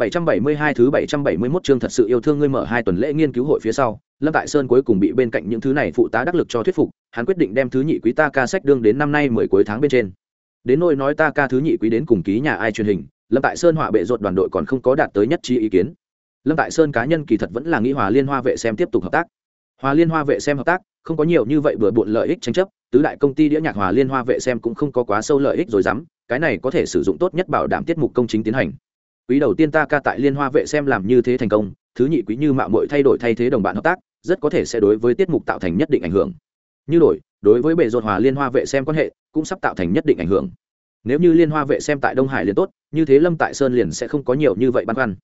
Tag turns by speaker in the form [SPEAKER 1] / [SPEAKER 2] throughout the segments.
[SPEAKER 1] 772 thứ 771 chương thật sự yêu thương ngươi mở hai tuần lễ nghiên cứu hội phía sau, Lâm Tại Sơn cuối cùng bị bên cạnh những thứ này phụ tá đắc lực cho thuyết phục, hắn quyết định đem thứ nhị quý ta ca sách đương đến năm nay 10 cuối tháng bên trên. Đến nỗi nói ta ca thứ nhị quý đến cùng ký nhà ai truyền hình, Lâm Tại Sơn họa bệ rụt đoàn đội còn không có đạt tới nhất trí ý kiến. Lâm Tại Sơn cá nhân kỳ thật vẫn là nghĩ Hòa Liên Hoa vệ xem tiếp tục hợp tác. Hòa Liên Hoa vệ xem hợp tác, không có nhiều như vậy vừa buồn lợi ích tranh chấp, tứ đại công ty đĩa nhạc Hòa Liên Hoa vệ xem cũng không có quá sâu lợi ích rồi dám, cái này có thể sử dụng tốt nhất bảo đảm tiết mục công chính tiến hành quý đầu tiên ta ca tại liên hoa vệ xem làm như thế thành công, thứ nhị quý như mạo mội thay đổi thay thế đồng bạn hợp tác, rất có thể sẽ đối với tiết mục tạo thành nhất định ảnh hưởng. Như đổi, đối với bệ ruột hòa liên hoa vệ xem quan hệ, cũng sắp tạo thành nhất định ảnh hưởng. Nếu như liên hoa vệ xem tại đông hải liền tốt, như thế lâm tại sơn liền sẽ không có nhiều như vậy băn khoăn.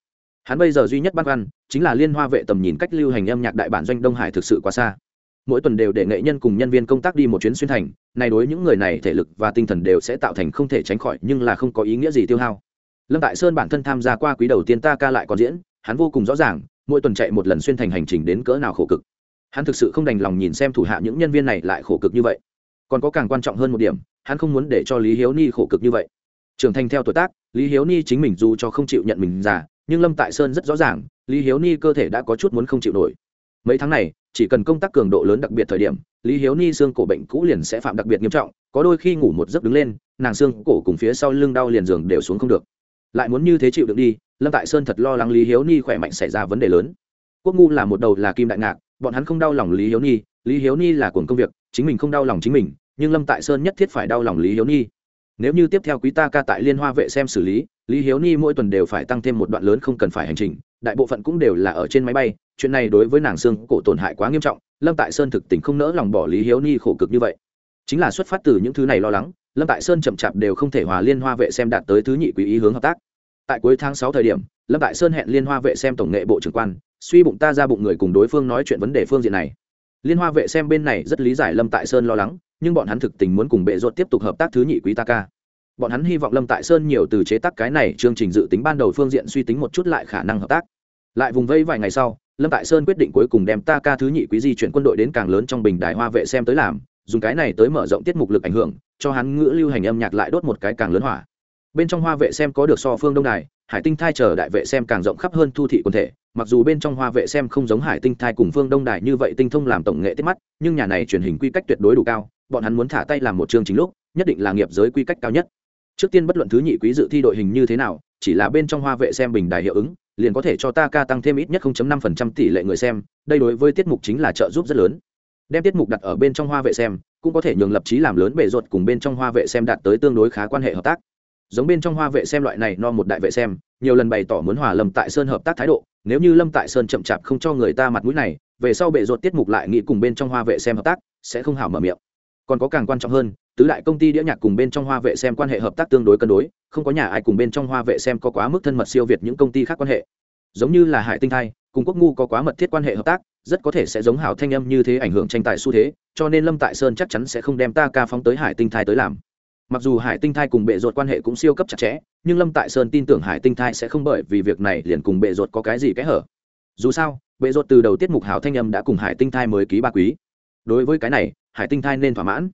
[SPEAKER 1] Hắn bây giờ duy nhất băn khoăn, chính là liên hoa vệ tầm nhìn cách lưu hành âm nhạc đại bản doanh đông hải thực sự quá xa. Mỗi tuần đều để nghệ nhân cùng nhân viên công tác đi một chuyến xuyên thành, này đối những người này thể lực và tinh thần đều sẽ tạo thành không thể tránh khỏi, nhưng là không có ý nghĩa gì tiêu hao lâm tại sơn bản thân tham gia qua quý đầu tiên ta ca lại còn diễn, hắn vô cùng rõ ràng, mỗi tuần chạy một lần xuyên thành hành trình đến cỡ nào khổ cực. Hắn thực sự không đành lòng nhìn xem thủ hạ những nhân viên này lại khổ cực như vậy. Còn có càng quan trọng hơn một điểm, hắn không muốn để cho lý hiếu ni khổ cực như vậy. Trưởng thành theo tuổi tác, lý hiếu ni chính mình dù cho không chịu nhận mình già, nhưng lâm tại sơn rất rõ ràng, lý hiếu ni cơ thể đã có chút muốn không chịu nổi. Mấy tháng này, chỉ cần công tác cường độ lớn đặc biệt thời điểm, lý hiếu ni xương cổ bệnh cũ liền sẽ phạm đặc biệt nghiêm trọng, có đôi khi ngủ một giấc đứng lên, nàng xương cổ cùng phía sau lưng đau liền giường đều xuống không được lại muốn như thế chịu đựng đi, lâm tại sơn thật lo lắng lý hiếu ni khỏe mạnh xảy ra vấn đề lớn. Quốc ngu là một đầu là kim đại ngạc, bọn hắn không đau lòng lý hiếu ni lý hiếu ni là cuồng công việc, chính mình không đau lòng chính mình, nhưng lâm tại sơn nhất thiết phải đau lòng lý hiếu ni nếu như tiếp theo quý ta ca tại liên hoa vệ xem xử lý lý hiếu ni mỗi tuần đều phải tăng thêm một đoạn lớn không cần phải hành trình, đại bộ phận cũng đều là ở trên máy bay, chuyện này đối với nàng xương cổ tổn hại quá nghiêm trọng, lâm tại sơn thực tình không nỡ lòng bỏ lý hiếu ni khổ cực như vậy. Chính là xuất phát từ những thứ này lo lắng lâm tại sơn chậm chạp đều không thể hòa liên hoa vệ xem đạt tới thứ nhị quý ý hướng hợp tác. Tại cuối tháng sáu thời điểm, lâm tại sơn hẹn liên hoa vệ xem tổng nghệ bộ trưởng quan, suy bụng ta ra bụng người cùng đối phương nói chuyện vấn đề phương diện này. Liên hoa vệ xem bên này rất lý giải lâm tại sơn lo lắng, nhưng bọn hắn thực tình muốn cùng bệ ruột tiếp tục hợp tác thứ nhị quý ta ca bọn hắn hy vọng lâm tại sơn nhiều từ chế tác cái này chương trình dự tính ban đầu phương diện suy tính một chút lại khả năng hợp tác. Lại vùng vây vài ngày sau, lâm tại sơn quyết định cuối cùng đem ta ca thứ nhị quý di chuyển quân đội đến càng lớn trong bình đài hoa vệ xem tới làm, dùng cái này tới mở rộng tiết mục lực ảnh hưởng cho hắn ngữ lưu hành âm nhạc lại đốt một cái càng lớn hỏa. Bên trong hoa vệ xem có được so phương đông đài, hải tinh thai chờ đại vệ xem càng rộng khắp hơn thu thị quần thể, mặc dù bên trong hoa vệ xem không giống hải tinh thai cùng phương đông đài như vậy tinh thông làm tổng nghệ tiết mắt, nhưng nhà này truyền hình quy cách tuyệt đối đủ cao, bọn hắn muốn thả tay làm một chương chính lúc, nhất định là nghiệp giới quy cách cao nhất. Trước tiên bất luận thứ nhị quý dự thi đội hình như thế nào, chỉ là bên trong hoa vệ xem bình đài hiệu ứng, liền có thể cho ta ca tăng thêm ít nhất 0.5% tỷ lệ người xem, đây đối với tiết mục chính là trợ giúp rất lớn. Đem tiết mục đặt ở bên trong hoa vệ xem cũng có thể nhường lập trí làm lớn bề ruột cùng bên trong hoa vệ xem đạt tới tương đối khá quan hệ hợp tác. Giống bên trong hoa vệ xem loại này no một đại vệ xem, nhiều lần bày tỏ muốn hòa lâm tại sơn hợp tác thái độ, nếu như lâm tại sơn chậm chạp không cho người ta mặt mũi này, về sau bệ ruột tiết mục lại nghĩ cùng bên trong hoa vệ xem hợp tác, sẽ không hảo mở miệng. Còn có càng quan trọng hơn, tứ đại công ty đĩa nhạc cùng bên trong hoa vệ xem quan hệ hợp tác tương đối cân đối, không có nhà ai cùng bên trong hoa vệ xem có quá mức thân mật siêu việt những công ty khác quan hệ. Giống như là hải tinh thai, cùng quốc ngu có quá mật thiết quan hệ hợp tác rất có thể sẽ giống hảo thanh âm như thế ảnh hưởng tranh tài xu thế, cho nên lâm tại sơn chắc chắn sẽ không đem ta ca phóng tới hải tinh thai tới làm. Mặc dù hải tinh thai cùng bệ ruột quan hệ cũng siêu cấp chặt chẽ, nhưng lâm tại sơn tin tưởng hải tinh thai sẽ không bởi vì việc này liền cùng bệ ruột có cái gì kẽ hở. Dù sao, bệ ruột từ đầu tiết mục hảo thanh âm đã cùng hải tinh thai mới ký ba quý. Đối với cái này, hải tinh thai nên thỏa mãn.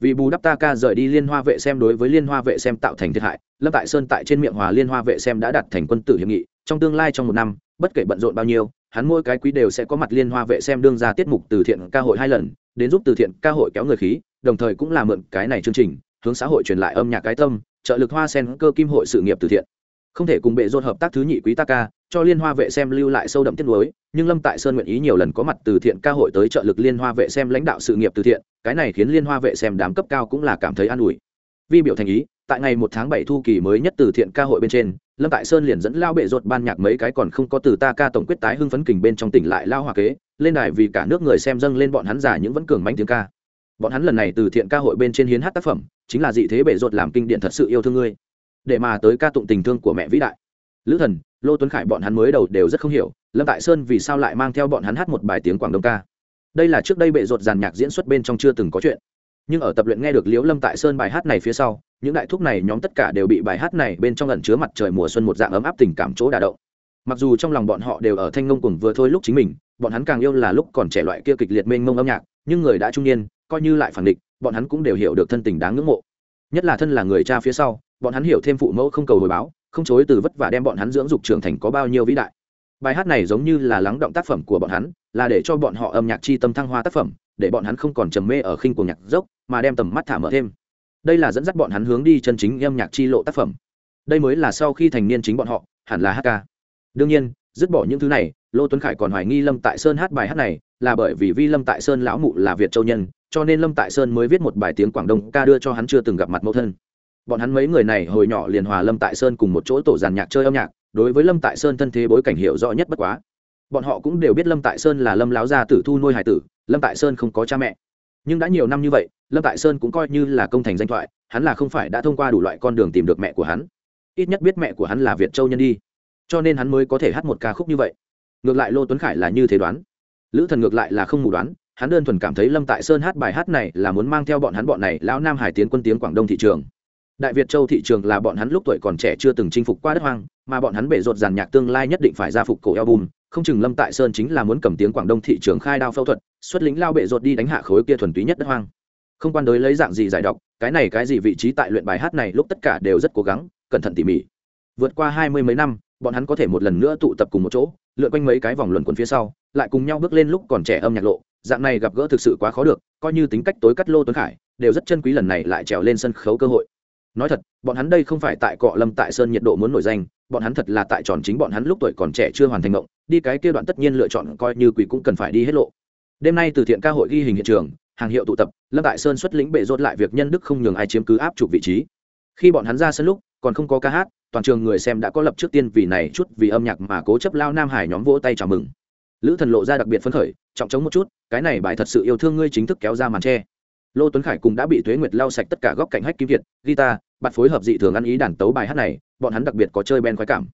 [SPEAKER 1] Vì bù đắp ta ca rời đi liên hoa vệ xem đối với liên hoa vệ xem tạo thành thiệt hại, lâm tại sơn tại trên miệng hòa liên hoa vệ xem đã đặt thành quân tử hiệp nghị, trong tương lai trong một năm, bất kể bận rộn bao nhiêu hắn mỗi cái quý đều sẽ có mặt liên hoa vệ xem đương ra tiết mục từ thiện ca hội hai lần, đến giúp từ thiện ca hội kéo người khí, đồng thời cũng là mượn cái này chương trình, hướng xã hội truyền lại âm nhạc cái tâm, trợ lực hoa sen cơ kim hội sự nghiệp từ thiện. Không thể cùng bệ rốt hợp tác thứ nhị quý ta ca, cho liên hoa vệ xem lưu lại sâu đậm tiết lối nhưng lâm tại sơn nguyện ý nhiều lần có mặt từ thiện ca hội tới trợ lực liên hoa vệ xem lãnh đạo sự nghiệp từ thiện, cái này khiến liên hoa vệ xem đám cấp cao cũng là cảm thấy an ủi. Vi biểu thành ý tại ngày một tháng bảy thu kỳ mới nhất từ thiện ca hội bên trên, lâm tại sơn liền dẫn lao bệ ruột ban nhạc mấy cái còn không có từ ta ca tổng quyết tái hưng phấn kình bên trong tỉnh lại lao hòa kế, lên đài vì cả nước người xem dâng lên bọn hắn giả những vẫn cường manh tiếng ca. Bọn hắn lần này từ thiện ca hội bên trên hiến hát tác phẩm, chính là dị thế bệ ruột làm kinh điển thật sự yêu thương ngươi. Để mà tới ca tụng tình thương của mẹ vĩ đại. Lữ thần, lô tuấn khải bọn hắn mới đầu đều rất không hiểu, lâm tại sơn vì sao lại mang theo bọn hắn hát một bài tiếng quảng đông ca. Đây là trước đây bệ ruột giàn nhạc diễn xuất bên trong chưa từng có chuyện. Nhưng ở tập luyện nghe được liễu lâm tại sơn bài hát này phía sau những đại thúc này nhóm tất cả đều bị bài hát này bên trong lần chứa mặt trời mùa xuân một dạng ấm áp tình cảm chỗ đà động. Mặc dù trong lòng bọn họ đều ở thanh ngông cùng vừa thôi lúc chính mình, bọn hắn càng yêu là lúc còn trẻ loại kia kịch liệt mênh mông âm nhạc, nhưng người đã trung niên, coi như lại phản địch, bọn hắn cũng đều hiểu được thân tình đáng ngưỡng mộ. Nhất là thân là người cha phía sau, bọn hắn hiểu thêm phụ mẫu không cầu hồi báo, không chối từ vất vả đem bọn hắn dưỡng dục trưởng thành có bao nhiêu vĩ đại. Bài hát này giống như là lắng động tác phẩm của bọn hắn, là để cho bọn họ âm nhạc chi tâm thăng hoa tác phẩm, để bọn hắn không còn trầm mê ở khinh của nhạc dốc, mà đem tầm mắt thả mở thêm đây là dẫn dắt bọn hắn hướng đi chân chính âm nhạc chi lộ tác phẩm. Đây mới là sau khi thành niên chính bọn họ, hẳn là hát ca. Đương nhiên, dứt bỏ những thứ này, lô tuấn khải còn hoài nghi lâm tại sơn hát bài hát này là bởi vì vi lâm tại sơn lão mụ là việt châu nhân, cho nên lâm tại sơn mới viết một bài tiếng quảng đông ca đưa cho hắn chưa từng gặp mặt mẫu thân. Bọn hắn mấy người này hồi nhỏ liền hòa lâm tại sơn cùng một chỗ tổ giàn nhạc chơi âm nhạc, đối với lâm tại sơn thân thế bối cảnh hiểu rõ nhất bất quá. Bọn họ cũng đều biết lâm tại sơn là lâm láo gia tử thu nuôi hải tử, lâm tại sơn không có cha mẹ nhưng đã nhiều năm như vậy, lâm tại sơn cũng coi như là công thành danh thoại, hắn là không phải đã thông qua đủ loại con đường tìm được mẹ của hắn. Ít nhất biết mẹ của hắn là việt châu nhân đi. Cho nên hắn mới có thể hát một ca khúc như vậy. Ngược lại lô tuấn khải là như thế đoán. Lữ thần ngược lại là không mù đoán, hắn đơn thuần cảm thấy lâm tại sơn hát bài hát này là muốn mang theo bọn hắn bọn này lão nam hải tiến quân tiếng quảng đông thị trường đại việt châu thị trường là bọn hắn lúc tuổi còn trẻ chưa từng chinh phục qua đất hoang, mà bọn hắn bể rột giàn nhạc tương lai nhất định phải ra phục cổ album. Không chừng lâm tại sơn chính là muốn cầm tiếng quảng đông thị trường khai đao phẫu thuật, xuất lính lao bệ rột đi đánh hạ khối kia thuần túy nhất đất hoang. Không quan đối lấy dạng gì giải đọc cái này cái gì vị trí tại luyện bài hát này lúc tất cả đều rất cố gắng, cẩn thận tỉ mỉ. Vượt qua hai mươi mấy năm, bọn hắn có thể một lần nữa tụ tập cùng một chỗ, lượn quanh mấy cái vòng luẩn quẩn phía sau, lại cùng nhau bước lên lúc còn trẻ âm nhạc lộ. Dạng này gặp gỡ thực sự quá khó được, coi như tính cách tối cắt lô tuấn khải, đều rất chân quý lần này lại trèo lên sân khấu cơ hội nói thật, bọn hắn đây không phải tại cọ lâm tại sơn nhiệt độ muốn nổi danh, bọn hắn thật là tại tròn chính bọn hắn lúc tuổi còn trẻ chưa hoàn thành ngộng đi cái kia đoạn tất nhiên lựa chọn coi như quỷ cũng cần phải đi hết lộ. Đêm nay từ thiện ca hội ghi hình hiện trường, hàng hiệu tụ tập, lâm tại sơn xuất lĩnh bệ rốt lại việc nhân đức không nhường ai chiếm cứ áp chụp vị trí. Khi bọn hắn ra sân lúc, còn không có ca hát, toàn trường người xem đã có lập trước tiên vì này chút vì âm nhạc mà cố chấp lao nam hải nhóm vỗ tay chào mừng. Lữ thần lộ ra đặc biệt phấn khởi, trọng chống một chút, cái này bài thật sự yêu thương ngươi chính thức kéo ra màn tre lô tuấn khải cùng đã bị thuế nguyệt lau sạch tất cả góc cạnh hách kim việt guitar bạn phối hợp dị thường ăn ý đàn tấu bài hát này, bọn hắn đặc biệt có chơi ben khoái cảm.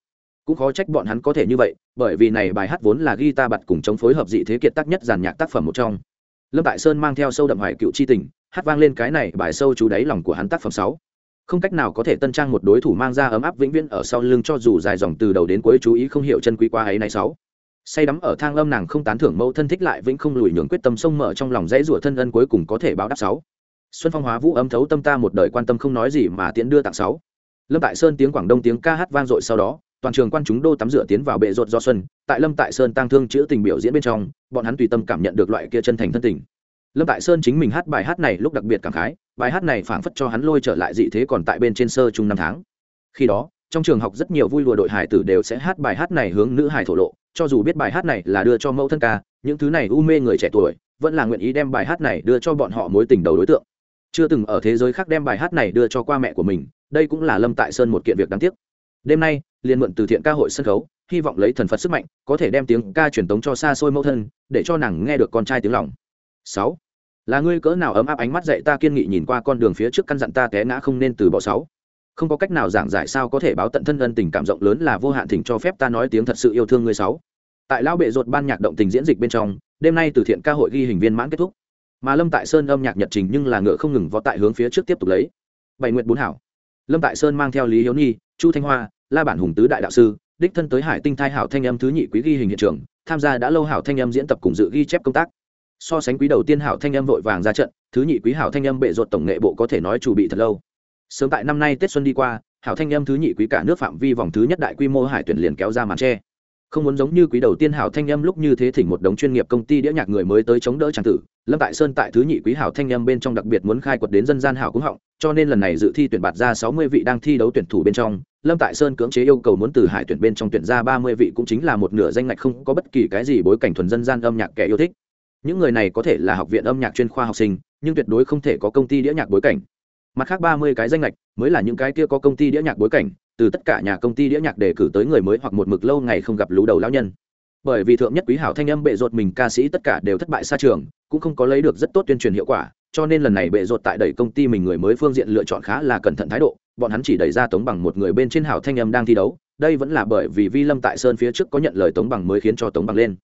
[SPEAKER 1] Cũng khó trách bọn hắn có thể như vậy, bởi vì này bài hát vốn là guitar bật cùng chống phối hợp dị thế kiệt tác nhất giàn nhạc tác phẩm một trong. Lâm tại sơn mang theo sâu đậm hoài cựu c h i tình, hát vang lên cái này bài sâu chú đáy lòng của hắn tác phẩm sáu. Không cách nào có thể tân trang một đối thủ mang ra ấm áp vĩnh viễn ở sau lưng cho dù dài dòng từ đầu đến cuối chú ý không hiểu chân quý qua ấy này sáu say đắm ở thang âm nàng không tán thưởng mẫu thân thích lại vĩnh không lùi nhường quyết tâm sông mở trong lòng dãy rủa thân ân cuối cùng có thể báo đáp sáu. Xuân phong hóa vũ ấm thấu tâm ta một đời quan tâm không nói gì mà tiễn đưa tặng sáu. Lâm tại sơn tiếng quảng đông tiếng ca hát vang dội sau đó, toàn trường quan chúng đô tắm rửa tiến vào bệ rột do xuân, tại lâm tại sơn tăng thương chữ tình biểu diễn bên trong, bọn hắn tùy tâm cảm nhận được loại kia chân thành thân tình. Lâm tại sơn chính mình hát bài hát này lúc đặc biệt cảm khái, bài hát này phảng phất cho hắn lôi trở lại dị thế còn tại bên trên sơ chung năm tháng. Khi đó trong trường học rất nhiều vui lùa đội hải tử đều sẽ hát bài hát này hướng nữ hải thổ lộ, cho dù biết bài hát này là đưa cho mẫu thân ca, những thứ này u mê người trẻ tuổi vẫn là nguyện ý đem bài hát này đưa cho bọn họ mối tình đầu đối tượng. Chưa từng ở thế giới khác đem bài hát này đưa cho qua mẹ của mình, đây cũng là lâm tại sơn một kiện việc đáng tiếc. Đêm nay liên mượn từ thiện ca hội sân khấu, hy vọng lấy thần phật sức mạnh, có thể đem tiếng ca truyền tống cho xa xôi mẫu thân, để cho nàng nghe được con trai tiếng lòng. Sáu, là ngươi cỡ nào ấm áp ánh mắt dạy ta kiên nghị nhìn qua con đường phía trước căn dặn ta té ngã không nên từ bỏ sáu không có cách nào giảng giải sao có thể báo tận thân ân tình cảm rộng lớn là vô hạn thỉnh cho phép ta nói tiếng thật sự yêu thương ngươi sáu. Tại lão bệ ruột ban nhạc động tình diễn dịch bên trong, đêm nay từ thiện ca hội ghi hình viên mãn kết thúc. Mà lâm tại sơn âm nhạc nhật trình nhưng là ngựa không ngừng vó tại hướng phía trước tiếp tục lấy. Bảy nguyện bốn hảo. Lâm tại sơn mang theo lý hiếu nhi, chu thanh hoa, la bản hùng tứ đại đạo sư, đích thân tới hải tinh thai hảo thanh âm thứ nhị quý ghi hình hiện trường, tham gia đã lâu hảo thanh âm diễn tập cùng dự ghi chép công tác. So sánh quý đầu tiên hảo thanh âm vội vàng ra trận, thứ nhị quý hảo thanh âm bệ ruột tổng nghệ bộ có thể nói chủ bị thật lâu sớm tại năm nay tết xuân đi qua, hảo thanh âm thứ nhị quý cả nước phạm vi vòng thứ nhất đại quy mô hải tuyển liền kéo ra màn tre. Không muốn giống như quý đầu tiên hảo thanh âm lúc như thế thỉnh một đống chuyên nghiệp công ty đĩa nhạc người mới tới chống đỡ trang tử, lâm tại sơn tại thứ nhị quý hảo thanh âm bên trong đặc biệt muốn khai quật đến dân gian hảo cũng họng, cho nên lần này dự thi tuyển bạt ra sáu mươi vị đang thi đấu tuyển thủ bên trong, lâm tại sơn cưỡng chế yêu cầu muốn từ hải tuyển bên trong tuyển ra ba mươi vị cũng chính là một nửa danh ngạch không có bất kỳ cái gì bối cảnh thuần dân gian âm nhạc kẻ yêu thích. Những người này có thể là học viện âm nhạc chuyên khoa học sinh, nhưng tuyệt đối không thể có công ty đĩa nhạc bối cảnh mặt khác ba mươi cái danh lệch mới là những cái kia có công ty đĩa nhạc bối cảnh, từ tất cả nhà công ty đĩa nhạc đề cử tới người mới hoặc một mực lâu ngày không gặp lũ đầu lão nhân. Bởi vì thượng nhất quý hảo thanh âm bệ rột mình ca sĩ tất cả đều thất bại xa trường, cũng không có lấy được rất tốt tuyên truyền hiệu quả, cho nên lần này bệ rột tại đẩy công ty mình người mới phương diện lựa chọn khá là cẩn thận thái độ, bọn hắn chỉ đẩy ra tống bằng một người bên trên hảo thanh âm đang thi đấu, đây vẫn là bởi vì vi lâm tại sơn phía trước có nhận lời tống bằng mới khiến cho tống bằng lên.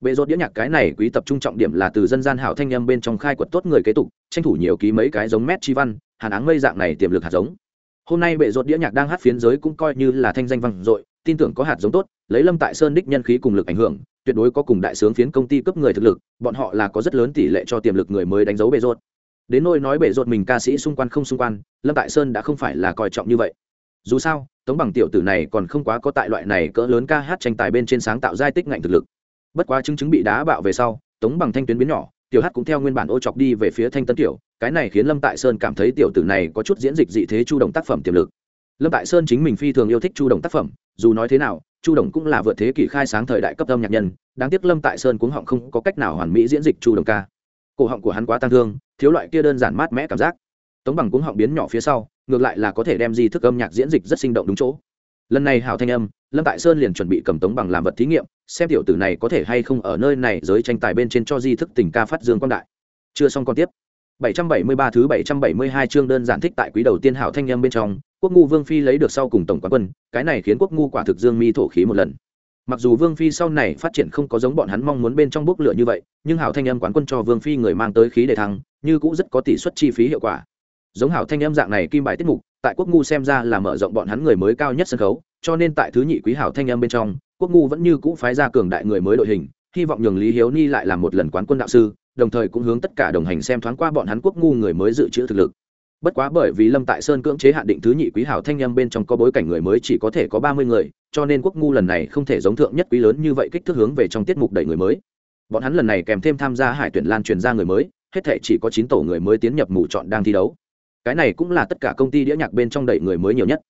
[SPEAKER 1] Bệ rột đĩa nhạc cái này quý tập trung trọng điểm là từ dân gian hảo thanh âm bên trong khai quật tốt người kế tục, tranh thủ nhiều ký mấy cái giống mét chi văn hàn áng mây dạng này tiềm lực hạt giống. Hôm nay bệ rột đĩa nhạc đang hát phiến giới cũng coi như là thanh danh vang dội, tin tưởng có hạt giống tốt, lấy lâm tại sơn đích nhân khí cùng lực ảnh hưởng, tuyệt đối có cùng đại sướng phiến công ty cấp người thực lực, bọn họ là có rất lớn tỷ lệ cho tiềm lực người mới đánh dấu bệ rột đến nôi nói bệ rột mình ca sĩ xung quanh không xung quanh, lâm tại sơn đã không phải là coi trọng như vậy. Dù sao, tống bằng tiểu tử này còn không quá có tại loại này cỡ lớn ca hát tranh tài bên trên sáng tạo giai tích ngạnh thực lực. Bất quá chứng chứng bị đá bạo về sau, tống bằng thanh tuyến biến nhỏ tiểu hát cũng theo nguyên bản ô chọc đi về phía thanh tân tiểu, cái này khiến lâm tại sơn cảm thấy tiểu tử này có chút diễn dịch dị thế chu động tác phẩm tiềm lực. Lâm tại sơn chính mình phi thường yêu thích chu động tác phẩm, dù nói thế nào, chu động cũng là vượt thế kỷ khai sáng thời đại cấp âm nhạc nhân, đáng tiếc lâm tại sơn cuống họng không có cách nào hoàn mỹ diễn dịch chu động ca. Cổ họng của hắn quá tăng thương, thiếu loại kia đơn giản mát mẽ cảm giác. Tống bằng cuống họng biến nhỏ phía sau, ngược lại là có thể đem di thức âm nhạc diễn dịch rất sinh động đúng chỗ. Lần này hảo thanh âm, lâm tại sơn liền chuẩn bị cầm tống bằng làm vật thí nghiệm xem tiểu tử này có thể hay không ở nơi này giới tranh tài bên trên cho di thức tình ca phát dương quang đại. Chưa xong còn tiếp. 773 thứ 772 chương đơn giản thích tại quý đầu tiên hảo thanh âm bên trong, quốc ngu vương phi lấy được sau cùng tổng quán quân, cái này khiến quốc ngu quả thực dương mi thổ khí một lần. Mặc dù vương phi sau này phát triển không có giống bọn hắn mong muốn bên trong bốc lửa như vậy, nhưng hảo thanh âm quán quân cho vương phi người mang tới khí để thăng, như cũng rất có tỷ suất chi phí hiệu quả. Giống hảo thanh âm dạng này kim bài tiết mục, tại quốc ngu xem ra là mở rộng bọn hắn người mới cao nhất sân khấu cho nên tại thứ nhị quý hảo thanh âm bên trong, quốc ngu vẫn như cũ phái ra cường đại người mới đội hình, hy vọng nhường lý hiếu ni lại làm một lần quán quân đạo sư, đồng thời cũng hướng tất cả đồng hành xem thoáng qua bọn hắn quốc ngu người mới dự trữ thực lực. Bất quá bởi vì lâm tại sơn cưỡng chế hạn định thứ nhị quý hảo thanh âm bên trong có bối cảnh người mới chỉ có thể có ba mươi người, cho nên quốc ngu lần này không thể giống thượng nhất quý lớn như vậy kích thước hướng về trong tiết mục đẩy người mới. Bọn hắn lần này kèm thêm tham gia hải tuyển lan truyền ra người mới, hết thể chỉ có chín tổ người mới tiến nhập mù chọn đang thi đấu. Cái này cũng là tất cả công ty đĩa nhạc bên trong đẩy người mới nhiều nhất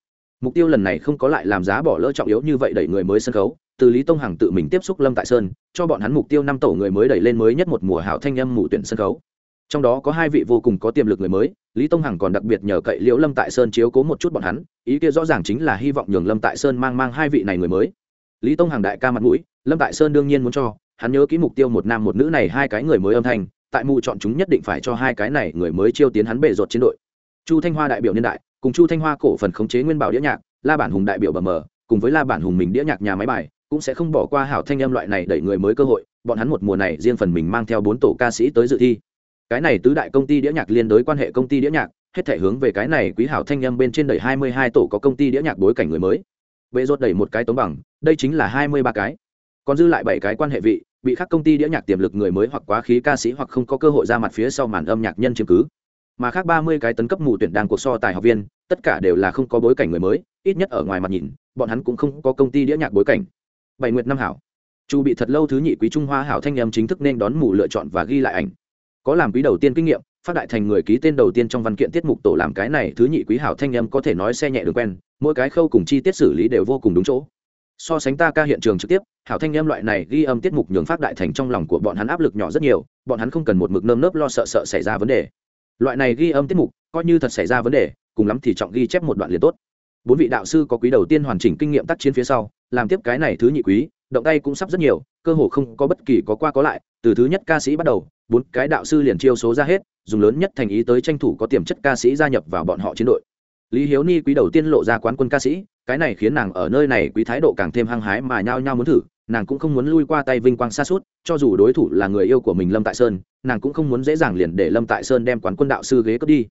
[SPEAKER 1] mục tiêu lần này không có lại làm giá bỏ lỡ trọng yếu như vậy đẩy người mới sân khấu, từ lý tông hằng tự mình tiếp xúc lâm tại sơn, cho bọn hắn mục tiêu năm tổ người mới đẩy lên mới nhất một mùa hảo thanh âm mù tuyển sân khấu. Trong đó có hai vị vô cùng có tiềm lực người mới, lý tông hằng còn đặc biệt nhờ cậy liễu lâm tại sơn chiếu cố một chút bọn hắn, ý kia rõ ràng chính là hy vọng nhường lâm tại sơn mang mang hai vị này người mới. Lý tông hằng đại ca mặt mũi, lâm tại sơn đương nhiên muốn cho, hắn nhớ kỹ mục tiêu một nam một nữ này hai cái người mới âm thanh, tại mù chọn chúng nhất định phải cho hai cái này người mới chiêu tiến hắn bể rột chiến đội. Chu thanh hoa đại biểu niên đại cùng chu thanh hoa cổ phần khống chế nguyên bảo đĩa nhạc, la bản hùng đại biểu bờ mờ, cùng với la bản hùng mình đĩa nhạc nhà máy bài, cũng sẽ không bỏ qua hảo thanh âm loại này đẩy người mới cơ hội, bọn hắn một mùa này riêng phần mình mang theo bốn tổ ca sĩ tới dự thi. Cái này tứ đại công ty đĩa nhạc liên đối quan hệ công ty đĩa nhạc, hết thể hướng về cái này quý hảo thanh âm bên trên đẩy hai mươi hai tổ có công ty đĩa nhạc bối cảnh người mới. Vệ rốt đẩy một cái tống bằng, đây chính là hai mươi ba cái. Còn dư lại bảy cái quan hệ vị, bị các công ty đĩa nhạc tiềm lực người mới hoặc quá khí ca sĩ hoặc không có cơ hội ra mặt phía sau màn âm nhạc nhân chiếm cứ mà khác ba mươi cái tấn cấp mù tuyển đang cuộc so tài học viên, tất cả đều là không có bối cảnh người mới, ít nhất ở ngoài mặt nhìn, bọn hắn cũng không có công ty đĩa nhạc bối cảnh. Bảy nguyệt năm hảo. Chu bị thật lâu thứ nhị quý trung hoa hảo thanh em chính thức nên đón mù lựa chọn và ghi lại ảnh. Có làm quý đầu tiên kinh nghiệm, phát đại thành người ký tên đầu tiên trong văn kiện tiết mục tổ làm cái này thứ nhị quý hảo thanh em có thể nói xe nhẹ đường quen, mỗi cái khâu cùng chi tiết xử lý đều vô cùng đúng chỗ. So sánh ta ca hiện trường trực tiếp, hảo thanh em loại này ghi âm tiết mục nhường phát đại thành trong lòng của bọn hắn áp lực nhỏ rất nhiều, bọn hắn không cần một mực nơm nớp lo sợ sợ xảy ra vấn đề loại này ghi âm tiết mục, coi như thật xảy ra vấn đề, cùng lắm thì trọng ghi chép một đoạn liền tốt. Bốn vị đạo sư có quý đầu tiên hoàn chỉnh kinh nghiệm tác chiến phía sau, làm tiếp cái này thứ nhị quý, động tay cũng sắp rất nhiều, cơ hồ không có bất kỳ có qua có lại. Từ thứ nhất ca sĩ bắt đầu, bốn cái đạo sư liền chiêu số ra hết, dùng lớn nhất thành ý tới tranh thủ có tiềm chất ca sĩ gia nhập vào bọn họ chiến đội. Lý hiếu ni quý đầu tiên lộ ra quán quân ca sĩ, cái này khiến nàng ở nơi này quý thái độ càng thêm hăng hái mà nhao nhao muốn thử nàng cũng không muốn lui qua tay vinh quang xa suốt, cho dù đối thủ là người yêu của mình lâm tại sơn, nàng cũng không muốn dễ dàng liền để lâm tại sơn đem quán quân đạo sư ghế cướp đi.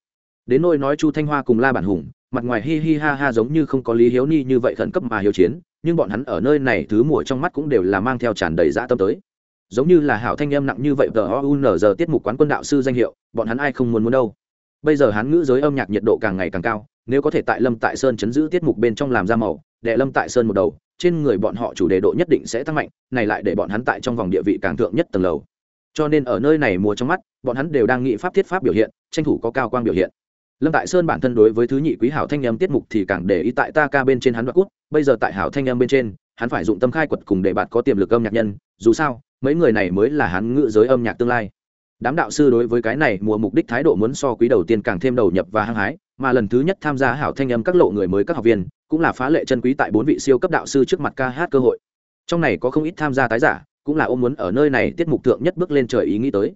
[SPEAKER 1] Đến nôi nói chu thanh hoa cùng la bản hùng, mặt ngoài hi hi ha ha giống như không có lý hiếu ni như vậy khẩn cấp mà hiếu chiến, nhưng bọn hắn ở nơi này thứ mùa trong mắt cũng đều là mang theo tràn đầy dã tâm tới. Giống như là hảo thanh Em nặng như vậy, tờ o n giờ tiết mục quán quân đạo sư danh hiệu, bọn hắn ai không muốn muốn đâu. Bây giờ hắn ngữ giới âm nhạc nhiệt độ càng ngày càng cao, nếu có thể tại lâm tại sơn chấn giữ tiết mục bên trong làm ra màu đệ lâm tại sơn một đầu trên người bọn họ chủ đề độ nhất định sẽ tăng mạnh, này lại để bọn hắn tại trong vòng địa vị càng thượng nhất tầng lầu. Cho nên ở nơi này mùa trong mắt, bọn hắn đều đang nghĩ pháp thiết pháp biểu hiện, tranh thủ có cao quang biểu hiện. Lâm tại sơn bản thân đối với thứ nhị quý hảo thanh âm tiết mục thì càng để ý tại ta ca bên trên hắn đoạt cút, bây giờ tại hảo thanh âm bên trên, hắn phải dụng tâm khai quật cùng để bạn có tiềm lực âm nhạc nhân, dù sao, mấy người này mới là hắn ngự giới âm nhạc tương lai đám đạo sư đối với cái này mùa mục đích thái độ muốn so quý đầu tiên càng thêm đầu nhập và hăng hái, mà lần thứ nhất tham gia hảo thanh âm các lộ người mới các học viên, cũng là phá lệ chân quý tại bốn vị siêu cấp đạo sư trước mặt ca hát cơ hội. Trong này có không ít tham gia tái giả, cũng là ôm muốn ở nơi này tiết mục thượng nhất bước lên trời ý nghĩ tới.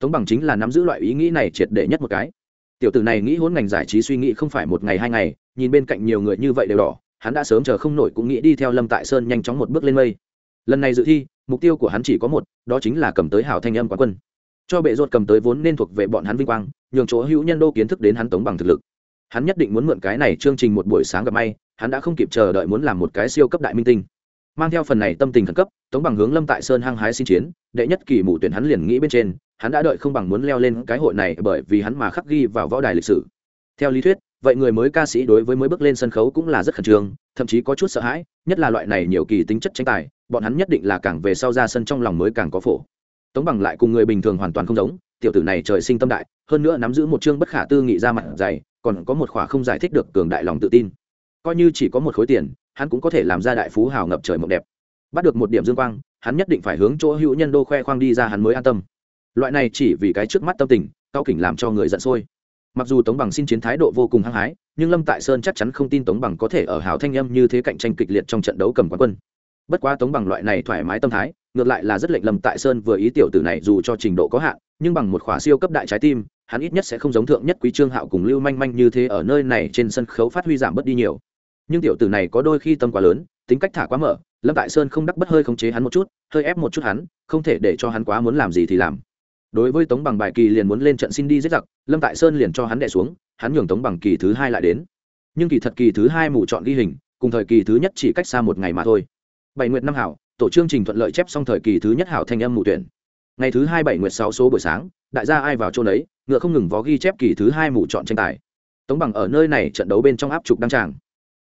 [SPEAKER 1] Tống bằng chính là nắm giữ loại ý nghĩ này triệt để nhất một cái. Tiểu tử này nghĩ hôn ngành giải trí suy nghĩ không phải một ngày hai ngày, nhìn bên cạnh nhiều người như vậy đều đỏ, hắn đã sớm chờ không nổi cũng nghĩ đi theo lâm tại sơn nhanh chóng một bước lên mây. Lần này dự thi, mục tiêu của hắn chỉ có một, đó chính là cầm tới hảo thanh âm quán quân cho bệ ruột cầm tới vốn nên thuộc về bọn hắn vinh quang, nhường chỗ hữu nhân đô kiến thức đến hắn tống bằng thực lực. Hắn nhất định muốn mượn cái này chương trình một buổi sáng gặp may, hắn đã không kịp chờ đợi muốn làm một cái siêu cấp đại minh tinh. Mang theo phần này tâm tình khẩn cấp, tống bằng hướng lâm tại sơn hăng hái xin chiến, đệ nhất kỳ mù tuyển hắn liền nghĩ bên trên, hắn đã đợi không bằng muốn leo lên cái hội này bởi vì hắn mà khắc ghi vào võ đài lịch sử. Theo lý thuyết, vậy người mới ca sĩ đối với mới bước lên sân khấu cũng là rất khẩn trương, thậm chí có chút sợ hãi, nhất là loại này nhiều kỳ tính chất tranh tài, bọn hắn nhất định là càng về sau ra sân trong lòng mới càng có phổ tống bằng lại cùng người bình thường hoàn toàn không giống, tiểu tử này trời sinh tâm đại, hơn nữa nắm giữ một chương bất khả tư nghị ra mặt dày, còn có một khỏa không giải thích được cường đại lòng tự tin. Coi như chỉ có một khối tiền, hắn cũng có thể làm ra đại phú hào ngập trời mộng đẹp. Bắt được một điểm dương quang, hắn nhất định phải hướng chỗ hữu nhân đô khoe khoang đi ra hắn mới an tâm. Loại này chỉ vì cái trước mắt tâm tình, cao kỉnh làm cho người giận sôi. Mặc dù tống bằng xin chiến thái độ vô cùng hăng hái, nhưng lâm tại sơn chắc chắn không tin tống bằng có thể ở hào thanh âm như thế cạnh tranh kịch liệt trong trận đấu cầm quán quân. Bất quá tống bằng loại này thoải mái tâm thái ngược lại là rất lệnh lầm tại sơn vừa ý tiểu tử này dù cho trình độ có hạn, nhưng bằng một khóa siêu cấp đại trái tim, hắn ít nhất sẽ không giống thượng nhất quý trương hạo cùng lưu manh manh như thế ở nơi này trên sân khấu phát huy giảm bớt đi nhiều. Nhưng tiểu tử này có đôi khi tâm quá lớn, tính cách thả quá mở, lâm tại sơn không đắc bất hơi khống chế hắn một chút, hơi ép một chút hắn, không thể để cho hắn quá muốn làm gì thì làm. Đối với tống bằng bài kỳ liền muốn lên trận xin đi giết giặc, lâm tại sơn liền cho hắn đẻ xuống, hắn nhường tống bằng kỳ thứ hai lại đến. Nhưng kỳ thật kỳ thứ hai mù chọn ghi hình, cùng thời kỳ thứ nhất chỉ cách xa một ngày mà thôi. Bảy nguyệt năm hảo tổ chương trình thuận lợi chép xong thời kỳ thứ nhất hảo thanh âm mù tuyển. Ngày thứ hai bảy nguyệt sáu số buổi sáng, đại gia ai vào chỗ đấy ngựa không ngừng vó ghi chép kỳ thứ hai mù chọn tranh tài. Tống bằng ở nơi này trận đấu bên trong áp trục đăng tràng.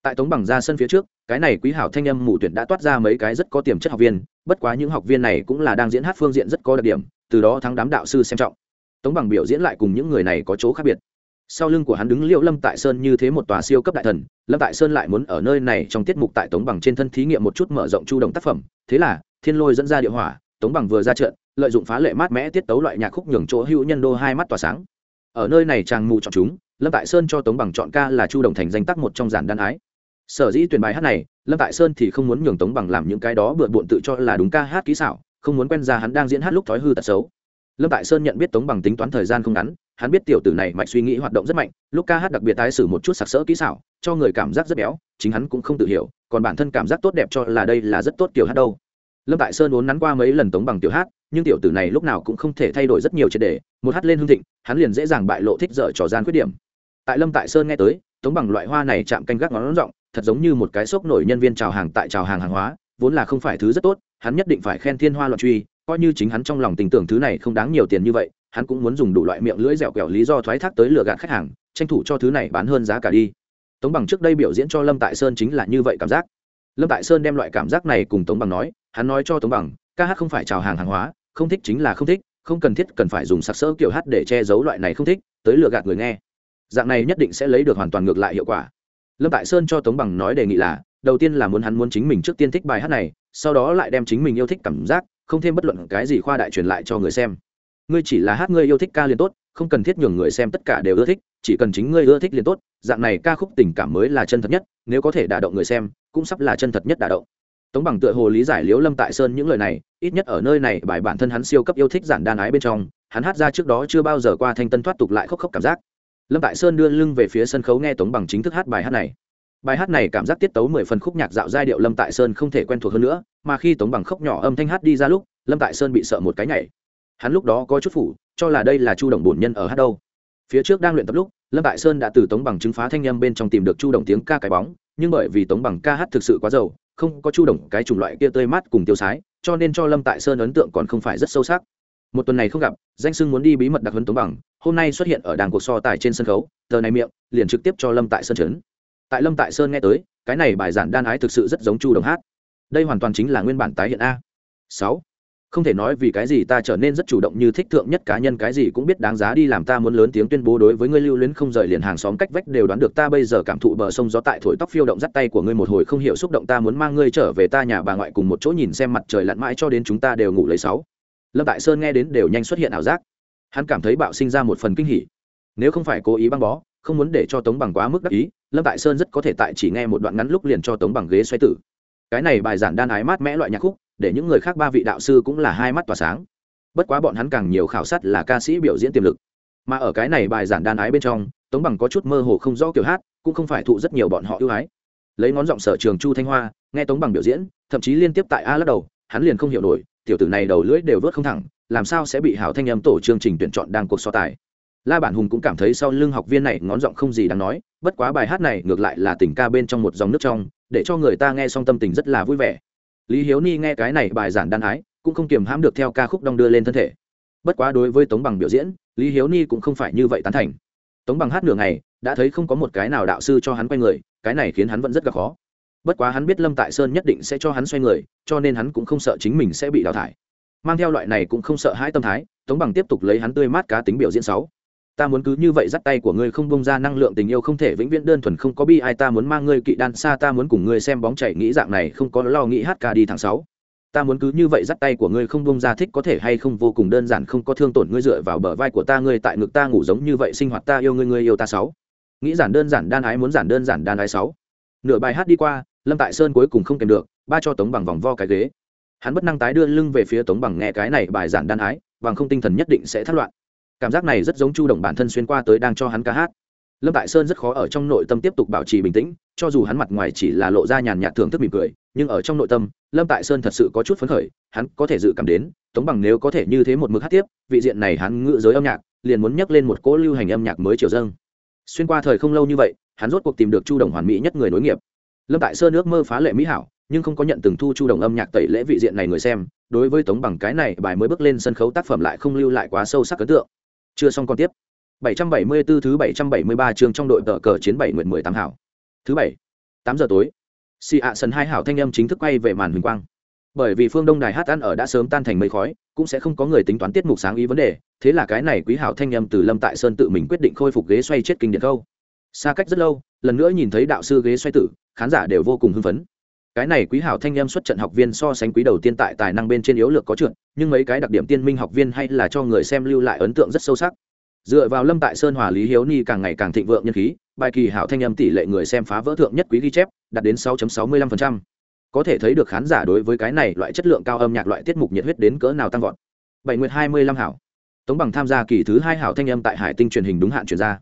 [SPEAKER 1] Tại tống bằng ra sân phía trước, cái này quý hảo thanh âm mù tuyển đã toát ra mấy cái rất có tiềm chất học viên, bất quá những học viên này cũng là đang diễn hát phương diện rất có đặc điểm, từ đó thắng đám đạo sư xem trọng. Tống bằng biểu diễn lại cùng những người này có chỗ khác biệt. Sau lưng của hắn đứng liệu lâm tại sơn như thế một tòa siêu cấp đại thần, lâm tại sơn lại muốn ở nơi này trong tiết mục tại tống bằng trên thân thí nghiệm một chút mở rộng chu động tác phẩm thế là, thiên lôi dẫn ra địa hỏa, tống bằng vừa ra trận, lợi dụng phá lệ mát mẽ tiết tấu loại nhạc khúc nhường chỗ hữu nhân đô hai mắt tỏa sáng. Ở nơi này chàng mù chọn chúng, lâm tại sơn cho tống bằng chọn ca là chu đồng thành danh tác một trong giản đan ái. Sở dĩ tuyển bài hát này, lâm tại sơn thì không muốn nhường tống bằng làm những cái đó bừa bộn tự cho là đúng ca hát kỹ xảo, không muốn quen ra hắn đang diễn hát lúc thói hư tật xấu. Lâm tại sơn nhận biết tống bằng tính toán thời gian không ngắn hắn biết tiểu tử này mạch suy nghĩ hoạt động rất mạnh, lúc ca hát đặc biệt tái sử một chút sặc sỡ kỹ xảo, cho người cảm giác rất béo, chính hắn cũng không tự hiểu, còn bản thân cảm giác tốt đẹp cho là đây là rất tốt kiểu hát đâu. Lâm tại sơn uốn nắn qua mấy lần tống bằng tiểu hát, nhưng tiểu tử này lúc nào cũng không thể thay đổi rất nhiều triệt đề, một hát lên hương thịnh, hắn liền dễ dàng bại lộ thích dở trò gian khuyết điểm. Tại lâm tại sơn nghe tới, tống bằng loại hoa này chạm canh gác ngón rộng thật giống như một cái xốc nổi nhân viên chào hàng tại chào hàng hàng hóa, vốn là không phải thứ rất tốt, hắn nhất định phải khen thiên hoa loạn truy, coi như chính hắn trong lòng tình tưởng thứ này không đáng nhiều tiền như vậy hắn cũng muốn dùng đủ loại miệng lưỡi dẻo quẹo lý do thoái thác tới lừa gạt khách hàng, tranh thủ cho thứ này bán hơn giá cả đi. Tống bằng trước đây biểu diễn cho lâm tại sơn chính là như vậy cảm giác. Lâm tại sơn đem loại cảm giác này cùng tống bằng nói, hắn nói cho tống bằng, ca hát không phải chào hàng hàng hóa, không thích chính là không thích, không cần thiết cần phải dùng sặc sỡ kiểu hát để che giấu loại này không thích, tới lừa gạt người nghe. Dạng này nhất định sẽ lấy được hoàn toàn ngược lại hiệu quả. Lâm tại sơn cho tống bằng nói đề nghị là, đầu tiên là muốn hắn muốn chính mình trước tiên thích bài hát này, sau đó lại đem chính mình yêu thích cảm giác, không thêm bất luận cái gì khoa đại truyền lại cho người xem ngươi chỉ là hát ngươi yêu thích ca liền tốt, không cần thiết nhường người xem tất cả đều ưa thích, chỉ cần chính ngươi ưa thích liền tốt, dạng này ca khúc tình cảm mới là chân thật nhất, nếu có thể đả động người xem, cũng sắp là chân thật nhất đả động. Tống bằng tựa hồ lý giải liếu lâm tại sơn những lời này, ít nhất ở nơi này, bài bản thân hắn siêu cấp yêu thích giản đan ái bên trong, hắn hát ra trước đó chưa bao giờ qua thanh tân thoát tục lại khóc khóc cảm giác. Lâm tại sơn đưa lưng về phía sân khấu nghe tống bằng chính thức hát bài hát này. Bài hát này cảm giác tiết tấu mười phần khúc nhạc dạo giai điệu lâm tại sơn không thể quen thuộc hơn nữa, mà khi tống bằng khóc nhỏ âm thanh hát đi ra lúc, lâm tại sơn bị sợ một cái nhảy hắn lúc đó có chút phủ, cho là đây là chu đồng bổn nhân ở hát đâu. Phía trước đang luyện tập lúc, lâm tại sơn đã từ tống bằng chứng phá thanh â m bên trong tìm được chu đồng tiếng ca cái bóng, nhưng bởi vì tống bằng ca hát thực sự quá giàu không có chu đồng cái chủng loại kia tươi mát cùng tiêu sái, cho nên cho lâm tại sơn ấn tượng còn không phải rất sâu sắc. Một tuần này không gặp, danh sưng muốn đi bí mật đặc huấn tống bằng, hôm nay xuất hiện ở đàng cuộc so tài trên sân khấu, tờ này miệng, liền trực tiếp cho lâm tại sơn trấn tại lâm tại sơn nghe tới, cái này bài giản đan ái thực sự rất giống chu đồng hát. Đây hoàn toàn chính là nguyên bản tái hiện a. Sáu không thể nói vì cái gì ta trở nên rất chủ động như thích thượng nhất cá nhân, cái gì cũng biết đáng giá đi làm ta muốn lớn tiếng tuyên bố đối với ngươi lưu luyến không rời liền hàng xóm cách vách đều đoán được ta bây giờ cảm thụ bờ sông gió tại thổi tóc phiêu động dắt tay của ngươi một hồi không hiểu xúc động ta muốn mang ngươi trở về ta nhà bà ngoại cùng một chỗ nhìn xem mặt trời lặn mãi cho đến chúng ta đều ngủ lấy sáu. Lâm Đại sơn nghe đến đều nhanh xuất hiện ảo giác. Hắn cảm thấy bạo sinh ra một phần kinh hỉ. Nếu không phải cố ý băng bó, không muốn để cho tống bằng quá mức đắc ý, lâm tại sơn rất có thể tại chỉ nghe một đoạn ngắn lúc liền cho tống bằng ghế xoay tử. Cái này bài giản đan ái mát mẽ loại nhạc khúc để những người khác ba vị đạo sư cũng là hai mắt tỏa sáng. Bất quá bọn hắn càng nhiều khảo sát là ca sĩ biểu diễn tiềm lực. Mà ở cái này bài giản đan ái bên trong, tống bằng có chút mơ hồ không rõ kiểu hát, cũng không phải thụ rất nhiều bọn họ ưu ái. Lấy ngón giọng sở trường chu thanh hoa, nghe tống bằng biểu diễn, thậm chí liên tiếp tại a lắc đầu, hắn liền không hiểu nổi, tiểu tử này đầu lưỡi đều vớt không thẳng, làm sao sẽ bị hảo thanh âm tổ chương trình tuyển chọn đang cuộc so tài. La bản hùng cũng cảm thấy sau lưng học viên này ngón giọng không gì đáng nói, bất quá bài hát này ngược lại là tình ca bên trong một dòng nước trong, để cho người ta nghe xong tâm tình rất là vui vẻ lý hiếu ni nghe cái này bài giản đan ái, cũng không kiềm hãm được theo ca khúc đong đưa lên thân thể. Bất quá đối với tống bằng biểu diễn, lý hiếu ni cũng không phải như vậy tán thành. Tống bằng hát nửa ngày, đã thấy không có một cái nào đạo sư cho hắn quay người, cái này khiến hắn vẫn rất gặp khó. Bất quá hắn biết lâm tại sơn nhất định sẽ cho hắn xoay người, cho nên hắn cũng không sợ chính mình sẽ bị đào thải. Mang theo loại này cũng không sợ hãi tâm thái, tống bằng tiếp tục lấy hắn tươi mát cá tính biểu diễn sáu ta muốn cứ như vậy dắt tay của ngươi không bông ra năng lượng tình yêu không thể vĩnh viễn đơn thuần không có bi ai ta muốn mang ngươi kỵ đan xa ta muốn cùng ngươi xem bóng chảy nghĩ dạng này không có lo nghĩ hát ca đi tháng sáu. Ta muốn cứ như vậy dắt tay của ngươi không bông ra thích có thể hay không vô cùng đơn giản không có thương tổn ngươi dựa vào bờ vai của ta ngươi tại ngực ta ngủ giống như vậy sinh hoạt ta yêu ngươi ngươi yêu ta sáu. Nghĩ giản đơn giản đan ái muốn giản đơn giản đan ái sáu. Nửa bài hát đi qua, lâm tại sơn cuối cùng không kèm được, ba cho tống bằng vòng vo cái ghế. Hắn bất năng tái đưa lưng về phía tống bằng nghe cái này bài giản đan ái, bằng không tinh thần nhất định sẽ thất loạn cảm giác này rất giống chu động bản thân xuyên qua tới đang cho hắn ca hát. Lâm tại sơn rất khó ở trong nội tâm tiếp tục bảo trì bình tĩnh, cho dù hắn mặt ngoài chỉ là lộ ra nhàn nhạt thưởng thức mỉm cười, nhưng ở trong nội tâm, lâm tại sơn thật sự có chút phấn khởi, hắn có thể dự cảm đến, tống bằng nếu có thể như thế một mực hát tiếp, vị diện này hắn ngự giới âm nhạc, liền muốn nhắc lên một cỗ lưu hành âm nhạc mới triều dâng. Xuyên qua thời không lâu như vậy, hắn rốt cuộc tìm được chu đồng hoàn mỹ nhất người nối nghiệp. Lâm tại sơn ước mơ phá lệ mỹ hảo, nhưng không có nhận từng thu chu đồng âm nhạc tẩy lễ vị diện này người xem, đối với tống bằng cái này bài mới bước lên sân khấu tác phẩm lại không lưu lại quá sâu sắc ấn tượng chưa xong còn tiếp 774 thứ 773 chương trong đội tờ cờ chiến 7 nguyện 18 hảo. Thứ bảy, 8 giờ tối. Si ạ sân hai hảo thanh âm chính thức quay về màn huỳnh quang. Bởi vì phương Đông đài hát ăn ở đã sớm tan thành mây khói, cũng sẽ không có người tính toán tiết mục sáng ý vấn đề, thế là cái này quý hảo thanh âm từ Lâm Tại Sơn tự mình quyết định khôi phục ghế xoay chết kinh điện câu. Xa cách rất lâu, lần nữa nhìn thấy đạo sư ghế xoay tử, khán giả đều vô cùng hưng phấn. Cái này quý hảo thanh em xuất trận học viên so sánh quý đầu tiên tại tài năng bên trên yếu lược có trượt, nhưng mấy cái đặc điểm tiên minh học viên hay là cho người xem lưu lại ấn tượng rất sâu sắc. Dựa vào lâm tại sơn hòa lý hiếu ni càng ngày càng thịnh vượng nhân khí bài kỳ hảo thanh em tỷ lệ người xem phá vỡ thượng nhất quý ghi chép đạt đến 6.65%. có thể thấy được khán giả đối với cái này loại chất lượng cao âm nhạc loại tiết mục nhiệt huyết đến cỡ nào tăng vọt. Bảy nguyệt hai mươi lăm hảo. Tống bằng tham gia kỳ thứ hai hảo thanh âm tại hải tinh truyền hình đúng hạn chuyển ra.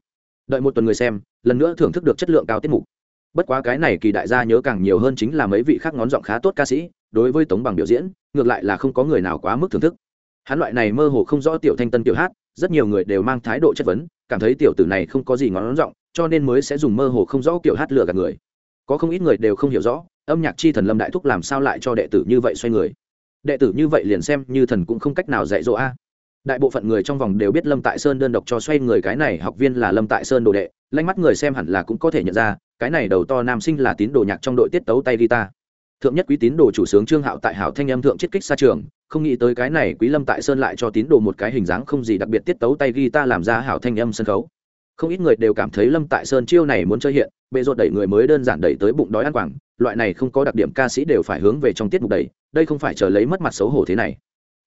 [SPEAKER 1] Đợi một tuần người xem lần nữa thưởng thức được chất lượng cao tiết mục bất quá cái này kỳ đại gia nhớ càng nhiều hơn chính là mấy vị khác ngón giọng khá tốt ca sĩ, đối với tống bằng biểu diễn, ngược lại là không có người nào quá mức thưởng thức. Hắn loại này mơ hồ không rõ tiểu thanh tân tiểu hát, rất nhiều người đều mang thái độ chất vấn, cảm thấy tiểu tử này không có gì ngón giọng, cho nên mới sẽ dùng mơ hồ không rõ kiểu hát lừa gạt người. Có không ít người đều không hiểu rõ, âm nhạc chi thần lâm đại thúc làm sao lại cho đệ tử như vậy xoay người. Đệ tử như vậy liền xem như thần cũng không cách nào dạy dỗ a đại bộ phận người trong vòng đều biết lâm tại sơn đơn độc cho xoay người cái này học viên là lâm tại sơn đồ đệ, lanh mắt người xem hẳn là cũng có thể nhận ra, cái này đầu to nam sinh là tín đồ nhạc trong đội tiết tấu tay guitar. Thượng nhất quý tín đồ chủ sướng trương hạo tại hảo thanh âm thượng chiết kích xa trường, không nghĩ tới cái này quý lâm tại sơn lại cho tín đồ một cái hình dáng không gì đặc biệt tiết tấu tay guitar làm ra hảo thanh âm sân khấu. Không ít người đều cảm thấy lâm tại sơn chiêu này muốn chơi hiện, bệ rột đẩy người mới đơn giản đẩy tới bụng đói ăn quảng, loại này không có đặc điểm ca sĩ đều phải hướng về trong tiết mục đẩy, đây không phải chờ lấy mất mặt xấu hổ thế này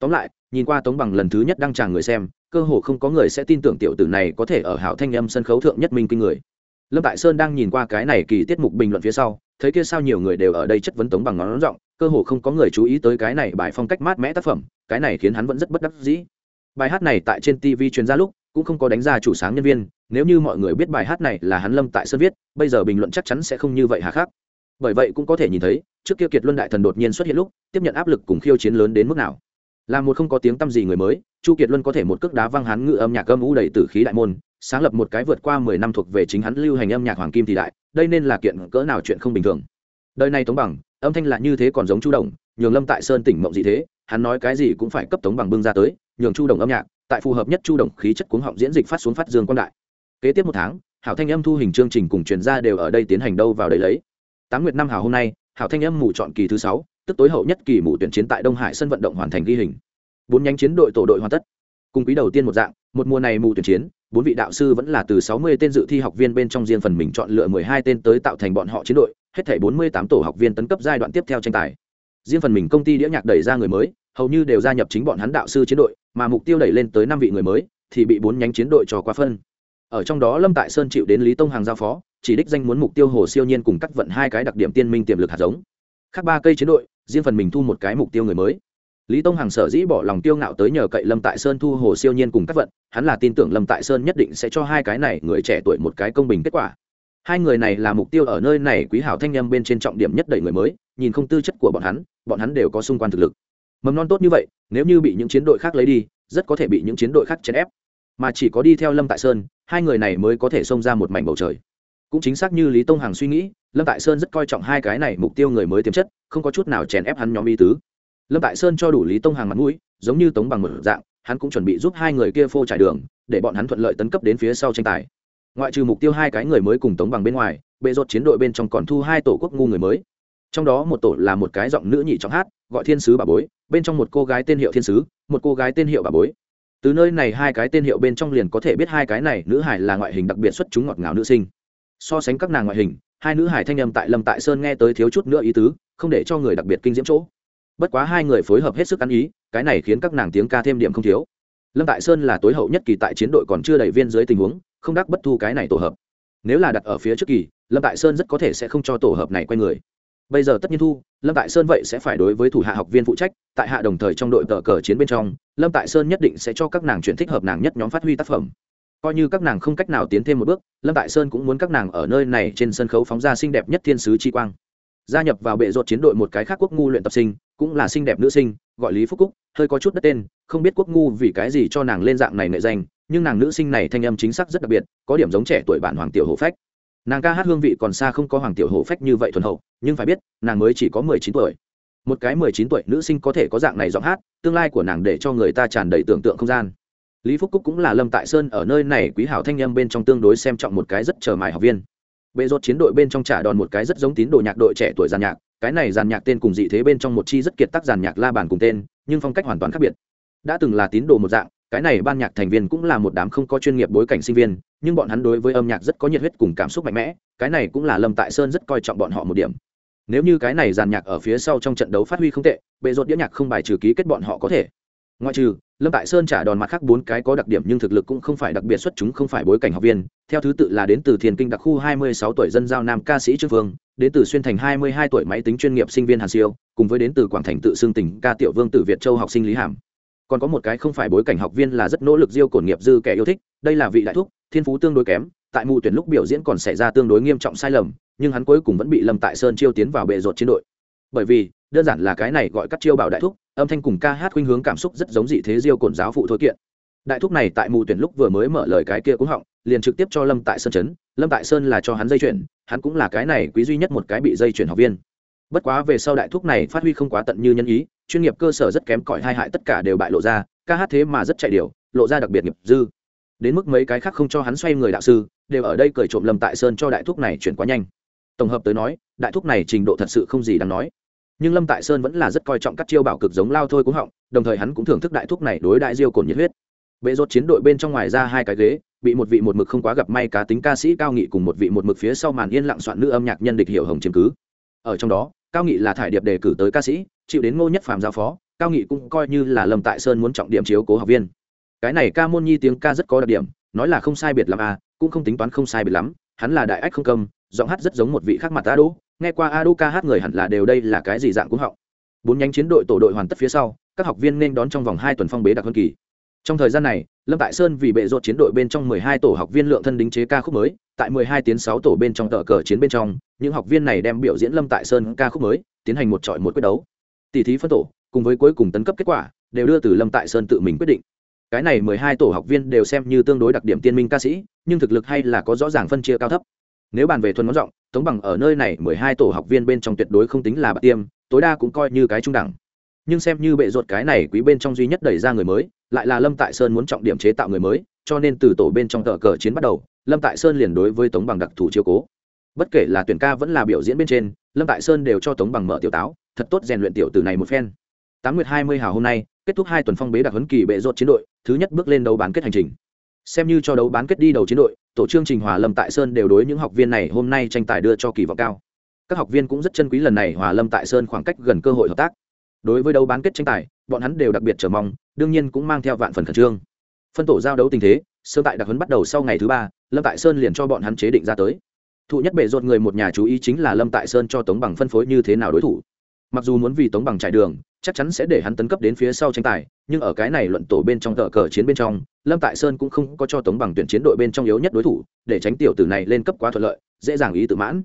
[SPEAKER 1] tóm lại, nhìn qua tống bằng lần thứ nhất đăng tràng người xem, cơ hồ không có người sẽ tin tưởng tiểu tử này có thể ở hảo thanh âm sân khấu thượng nhất minh kinh người. Lâm tại sơn đang nhìn qua cái này kỳ tiết mục bình luận phía sau, thấy kia sao nhiều người đều ở đây chất vấn tống bằng ngón giọng, cơ hồ không có người chú ý tới cái này bài phong cách mát mẽ tác phẩm, cái này khiến hắn vẫn rất bất đắc dĩ. Bài hát này tại trên tv truyền ra lúc, cũng không có đánh ra chủ sáng nhân viên, nếu như mọi người biết bài hát này là hắn lâm tại sơn viết, bây giờ bình luận chắc chắn sẽ không như vậy hà khắc. Bởi vậy cũng có thể nhìn thấy, trước kia kiệt luân đại thần đột nhiên xuất hiện lúc, tiếp nhận áp lực cùng khiêu chiến lớn đến mức nào là một không có tiếng tăm gì người mới, chu kiệt luân có thể một cước đá văng hắn ngự âm nhạc âm u đầy tử khí đại môn, sáng lập một cái vượt qua mười năm thuộc về chính hắn lưu hành âm nhạc hoàng kim thì đại, đây nên là kiện cỡ nào chuyện không bình thường. Đời này tống bằng, âm thanh là như thế còn giống chu đồng, nhường lâm tại sơn tỉnh mộng gì thế, hắn nói cái gì cũng phải cấp tống bằng bưng ra tới, nhường chu đồng âm nhạc, tại phù hợp nhất chu đồng khí chất cuống họng diễn dịch phát xuống phát dương quan đại. Kế tiếp một tháng, hảo thanh âm thu hình chương trình cùng truyền ra đều ở đây tiến hành đâu vào đấy lấy. Tám nguyệt năm hảo hôm nay, hảo thanh âm mù chọn kỳ thứ sáu tức tối hậu nhất kỳ mù tuyển chiến tại đông hải sân vận động hoàn thành ghi hình. Bốn nhánh chiến đội tổ đội hoàn tất. Cùng quý đầu tiên một dạng, một mùa này mù tuyển chiến, bốn vị đạo sư vẫn là từ sáu mươi tên dự thi học viên bên trong riêng phần mình chọn lựa mười hai tên tới tạo thành bọn họ chiến đội, hết thảy bốn mươi tám tổ học viên tấn cấp giai đoạn tiếp theo tranh tài. Riêng phần mình công ty đĩa nhạc đẩy ra người mới, hầu như đều gia nhập chính bọn hắn đạo sư chiến đội, mà mục tiêu đẩy lên tới năm vị người mới, thì bị bốn nhánh chiến đội cho quá phân. Ở trong đó lâm tại sơn chịu đến lý tông hàng giao phó, chỉ đích danh muốn mục tiêu hồ siêu nhiên cùng cắt vận hai cái đặc điểm tiên minh tiềm lực hạt giống. Khác ba cây chiến đội riêng phần mình thu một cái mục tiêu người mới. Lý tông hằng sở dĩ bỏ lòng tiêu ngạo tới nhờ cậy lâm tại sơn thu hồ siêu nhiên cùng các vận, hắn là tin tưởng lâm tại sơn nhất định sẽ cho hai cái này người trẻ tuổi một cái công bình kết quả. Hai người này là mục tiêu ở nơi này quý hảo thanh em bên trên trọng điểm nhất đẩy người mới, nhìn không tư chất của bọn hắn bọn hắn đều có xung quanh thực lực. Mầm non tốt như vậy, nếu như bị những chiến đội khác lấy đi, rất có thể bị những chiến đội khác chèn ép. Mà chỉ có đi theo lâm tại sơn, hai người này mới có thể xông ra một mảnh bầu trời cũng chính xác như lý tông hằng suy nghĩ, lâm tại sơn rất coi trọng hai cái này mục tiêu người mới tiềm chất, không có chút nào chèn ép hắn nhóm y tứ. Lâm tại sơn cho đủ lý tông Hằng mặt mũi, giống như tống bằng một dạng, hắn cũng chuẩn bị giúp hai người kia phô trải đường, để bọn hắn thuận lợi tấn cấp đến phía sau tranh tài. Ngoại trừ mục tiêu hai cái người mới cùng tống bằng bên ngoài, bệ rột chiến đội bên trong còn thu hai tổ quốc ngu người mới. Trong đó một tổ là một cái giọng nữ nhị trọng hát, gọi thiên sứ bà bối, bên trong một cô gái tên hiệu thiên sứ, một cô gái tên hiệu bà bối. Từ nơi này hai cái tên hiệu bên trong liền có thể biết hai cái này nữ hải là ngoại hình đặc biệt xuất chúng ngọt ngào nữ sinh so sánh các nàng ngoại hình, hai nữ hải thanh âm tại lâm tại sơn nghe tới thiếu chút nữa ý tứ, không để cho người đặc biệt kinh diễm chỗ. Bất quá hai người phối hợp hết sức ăn ý, cái này khiến các nàng tiếng ca thêm điểm không thiếu. Lâm tại sơn là tối hậu nhất kỳ tại chiến đội còn chưa đầy viên dưới tình huống, không đắc bất thu cái này tổ hợp. Nếu là đặt ở phía trước kỳ, lâm tại sơn rất có thể sẽ không cho tổ hợp này quay người. Bây giờ tất nhiên thu, lâm tại sơn vậy sẽ phải đối với thủ hạ học viên phụ trách, tại hạ đồng thời trong đội tờ cờ chiến bên trong, lâm tại sơn nhất định sẽ cho các nàng chuyển thích hợp nàng nhất nhóm phát huy tác phẩm coi như các nàng không cách nào tiến thêm một bước, lâm tại sơn cũng muốn các nàng ở nơi này trên sân khấu phóng ra xinh đẹp nhất thiên sứ chi quang. Gia nhập vào bệ rột chiến đội một cái khác quốc ngu luyện tập sinh, cũng là xinh đẹp nữ sinh, gọi lý phúc cúc, hơi có chút đất tên, không biết quốc ngu vì cái gì cho nàng lên dạng này nệ danh, nhưng nàng nữ sinh này thanh âm chính xác rất đặc biệt, có điểm giống trẻ tuổi bản hoàng tiểu hổ phách. Nàng ca hát hương vị còn xa không có hoàng tiểu hổ phách như vậy thuần hậu, nhưng phải biết, nàng mới chỉ có mười chín tuổi. Một cái mười chín tuổi nữ sinh có thể có dạng này giọng hát, tương lai của nàng để cho người ta tràn đầy tưởng tượng không gian lý phúc cúc cũng là lâm tại sơn ở nơi này quý hảo thanh â m bên trong tương đối xem trọng một cái rất chờ mài học viên. Bệ rốt chiến đội bên trong trả đòn một cái rất giống tín đồ nhạc đội trẻ tuổi giàn nhạc, cái này giàn nhạc tên cùng dị thế bên trong một chi rất kiệt tác giàn nhạc la bàn cùng tên, nhưng phong cách hoàn toàn khác biệt. Đã từng là tín đồ một dạng, cái này ban nhạc thành viên cũng là một đám không có chuyên nghiệp bối cảnh sinh viên, nhưng bọn hắn đối với âm nhạc rất có nhiệt huyết cùng cảm xúc mạnh mẽ, cái này cũng là lâm tại sơn rất coi trọng bọn họ một điểm. Nếu như cái này giàn nhạc ở phía sau trong trận đấu phát huy không tệ, bệ rột đĩa nhạc không bài trừ ký kết bọn họ có thể ngoại trừ, lâm tại sơn trả đòn mặt khác bốn cái có đặc điểm nhưng thực lực cũng không phải đặc biệt xuất chúng không phải bối cảnh học viên. Theo thứ tự là đến từ thiền kinh đặc khu 26 tuổi dân giao nam ca sĩ trương Vương, đến từ xuyên thành 22 tuổi máy tính chuyên nghiệp sinh viên hàn siêu, cùng với đến từ quảng thành tự xương tỉnh ca tiểu vương tử việt châu học sinh lý hàm. Còn có một cái không phải bối cảnh học viên là rất nỗ lực diêu cổn nghiệp dư kẻ yêu thích, đây là vị đại thúc, thiên phú tương đối kém, tại mù tuyển lúc biểu diễn còn xảy ra tương đối nghiêm trọng sai lầm, nhưng hắn cuối cùng vẫn bị lâm tại sơn chiêu tiến vào bệ rột chiến đội. Bởi vì, đơn giản là cái này gọi cắt chiêu bảo đại thúc âm thanh cùng ca hát khuynh hướng cảm xúc rất giống dị thế diêu cổn giáo phụ thôi kiện. Đại thúc này tại mù tuyển lúc vừa mới mở lời cái kia cũng họng, liền trực tiếp cho lâm tại sơn chấn, lâm tại sơn là cho hắn dây chuyển hắn cũng là cái này quý duy nhất một cái bị dây chuyển học viên. Bất quá về sau đại thúc này phát huy không quá tận như nhân ý, chuyên nghiệp cơ sở rất kém cỏi hai hại tất cả đều bại lộ ra, ca hát thế mà rất chạy điều lộ ra đặc biệt nghiệp dư. Đến mức mấy cái khác không cho hắn xoay người đạo sư, đều ở đây cởi trộm lâm tại sơn cho đại thúc này chuyển quá nhanh. Tổng hợp tới nói, đại thúc này trình độ thật sự không gì đáng nói nhưng lâm tại sơn vẫn là rất coi trọng các chiêu bảo cực giống lao thôi cũng họng đồng thời hắn cũng thưởng thức đại thuốc này đối đại diêu cồn nhiệt huyết. Bệ rốt chiến đội bên trong ngoài ra hai cái ghế bị một vị một mực không quá gặp may cá tính ca sĩ cao nghị cùng một vị một mực phía sau màn yên lặng soạn nữ âm nhạc nhân địch hiểu hồng chiếm cứ. Ở trong đó cao nghị là thải điệp đề cử tới ca sĩ chịu đến ngô nhất phàm giao phó cao nghị cũng coi như là lâm tại sơn muốn trọng điểm chiếu cố học viên. Cái này ca môn nhi tiếng ca rất có đặc điểm nói là không sai biệt lắm à cũng không tính toán không sai biệt lắm hắn là đại ách không cầm, giọng hát rất giống một vị khác mặt ta đỗ nghe qua a ca hát người hẳn là đều đây là cái gì dạng cũng họng. Bốn nhánh chiến đội tổ đội hoàn tất phía sau, các học viên nên đón trong vòng hai tuần phong bế đặc hơn kỳ. Trong thời gian này, lâm tại sơn vì bệ rột chiến đội bên trong mười hai tổ học viên lượng thân đính chế ca khúc mới, tại mười hai tiếng sáu tổ bên trong tờ cờ chiến bên trong, những học viên này đem biểu diễn lâm tại sơn ca khúc mới, tiến hành một trọi một quyết đấu. Tỷ thí phân tổ, cùng với cuối cùng tấn cấp kết quả, đều đưa từ lâm tại sơn tự mình quyết định. Cái này mười hai tổ học viên đều xem như tương đối đặc điểm tiên minh ca sĩ, nhưng thực lực hay là có rõ ràng phân chia cao thấp. Nếu bàn về thuần ngón giọng tống bằng ở nơi này mười hai tổ học viên bên trong tuyệt đối không tính là bạc tiêm, tối đa cũng coi như cái trung đẳng. Nhưng xem như bệ ruột cái này quý bên trong duy nhất đẩy ra người mới, lại là lâm tại sơn muốn trọng điểm chế tạo người mới, cho nên từ tổ bên trong tờ cờ chiến bắt đầu, lâm tại sơn liền đối với tống bằng đặc thù chiếu cố. Bất kể là tuyển ca vẫn là biểu diễn bên trên, lâm tại sơn đều cho tống bằng mở tiểu táo, thật tốt rèn luyện tiểu từ này một phen. Tám nguyệt hai mươi hào hôm nay, kết thúc hai tuần phong bế đặc huấn kỳ bệ rột chiến đội, thứ nhất bước lên đấu bán kết hành trình. Xem như cho đấu bán kết đi đầu chiến đội tổ chương trình hòa lâm tại sơn đều đối những học viên này hôm nay tranh tài đưa cho kỳ vọng cao. Các học viên cũng rất chân quý lần này hòa lâm tại sơn khoảng cách gần cơ hội hợp tác. Đối với đấu bán kết tranh tài, bọn hắn đều đặc biệt chờ mong, đương nhiên cũng mang theo vạn phần khẩn trương. Phân tổ giao đấu tình thế sơ tại đặc huấn bắt đầu sau ngày thứ ba, lâm tại sơn liền cho bọn hắn chế định ra tới. Thụ nhất bệ ruột người một nhà chú ý chính là lâm tại sơn cho tống bằng phân phối như thế nào đối thủ. Mặc dù muốn vì tống bằng trải đường, chắc chắn sẽ để hắn tấn cấp đến phía sau tranh tài, nhưng ở cái này luận tổ bên trong tờ cờ chiến bên trong lâm tại sơn cũng không có cho tống bằng tuyển chiến đội bên trong yếu nhất đối thủ, để tránh tiểu tử này lên cấp quá thuận lợi, dễ dàng ý tự mãn.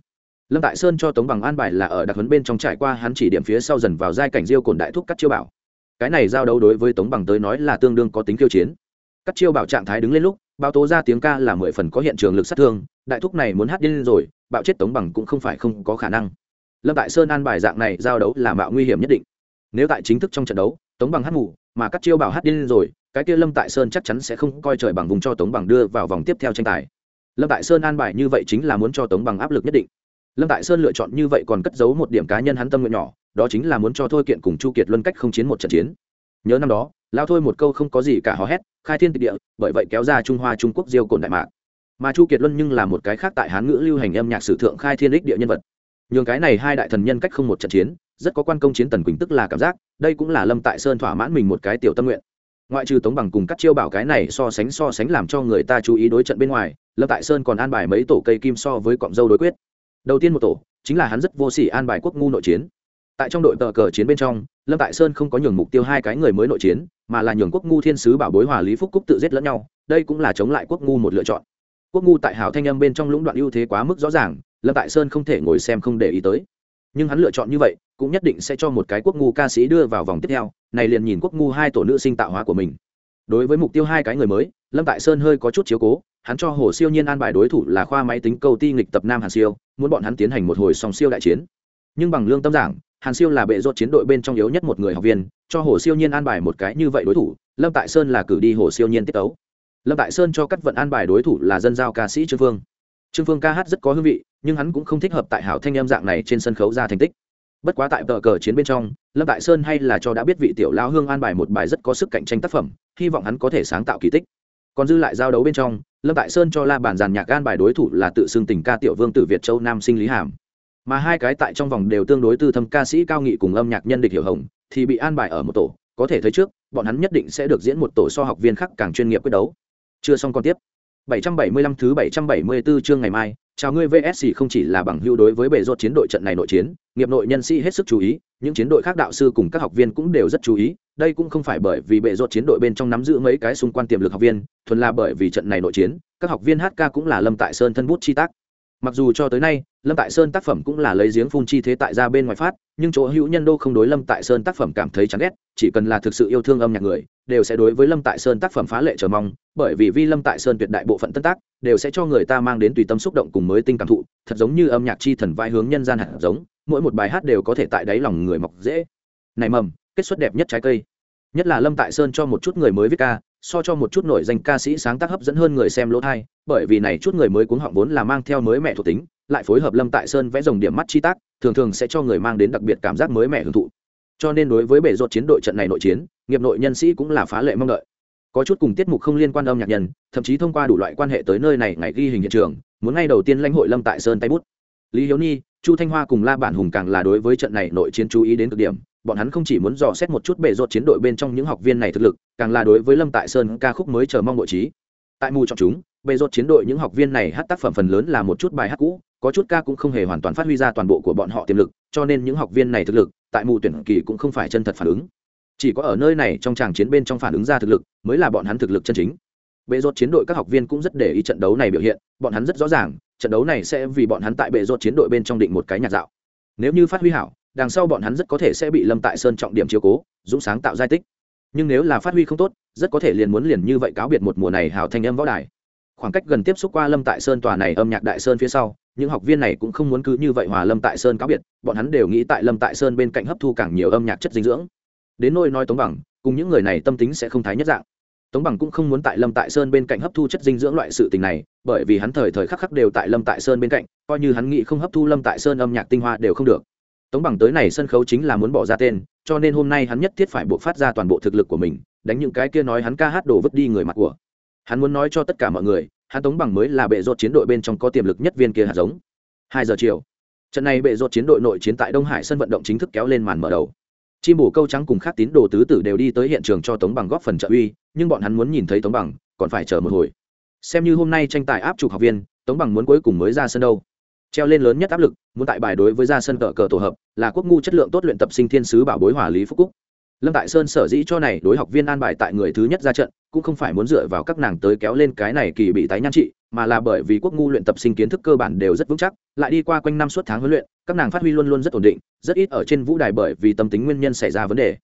[SPEAKER 1] Lâm tại sơn cho tống bằng an bài là ở đặc huấn bên trong trải qua hắn chỉ điểm phía sau dần vào giai cảnh diêu cồn đại thúc cắt chiêu bảo. Cái này giao đấu đối với tống bằng tới nói là tương đương có tính khiêu chiến. Cắt chiêu bảo trạng thái đứng lên lúc, báo tố ra tiếng ca là mười phần có hiện trường lực sát thương, đại thúc này muốn hát điên rồi, bạo chết tống bằng cũng không phải không có khả năng. Lâm tại sơn an bài dạng này giao đấu là mạo nguy hiểm nhất định. Nếu tại chính thức trong trận đấu, tống bằng hát ngủ mà cắt chiêu bảo hát điên rồi cái kia lâm tại sơn chắc chắn sẽ không coi trời bằng vùng cho tống bằng đưa vào vòng tiếp theo tranh tài. Lâm tại sơn an bài như vậy chính là muốn cho tống bằng áp lực nhất định. Lâm tại sơn lựa chọn như vậy còn cất giấu một điểm cá nhân hắn tâm nguyện nhỏ, đó chính là muốn cho thôi kiện cùng chu kiệt luân cách không chiến một trận chiến. Nhớ năm đó, lao thôi một câu không có gì cả hò hét, khai thiên tịch địa, bởi vậy kéo ra trung hoa trung quốc diêu cồn đại mạc. Mà chu kiệt luân nhưng là một cái khác tại hán ngữ lưu hành âm nhạc sử thượng khai thiên đích địa nhân vật. Nhường cái này hai đại thần nhân cách không một trận chiến, rất có quan công chiến tần quỳnh tức là cảm giác, đây cũng là lâm tại sơn thỏa mãn mình một cái tiểu tâm nguyện ngoại trừ tống bằng cùng các chiêu bảo cái này so sánh so sánh làm cho người ta chú ý đối trận bên ngoài, lâm tại sơn còn an bài mấy tổ cây kim so với cọng dâu đối quyết. Đầu tiên một tổ, chính là hắn rất vô sỉ an bài quốc ngu nội chiến. Tại trong đội tờ cờ chiến bên trong, lâm tại sơn không có nhường mục tiêu hai cái người mới nội chiến, mà là nhường quốc ngu thiên sứ bảo bối hòa lý phúc cúc tự giết lẫn nhau, đây cũng là chống lại quốc ngu một lựa chọn. Quốc ngu tại hào thanh âm bên trong lũng đoạn ưu thế quá mức rõ ràng, lâm tại sơn không thể ngồi xem không để ý tới. Nhưng hắn lựa chọn như vậy cũng nhất định sẽ cho một cái quốc ngu ca sĩ đưa vào vòng tiếp theo, này liền nhìn quốc ngu hai tổ nữ sinh tạo hóa của mình. Đối với mục tiêu hai cái người mới, lâm tại sơn hơi có chút chiếu cố, hắn cho hồ siêu nhiên an bài đối thủ là khoa máy tính câu ti nghịch tập nam hàn siêu, muốn bọn hắn tiến hành một hồi song siêu đại chiến. Nhưng bằng lương tâm giảng, hàn siêu là bệ rốt chiến đội bên trong yếu nhất một người học viên, cho hồ siêu nhiên an bài một cái như vậy đối thủ, lâm tại sơn là cử đi hồ siêu nhiên tiết tấu. Lâm tại sơn cho cắt vận an bài đối thủ là dân giao ca sĩ trương phương. Trương phương ca hát rất có hương vị, nhưng hắn cũng không thích hợp tại hảo thanh em dạng này trên sân khấu ra thành tích bất quá tại tờ cờ chiến bên trong, lâm tại sơn hay là cho đã biết vị tiểu lao hương an bài một bài rất có sức cạnh tranh tác phẩm, hy vọng hắn có thể sáng tạo kỳ tích. Còn dư lại giao đấu bên trong, lâm tại sơn cho la bản giàn nhạc an bài đối thủ là tự xưng tình ca tiểu vương tử việt châu nam sinh lý hàm. Mà hai cái tại trong vòng đều tương đối tư thâm ca sĩ cao nghị cùng âm nhạc nhân địch hiểu hồng, thì bị an bài ở một tổ, có thể thấy trước, bọn hắn nhất định sẽ được diễn một tổ so học viên khác càng chuyên nghiệp quyết đấu. Chưa xong còn tiếp. 775 thứ 774 chương ngày mai chào ngươi VSC không chỉ là bằng hữu đối với bề rốt chiến đội trận này nội chiến, nghiệp nội nhân sĩ hết sức chú ý, những chiến đội khác đạo sư cùng các học viên cũng đều rất chú ý, đây cũng không phải bởi vì bệ rốt chiến đội bên trong nắm giữ mấy cái xung quanh tiềm lực học viên, thuần là bởi vì trận này nội chiến, các học viên HK cũng là Lâm Tại Sơn thân bút chi tác. Mặc dù cho tới nay, Lâm Tại Sơn tác phẩm cũng là lấy giếng phun chi thế tại ra bên ngoài phát, nhưng chỗ hữu nhân đô không đối Lâm Tại Sơn tác phẩm cảm thấy chán ghét, chỉ cần là thực sự yêu thương âm nhạc người, đều sẽ đối với Lâm Tại Sơn tác phẩm phá lệ chờ mong, bởi vì vi Lâm Tại Sơn tuyệt đại bộ phận tân tác, đều sẽ cho người ta mang đến tùy tâm xúc động cùng mới tinh cảm thụ, thật giống như âm nhạc chi thần vai hướng nhân gian hạt giống, mỗi một bài hát đều có thể tại đáy lòng người mọc dễ. Này mầm, kết xuất đẹp nhất trái cây. Nhất là Lâm Tại Sơn cho một chút người mới viết ca, so cho một chút nổi danh ca sĩ sáng tác hấp dẫn hơn người xem lỗ thai, bởi vì này chút người mới cuống họng vốn là mang theo mới mẹ thuộc tính, lại phối hợp Lâm Tại Sơn vẽ rồng điểm mắt chi tác, thường thường sẽ cho người mang đến đặc biệt cảm giác mới mẹ hưởng thụ. Cho nên đối với bể ruột chiến đội trận này nội chiến, nghiệp nội nhân sĩ cũng là phá lệ mong đợi có chút cùng tiết mục không liên quan âm nhạc nhân thậm chí thông qua đủ loại quan hệ tới nơi này ngày ghi hình hiện trường muốn ngay đầu tiên lãnh hội lâm tại sơn tay bút lý hiếu ni chu thanh hoa cùng la bản hùng càng là đối với trận này nội chiến chú ý đến cực điểm bọn hắn không chỉ muốn dò xét một chút bề rột chiến đội bên trong những học viên này thực lực, càng là đối với lâm tại sơn ca khúc mới chờ mong nội trí. Tại mù chọn chúng bề rột chiến đội những học viên này hát tác phẩm phần lớn là một chút bài hát cũ, có chút ca cũng không hề hoàn toàn phát huy ra toàn bộ của bọn họ tiềm lực, cho nên những học viên này thực lực, tại mù tuyển kỳ cũng không phải chân thật phản ứng. Chỉ có ở nơi này trong tràng chiến bên trong phản ứng ra thực lực, mới là bọn hắn thực lực chân chính. Bệ rốt chiến đội các học viên cũng rất để ý trận đấu này biểu hiện, bọn hắn rất rõ ràng, trận đấu này sẽ vì bọn hắn tại bệ rốt chiến đội bên trong định một cái nhạc dạo. Nếu như phát huy hảo đằng sau bọn hắn rất có thể sẽ bị lâm tại sơn trọng điểm chiếu cố, dũng sáng tạo giai tích. Nhưng nếu là phát huy không tốt, rất có thể liền muốn liền như vậy cáo biệt một mùa này hảo thanh âm võ đài. Khoảng cách gần tiếp xúc qua lâm tại sơn tòa này âm nhạc đại sơn phía sau, những học viên này cũng không muốn cứ như vậy hòa lâm tại sơn cáo biệt, bọn hắn đều nghĩ tại lâm tại sơn bên cạnh hấp thu càng nhiều âm nhạc chất dinh dưỡng. Đến nôi nói tống bằng, cùng những người này tâm tính sẽ không thái nhất dạng. Tống bằng cũng không muốn tại lâm tại sơn bên cạnh hấp thu chất dinh dưỡng loại sự tình này, bởi vì hắn thời thời khắc khắc đều tại lâm tại sơn bên cạnh, coi như hắn nghĩ không hấp thu lâm tại sơn âm nhạc tinh hoa đều không được tống bằng tới này sân khấu chính là muốn bỏ ra tên, cho nên hôm nay hắn nhất thiết phải buộc phát ra toàn bộ thực lực của mình, đánh những cái kia nói hắn ca hát đổ vứt đi người mặt của. Hắn muốn nói cho tất cả mọi người, hắn tống bằng mới là bệ rột chiến đội bên trong có tiềm lực nhất viên kia hạt giống. Hai giờ chiều, trận này bệ rột chiến đội nội chiến tại đông hải sân vận động chính thức kéo lên màn mở đầu. Chim bổ câu trắng cùng khác tín đồ tứ tử đều đi tới hiện trường cho tống bằng góp phần trợ uy, nhưng bọn hắn muốn nhìn thấy tống bằng, còn phải chờ một hồi. Xem như hôm nay tranh tài áp trục học viên, tống bằng muốn cuối cùng mới ra sân đâu treo lên lớn nhất áp lực, muốn tại bài đối với ra sân cờ cờ tổ hợp, là quốc ngu chất lượng tốt luyện tập sinh thiên sứ bảo bối hỏa lý phúc cúc. Lâm tại sơn sở dĩ cho này đối học viên an bài tại người thứ nhất ra trận, cũng không phải muốn dựa vào các nàng tới kéo lên cái này kỳ bị tái nhan trị, mà là bởi vì quốc ngu luyện tập sinh kiến thức cơ bản đều rất vững chắc, lại đi qua quanh năm suốt tháng huấn luyện, các nàng phát huy luôn luôn rất ổn định, rất ít ở trên vũ đài bởi vì tâm tính nguyên nhân xảy ra vấn đề.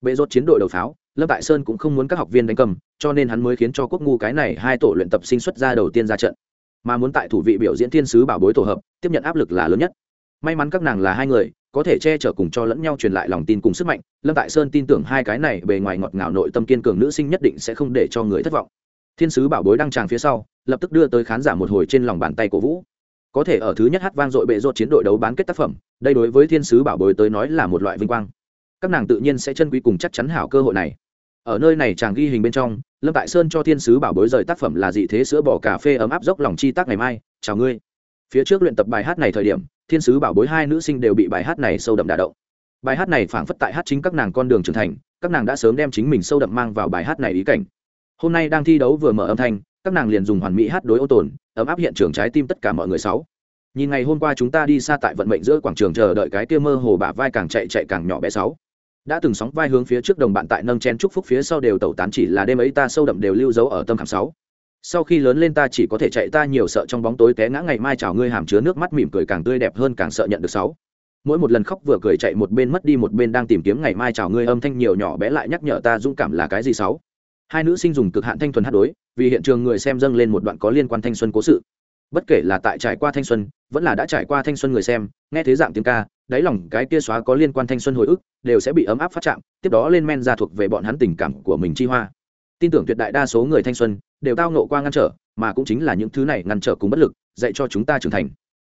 [SPEAKER 1] Bệ rốt chiến đội đầu pháo, lâm tại sơn cũng không muốn các học viên đánh cầm, cho nên hắn mới khiến cho quốc ngu cái này hai tổ luyện tập sinh xuất ra đầu tiên ra trận mà muốn tại thủ vị biểu diễn thiên sứ bảo bối tổ hợp, tiếp nhận áp lực là lớn nhất. May mắn các nàng là hai người, có thể che chở cùng cho lẫn nhau truyền lại lòng tin cùng sức mạnh, lâm tại sơn tin tưởng hai cái này bề ngoài ngọt ngào nội tâm kiên cường nữ sinh nhất định sẽ không để cho người thất vọng. Thiên sứ bảo bối đăng tràng phía sau, lập tức đưa tới khán giả một hồi trên lòng bàn tay cổ vũ. Có thể ở thứ nhất hát vang dội bệ rột chiến đội đấu bán kết tác phẩm, đây đối với thiên sứ bảo bối tới nói là một loại vinh quang. Các nàng tự nhiên sẽ chân quý cùng chắc chắn hảo cơ hội này ở nơi này chàng ghi hình bên trong, lâm tại sơn cho thiên sứ bảo bối rời tác phẩm là dị thế sữa bỏ cà phê ấm áp dốc lòng chi tác ngày mai. Chào ngươi. Phía trước luyện tập bài hát này thời điểm, thiên sứ bảo bối hai nữ sinh đều bị bài hát này sâu đậm đả động. Bài hát này phảng phất tại hát chính các nàng con đường trưởng thành, các nàng đã sớm đem chính mình sâu đậm mang vào bài hát này ý cảnh. Hôm nay đang thi đấu vừa mở âm thanh, các nàng liền dùng hoàn mỹ hát đối ô tồn, ấm áp hiện trường trái tim tất cả mọi người sáu. Nhìn ngày hôm qua chúng ta đi xa tại vận mệnh giữa quảng trường chờ đợi cái kia mơ hồ bả vai càng chạy chạy càng nhỏ bé sáu đã từng sóng vai hướng phía trước đồng bạn tại nâng chen chúc phúc phía sau đều tẩu tán chỉ là đêm ấy ta sâu đậm đều lưu dấu ở tâm khảm sáu. Sau khi lớn lên ta chỉ có thể chạy ta nhiều sợ trong bóng tối té ngã ngày mai chào ngươi hàm chứa nước mắt mỉm cười càng tươi đẹp hơn càng sợ nhận được sáu. Mỗi một lần khóc vừa cười chạy một bên mất đi một bên đang tìm kiếm ngày mai chào ngươi âm thanh nhiều nhỏ bé lại nhắc nhở ta dũng cảm là cái gì sáu. Hai nữ sinh dùng cực hạn thanh thuần hát đối, vì hiện trường người xem dâng lên một đoạn có liên quan thanh xuân cố sự bất kể là tại trải qua thanh xuân, vẫn là đã trải qua thanh xuân người xem, nghe thế dạng tiếng ca, đáy lòng cái kia xóa có liên quan thanh xuân hồi ức, đều sẽ bị ấm áp phát chạm, tiếp đó lên men ra thuộc về bọn hắn tình cảm của mình chi hoa. Tin tưởng tuyệt đại đa số người thanh xuân đều tao nộ qua ngăn trở, mà cũng chính là những thứ này ngăn trở cùng bất lực, dạy cho chúng ta trưởng thành.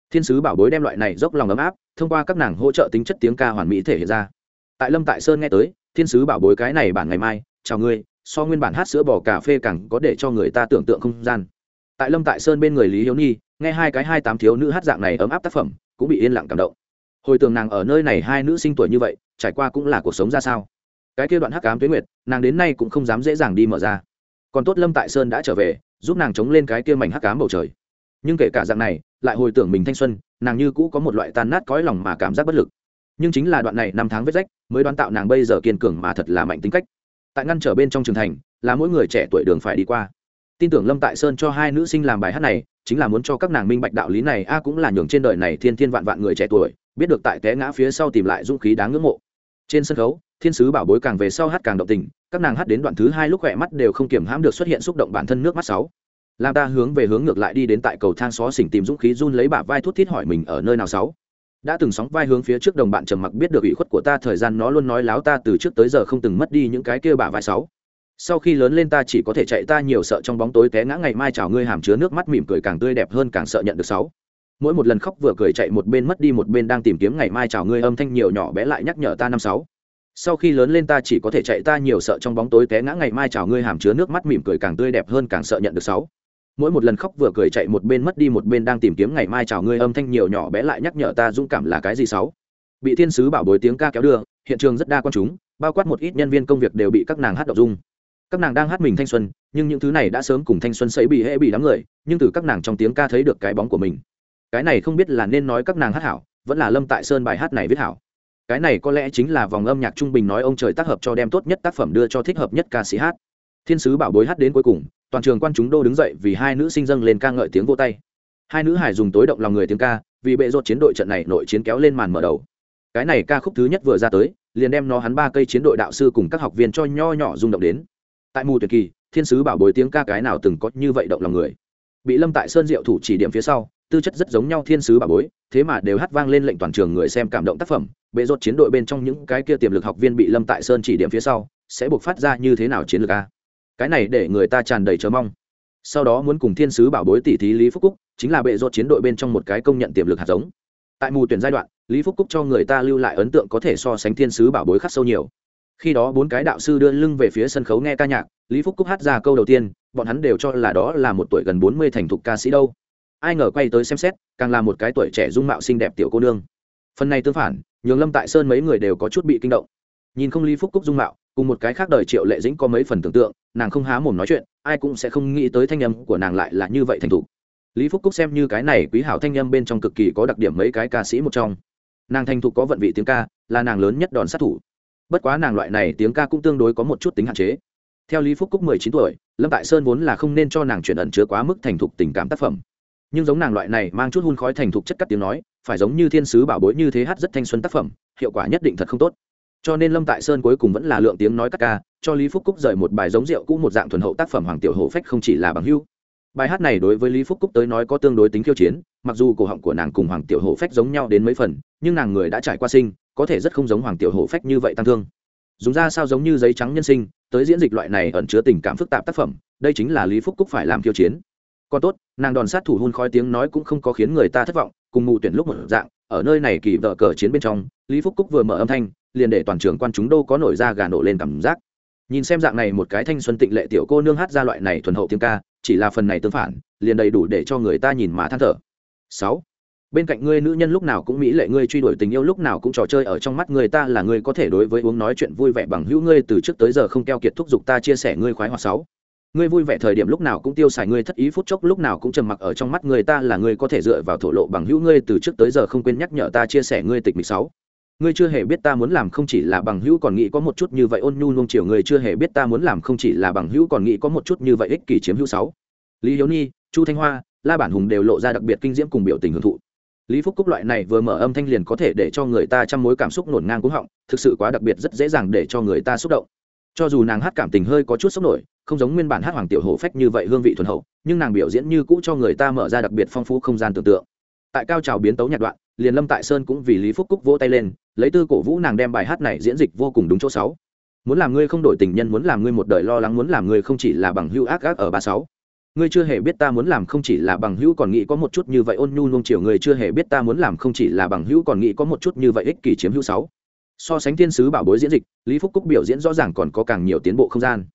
[SPEAKER 1] Thiên sứ bảo bối đem loại này dốc lòng ấm áp, thông qua các nàng hỗ trợ tính chất tiếng ca hoàn mỹ thể hiện ra. Tại lâm tại sơn nghe tới, thiên sứ bảo bối cái này bản ngày mai, chào ngươi, so nguyên bản hát sữa bò cà phê càng có để cho người ta tưởng tượng không gian tại lâm tại sơn bên người lý hiếu nhi, nghe hai cái hai tám thiếu nữ hát dạng này ấm áp tác phẩm, cũng bị yên lặng cảm động. Hồi tưởng nàng ở nơi này hai nữ sinh tuổi như vậy, trải qua cũng là cuộc sống ra sao. Cái kia đoạn hắc cám tuyến nguyệt, nàng đến nay cũng không dám dễ dàng đi mở ra. Còn tốt lâm tại sơn đã trở về, giúp nàng chống lên cái kia mảnh hắc cám bầu trời. Nhưng kể cả dạng này, lại hồi tưởng mình thanh xuân, nàng như cũ có một loại tan nát cõi lòng mà cảm giác bất lực. Nhưng chính là đoạn này năm tháng vết rách, mới đoán tạo nàng bây giờ kiên cường mà thật là mạnh tính cách. Tại ngăn trở bên trong trường thành, là mỗi người trẻ tuổi đường phải đi qua tin tưởng lâm tại sơn cho hai nữ sinh làm bài hát này, chính là muốn cho các nàng minh bạch đạo lý này, a cũng là nhường trên đời này thiên thiên vạn vạn người trẻ tuổi, biết được tại té ngã phía sau tìm lại dũng khí đáng ngưỡng mộ. Trên sân khấu, thiên sứ bảo bối càng về sau hát càng động tình, các nàng hát đến đoạn thứ hai lúc khỏe mắt đều không kiểm hãm được xuất hiện xúc động bản thân nước mắt sáu. Làm ta hướng về hướng ngược lại đi đến tại cầu thang xó xỉnh tìm dũng khí run lấy bả vai thút thít hỏi mình ở nơi nào sáu. Đã từng sóng vai hướng phía trước đồng bạn trầm mặc biết được ủy khuất của ta, thời gian nó luôn nói láo ta từ trước tới giờ không từng mất đi những cái kia bả vai sáu sau khi lớn lên ta chỉ có thể chạy ta nhiều sợ trong bóng tối té ngã ngày mai chào ngươi hàm chứa nước mắt mỉm cười càng tươi đẹp hơn càng sợ nhận được sáu. Mỗi một lần khóc vừa cười chạy một bên mất đi một bên đang tìm kiếm ngày mai chào ngươi âm thanh nhiều nhỏ bé lại nhắc nhở ta năm sáu. Sau khi lớn lên ta chỉ có thể chạy ta nhiều sợ trong bóng tối té ngã ngày mai chào ngươi hàm chứa nước mắt mỉm cười càng tươi đẹp hơn càng sợ nhận được sáu. Mỗi một lần khóc vừa cười chạy một bên mất đi một bên đang tìm kiếm ngày mai chào ngươi âm thanh nhiều nhỏ bé lại nhắc nhở ta dũng cảm là cái gì sáu. Bị thiên sứ bảo bối tiếng ca kéo đưa, hiện trường rất đa quan chúng, bao quát một ít nhân viên công việc đều bị các nàng hát đọc dung các nàng đang hát mình thanh xuân, nhưng những thứ này đã sớm cùng thanh xuân sấy bị hễ bị đám người, nhưng từ các nàng trong tiếng ca thấy được cái bóng của mình. Cái này không biết là nên nói các nàng hát hảo, vẫn là lâm tại sơn bài hát này viết hảo. Cái này có lẽ chính là vòng âm nhạc trung bình nói ông trời tác hợp cho đem tốt nhất tác phẩm đưa cho thích hợp nhất ca sĩ hát. Thiên sứ bảo bối hát đến cuối cùng, toàn trường quan chúng đô đứng dậy vì hai nữ sinh dâng lên ca ngợi tiếng vô tay. Hai nữ hải dùng tối động lòng người tiếng ca, vì bệ rột chiến đội trận này nội chiến kéo lên màn mở đầu. Cái này ca khúc thứ nhất vừa ra tới, liền đem nó hắn ba cây chiến đội đạo sư cùng các học viên cho nho nhỏ rung động đến tại mù tuyệt kỳ, thiên sứ bảo bối tiếng ca cái nào từng có như vậy động lòng người? Bị lâm tại sơn diệu thủ chỉ điểm phía sau, tư chất rất giống nhau thiên sứ bảo bối, thế mà đều hát vang lên lệnh toàn trường người xem cảm động tác phẩm. Bệ rốt chiến đội bên trong những cái kia tiềm lực học viên bị lâm tại sơn chỉ điểm phía sau, sẽ buộc phát ra như thế nào chiến lược a? Cái này để người ta tràn đầy chờ mong. Sau đó muốn cùng thiên sứ bảo bối tỷ thí lý phúc cúc, chính là bệ rốt chiến đội bên trong một cái công nhận tiềm lực hạt giống. Tại mù tuyển giai đoạn, lý phúc cúc cho người ta lưu lại ấn tượng có thể so sánh thiên sứ bảo bối khắc sâu nhiều khi đó bốn cái đạo sư đưa lưng về phía sân khấu nghe ca nhạc, lý phúc cúc hát ra câu đầu tiên, bọn hắn đều cho là đó là một tuổi gần bốn mươi thành thục ca sĩ đâu. Ai ngờ quay tới xem xét, càng là một cái tuổi trẻ dung mạo xinh đẹp tiểu cô nương. Phần này tương phản, nhường lâm tại sơn mấy người đều có chút bị kinh động. Nhìn không lý phúc cúc dung mạo, cùng một cái khác đời triệu lệ dĩnh có mấy phần tưởng tượng, nàng không há mồm nói chuyện, ai cũng sẽ không nghĩ tới thanh âm của nàng lại là như vậy thành thục. Lý phúc cúc xem như cái này quý hảo thanh âm bên trong cực kỳ có đặc điểm mấy cái ca sĩ một trong. Nàng thành thục có vận vị tiếng ca, là nàng lớn nhất đòn sát thủ bất quá nàng loại này tiếng ca cũng tương đối có một chút tính hạn chế. Theo lý phúc cúc mười chín tuổi, lâm tại sơn vốn là không nên cho nàng chuyển ẩn chứa quá mức thành thục tình cảm tác phẩm. Nhưng giống nàng loại này mang chút hun khói thành thục chất cắt tiếng nói, phải giống như thiên sứ bảo bối như thế hát rất thanh xuân tác phẩm, hiệu quả nhất định thật không tốt. Cho nên lâm tại sơn cuối cùng vẫn là lượng tiếng nói cắt ca, cho lý phúc cúc rời một bài giống rượu cũ một dạng thuần hậu tác phẩm hoàng tiểu hổ phách không chỉ là bằng hưu bài hát này đối với lý phúc cúc tới nói có tương đối tính khiêu chiến, mặc dù cổ họng của nàng cùng hoàng tiểu hổ phách giống nhau đến mấy phần, nhưng nàng người đã trải qua sinh có thể rất không giống hoàng tiểu hổ phách như vậy tăng thương. Dùng ra sao giống như giấy trắng nhân sinh, tới diễn dịch loại này ẩn chứa tình cảm phức tạp tác phẩm, đây chính là lý phúc cúc phải làm kiêu chiến. Còn tốt, nàng đòn sát thủ hôn khói tiếng nói cũng không có khiến người ta thất vọng, cùng mù tuyển lúc một dạng, ở nơi này kỳ vợ cờ chiến bên trong, lý phúc cúc vừa mở âm thanh, liền để toàn trường quan chúng đô có nổi ra gà nổ lên cảm giác. Nhìn xem dạng này một cái thanh xuân tịnh lệ tiểu cô nương hát ra loại này thuần hậu tiếng ca, chỉ là phần này tương phản, liền đầy đủ để cho người ta nhìn mà than thở. Sáu bên cạnh ngươi nữ nhân lúc nào cũng mỹ lệ, ngươi truy đuổi tình yêu lúc nào cũng trò chơi, ở trong mắt người ta là ngươi có thể đối với uống nói chuyện vui vẻ bằng hữu, ngươi từ trước tới giờ không keo kiệt thúc giục ta chia sẻ ngươi khoái hoặc sáu. Ngươi vui vẻ thời điểm lúc nào cũng tiêu xài, ngươi thất ý phút chốc lúc nào cũng trầm mặc, ở trong mắt người ta là ngươi có thể dựa vào thổ lộ bằng hữu, ngươi từ trước tới giờ không quên nhắc nhở ta chia sẻ ngươi tịch mịch sáu. Ngươi chưa hề biết ta muốn làm không chỉ là bằng hữu, còn nghĩ có một chút như vậy, ôn nhu nuông chiều, ngươi chưa hề biết ta muốn làm không chỉ là bằng hữu, còn nghĩ có một chút như vậy ích kỷ chiếm hữu sáu. Lý hiếu ni chu thanh hoa, la bản hùng đều lộ ra đặc biệt kinh diễm cùng biểu tình hưởng thụ lý phúc cúc loại này vừa mở âm thanh liền có thể để cho người ta chăm mối cảm xúc nổn ngang cúng họng, thực sự quá đặc biệt rất dễ dàng để cho người ta xúc động. Cho dù nàng hát cảm tình hơi có chút sốc nổi, không giống nguyên bản hát hoàng tiểu hổ phách như vậy hương vị thuần hậu, nhưng nàng biểu diễn như cũ cho người ta mở ra đặc biệt phong phú không gian tưởng tượng. Tại cao trào biến tấu nhạc đoạn, liền lâm tại sơn cũng vì lý phúc cúc vỗ tay lên, lấy tư cổ vũ nàng đem bài hát này diễn dịch vô cùng đúng chỗ sáu. Muốn làm ngươi không đổi tình nhân, muốn làm ngươi một đời lo lắng, muốn làm ngươi không chỉ là bằng hưu ác ác ở ba sáu ngươi chưa hề biết ta muốn làm không chỉ là bằng hữu còn nghĩ có một chút như vậy, ôn nhu nung chiều, ngươi chưa hề biết ta muốn làm không chỉ là bằng hữu còn nghĩ có một chút như vậy, ích kỷ chiếm hữu sáu. So sánh thiên sứ bảo bối diễn dịch, lý phúc cúc biểu diễn rõ ràng còn có càng nhiều tiến bộ không gian.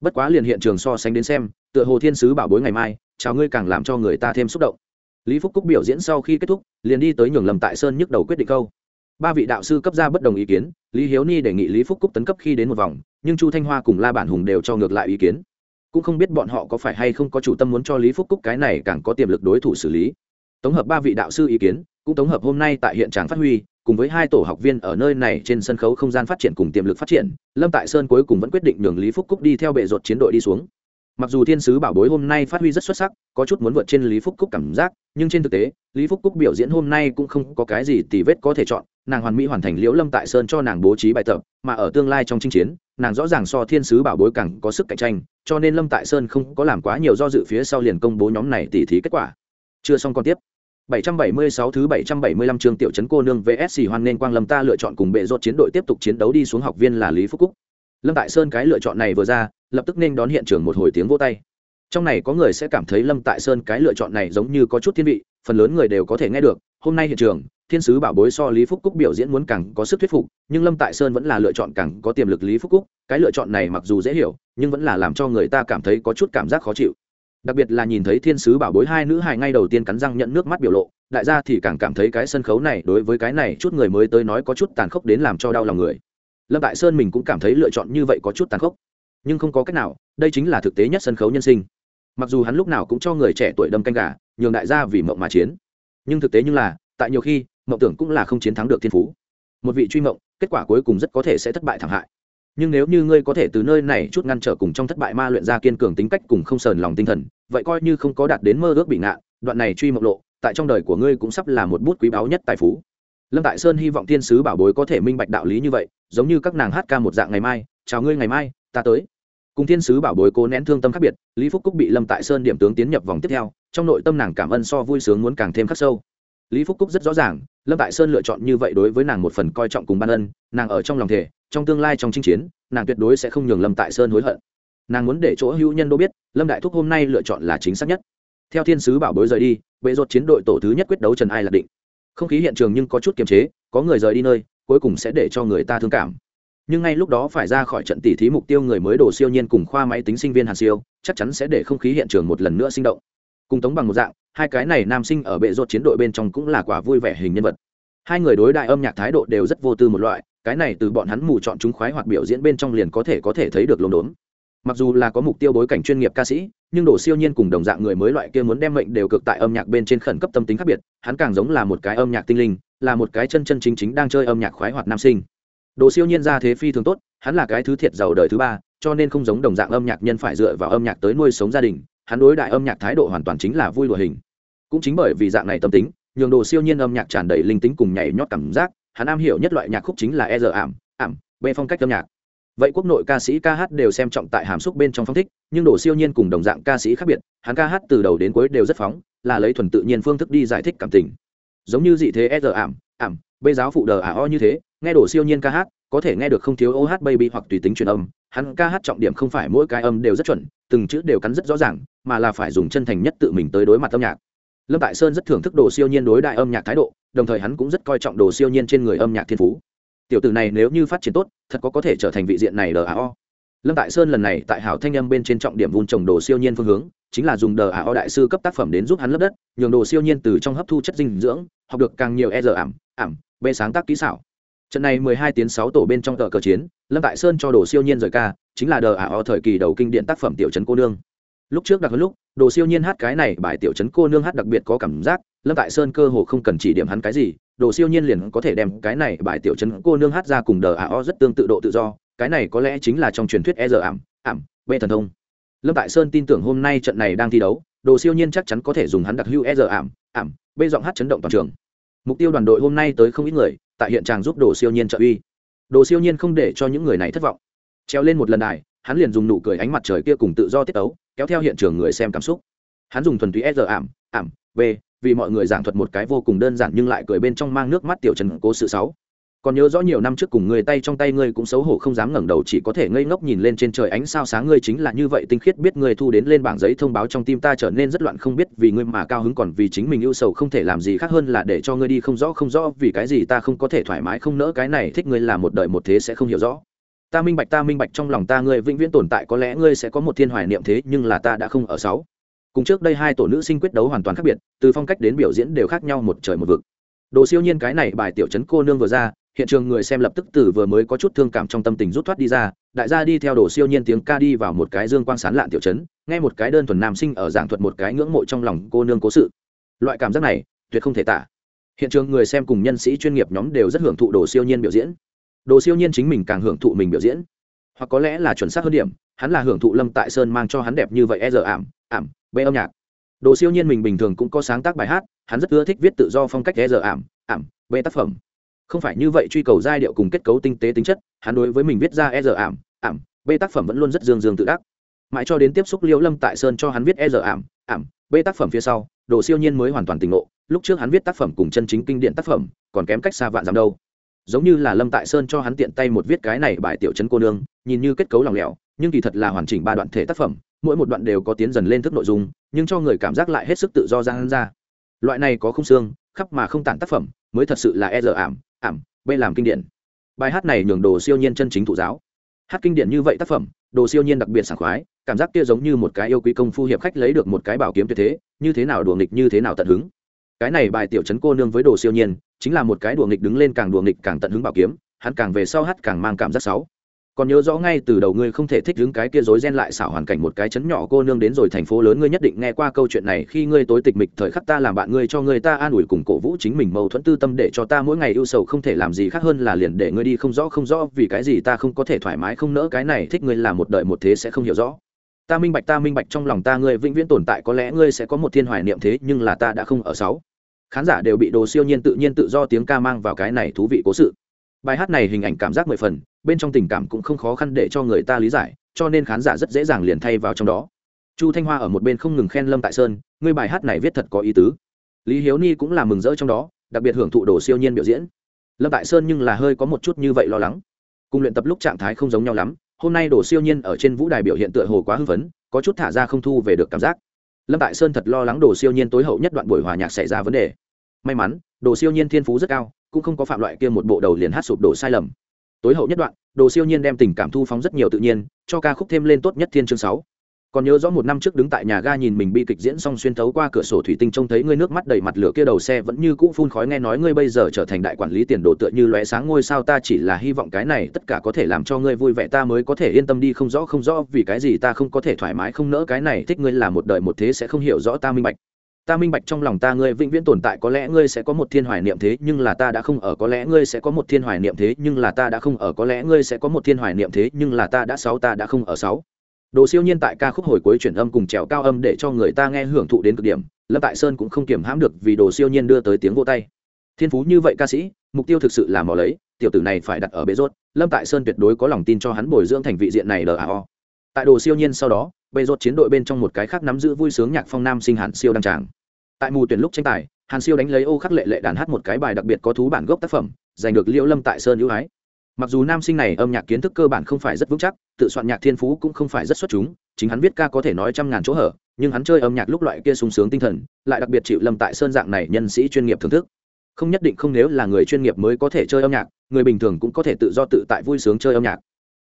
[SPEAKER 1] Bất quá liền hiện trường so sánh đến xem, tựa hồ thiên sứ bảo bối ngày mai, chào ngươi càng làm cho người ta thêm xúc động. Lý phúc cúc biểu diễn sau khi kết thúc, liền đi tới nhường lầm tại sơn nhức đầu quyết định câu. Ba vị đạo sư cấp ra bất đồng ý kiến, lý hiếu ni đề nghị lý phúc cúc tấn cấp khi đến một vòng, nhưng chu thanh hoa cùng la bản hùng đều cho ngược lại ý kiến cũng không biết bọn họ có phải hay không có chủ tâm muốn cho lý phúc cúc cái này càng có tiềm lực đối thủ xử lý. Tổng hợp ba vị đạo sư ý kiến, cũng tổng hợp hôm nay tại hiện trạng phát huy, cùng với hai tổ học viên ở nơi này trên sân khấu không gian phát triển cùng tiềm lực phát triển, lâm tại sơn cuối cùng vẫn quyết định nhường lý phúc cúc đi theo bệ ruột chiến đội đi xuống. Mặc dù thiên sứ bảo bối hôm nay phát huy rất xuất sắc, có chút muốn vượt trên lý phúc cúc cảm giác, nhưng trên thực tế, lý phúc cúc biểu diễn hôm nay cũng không có cái gì tì vết có thể chọn, nàng hoàn mỹ hoàn thành liễu lâm tại sơn cho nàng bố trí bài tập, mà ở tương lai trong chinh chiến nàng rõ ràng so thiên sứ bảo bối càng có sức cạnh tranh cho nên lâm tại sơn không có làm quá nhiều do dự phía sau liền công bố nhóm này tỉ thí kết quả chưa xong còn tiếp 776 thứ 775 chương tiểu trấn cô nương VS Hoan nên Quang Lâm ta lựa chọn cùng bệ rốt chiến đội tiếp tục chiến đấu đi xuống học viên là Lý Phúc Cúc. Lâm Tại Sơn cái lựa chọn này vừa ra, lập tức nên đón hiện trường một hồi tiếng vỗ tay. Trong này có người sẽ cảm thấy Lâm Tại Sơn cái lựa chọn này giống như có chút thiên vị, phần lớn người đều có thể nghe được, hôm nay hiện trường, thiên sứ bảo bối so Lý Phúc Cúc biểu diễn muốn càng có sức thuyết phục, nhưng Lâm Tại Sơn vẫn là lựa chọn càng có tiềm lực Lý Phúc Cúc, cái lựa chọn này mặc dù dễ hiểu, nhưng vẫn là làm cho người ta cảm thấy có chút cảm giác khó chịu. Đặc biệt là nhìn thấy thiên sứ bảo bối hai nữ hài ngay đầu tiên cắn răng nhận nước mắt biểu lộ đại gia thì càng cảm thấy cái sân khấu này đối với cái này chút người mới tới nói có chút tàn khốc đến làm cho đau lòng người. Lâm tại sơn mình cũng cảm thấy lựa chọn như vậy có chút tàn khốc. Nhưng không có cách nào đây chính là thực tế nhất sân khấu nhân sinh. Mặc dù hắn lúc nào cũng cho người trẻ tuổi đâm canh gà nhường đại gia vì mộng mà chiến nhưng thực tế như là, tại nhiều khi, mộng tưởng cũng là không chiến thắng được thiên phú. Một vị truy mộng, kết quả cuối cùng rất có thể sẽ thất bại thảm hại. Nhưng nếu như ngươi có thể từ nơi này chút ngăn trở cùng trong thất bại ma luyện ra kiên cường tính cách cùng không sờn lòng tinh thần, vậy coi như không có đạt đến mơ ước bị nạn đoạn này truy mộng lộ, tại trong đời của ngươi cũng sắp là một bút quý báu nhất tài phú. Lâm tại sơn hy vọng thiên sứ bảo bối có thể minh bạch đạo lý như vậy, giống như các nàng hát ca một dạng ngày mai, chào ngươi ngày mai, ta tới cùng thiên sứ bảo bối cố nén thương tâm khác biệt, lý phúc cúc bị lâm tại sơn điểm tướng tiến nhập vòng tiếp theo, trong nội tâm nàng cảm ơn so vui sướng muốn càng thêm khắc sâu. Lý phúc cúc rất rõ ràng, lâm tại sơn lựa chọn như vậy đối với nàng một phần coi trọng cùng ban ân, nàng ở trong lòng thể trong tương lai trong chinh chiến, nàng tuyệt đối sẽ không nhường lâm tại sơn hối hận. Nàng muốn để chỗ hữu nhân đô biết, lâm đại thúc hôm nay lựa chọn là chính xác nhất. Theo thiên sứ bảo bối rời đi, bệ rột chiến đội tổ thứ nhất quyết đấu trần ai lạc định. Không khí hiện trường nhưng có chút kiềm chế, có người rời đi nơi, cuối cùng sẽ để cho người ta thương cảm nhưng ngay lúc đó phải ra khỏi trận tỉ thí mục tiêu người mới đổ siêu nhiên cùng khoa máy tính sinh viên hàn siêu, chắc chắn sẽ để không khí hiện trường một lần nữa sinh động. Cùng tống bằng một dạng, hai cái này nam sinh ở bệ rột chiến đội bên trong cũng là quả vui vẻ hình nhân vật. Hai người đối đại âm nhạc thái độ đều rất vô tư một loại, cái này từ bọn hắn mù chọn chúng khoái hoạt biểu diễn bên trong liền có thể có thể thấy được lồn đốn mặc dù là có mục tiêu bối cảnh chuyên nghiệp ca sĩ, nhưng đổ siêu nhiên cùng đồng dạng người mới loại kia muốn đem mệnh đều cực tại âm nhạc bên trên khẩn cấp tâm tính khác biệt, hắn càng giống là một cái âm nhạc tinh linh, là một cái chân chân chính chính đang chơi âm nhạc khoái hoạt nam sinh đồ siêu nhiên ra thế phi thường tốt, hắn là cái thứ thiệt giàu đời thứ ba, cho nên không giống đồng dạng âm nhạc nhân phải dựa vào âm nhạc tới nuôi sống gia đình, hắn đối đại âm nhạc thái độ hoàn toàn chính là vui đùa hình. Cũng chính bởi vì dạng này tâm tính, nhường đồ siêu nhiên âm nhạc tràn đầy linh tính cùng nhảy nhót cảm giác, hắn am hiểu nhất loại nhạc khúc chính là e giờ ảm ảm, b phong cách âm nhạc. Vậy quốc nội ca sĩ ca hát đều xem trọng tại hàm xúc bên trong phong thích, nhưng đồ siêu nhiên cùng đồng dạng ca sĩ khác biệt, hắn ca hát từ đầu đến cuối đều rất phóng, là lấy thuần tự nhiên phương thức đi giải thích cảm tình. Giống như dị thế e giờ ảm ảm, bê giáo phụ đờ ả o như thế, nghe đồ siêu nhiên ca hát, có thể nghe được không thiếu oh baby hoặc tùy tính truyền âm. Hắn ca hát trọng điểm không phải mỗi cái âm đều rất chuẩn, từng chữ đều cắn rất rõ ràng, mà là phải dùng chân thành nhất tự mình tới đối mặt âm nhạc. Lâm tại sơn rất thưởng thức đồ siêu nhiên đối đại âm nhạc thái độ, đồng thời hắn cũng rất coi trọng đồ siêu nhiên trên người âm nhạc thiên phú. Tiểu tử này nếu như phát triển tốt, thật có có thể trở thành vị diện này ao lâm tại sơn lần này tại hảo thanh âm bên trên trọng điểm vun trồng đồ siêu nhiên phương hướng, chính là dùng đờ ảo đại sư cấp tác phẩm đến giúp hắn lấp đất, nhường đồ siêu nhiên từ trong hấp thu chất dinh dưỡng, học được càng nhiều e giờ ảm ảm b sáng tác kỹ xảo. Trận này mười hai tiếng sáu tổ bên trong tờ cờ chiến, lâm tại sơn cho đồ siêu nhiên rời ca, chính là đờ ả o thời kỳ đầu kinh điện tác phẩm tiểu trấn cô nương. Lúc trước đặc hơn lúc, đồ siêu nhiên hát cái này bài tiểu trấn cô nương hát đặc biệt có cảm giác, lâm tại sơn cơ hồ không cần chỉ điểm hắn cái gì, đồ siêu nhiên liền có thể đem cái này bài tiểu trấn cô nương hát ra cùng đờ ả o rất tương tự độ tự do cái này có lẽ chính là trong truyền thuyết e giờ ảm ảm bê thần thông. Lâm tại sơn tin tưởng hôm nay trận này đang thi đấu, đồ siêu nhiên chắc chắn có thể dùng hắn đặc hưu e giờ ảm ảm bê giọng hát chấn động toàn trường. Mục tiêu đoàn đội hôm nay tới không ít người, tại hiện trường giúp đồ siêu nhiên trợ uy. Đồ siêu nhiên không để cho những người này thất vọng. Treo lên một lần đài, hắn liền dùng nụ cười ánh mặt trời kia cùng tự do tiết ấu kéo theo hiện trường người xem cảm xúc. Hắn dùng thuần túy s ảm ảm b vì mọi người giảng thuật một cái vô cùng đơn giản nhưng lại cười bên trong mang nước mắt tiểu trần cố sự sáu còn nhớ rõ nhiều năm trước cùng người tay trong tay ngươi cũng xấu hổ không dám ngẩng đầu chỉ có thể ngây ngốc nhìn lên trên trời ánh sao sáng ngươi chính là như vậy tinh khiết biết ngươi thu đến lên bảng giấy thông báo trong tim ta trở nên rất loạn không biết vì ngươi mà cao hứng còn vì chính mình ưu sầu không thể làm gì khác hơn là để cho ngươi đi không rõ không rõ vì cái gì ta không có thể thoải mái không nỡ cái này thích ngươi là một đời một thế sẽ không hiểu rõ. Ta minh bạch ta minh bạch trong lòng ta ngươi vĩnh viễn tồn tại có lẽ ngươi sẽ có một thiên hoài niệm thế nhưng là ta đã không ở sáu. Cùng trước đây hai tổ nữ sinh quyết đấu hoàn toàn khác biệt, từ phong cách đến biểu diễn đều khác nhau một trời một vực. Đồ siêu nhiên cái này bài tiểu chấn cô nương vừa ra hiện trường người xem lập tức từ vừa mới có chút thương cảm trong tâm tình rút thoát đi ra, đại gia đi theo đồ siêu nhiên tiếng ca đi vào một cái dương quang sán lạn tiểu chấn nghe một cái đơn thuần nam sinh ở giảng thuật một cái ngưỡng mộ trong lòng cô nương cố sự. Loại cảm giác này, tuyệt không thể tả. Hiện trường người xem cùng nhân sĩ chuyên nghiệp nhóm đều rất hưởng thụ đồ siêu nhiên biểu diễn. Đồ siêu nhiên chính mình càng hưởng thụ mình biểu diễn. Hoặc có lẽ là chuẩn xác hơn điểm, hắn là hưởng thụ lâm tại sơn mang cho hắn đẹp như vậy e giờ ảm ảm, bê âm nhạc. Đồ siêu nhiên mình bình thường cũng có sáng tác bài hát, hắn rất ưa thích viết tự do phong cách e giờ ảm ảm, bê tác phẩm không phải như vậy truy cầu giai điệu cùng kết cấu tinh tế tính chất, hắn đối với mình viết ra e giờ ảm ảm, b tác phẩm vẫn luôn rất dương dương tự đắc. Mãi cho đến tiếp xúc liễu lâm tại sơn cho hắn viết e giờ ảm ảm, b tác phẩm phía sau, đồ siêu nhiên mới hoàn toàn tỉnh ngộ, lúc trước hắn viết tác phẩm cùng chân chính kinh điển tác phẩm, còn kém cách xa vạn dặm đâu. Giống như là lâm tại sơn cho hắn tiện tay một viết cái này bài tiểu Trấn cô nương, nhìn như kết cấu lỏng lẻo, nhưng kỳ thật là hoàn chỉnh ba đoạn thể tác phẩm, mỗi một đoạn đều có tiến dần lên thức nội dung, nhưng cho người cảm giác lại hết sức tự do ra hắn ra. Loại này có không xương, khắp mà không tản tác phẩm, mới thật sự là e dở ảm ảm, b làm kinh điển. Bài hát này nhường đồ siêu nhiên chân chính thụ giáo. Hát kinh điển như vậy tác phẩm, đồ siêu nhiên đặc biệt sảng khoái, cảm giác kia giống như một cái yêu quý công phu hiệp khách lấy được một cái bảo kiếm tuyệt thế, như thế nào đùa nghịch như thế nào tận hứng. Cái này bài tiểu chấn cô nương với đồ siêu nhiên, chính là một cái đùa nghịch đứng lên càng đùa nghịch càng tận hứng bảo kiếm, hắn càng về sau hát càng mang cảm giác sáu còn nhớ rõ ngay từ đầu ngươi không thể thích đứng cái kia rối ren lại xảo hoàn cảnh một cái chấn nhỏ cô nương đến rồi thành phố lớn, ngươi nhất định nghe qua câu chuyện này, khi ngươi tối tịch mịch, thời khắc ta làm bạn ngươi cho ngươi ta an ủi cùng cổ vũ chính mình mâu thuẫn tư tâm để cho ta mỗi ngày ưu sầu, không thể làm gì khác hơn là liền để ngươi đi, không rõ không rõ, vì cái gì ta không có thể thoải mái, không nỡ cái này, thích ngươi là một đời một thế sẽ không hiểu rõ. Ta minh bạch, ta minh bạch, trong lòng ta ngươi vĩnh viễn tồn tại, có lẽ ngươi sẽ có một thiên hoài niệm thế, nhưng là ta đã không ở sáu. Khán giả đều bị đồ siêu nhiên tự nhiên tự do tiếng ca mang vào cái này thú vị cố sự bài hát này hình ảnh cảm giác mười phần, bên trong tình cảm cũng không khó khăn để cho người ta lý giải, cho nên khán giả rất dễ dàng liền thay vào trong đó. Chu thanh hoa ở một bên không ngừng khen lâm tại sơn, ngươi bài hát này viết thật có ý tứ. Lý hiếu ni cũng là mừng rỡ trong đó, đặc biệt hưởng thụ đồ siêu nhiên biểu diễn. Lâm tại sơn nhưng là hơi có một chút như vậy lo lắng. Cùng luyện tập lúc trạng thái không giống nhau lắm, hôm nay đồ siêu nhiên ở trên vũ đài biểu hiện tựa hồ quá hưng phấn, có chút thả ra không thu về được cảm giác. Lâm tại sơn thật lo lắng đồ siêu nhiên tối hậu nhất đoạn buổi hòa nhạc xảy ra vấn đề. May mắn, đồ siêu nhiên thiên phú rất cao cũng không có phạm loại kia một bộ đầu liền hát sụp đổ sai lầm. Tối hậu nhất đoạn, đồ siêu nhiên đem tình cảm thu phóng rất nhiều tự nhiên, cho ca khúc thêm lên tốt nhất thiên chương sáu. Còn nhớ rõ một năm trước đứng tại nhà ga nhìn mình bi kịch diễn xong xuyên thấu qua cửa sổ thủy tinh trông thấy ngươi nước mắt đầy mặt lửa kia đầu xe vẫn như cũ phun khói nghe nói ngươi bây giờ trở thành đại quản lý tiền đồ tựa như lóe sáng ngôi sao ta chỉ là hy vọng cái này tất cả có thể làm cho ngươi vui vẻ ta mới có thể yên tâm đi không rõ không rõ vì cái gì ta không có thể thoải mái không nỡ cái này thích ngươi là một đời một thế sẽ không hiểu rõ ta minh bạch ta minh bạch trong lòng ta ngươi vĩnh viễn tồn tại, có lẽ ngươi sẽ có một thiên hoài niệm thế, nhưng là ta đã không ở, có lẽ ngươi sẽ có một thiên hoài niệm thế, nhưng là ta đã không ở, có lẽ ngươi sẽ có một thiên hoài niệm thế, nhưng là ta đã sáu, ta đã không ở sáu. Đồ siêu nhiên tại ca khúc hồi cuối chuyển âm cùng trèo cao âm để cho người ta nghe hưởng thụ đến cực điểm, lâm tại sơn cũng không kiểm hãm được vì đồ siêu nhiên đưa tới tiếng vô tay. Thiên phú như vậy ca sĩ, mục tiêu thực sự là mò lấy, tiểu tử này phải đặt ở bế rốt, lâm tại sơn tuyệt đối có lòng tin cho hắn bồi dưỡng thành vị diện này đao tại đồ siêu nhiên sau đó bê rốt chiến đội bên trong một cái khác nắm giữ vui sướng nhạc phong nam sinh hàn siêu đăng tràng. Tại mù tuyển lúc tranh tài, hàn siêu đánh lấy ô khắc lệ lệ đàn hát một cái bài đặc biệt có thú bản gốc tác phẩm, giành được liễu lâm tại sơn ưu ái. Mặc dù nam sinh này âm nhạc kiến thức cơ bản không phải rất vững chắc, tự soạn nhạc thiên phú cũng không phải rất xuất chúng, chính hắn viết ca có thể nói trăm ngàn chỗ hở, nhưng hắn chơi âm nhạc lúc loại kia sung sướng tinh thần, lại đặc biệt chịu lâm tại sơn dạng này nhân sĩ chuyên nghiệp thưởng thức. Không nhất định không nếu là người chuyên nghiệp mới có thể chơi âm nhạc, người bình thường cũng có thể tự do tự tại vui sướng chơi âm nhạc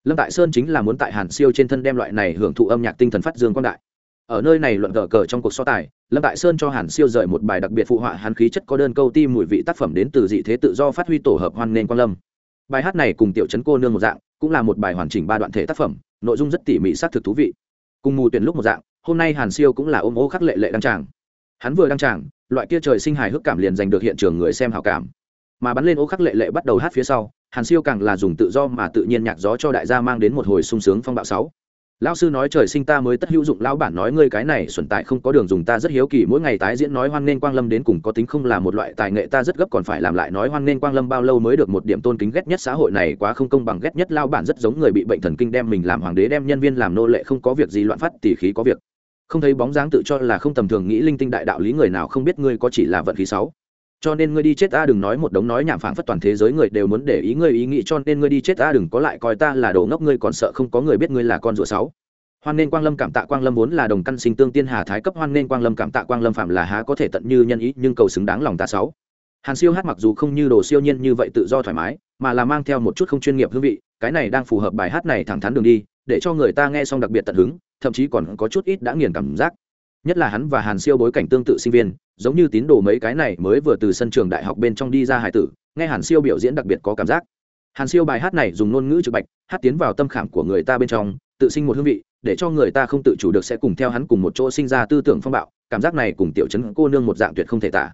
[SPEAKER 1] lâm tại sơn chính là muốn tại hàn siêu trên thân đem loại này hưởng thụ âm nhạc tinh thần phát dương quang đại. Ở nơi này luận cờ cờ trong cuộc so tài, lâm tại sơn cho hàn siêu rời một bài đặc biệt phụ họa hàn khí chất có đơn câu ti mùi vị tác phẩm đến từ dị thế tự do phát huy tổ hợp hoan nên quan lâm. Bài hát này cùng tiểu chấn cô nương một dạng, cũng là một bài hoàn chỉnh ba đoạn thể tác phẩm, nội dung rất tỉ mỉ xác thực thú vị. Cùng mù tuyển lúc một dạng, hôm nay hàn siêu cũng là ôm ô khắc lệ lệ đăng tràng. Hắn vừa đăng tràng, loại kia trời sinh hài hước cảm liền giành được hiện trường người xem hào cảm. Mà bắn lên ô khắc lệ lệ bắt đầu hát phía sau hàn siêu càng là dùng tự do mà tự nhiên nhạc gió cho đại gia mang đến một hồi sung sướng phong bạo sáu. Lão sư nói trời sinh ta mới tất hữu dụng, lão bản nói ngươi cái này xuẩn tại không có đường dùng ta rất hiếu kỳ, mỗi ngày tái diễn nói hoan nên quang lâm đến cùng có tính không là một loại tài nghệ ta rất gấp, còn phải làm lại nói hoan nên quang lâm bao lâu mới được một điểm tôn kính ghét nhất xã hội này quá không công bằng, ghét nhất lão bản rất giống người bị bệnh thần kinh đem mình làm hoàng đế, đem nhân viên làm nô lệ, không có việc gì loạn phát, tỉ khí có việc. Không thấy bóng dáng tự cho là không tầm thường, nghĩ linh tinh đại đạo lý người nào không biết ngươi có chỉ là vận khí sáu cho nên ngươi đi chết ta đừng nói một đống nói nhảm phảng phất toàn thế giới người đều muốn để ý ngươi ý nghĩ cho nên ngươi đi chết ta đừng có lại coi ta là đồ ngốc, ngươi còn sợ không có người biết ngươi là con rùa sáu. Hoan nên quang lâm cảm tạ quang lâm vốn là đồng căn sinh tương tiên hà thái cấp, hoan nên quang lâm cảm tạ quang lâm phạm là há có thể tận như nhân ý, nhưng cầu xứng đáng lòng ta sáu. Hàn siêu hát mặc dù không như đồ siêu nhiên như vậy tự do thoải mái, mà là mang theo một chút không chuyên nghiệp hương vị, cái này đang phù hợp bài hát này thẳng thắn đường đi, để cho người ta nghe xong đặc biệt tận hứng, thậm chí còn có chút ít đã nghiền cảm giác nhất là hắn và hàn siêu bối cảnh tương tự sinh viên, giống như tín đồ mấy cái này mới vừa từ sân trường đại học bên trong đi ra hải tử, nghe hàn siêu biểu diễn đặc biệt có cảm giác. Hàn siêu bài hát này dùng ngôn ngữ trực bạch, hát tiến vào tâm khảm của người ta bên trong, tự sinh một hương vị, để cho người ta không tự chủ được sẽ cùng theo hắn cùng một chỗ sinh ra tư tưởng phong bạo, cảm giác này cùng tiểu chấn cô nương một dạng tuyệt không thể tả.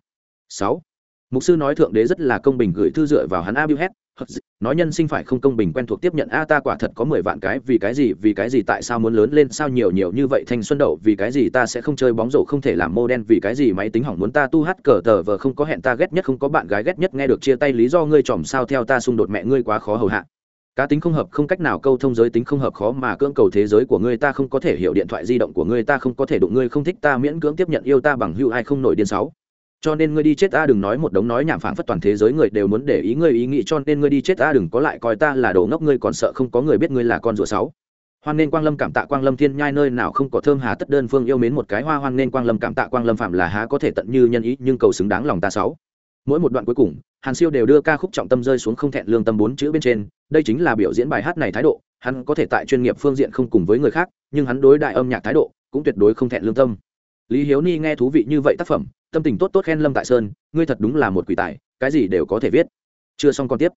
[SPEAKER 1] Sáu. Mục sư nói thượng đế rất là công bình gửi thư dựa vào hắn a hét nói nhân sinh phải không công bình quen thuộc tiếp nhận. A, ta quả thật có mười vạn cái, vì cái gì, vì cái gì, tại sao muốn lớn lên, sao nhiều nhiều như vậy thanh xuân đậu, vì cái gì ta sẽ không chơi bóng rổ, không thể làm mô đen vì cái gì máy tính hỏng muốn ta tu hát cờ tờ vờ, không có hẹn ta ghét nhất, không có bạn gái ghét nhất, nghe được chia tay lý do ngươi tròm sao theo ta xung đột mẹ ngươi quá khó hầu hạ. Cá tính không hợp, không cách nào câu thông giới tính không hợp khó mà cưỡng cầu thế giới của ngươi, ta không có thể hiểu điện thoại di động của ngươi, ta không có thể đụng ngươi, không thích ta miễn cưỡng tiếp nhận, yêu ta bằng hưu ai không nổi điên sáu cho nên ngươi đi chết ta đừng nói một đống nói nhảm phảng phất toàn thế giới người đều muốn để ý ngươi ý nghĩ, cho nên ngươi đi chết ta đừng có lại coi ta là đồ ngốc, ngươi còn sợ không có người biết ngươi là con rùa sáu. Hoan nên quang lâm cảm tạ quang lâm thiên nhai, nơi nào không có thơm hà tất đơn phương yêu mến một cái hoa, hoan nên quang lâm cảm tạ quang lâm phạm là há có thể tận như nhân ý, nhưng cầu xứng đáng lòng ta sáu. Mỗi một đoạn cuối cùng, hàn siêu đều đưa ca khúc trọng tâm rơi xuống không thẹn lương tâm bốn chữ bên trên, đây chính là biểu diễn bài hát này thái độ, hắn có thể tại chuyên nghiệp phương diện không cùng với người khác, nhưng hắn đối đại âm nhạc thái độ cũng tuyệt đối không thẹn lương tâm lý hiếu ni nghe thú vị như vậy tác phẩm tâm tình tốt tốt khen lâm tại sơn ngươi thật đúng là một quỷ tài cái gì đều có thể viết. Chưa xong còn tiếp.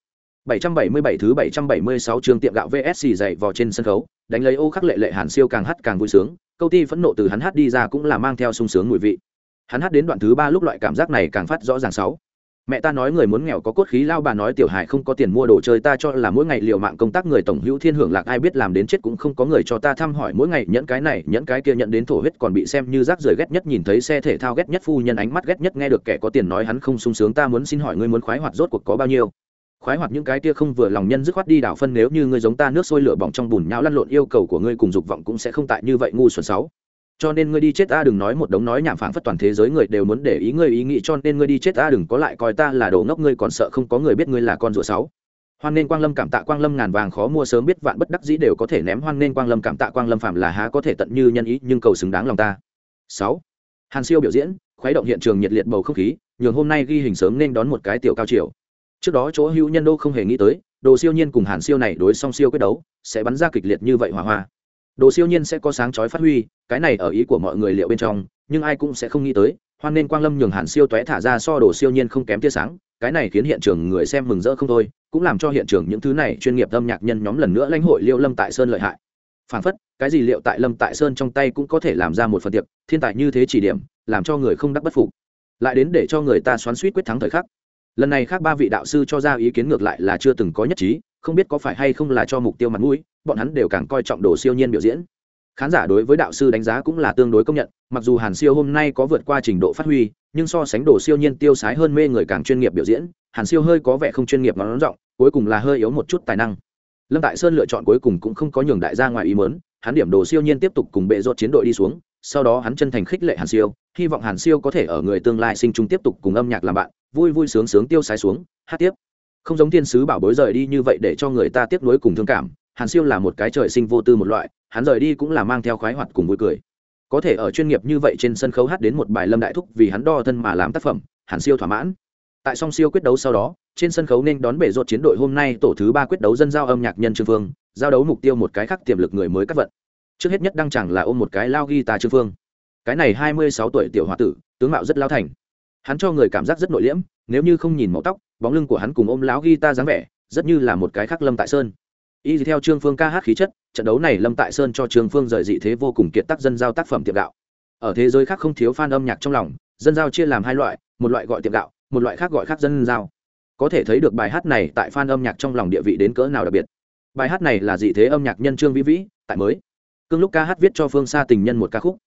[SPEAKER 1] 777 thứ 776 chương tiệm gạo VSC dậy vào trên sân khấu, đánh lấy ô khắc lệ lệ Hàn Siêu càng hát càng vui sướng, câu ti phẫn nộ từ hắn hát đi ra cũng là mang theo sung sướng mùi vị. Hắn hát đến đoạn thứ ba lúc loại cảm giác này càng phát rõ ràng sáu mẹ ta nói người muốn nghèo có cốt khí, lao bà nói tiểu hải không có tiền mua đồ chơi, ta cho là mỗi ngày liệu mạng công tác người tổng hữu thiên hưởng lạc, ai biết làm đến chết cũng không có người cho ta thăm hỏi, mỗi ngày nhẫn cái này, nhẫn cái kia nhận đến thổ huyết còn bị xem như rác rưởi ghét nhất, nhìn thấy xe thể thao ghét nhất, phu nhân ánh mắt ghét nhất, nghe được kẻ có tiền nói hắn không sung sướng, ta muốn xin hỏi ngươi muốn khoái hoạt rốt cuộc có bao nhiêu? Khoái hoạt những cái kia không vừa lòng nhân dứt khoát đi đảo phân, nếu như ngươi giống ta nước sôi lửa bỏng trong bùn nhão lăn lộn, yêu cầu của ngươi cùng dục vọng cũng sẽ không tại như vậy ngu xuẩn sáu cho nên ngươi đi chết ta đừng nói một đống nói nhảm phảng phất toàn thế giới người đều muốn để ý ngươi ý nghĩ, cho nên ngươi đi chết ta đừng có lại coi ta là đồ ngốc, ngươi còn sợ không có người biết ngươi là con rùa sáu. Hoan nên quang lâm cảm tạ quang lâm ngàn vàng khó mua sớm biết vạn bất đắc dĩ đều có thể ném, hoan nên quang lâm cảm tạ quang lâm phạm là há có thể tận như nhân ý, nhưng cầu xứng đáng lòng ta. Sáu. Hàn siêu biểu diễn, khuấy động hiện trường nhiệt liệt bầu không khí, nhường hôm nay ghi hình sớm nên đón một cái tiểu cao chiều trước đó chỗ hữu nhân đô không hề nghĩ tới, đồ siêu nhiên cùng hàn siêu này đối song siêu quyết đấu, sẽ bắn ra kịch liệt như vậy hòa hoa đồ siêu nhiên sẽ có sáng chói phát huy, cái này ở ý của mọi người liệu bên trong, nhưng ai cũng sẽ không nghĩ tới, hoan nên quang lâm nhường hàn siêu tóe thả ra so đồ siêu nhiên không kém tia sáng, cái này khiến hiện trường người xem mừng rỡ không thôi, cũng làm cho hiện trường những thứ này chuyên nghiệp âm nhạc nhân nhóm lần nữa lãnh hội liệu lâm tại sơn lợi hại. Phản phất, cái gì liệu tại lâm tại sơn trong tay cũng có thể làm ra một phần tiệc, thiên tài như thế chỉ điểm, làm cho người không đắc bất phục. Lại đến để cho người ta xoắn suýt quyết thắng thời khắc. Lần này khác ba vị đạo sư cho ra ý kiến ngược lại là chưa từng có nhất trí không biết có phải hay không là cho mục tiêu mặt mũi, bọn hắn đều càng coi trọng đồ siêu nhiên biểu diễn. Khán giả đối với đạo sư đánh giá cũng là tương đối công nhận, mặc dù hàn siêu hôm nay có vượt qua trình độ phát huy, nhưng so sánh đồ siêu nhiên tiêu sái hơn mê người càng chuyên nghiệp biểu diễn, hàn siêu hơi có vẻ không chuyên nghiệp ngón rộng, cuối cùng là hơi yếu một chút tài năng. Lâm tại sơn lựa chọn cuối cùng cũng không có nhường đại gia ngoài ý mớn hắn điểm đồ siêu nhiên tiếp tục cùng bệ rột chiến đội đi xuống, sau đó hắn chân thành khích lệ hàn siêu, hy vọng hàn siêu có thể ở người tương lai sinh chung tiếp tục cùng âm nhạc làm bạn, vui vui sướng sướng tiêu sái xuống, hát tiếp không giống thiên sứ bảo bối rời đi như vậy để cho người ta tiếc nuối cùng thương cảm, hàn siêu là một cái trời sinh vô tư một loại, hắn rời đi cũng là mang theo khoái hoạt cùng vui cười. Có thể ở chuyên nghiệp như vậy trên sân khấu hát đến một bài lâm đại thúc vì hắn đo thân mà làm tác phẩm, hàn siêu thỏa mãn. Tại song siêu quyết đấu sau đó, trên sân khấu nên đón bể rột chiến đội hôm nay tổ thứ ba quyết đấu dân giao âm nhạc nhân trương phương, giao đấu mục tiêu một cái khác tiềm lực người mới cắt vận. Trước hết nhất đăng chẳng là ôm một cái lao ghi tà trương phương. Cái này hai mươi sáu tuổi tiểu h tử, tướng mạo rất lao thành. Hắn cho người cảm giác rất nội liễm, nếu như không nhìn màu tóc bóng lưng của hắn cùng ôm láo ghi ta dáng vẻ, rất như là một cái khác lâm tại sơn. Y theo trương phương ca hát khí chất, trận đấu này lâm tại sơn cho trương phương rời dị thế vô cùng kiệt tác dân giao tác phẩm tiệm gạo. Ở thế giới khác không thiếu f a n âm nhạc trong lòng, dân giao chia làm hai loại, một loại gọi tiệm gạo, một loại khác gọi khác dân giao. Có thể thấy được bài hát này tại f a n âm nhạc trong lòng địa vị đến cỡ nào đặc biệt. Bài hát này là dị thế âm nhạc nhân trương vĩ vĩ, tại mới. Cương lúc ca hát viết cho phương xa tình nhân một ca khúc.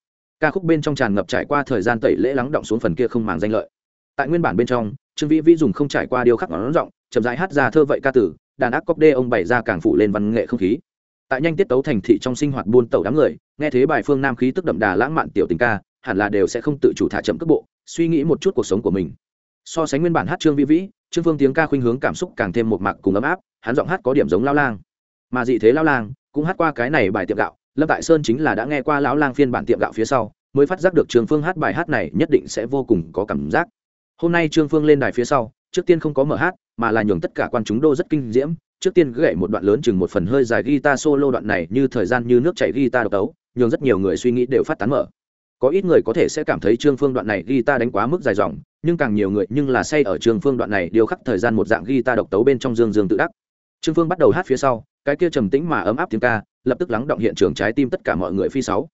[SPEAKER 1] Ca khúc bên trong tràn ngập trải qua thời gian tẩy lễ lắng động xuống phần kia không màng danh lợi. Tại nguyên bản bên trong trương vĩ vĩ dùng không trải qua điều khắc ngón giọng, chậm rãi hát ra thơ vậy ca tử, đàn ác cóc đê ông bày ra càng phụ lên văn nghệ không khí. Tại nhanh tiết tấu thành thị trong sinh hoạt buôn tẩu đám người, nghe thế bài phương nam khí tức đậm đà lãng mạn tiểu tình ca, hẳn là đều sẽ không tự chủ thả chậm cước bộ, suy nghĩ một chút cuộc sống của mình. So sánh nguyên bản hát trương vĩ vĩ, trương phương tiếng ca khuynh hướng cảm xúc càng thêm một mạc cùng ấm áp, hắn giọng hát có điểm giống lao lang. Mà dị thế lao lang cũng hát qua cái này bài tiệm gạo, lâm tại sơn chính là đã nghe qua lão lang phiên bản tiệm gạo phía sau, mới phát giác được trương phương hát bài hát này nhất định sẽ vô cùng có cảm giác hôm nay trương phương lên đài phía sau, trước tiên không có mở hát, mà là nhường tất cả quan chúng đô rất kinh diễm. Trước tiên gậy một đoạn lớn chừng một phần hơi dài guitar solo đoạn này như thời gian như nước chảy guitar độc tấu nhường rất nhiều người suy nghĩ đều phát tán mở. Có ít người có thể sẽ cảm thấy trương phương đoạn này guitar đánh quá mức dài dòng, nhưng càng nhiều người nhưng là say ở trương phương đoạn này điều khắc thời gian một dạng guitar độc tấu bên trong dương dương tự đắc. Trương phương bắt đầu hát phía sau, cái kia trầm tĩnh mà ấm áp tiếng ca, lập tức lắng động hiện trường trái tim tất cả mọi người phi sáu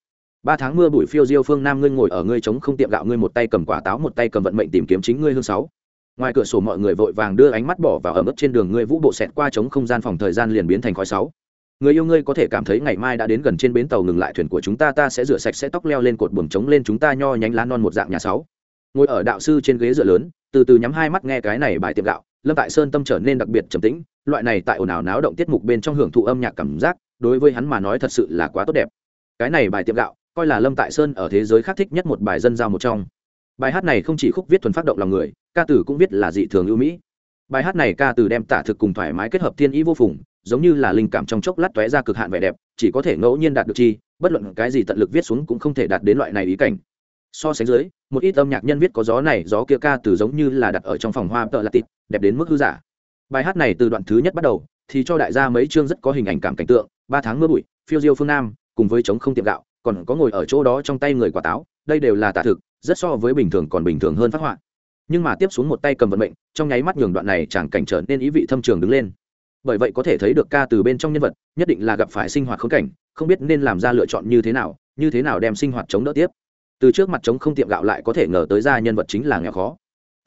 [SPEAKER 1] ba tháng mưa bụi phiêu diêu phương nam ngươi ngồi ở ngươi trống không tiệm gạo ngươi một tay cầm quả táo một tay cầm vận mệnh tìm kiếm chính ngươi hương sáu. Ngoài cửa sổ mọi người vội vàng đưa ánh mắt bỏ vào ở mức trên đường ngươi vũ bộ xẹt qua trống không gian phòng thời gian liền biến thành khói sáu. Người yêu ngươi có thể cảm thấy ngày mai đã đến gần trên bến tàu ngừng lại thuyền của chúng ta ta sẽ rửa sạch sẽ tóc leo lên cột buồng trống lên chúng ta nho nhánh lá non một dạng nhà sáu. Ngồi ở đạo sư trên ghế dựa lớn, từ từ nhắm hai mắt nghe cái này bài tiệm gạo, lâm tại sơn tâm trở nên đặc biệt trầm tĩnh, loại này tại ồn ào náo động tiết mục bên trong hưởng thụ âm nhạc cảm giác, đối với hắn mà nói thật sự là quá tốt đẹp. Cái này bài tiệm gạo coi là lâm tại sơn ở thế giới khác thích nhất một bài dân giao một trong. Bài hát này không chỉ khúc viết thuần phát động lòng người, ca tử cũng viết là dị thường ưu mỹ. Bài hát này ca từ đem tả thực cùng thoải mái kết hợp thiên ý vô phùng, giống như là linh cảm trong chốc lát tóe ra cực hạn vẻ đẹp, chỉ có thể ngẫu nhiên đạt được chi, bất luận cái gì tận lực viết xuống cũng không thể đạt đến loại này ý cảnh. So sánh dưới, một ít âm nhạc nhân viết có gió này, gió kia ca từ giống như là đặt ở trong phòng hoa tợ là tịt, đẹp đến mức hư giả. Bài hát này từ đoạn thứ nhất bắt đầu, thì cho đại gia mấy chương rất có hình ảnh cảm cảnh tượng, ba tháng mưa bụi, phiêu diêu phương nam, cùng với chống không tiệm gạo còn có ngồi ở chỗ đó trong tay người quả táo, đây đều là tả thực, rất so với bình thường còn bình thường hơn phát họa. Nhưng mà tiếp xuống một tay cầm vận mệnh, trong nháy mắt nhường đoạn này chẳng cảnh trở nên ý vị thâm trường đứng lên. Bởi vậy có thể thấy được ca từ bên trong nhân vật, nhất định là gặp phải sinh hoạt khốn cảnh, không biết nên làm ra lựa chọn như thế nào, như thế nào đem sinh hoạt chống đỡ tiếp. Từ trước mặt chống không tiệm gạo lại có thể ngờ tới ra nhân vật chính là nghèo khó.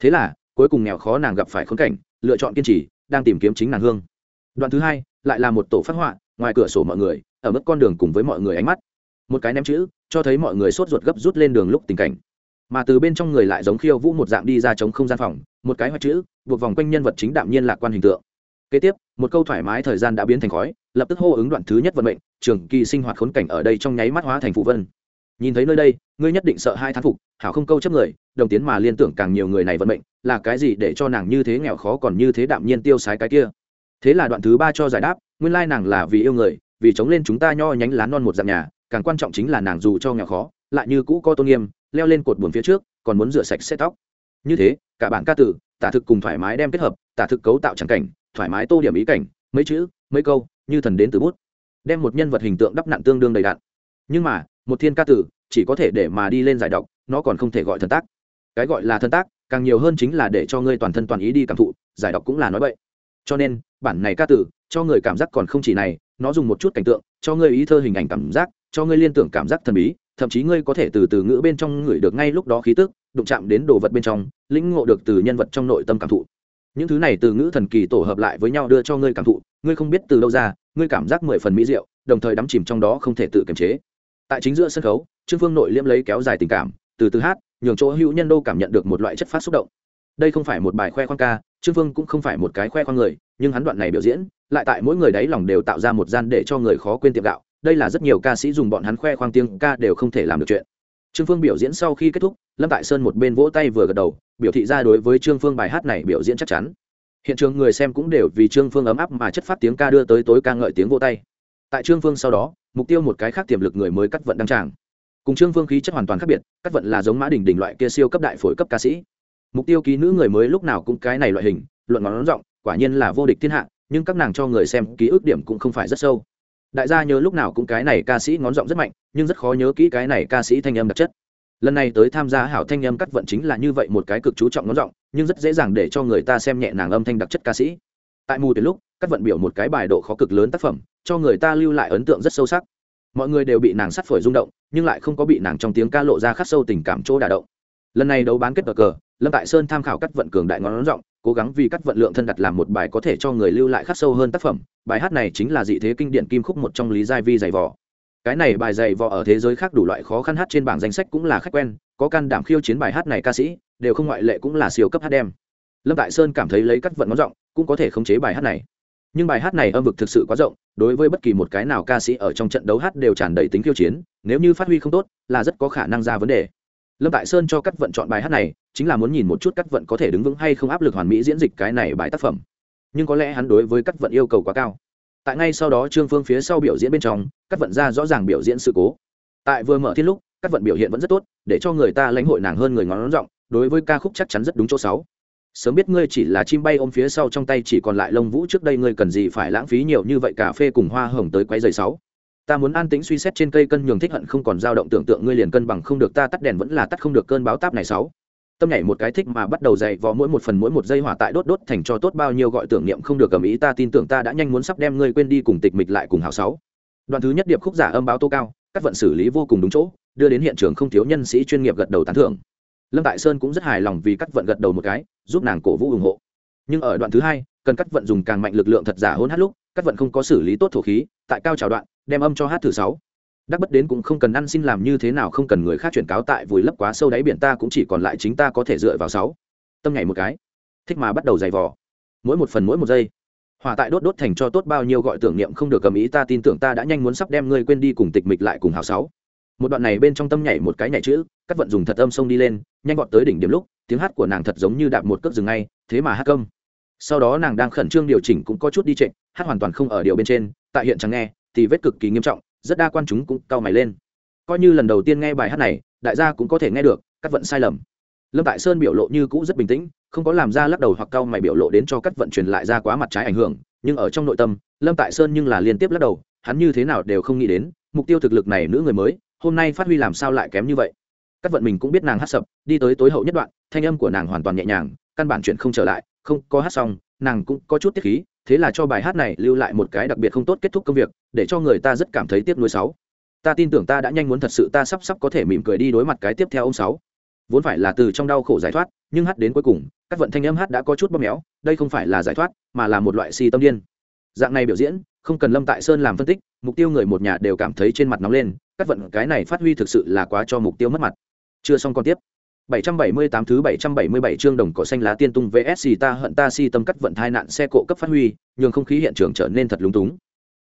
[SPEAKER 1] Thế là, cuối cùng nghèo khó nàng gặp phải khốn cảnh, lựa chọn kiên trì, đang tìm kiếm chính nàng hương. Đoạn thứ hai, lại là một tổ phát họa, ngoài cửa sổ mọi người, ở mức con đường cùng với mọi người ánh mắt một cái ném chữ, cho thấy mọi người sốt ruột gấp rút lên đường lúc tình cảnh. Mà từ bên trong người lại giống khiêu vũ một dạng đi ra chống không gian phòng, một cái hoa chữ, buộc vòng quanh nhân vật chính đạm nhiên lạc quan hình tượng. Kế tiếp, một câu thoải mái thời gian đã biến thành khói, lập tức hô ứng đoạn thứ nhất vận mệnh, trường kỳ sinh hoạt khốn cảnh ở đây trong nháy mắt hóa thành phụ vân. Nhìn thấy nơi đây, ngươi nhất định sợ hai thán phục, hảo không câu chấp người, đồng tiến mà liên tưởng càng nhiều người này vận mệnh, là cái gì để cho nàng như thế nghèo khó còn như thế đạm nhiên tiêu sái cái kia? Thế là đoạn thứ ba cho giải đáp, nguyên lai nàng là vì yêu người, vì chống lên chúng ta nho nhánh lá non một dạng nhà càng quan trọng chính là nàng dù cho nghèo khó, lại như cũ có tôn nghiêm, leo lên cột buồn phía trước, còn muốn rửa sạch xe tóc. Như thế, cả bản ca tử, tả thực cùng thoải mái đem kết hợp, tả thực cấu tạo trắng cảnh, thoải mái tô điểm ý cảnh, mấy chữ, mấy câu, như thần đến từ bút. Đem một nhân vật hình tượng đắp nặn tương đương đầy đặn. Nhưng mà, một thiên ca tử, chỉ có thể để mà đi lên giải đọc nó còn không thể gọi thần tác. Cái gọi là thân tác, càng nhiều hơn chính là để cho ngươi toàn thân toàn ý đi cảm thụ, giải đọc cũng là nói vậy cho nên, bản này ca tử, cho người cảm giác còn không chỉ này, nó dùng một chút cảnh tượng, cho ngươi ý thơ hình ảnh cảm giác cho ngươi liên tưởng cảm giác thần bí, thậm chí ngươi có thể từ từ ngữ bên trong ngửi được ngay lúc đó khí tức, đụng chạm đến đồ vật bên trong, lĩnh ngộ được từ nhân vật trong nội tâm cảm thụ. Những thứ này từ ngữ thần kỳ tổ hợp lại với nhau đưa cho ngươi cảm thụ, ngươi không biết từ đâu ra, ngươi cảm giác mười phần mỹ diệu, đồng thời đắm chìm trong đó không thể tự kiềm chế. Tại chính giữa sân khấu, trương phương nội liễm lấy kéo dài tình cảm, từ từ hát, nhường chỗ hữu nhân đô cảm nhận được một loại chất phát xúc động. Đây không phải một bài khoe khoang ca, trương phương cũng không phải một cái khoe khoang người, nhưng hắn đoạn này biểu diễn, lại tại mỗi người đấy lòng đều tạo ra một gian để cho người khó quên tiệm gạo đây là rất nhiều ca sĩ dùng bọn hắn khoe khoang tiếng ca đều không thể làm được chuyện. Trương phương biểu diễn sau khi kết thúc, lâm tại sơn một bên vỗ tay vừa gật đầu, biểu thị ra đối với trương phương bài hát này biểu diễn chắc chắn. Hiện trường người xem cũng đều vì trương phương ấm áp mà chất phát tiếng ca đưa tới tối ca ngợi tiếng vỗ tay. Tại trương phương sau đó, mục tiêu một cái khác tiềm lực người mới cắt vận đăng tràng. Cùng trương phương khí chất hoàn toàn khác biệt, cắt vận là giống mã đỉnh đỉnh loại kia siêu cấp đại phổi cấp ca sĩ. Mục tiêu ký nữ người mới lúc nào cũng cái này loại hình, luận ngón rộng, quả nhiên là vô địch thiên hạ, nhưng các nàng cho người xem ký ức điểm cũng không phải rất sâu đại gia nhớ lúc nào cũng cái này ca sĩ ngón giọng rất mạnh, nhưng rất khó nhớ kỹ cái này ca sĩ thanh âm đặc chất. Lần này tới tham gia hảo thanh âm cắt vận chính là như vậy một cái cực chú trọng ngón giọng, nhưng rất dễ dàng để cho người ta xem nhẹ nàng âm thanh đặc chất ca sĩ. Tại mù tuyển lúc, cắt vận biểu một cái bài độ khó cực lớn tác phẩm, cho người ta lưu lại ấn tượng rất sâu sắc. Mọi người đều bị nàng sắt phổi rung động, nhưng lại không có bị nàng trong tiếng ca lộ ra khắc sâu tình cảm chỗ đả động. Lần này đấu bán kết cờ cờ, lâm tại sơn tham khảo cắt vận cường đại ngón giọng cố gắng vì cắt vận lượng thân đặt làm một bài có thể cho người lưu lại khắc sâu hơn tác phẩm, bài hát này chính là dị thế kinh điển kim khúc một trong lý giai vi dày vò. Cái này bài dày vò ở thế giới khác đủ loại khó khăn hát trên bảng danh sách cũng là khách quen, có can đảm khiêu chiến bài hát này ca sĩ, đều không ngoại lệ cũng là siêu cấp hát đem. Lâm tại sơn cảm thấy lấy cắt vận ngón giọng cũng có thể khống chế bài hát này. Nhưng bài hát này âm vực thực sự quá rộng, đối với bất kỳ một cái nào ca sĩ ở trong trận đấu hát đều tràn đầy tính khiêu chiến, nếu như phát huy không tốt, là rất có khả năng ra vấn đề lâm tại sơn cho các vận chọn bài hát này, chính là muốn nhìn một chút các vận có thể đứng vững hay không áp lực hoàn mỹ diễn dịch cái này bài tác phẩm. Nhưng có lẽ hắn đối với các vận yêu cầu quá cao. Tại ngay sau đó trương phương phía sau biểu diễn bên trong các vận ra rõ ràng biểu diễn sự cố. Tại vừa mở thiết lúc các vận biểu hiện vẫn rất tốt, để cho người ta lãnh hội nàng hơn người ngón rộng đối với ca khúc chắc chắn rất đúng chỗ sáu. Sớm biết ngươi chỉ là chim bay ôm phía sau trong tay, chỉ còn lại lông vũ trước đây ngươi cần gì phải lãng phí nhiều như vậy cà phê cùng hoa hồng tới quay giày sáu ta muốn an tĩnh suy xét trên cây cân nhường thích hận không còn dao động tưởng tượng ngươi liền cân bằng không được ta tắt đèn vẫn là tắt không được cơn báo táp này sáu. Tâm nhảy một cái thích mà bắt đầu dày vò mỗi một phần mỗi một giây hỏa tại đốt đốt thành cho tốt bao nhiêu gọi tưởng niệm không được cầm ý ta tin tưởng ta đã nhanh muốn sắp đem ngươi quên đi cùng tịch mịch lại cùng hào sáu. Đoạn thứ nhất điệp khúc giả âm báo tô cao, các vận xử lý vô cùng đúng chỗ, đưa đến hiện trường không thiếu nhân sĩ chuyên nghiệp gật đầu tán thưởng. Lâm tại sơn cũng rất hài lòng vì cắt vận gật đầu một cái, giúp nàng cổ vũ ủng hộ. Nhưng ở đoạn thứ hai, cần cắt vận dùng càng mạnh lực lượng thật giả hôn hát lúc, cắt vận không có xử lý tốt thổ khí, tại cao trào đoạn đem âm cho hát thử sáu. Đắc bất đến cũng không cần ăn xin làm như thế nào không cần người khác chuyển cáo tại vùi lấp quá sâu đáy biển ta cũng chỉ còn lại chính ta có thể dựa vào sáu. Tâm nhảy một cái. Thích mà bắt đầu giày vò. Mỗi một phần mỗi một giây. Hỏa tại đốt đốt thành cho tốt bao nhiêu gọi tưởng niệm không được cầm ý ta tin tưởng ta đã nhanh muốn sắp đem ngươi quên đi cùng tịch mịch lại cùng hào sáu. Một đoạn này bên trong tâm nhảy một cái nhảy chữ các vận dùng thật âm sông đi lên, nhanh gọn tới đỉnh điểm lúc, tiếng hát của nàng thật giống như đạp một cước rừng ngay, thế mà hát công sau đó nàng đang khẩn trương điều chỉnh cũng có chút đi trịnh hát hoàn toàn không ở điều bên trên, tại hiện chẳng nghe thì vết cực kỳ nghiêm trọng, rất đa quan chúng cũng cau mày lên. Coi như lần đầu tiên nghe bài hát này, đại gia cũng có thể nghe được, cắt vận sai lầm. Lâm tại sơn biểu lộ như cũ rất bình tĩnh, không có làm ra lắc đầu hoặc cau mày biểu lộ đến cho cắt vận truyền lại ra quá mặt trái ảnh hưởng, nhưng ở trong nội tâm, lâm tại sơn nhưng là liên tiếp lắc đầu, hắn như thế nào đều không nghĩ đến, mục tiêu thực lực này nữ người mới, hôm nay phát huy làm sao lại kém như vậy. Các vận mình cũng biết nàng hát sập, đi tới tối hậu nhất đoạn, thanh âm của nàng hoàn toàn nhẹ nhàng, căn bản chuyện không trở lại, không có hát xong, nàng cũng có chút tiết khí thế là cho bài hát này lưu lại một cái đặc biệt không tốt kết thúc công việc, để cho người ta rất cảm thấy tiếc nuối sáu ta tin tưởng ta đã nhanh muốn thật sự ta sắp sắp có thể mỉm cười đi đối mặt cái tiếp theo ông sáu. Vốn phải là từ trong đau khổ giải thoát, nhưng hát đến cuối cùng, các vận thanh âm hát đã có chút bóp méo, đây không phải là giải thoát, mà là một loại si tâm điên. Dạng này biểu diễn, không cần lâm tại sơn làm phân tích, mục tiêu người một nhà đều cảm thấy trên mặt nóng lên, các vận cái này phát huy thực sự là quá cho mục tiêu mất mặt. Chưa xong còn tiếp. 778 thứ 777 chương đồng cỏ xanh lá tiên tung VSC ta hận ta si tâm cắt vận thai nạn xe cộ cấp phát huy, nhường không khí hiện trường trở nên thật lúng túng.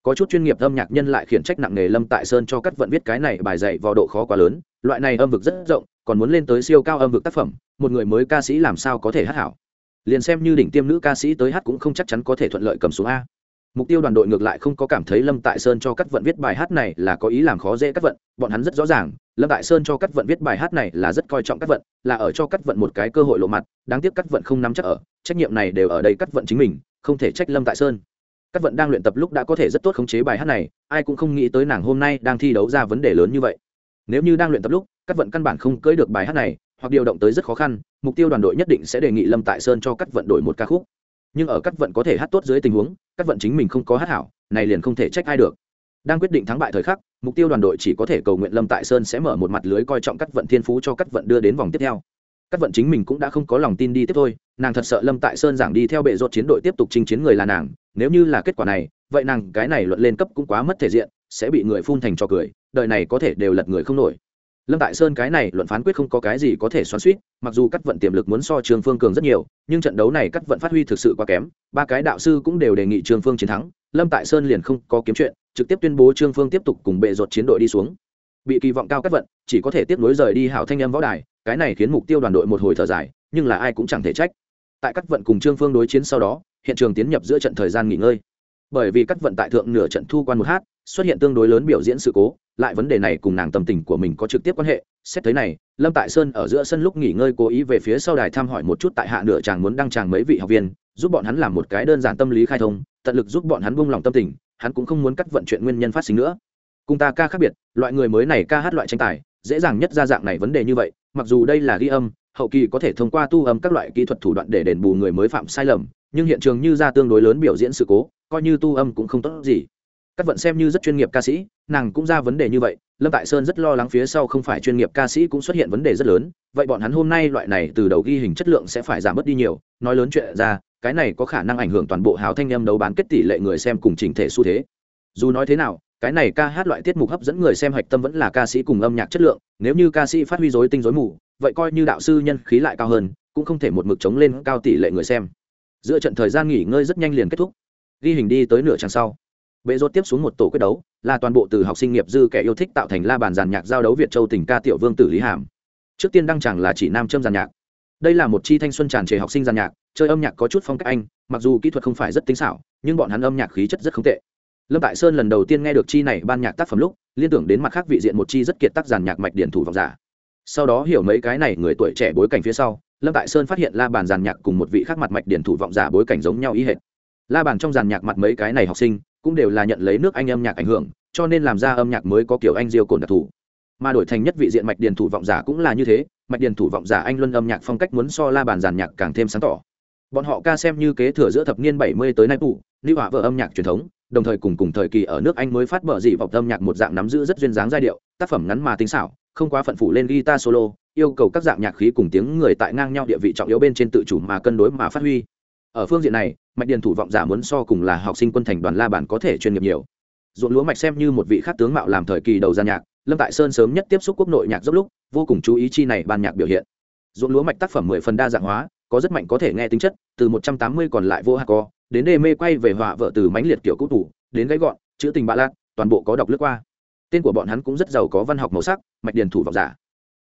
[SPEAKER 1] Có chút chuyên nghiệp âm nhạc nhân lại khiển trách nặng nề Lâm Tại Sơn cho cắt vận viết cái này bài dạy vào độ khó quá lớn, loại này âm vực rất rộng, còn muốn lên tới siêu cao âm vực tác phẩm, một người mới ca sĩ làm sao có thể hát hảo. Liền xem như đỉnh tiêm nữ ca sĩ tới hát cũng không chắc chắn có thể thuận lợi cầm xuống a mục tiêu đoàn đội ngược lại không có cảm thấy lâm tại sơn cho các vận viết bài hát này là có ý làm khó dễ các vận. Bọn hắn rất rõ ràng, lâm tại sơn cho các vận viết bài hát này là rất coi trọng các vận, là ở cho các vận một cái cơ hội lộ mặt, đáng tiếc các vận không nắm chắc ở, trách nhiệm này đều ở đây các vận chính mình, không thể trách lâm tại sơn. Các vận đang luyện tập lúc đã có thể rất tốt khống chế bài hát này, ai cũng không nghĩ tới nàng hôm nay đang thi đấu ra vấn đề lớn như vậy. Nếu như đang luyện tập lúc các vận căn bản không cưỡi được bài hát này, hoặc điều động tới rất khó khăn, mục tiêu đoàn đội nhất định sẽ đề nghị lâm tại sơn cho các vận đổi một ca khúc. Nhưng ở các vận có thể hát tốt dưới tình huống các vận chính mình không có hát hảo, này liền không thể trách ai được. Đang quyết định thắng bại thời khắc, mục tiêu đoàn đội chỉ có thể cầu nguyện lâm tại sơn sẽ mở một mặt lưới coi trọng các vận thiên phú cho các vận đưa đến vòng tiếp theo. Các vận chính mình cũng đã không có lòng tin đi tiếp thôi, nàng thật sợ lâm tại sơn giảng đi theo bệ rột chiến đội tiếp tục chinh chiến người là nàng, nếu như là kết quả này, vậy nàng cái này luận lên cấp cũng quá mất thể diện, sẽ bị người phun thành cho cười, đời này có thể đều lật người không nổi lâm tại sơn cái này luận phán quyết không có cái gì có thể xoắn suýt mặc dù cắt vận tiềm lực muốn so trường phương cường rất nhiều, nhưng trận đấu này cắt vận phát huy thực sự quá kém, ba cái đạo sư cũng đều đề nghị trường phương chiến thắng, lâm tại sơn liền không có kiếm chuyện, trực tiếp tuyên bố trương phương tiếp tục cùng bệ ruột chiến đội đi xuống. Bị kỳ vọng cao cắt vận, chỉ có thể tiếp nối rời đi hảo thanh âm võ đài, cái này khiến mục tiêu đoàn đội một hồi thở dài, nhưng là ai cũng chẳng thể trách. Tại các vận cùng trương phương đối chiến sau đó, hiện trường tiến nhập giữa trận thời gian nghỉ ngơi. Bởi vì các vận tại thượng nửa trận thu quan một hát, xuất hiện tương đối lớn biểu diễn sự cố lại vấn đề này cùng nàng tâm tình của mình có trực tiếp quan hệ. Xét thấy này, lâm tại sơn ở giữa sân lúc nghỉ ngơi cố ý về phía sau đài thăm hỏi một chút tại hạ nửa chàng muốn đăng tràng mấy vị học viên, giúp bọn hắn làm một cái đơn giản tâm lý khai thông, tận lực giúp bọn hắn buông lòng tâm tình, hắn cũng không muốn cắt vận chuyện nguyên nhân phát sinh nữa. Cùng ta ca khác biệt, loại người mới này ca hát loại tranh tài, dễ dàng nhất ra dạng này vấn đề như vậy, mặc dù đây là ghi âm, hậu kỳ có thể thông qua tu âm các loại kỹ thuật thủ đoạn để đền bù người mới phạm sai lầm, nhưng hiện trường như ra tương đối lớn biểu diễn sự cố, coi như tu âm cũng không tốt gì các vận xem như rất chuyên nghiệp ca sĩ, nàng cũng ra vấn đề như vậy, lâm tại sơn rất lo lắng phía sau không phải chuyên nghiệp ca sĩ cũng xuất hiện vấn đề rất lớn, vậy bọn hắn hôm nay loại này từ đầu ghi hình chất lượng sẽ phải giảm bớt đi nhiều, nói lớn chuyện ra, cái này có khả năng ảnh hưởng toàn bộ hào thanh em đấu bán kết tỷ lệ người xem cùng chỉnh thể xu thế. Dù nói thế nào, cái này ca hát loại tiết mục hấp dẫn người xem hạch tâm vẫn là ca sĩ cùng âm nhạc chất lượng, nếu như ca sĩ phát huy dối tinh dối mù, vậy coi như đạo sư nhân khí lại cao hơn, cũng không thể một mực chống lên cao tỷ lệ người xem. Giữa trận thời gian nghỉ ngơi rất nhanh liền kết thúc. Ghi hình đi tới nửa trang sau bệ rốt tiếp xuống một tổ quyết đấu, là toàn bộ từ học sinh nghiệp dư kẻ yêu thích tạo thành la bàn giàn nhạc giao đấu việt châu tỉnh ca tiểu vương tử lý hàm. Trước tiên đăng chẳng là chỉ nam châm giàn nhạc. Đây là một chi thanh xuân tràn trề học sinh giàn nhạc, chơi âm nhạc có chút phong cách anh, mặc dù kỹ thuật không phải rất tinh xảo, nhưng bọn hắn âm nhạc khí chất rất không tệ. Lâm tại sơn lần đầu tiên nghe được chi này ban nhạc tác phẩm lúc, liên tưởng đến mặt khác vị diện một chi rất kiệt tác giàn nhạc mạch điện thủ vọng giả. Sau đó hiểu mấy cái này người tuổi trẻ bối cảnh phía sau, lâm tại sơn phát hiện la bàn giàn nhạc cùng một vị khác mặt mạch điện thủ vọng giả bối cảnh giống nhau ý hệt. La bàn trong giàn nhạc mặt mấy cái này học sinh cũng đều là nhận lấy nước anh âm nhạc ảnh hưởng, cho nên làm ra âm nhạc mới có kiểu anh diêu cồn đặc thù. Mà đổi thành nhất vị diện mạch điền thủ vọng giả cũng là như thế, mạch điền thủ vọng giả anh luân âm nhạc phong cách muốn so la bàn giàn nhạc càng thêm sáng tỏ. Bọn họ ca xem như kế thừa giữa thập niên bảy mươi tới nay tụ lưu hỏa vợ âm nhạc truyền thống, đồng thời cùng cùng thời kỳ ở nước anh mới phát mở dị vọng âm nhạc một dạng nắm giữ rất duyên dáng giai điệu, tác phẩm ngắn mà tinh xảo, không quá phận phủ lên guitar solo, yêu cầu các dạng nhạc khí cùng tiếng người tại ngang nhau địa vị trọng yếu bên trên tự chủ mà cân đối mà phát huy. Ở phương diện này mạch điền thủ vọng giả muốn so cùng là học sinh quân thành đoàn la bản có thể chuyên nghiệp nhiều. Ruộng lúa mạch xem như một vị khác tướng mạo làm thời kỳ đầu gian nhạc, lâm tại sơn sớm nhất tiếp xúc quốc nội nhạc dốc lúc, vô cùng chú ý chi này ban nhạc biểu hiện. Ruộng lúa mạch tác phẩm mười phần đa dạng hóa, có rất mạnh có thể nghe tính chất, từ một trăm tám mươi còn lại vô hạ co, đến đê mê quay về họa vợ từ mánh liệt kiểu cũ tủ, đến gáy gọn, chữ tình bạ lạc toàn bộ có đọc lướt qua. Tên của bọn hắn cũng rất giàu có văn học màu sắc, mạch điền thủ vọng giả.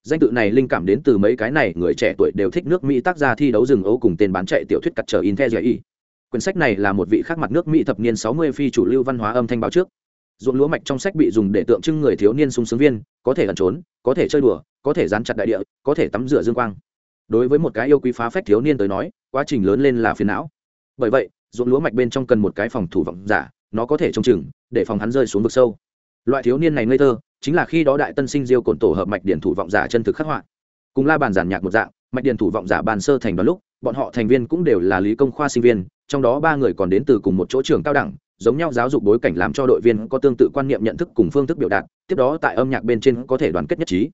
[SPEAKER 1] Danh tự này linh cảm đến từ mấy cái này, người trẻ tuổi đều thích nước mỹ tác gia thi đấu rừng ấu cùng tên bán chạy tiểu thuyết cặt trở in the y quyển sách này là một vị khác mặt nước mỹ thập niên sáu mươi phi chủ lưu văn hóa âm thanh báo trước. Ruộng lúa mạch trong sách bị dùng để tượng trưng người thiếu niên sung sướng viên, có thể ẩn trốn, có thể chơi đùa, có thể dán chặt đại địa, có thể tắm rửa dương quang. Đối với một cái yêu quý phá phách thiếu niên tới nói, quá trình lớn lên là phiền não. Bởi vậy, ruộng lúa mạch bên trong cần một cái phòng thủ vọng giả, nó có thể trông chừng, để phòng hắn rơi xuống vực sâu. Loại thiếu niên này ngây thơ, chính là khi đó đại tân sinh diêu cồn tổ hợp mạch điện thủ vọng giả chân thực khắc họa. Cùng la bàn giản nhạc một dạng, mạch điện thủ vọng giả bàn sơ thành đoàn lúc, bọn họ thành viên cũng đều là lý công khoa sinh viên trong đó ba người còn đến từ cùng một chỗ trường cao đẳng, giống nhau giáo dục bối cảnh làm cho đội viên có tương tự quan niệm nhận thức cùng phương thức biểu đạt, tiếp đó tại âm nhạc bên trên có thể đoàn kết nhất trí.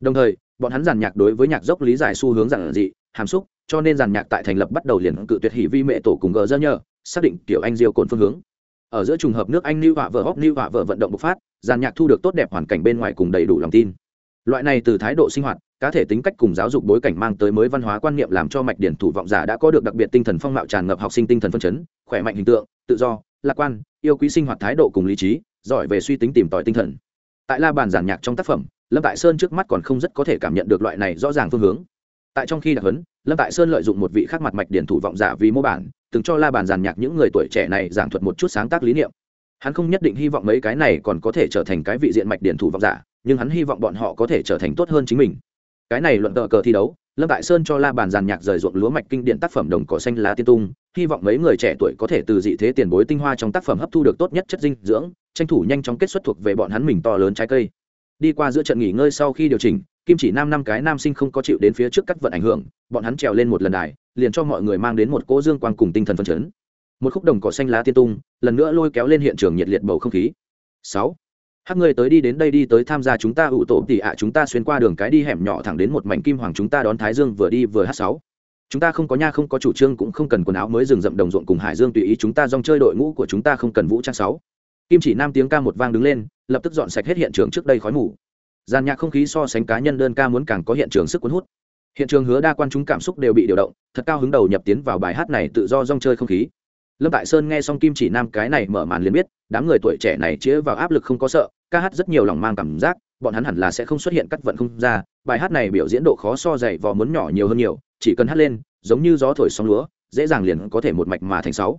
[SPEAKER 1] Đồng thời, bọn hắn giàn nhạc đối với nhạc dốc lý giải xu hướng giản dị, hàm xúc, cho nên giàn nhạc tại thành lập bắt đầu liền cự tuyệt hỷ vi mệ tổ cùng gờ dơ nhờ, xác định kiểu anh diêu cồn phương hướng. Ở giữa trùng hợp nước anh lưu họa vợ, hóc lưu họa vợ vận động bộc phát, giàn nhạc thu được tốt đẹp hoàn cảnh bên ngoài cùng đầy đủ lòng tin. Loại này từ thái độ sinh hoạt cá thể tính cách cùng giáo dục bối cảnh mang tới mới văn hóa quan niệm làm cho mạch điển thủ vọng giả đã có được đặc biệt tinh thần phong mạo tràn ngập học sinh tinh thần phân chấn, khỏe mạnh hình tượng, tự do, lạc quan, yêu quý sinh hoạt thái độ cùng lý trí, giỏi về suy tính tìm tòi tinh thần. Tại la bàn giàn nhạc trong tác phẩm, lâm tại sơn trước mắt còn không rất có thể cảm nhận được loại này rõ ràng phương hướng. Tại trong khi đặc hấn lâm tại sơn lợi dụng một vị khác mặt mạch điển thủ vọng giả vì mô bản, từng cho la bàn giàn nhạc những người tuổi trẻ này giảng thuật một chút sáng tác lý niệm. Hắn không nhất định hy vọng mấy cái này còn có thể trở thành cái vị diện mạch điển thủ vọng giả, nhưng hắn hy vọng bọn họ có thể trở thành tốt hơn chính mình cái này luận tờ cờ thi đấu, lâm tại sơn cho la bàn giàn nhạc rời ruộng lúa mạch kinh điển tác phẩm đồng cỏ xanh lá tiên tung, hy vọng mấy người trẻ tuổi có thể từ dị thế tiền bối tinh hoa trong tác phẩm hấp thu được tốt nhất chất dinh dưỡng, tranh thủ nhanh chóng kết xuất thuộc về bọn hắn mình to lớn trái cây. Đi qua giữa trận nghỉ ngơi sau khi điều chỉnh, kim chỉ nam năm cái nam sinh không có chịu đến phía trước cắt vận ảnh hưởng, bọn hắn trèo lên một lần đài, liền cho mọi người mang đến một cỗ dương quang cùng tinh thần phân chấn. Một khúc đồng cỏ xanh lá tiên tung, lần nữa lôi kéo lên hiện trường nhiệt liệt bầu không khí. Sáu hắc người tới đi đến đây đi, tới tham gia chúng ta ủ tổ tỉ ạ, chúng ta xuyên qua đường cái đi hẻm nhỏ thẳng đến một mảnh kim hoàng chúng ta đón thái dương vừa đi vừa hát sáu chúng ta không có nha, không có chủ trương, cũng không cần quần áo mới rừng rậm đồng ruộng cùng hải dương tùy ý chúng ta dòng chơi đội ngũ của chúng ta không cần vũ trang sáu kim chỉ nam tiếng ca một vang đứng lên, lập tức dọn sạch hết hiện trường trước đây khói mù. Gian nhạc không khí so sánh cá nhân đơn ca muốn càng có hiện trường sức cuốn hút. Hiện trường hứa đa quan chúng cảm xúc đều bị điều động, thật cao hứng đầu nhập tiến vào bài hát này tự do dòng chơi không khí lâm tại sơn nghe xong kim chỉ nam cái này mở màn liền biết, đám người tuổi trẻ này chĩa vào áp lực không có sợ, ca hát rất nhiều lòng mang cảm giác, bọn hắn hẳn là sẽ không xuất hiện cắt vận không ra, bài hát này biểu diễn độ khó so dày vò muốn nhỏ nhiều hơn nhiều, chỉ cần hát lên, giống như gió thổi sóng lúa, dễ dàng liền có thể một mạch mà thành sáu.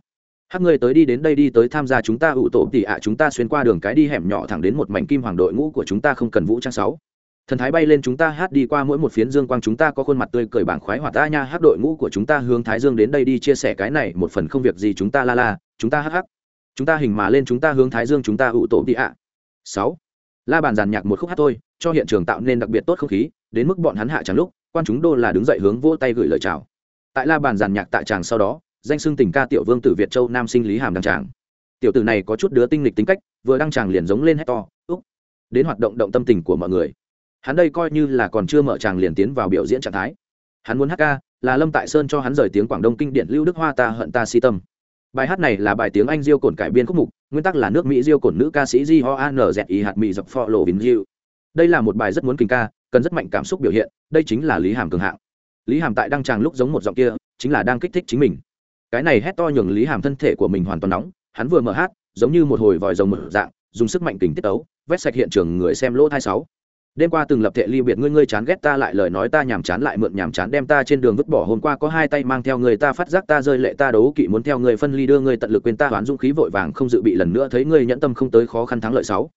[SPEAKER 1] Hát người tới đi đến đây đi tới tham gia chúng ta ủ tổ tỉ ạ, chúng ta xuyên qua đường cái đi hẻm nhỏ thẳng đến một mảnh kim hoàng đội ngũ của chúng ta không cần vũ trang sáu thần thái bay lên chúng ta, hát đi qua mỗi một phiến dương quang, chúng ta có khuôn mặt tươi cười bảng khoái hoạt ta nha, hát đội ngũ của chúng ta hướng thái dương đến đây đi, chia sẻ cái này, một phần không việc gì, chúng ta la la, chúng ta hát hát. Chúng ta hình mà lên, chúng ta hướng thái dương, chúng ta ủ tổ đi ạ. Sáu. La bàn giàn nhạc một khúc hát thôi, cho hiện trường tạo nên đặc biệt tốt không khí, đến mức bọn hắn hạ chẳng lúc, quan chúng đô là đứng dậy hướng vỗ tay gửi lời chào. Tại la bàn giàn nhạc tại tràng sau đó, danh xưng tình ca tiểu vương tử việt châu, nam sinh lý hàm đăng tràng. Tiểu tử này có chút đứa tinh lịch tính cách, vừa đăng tràng liền giống lên hét to, úc. Đến hoạt động động tâm tình của mọi người hắn đây coi như là còn chưa mở tràng liền tiến vào biểu diễn trạng thái. Hắn muốn hát ca, là lâm tại sơn cho hắn rời tiếng quảng đông kinh điển lưu đức hoa ta hận ta si tâm. Bài hát này là bài tiếng anh diêu cồn cải biên khúc mục, nguyên tắc là nước mỹ diêu cồn nữ ca sĩ di ho an z i hạt mỹ dập phò lộ vinh diêu đây là một bài rất muốn kinh ca, cần rất mạnh cảm xúc biểu hiện, đây chính là lý hàm cường hạng. Lý hàm tại đăng tràng lúc giống một giọng kia, chính là đang kích thích chính mình. Cái này hét to nhường lý hàm thân thể của mình hoàn toàn nóng, hắn vừa mở hát, giống như một hồi vòi rồng mở dạng, dùng sức mạnh tình tiết ấu vét sạch hiện trường người xem lỗ thai sáu đêm qua từng lập thệ ly biệt ngươi ngươi chán ghét ta lại lời nói ta nhàm chán lại mượn nhàm chán đem ta trên đường vứt bỏ. Hôm qua có hai tay mang theo người ta phát giác ta rơi lệ, ta đấu kỵ muốn theo người phân ly đưa ngươi tận lực quên ta, hoán dũng khí vội vàng không dự bị lần nữa thấy ngươi nhẫn tâm không tới khó khăn thắng lợi sáu.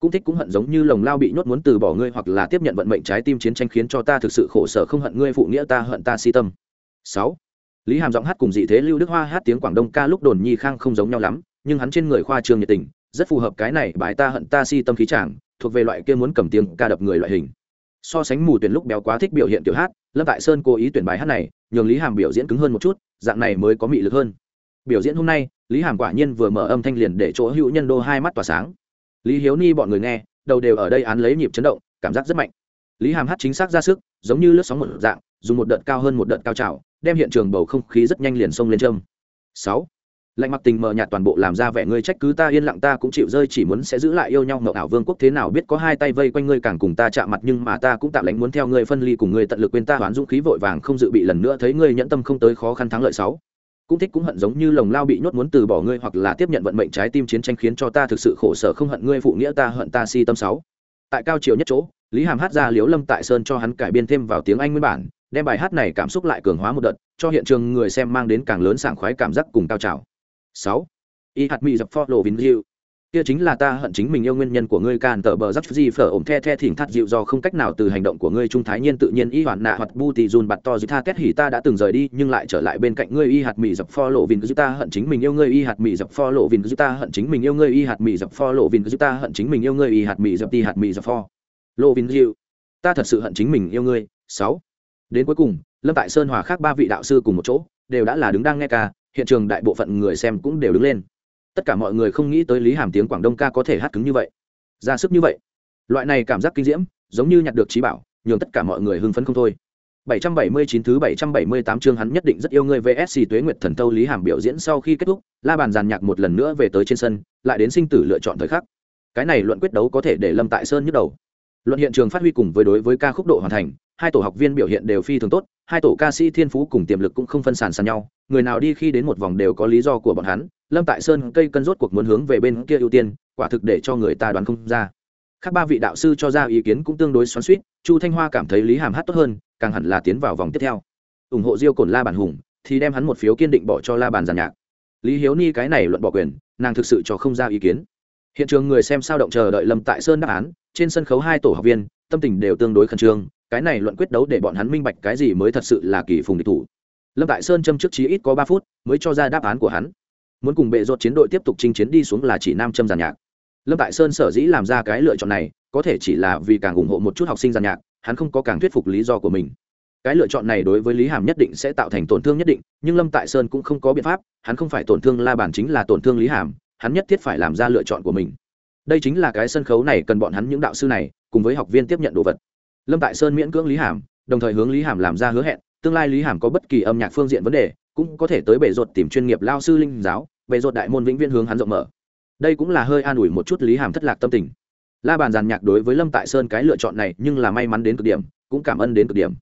[SPEAKER 1] Cũng thích cũng hận giống như lồng lao bị nhốt muốn từ bỏ ngươi hoặc là tiếp nhận vận mệnh trái tim chiến tranh khiến cho ta thực sự khổ sở không hận ngươi, phụ nghĩa ta hận ta si tâm. Sáu. Lý hàm giọng hát cùng dị thế lưu đức hoa hát tiếng quảng đông ca lúc đồn nhi khang không giống nhau lắm, nhưng hắn trên người khoa trương nhiệt tình rất phù hợp cái này bài ta hận ta si tâm khí chàng, thuộc về loại kia muốn cầm tiếng ca đập người loại hình. So sánh mù tuyển lúc béo quá thích biểu hiện kiểu hát, lâm tại sơn cố ý tuyển bài hát này, nhường lý hàm biểu diễn cứng hơn một chút, dạng này mới có mị lực hơn. Biểu diễn hôm nay, lý hàm quả nhiên vừa mở âm thanh liền để chỗ hữu nhân đô hai mắt tỏa sáng. Lý hiếu ni bọn người nghe, đầu đều ở đây án lấy nhịp chấn động, cảm giác rất mạnh. Lý hàm hát chính xác ra sức, giống như lướt sóng một dạng, dùng một đợt cao hơn một đợt cao trào, đem hiện trường bầu không khí rất nhanh liền xông lên trâm sáu lạnh mặc tình mờ nhạt toàn bộ làm ra vẻ ngươi trách cứ ta yên lặng ta cũng chịu rơi chỉ muốn sẽ giữ lại yêu nhau ngậu ảo vương quốc thế nào biết có hai tay vây quanh ngươi càng cùng ta chạm mặt nhưng mà ta cũng tạm lánh muốn theo ngươi phân ly cùng ngươi tận lực quên ta hoán dũng khí vội vàng không dự bị lần nữa thấy ngươi nhẫn tâm không tới khó khăn thắng lợi sáu. Cũng thích cũng hận giống như lồng lao bị nhốt muốn từ bỏ ngươi hoặc là tiếp nhận vận mệnh trái tim chiến tranh khiến cho ta thực sự khổ sở không hận ngươi phụ nghĩa ta hận ta si tâm sáu. Tại cao triều nhất chỗ, lý hàm hát ra liếu lâm tại sơn cho hắn cải biên thêm vào tiếng anh nguyên bản, đem bài hát này cảm xúc lại cường hóa một đợt, cho hiện trường người xem mang đến càng lớn sảng khoái cảm giác cùng cao trào sáu. Y hạt mỹ dập pho lộ vinh diệu. Kia chính là ta hận chính mình yêu nguyên nhân của ngươi càn tờ bờ rắc gì phở ổm the the thỉnh thắt dịu do không cách nào từ hành động của ngươi trung thái nhiên tự nhiên y hoàn nạ hoặc bu tì dùn bặt to dư tha kết hỉ ta đã từng rời đi, nhưng lại trở lại bên cạnh ngươi y hạt mì dập pho lộ vinh dư ta hận chính mình yêu ngươi y hạt mì dập pho lộ vinh dư ta hận chính mình yêu ngươi y hạt mì dập pho lộ vinh dư ta hận chính mình yêu ngươi y hạt mì dập ti hạt mì dập pho lộ vinh dịu ta thật sự hận chính mình yêu ngươi. Sáu. Đến cuối cùng, lâm tại sơn hòa khác ba vị đạo sư cùng một chỗ, đều đã là đứng đang nghe ca hiện trường đại bộ phận người xem cũng đều đứng lên tất cả mọi người không nghĩ tới lý hàm tiếng quảng đông ca có thể hát cứng như vậy ra sức như vậy loại này cảm giác kinh diễm giống như nhặt được trí bảo nhường tất cả mọi người hưng phấn không thôi 779 thứ 778 chương hắn nhất định rất yêu người VSC Tuế Nguyệt Thần Tâu Lý Hàm biểu diễn sau khi kết thúc, la bàn giàn nhạc một lần nữa về tới trên sân, lại đến sinh tử lựa chọn thời khắc. Cái này luận quyết đấu có thể để Lâm Tại Sơn nhức đầu. Luận hiện trường phát huy cùng với đối với ca khúc độ hoàn thành, hai tổ học viên biểu hiện đều phi thường tốt, hai tổ ca sĩ thiên phú cùng tiềm lực cũng không phân sản sàn nhau, người nào đi khi đến một vòng đều có lý do của bọn hắn, lâm tại sơn cây cân rốt cuộc muốn hướng về bên kia ưu tiên quả thực để cho người ta đoán không ra. Khác ba vị đạo sư cho ra ý kiến cũng tương đối xoắn suýt chu thanh hoa cảm thấy lý hàm hát tốt hơn càng hẳn là tiến vào vòng tiếp theo. Ủng hộ diêu cồn la bản hùng thì đem hắn một phiếu kiên định bỏ cho la bàn giàn nhạc. Lý hiếu ni cái này luận bỏ quyền nàng thực sự cho không ra ý kiến. Hiện trường người xem sao động chờ đợi lâm tại sơn đáp án trên sân khấu hai tổ học viên tâm tình đều tương đối khẩn trương cái này luận quyết đấu để bọn hắn minh bạch cái gì mới thật sự là kỳ phùng địch thủ lâm tại sơn châm trước chí ít có ba phút mới cho ra đáp án của hắn. Muốn cùng bệ rột chiến đội tiếp tục chinh chiến đi xuống là chỉ nam châm giàn nhạc. Lâm tại sơn sở dĩ làm ra cái lựa chọn này, có thể chỉ là vì càng ủng hộ một chút học sinh giàn nhạc, hắn không có càng thuyết phục lý do của mình. Cái lựa chọn này đối với lý hàm nhất định sẽ tạo thành tổn thương nhất định, nhưng lâm tại sơn cũng không có biện pháp, hắn không phải tổn thương la bản chính là tổn thương lý hàm, hắn nhất thiết phải làm ra lựa chọn của mình. Đây chính là cái sân khấu này cần bọn hắn những đạo sư này cùng với học viên tiếp nhận đồ vật. Lâm tại sơn miễn cưỡng lý hàm, đồng thời hướng lý hàm làm ra hứa hẹn tương lai lý hàm có bất kỳ âm nhạc phương diện vấn đề, cũng có thể tới bể ruột tìm chuyên nghiệp lao sư linh giáo, bể ruột đại môn vĩnh viễn hướng hắn rộng mở. Đây cũng là hơi an ủi một chút lý hàm thất lạc tâm tình. La bàn giàn nhạc đối với lâm tại sơn cái lựa chọn này nhưng là may mắn đến cực điểm, cũng cảm ơn đến cực điểm.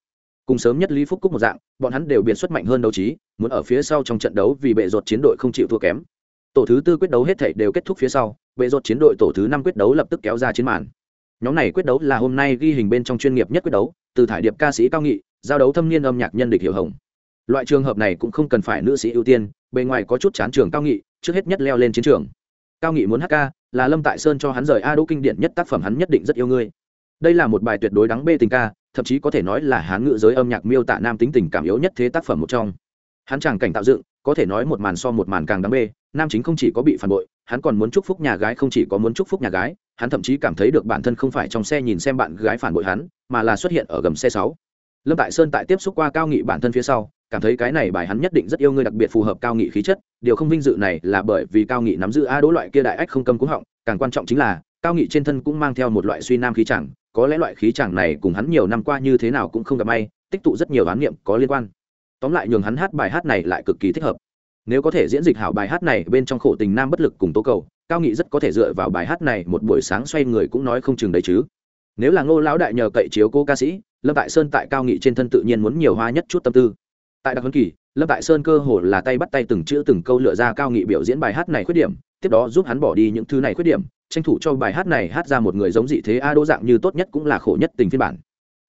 [SPEAKER 1] Cùng sớm nhất lý phúc cúc một dạng, bọn hắn đều biệt xuất mạnh hơn đấu trí, muốn ở phía sau trong trận đấu vì bệ ruột chiến đội không chịu thua kém. Tổ thứ tư quyết đấu hết thảy đều kết thúc phía sau bệ ruột chiến đội tổ thứ năm quyết đấu lập tức kéo ra chiến màn. Nhóm này quyết đấu là hôm nay ghi hình bên trong chuyên nghiệp nhất quyết đấu, từ thải điệp ca sĩ cao nghị giao đấu thâm niên âm nhạc nhân địch hiệu hồng. Loại trường hợp này cũng không cần phải nữ sĩ ưu tiên, bề ngoài có chút chán trường cao nghị, trước hết nhất leo lên chiến trường. Cao nghị muốn hát ca, là lâm tại sơn cho hắn rời a đỗ kinh điển nhất tác phẩm hắn nhất định rất yêu ngươi. Đây là một bài tuyệt đối đắng bê tình ca, thậm chí có thể nói là hán ngữ giới âm nhạc miêu tả nam tính tình cảm yếu nhất thế tác phẩm một trong. Hắn chàng cảnh tạo dựng, có thể nói một màn so một màn càng đắng bê, nam chính không chỉ có bị phản bội, hắn còn muốn chúc phúc nhà gái không chỉ có muốn chúc phúc nhà gái, hắn thậm chí cảm thấy được bản thân không phải trong xe nhìn xem bạn gái phản bội hắn, mà là xuất hiện ở gầm xe sáu lâm tại sơn tại tiếp xúc qua cao nghị bản thân phía sau, cảm thấy cái này bài hắn nhất định rất yêu ngươi đặc biệt phù hợp cao nghị khí chất, điều không vinh dự này là bởi vì cao nghị nắm giữ a đỗ loại kia đại ách không cầm cúng họng, càng quan trọng chính là, cao nghị trên thân cũng mang theo một loại suy nam khí chẳng, có lẽ loại khí chẳng này cùng hắn nhiều năm qua như thế nào cũng không gặp may, tích tụ rất nhiều oán niệm có liên quan. Tóm lại nhường hắn hát bài hát này lại cực kỳ thích hợp. Nếu có thể diễn dịch hảo bài hát này bên trong khổ tình nam bất lực cùng tố cầu, cao nghị rất có thể dựa vào bài hát này một buổi sáng xoay người cũng nói không chừng đấy chứ. Nếu là ngô lão đại nhờ cậy chiếu cô ca sĩ lâm tại sơn tại cao nghị trên thân tự nhiên muốn nhiều hoa nhất chút tâm tư. Tại đặc huấn kỳ, lâm tại sơn cơ hồ là tay bắt tay từng chữ từng câu lựa ra cao nghị biểu diễn bài hát này khuyết điểm, tiếp đó giúp hắn bỏ đi những thứ này khuyết điểm, tranh thủ cho bài hát này hát ra một người giống dị thế a đỗ dạng như tốt nhất cũng là khổ nhất tình phiên bản.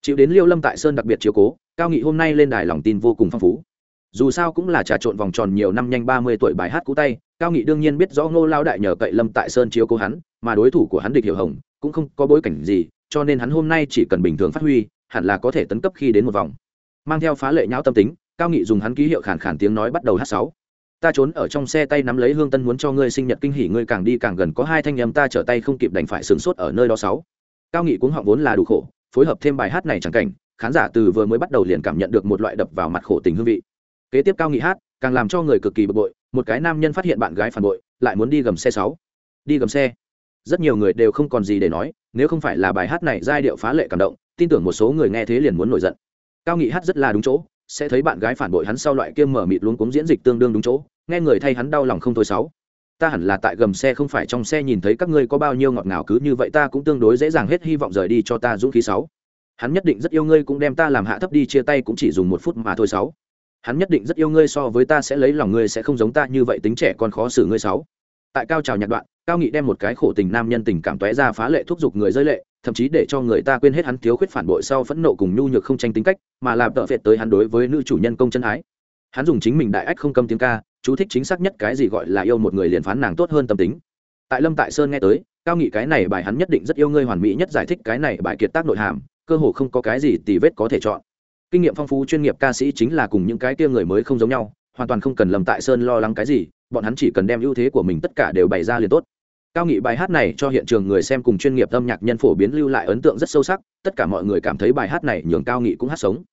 [SPEAKER 1] Chịu đến liêu lâm tại sơn đặc biệt chiếu cố, cao nghị hôm nay lên đài lòng tin vô cùng phong phú. Dù sao cũng là trà trộn vòng tròn nhiều năm nhanh ba mươi tuổi bài hát cũ tay, cao nghị đương nhiên biết rõ ngô lao đại nhờ cậy lâm tại sơn chiếu cố hắn, mà đối thủ của hắn địch hiểu hồng cũng không có bối cảnh gì, cho nên hắn hôm nay chỉ cần bình thường phát huy hẳn là có thể tấn cấp khi đến một vòng. Mang theo phá lệ nhão tâm tính, cao nghị dùng hắn ký hiệu khản khản tiếng nói bắt đầu hát sáu. Ta trốn ở trong xe tay nắm lấy hương tân muốn cho ngươi sinh nhật kinh hỉ, ngươi càng đi càng gần, có hai thanh âm ta trở tay không kịp đành phải sửng sốt ở nơi đó sáu. Cao nghị cuống họng vốn là đủ khổ, phối hợp thêm bài hát này chẳng cảnh, khán giả từ vừa mới bắt đầu liền cảm nhận được một loại đập vào mặt khổ tình hương vị. Kế tiếp cao nghị hát, càng làm cho người cực kỳ bực bội, một cái nam nhân phát hiện bạn gái phản bội, lại muốn đi gầm xe sáu. Đi gầm xe. Rất nhiều người đều không còn gì để nói, nếu không phải là bài hát này giai điệu phá lệ cảm động tin tưởng một số người nghe thế liền muốn nổi giận. Cao nghị hát rất là đúng chỗ, sẽ thấy bạn gái phản bội hắn sau loại kiêm mở mịt luống cuống diễn dịch tương đương đúng chỗ, nghe người thay hắn đau lòng không thôi sáu. Ta hẳn là tại gầm xe không phải trong xe nhìn thấy các ngươi có bao nhiêu ngọt ngào cứ như vậy ta cũng tương đối dễ dàng hết hy vọng rời đi cho ta dũng khí sáu. Hắn nhất định rất yêu ngươi cũng đem ta làm hạ thấp đi, chia tay cũng chỉ dùng một phút mà thôi sáu. Hắn nhất định rất yêu ngươi so với ta sẽ lấy lòng ngươi sẽ không giống ta như vậy tính trẻ còn khó xử ngươi sáu. Tại cao trào nhạc đoạn, cao nghị đem một cái khổ tình nam nhân tình cảm tóe ra phá lệ thúc giục người rơi lệ thậm chí để cho người ta quên hết hắn thiếu khuyết phản bội sau phẫn nộ cùng nhu nhược không tranh tính cách, mà làm tợ phệt tới hắn đối với nữ chủ nhân công chân ái. Hắn dùng chính mình đại ách không câm tiếng ca, chú thích chính xác nhất cái gì gọi là yêu một người liền phán nàng tốt hơn tâm tính. Tại lâm tại sơn nghe tới, cao nghị cái này bài hắn nhất định rất yêu ngươi hoàn mỹ nhất giải thích cái này bài kiệt tác nội hàm, cơ hồ không có cái gì tì vết có thể chọn. Kinh nghiệm phong phú chuyên nghiệp ca sĩ chính là cùng những cái kia người mới không giống nhau, hoàn toàn không cần lâm tại sơn lo lắng cái gì, bọn hắn chỉ cần đem ưu thế của mình tất cả đều bày ra liền tốt cao nghị bài hát này cho hiện trường người xem cùng chuyên nghiệp âm nhạc nhân phổ biến lưu lại ấn tượng rất sâu sắc, tất cả mọi người cảm thấy bài hát này nhường cao nghị cũng hát sống.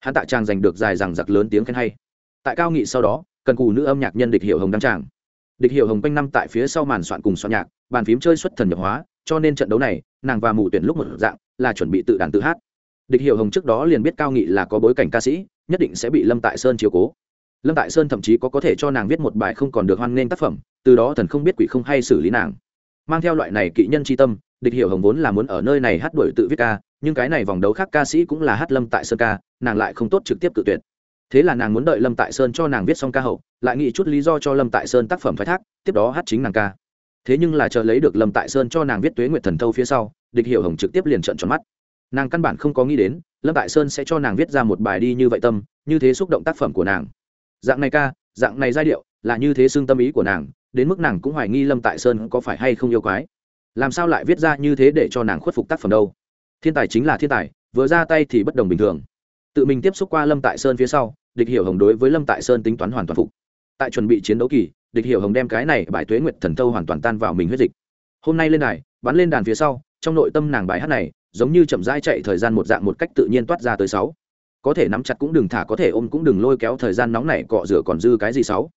[SPEAKER 1] Hắn tạ trang giành được dài rằng giặc lớn tiếng khen hay. Tại cao nghị sau đó, cần cù nữ âm nhạc nhân địch hiệu hồng đăng tràng. Địch hiệu hồng quanh năm tại phía sau màn soạn cùng soạn nhạc, bàn phím chơi xuất thần nhập hóa, cho nên trận đấu này, nàng và mù tuyển lúc một dạng, là chuẩn bị tự đàn tự hát. Địch hiệu hồng trước đó liền biết cao nghị là có bối cảnh ca sĩ, nhất định sẽ bị lâm tại sơn chiều cố. Lâm tại sơn thậm chí có có thể cho nàng viết một bài không còn được hoan nghênh tác phẩm, từ đó thần không biết quỷ không hay xử lý nàng mang theo loại này kỵ nhân tri tâm, địch hiểu hồng vốn là muốn ở nơi này hát đuổi tự viết ca, nhưng cái này vòng đấu khác ca sĩ cũng là hát lâm tại sơn ca, nàng lại không tốt trực tiếp cự tuyệt. Thế là nàng muốn đợi lâm tại sơn cho nàng viết xong ca hậu, lại nghĩ chút lý do cho lâm tại sơn tác phẩm thoái thác, tiếp đó hát chính nàng ca. Thế nhưng là chờ lấy được lâm tại sơn cho nàng viết tuế nguyệt thần thâu phía sau, địch hiểu hồng trực tiếp liền trận tròn mắt. Nàng căn bản không có nghĩ đến, lâm tại sơn sẽ cho nàng viết ra một bài đi như vậy tâm, như thế xúc động tác phẩm của nàng. Dạng này ca, dạng này giai điệu, là như thế xương tâm ý của nàng đến mức nàng cũng hoài nghi lâm tại sơn có phải hay không yêu quái. Làm sao lại viết ra như thế để cho nàng khuất phục tác phẩm đâu? Thiên tài chính là thiên tài, vừa ra tay thì bất đồng bình thường. Tự mình tiếp xúc qua lâm tại sơn phía sau, địch hiểu hồng đối với lâm tại sơn tính toán hoàn toàn phục. Tại chuẩn bị chiến đấu kỳ, địch hiểu hồng đem cái này bài tuế nguyệt thần thâu hoàn toàn tan vào mình huyết dịch. Hôm nay lên đài, bắn lên đàn phía sau, trong nội tâm nàng bài hát này, giống như chậm rãi chạy thời gian một dạng một cách tự nhiên toát ra tới sáu. Có thể nắm chặt cũng đừng thả, có thể ôm cũng đừng lôi kéo thời gian nóng này, cọ rửa còn dư cái gì sáu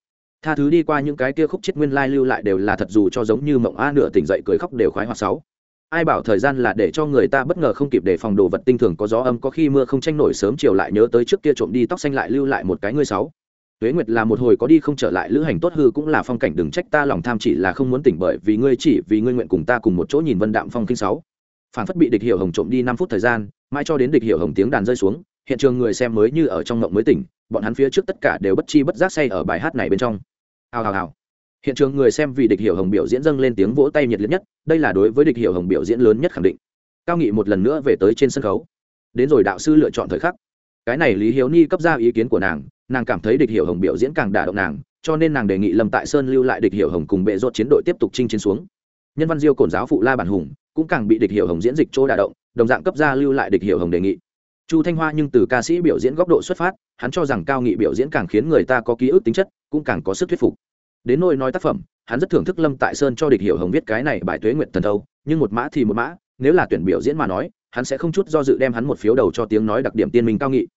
[SPEAKER 1] tha thứ đi qua những cái kia khúc chết nguyên lai lưu lại đều là thật dù cho giống như mộng a nửa tỉnh dậy cười khóc đều khoái hoặc sáu. Ai bảo thời gian là để cho người ta bất ngờ không kịp để phòng đồ vật tinh thường có gió âm có khi mưa không tranh nổi sớm chiều lại nhớ tới trước kia trộm đi tóc xanh lại lưu lại một cái ngươi sáu. Tuế nguyệt là một hồi có đi không trở lại lữ hành tốt hư cũng là phong cảnh đừng trách ta lòng tham chỉ là không muốn tỉnh bởi vì ngươi chỉ vì ngươi nguyện cùng ta cùng một chỗ nhìn vân đạm phong kinh sáu. Phản phất bị địch hiểu hồng trộm đi năm phút thời gian, mãi cho đến địch hiểu hồng tiếng đàn rơi xuống, hiện trường người xem mới như ở trong ngộng mới tỉnh, bọn hắn phía trước tất cả đều bất chi bất giác say ở bài hát này bên trong hào hào hào. Hiện trường người xem vì địch hiểu hồng biểu diễn dâng lên tiếng vỗ tay nhiệt liệt nhất, đây là đối với địch hiểu hồng biểu diễn lớn nhất khẳng định. Cao nghị một lần nữa về tới trên sân khấu. Đến rồi đạo sư lựa chọn thời khắc. Cái này lý hiếu ni cấp ra ý kiến của nàng nàng cảm thấy địch hiểu hồng biểu diễn càng đả động nàng, cho nên nàng đề nghị lâm tại sơn lưu lại địch hiểu hồng cùng bệ rốt chiến đội tiếp tục chinh chiến xuống. Nhân văn diêu cổn giáo phụ la bản hùng cũng càng bị địch hiểu hồng diễn dịch chỗ đả động, đồng dạng cấp ra lưu lại địch hiểu hồng đề nghị. Chu thanh hoa nhưng từ ca sĩ biểu diễn góc độ xuất phát, hắn cho rằng cao nghị biểu diễn càng khiến người ta có ký ức tính chất, cũng càng có sức thuyết phục đến nôi nói tác phẩm, hắn rất thưởng thức lâm tại sơn cho địch hiểu hồng viết cái này bài tuế nguyện thần thâu, nhưng một mã thì một mã, nếu là tuyển biểu diễn mà nói, hắn sẽ không chút do dự đem hắn một phiếu đầu cho tiếng nói đặc điểm tiên minh cao nghị.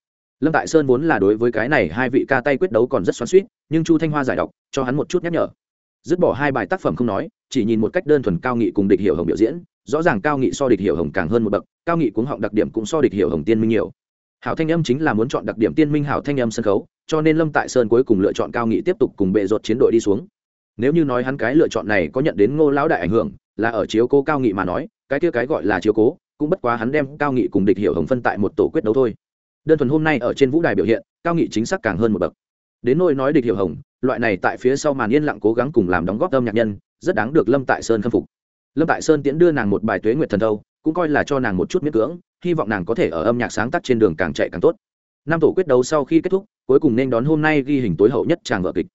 [SPEAKER 1] Lâm tại sơn vốn là đối với cái này hai vị ca tay quyết đấu còn rất xoắn suýt nhưng chu thanh hoa giải đọc, cho hắn một chút nhắc nhở. Dứt bỏ hai bài tác phẩm không nói, chỉ nhìn một cách đơn thuần cao nghị cùng địch hiểu hồng biểu diễn, rõ ràng cao nghị so địch hiểu hồng càng hơn một bậc, cao nghị cuống họng đặc điểm cũng so địch hiểu hồng tiên minh nhiều. Hảo thanh âm chính là muốn chọn đặc điểm tiên minh hảo thanh âm sân khấu cho nên lâm tại sơn cuối cùng lựa chọn cao nghị tiếp tục cùng bệ rột chiến đội đi xuống. Nếu như nói hắn cái lựa chọn này có nhận đến ngô lão đại ảnh hưởng, là ở chiếu cố cao nghị mà nói, cái kia cái gọi là chiếu cố, cũng bất quá hắn đem cao nghị cùng địch hiểu hồng phân tại một tổ quyết đấu thôi. Đơn thuần hôm nay ở trên vũ đài biểu hiện, cao nghị chính xác càng hơn một bậc. Đến nôi nói địch hiểu hồng, loại này tại phía sau màn yên lặng cố gắng cùng làm đóng góp âm nhạc nhân, rất đáng được lâm tại sơn khâm phục. Lâm tại sơn tiễn đưa nàng một bài tuế nguyệt thần thâu, cũng coi là cho nàng một chút miễn cưỡng, hy vọng nàng có thể ở âm nhạc sáng tác trên đường càng chạy càng tốt năm tổ quyết đấu sau khi kết thúc, cuối cùng nên đón hôm nay ghi hình tối hậu nhất tràng vợ kịch.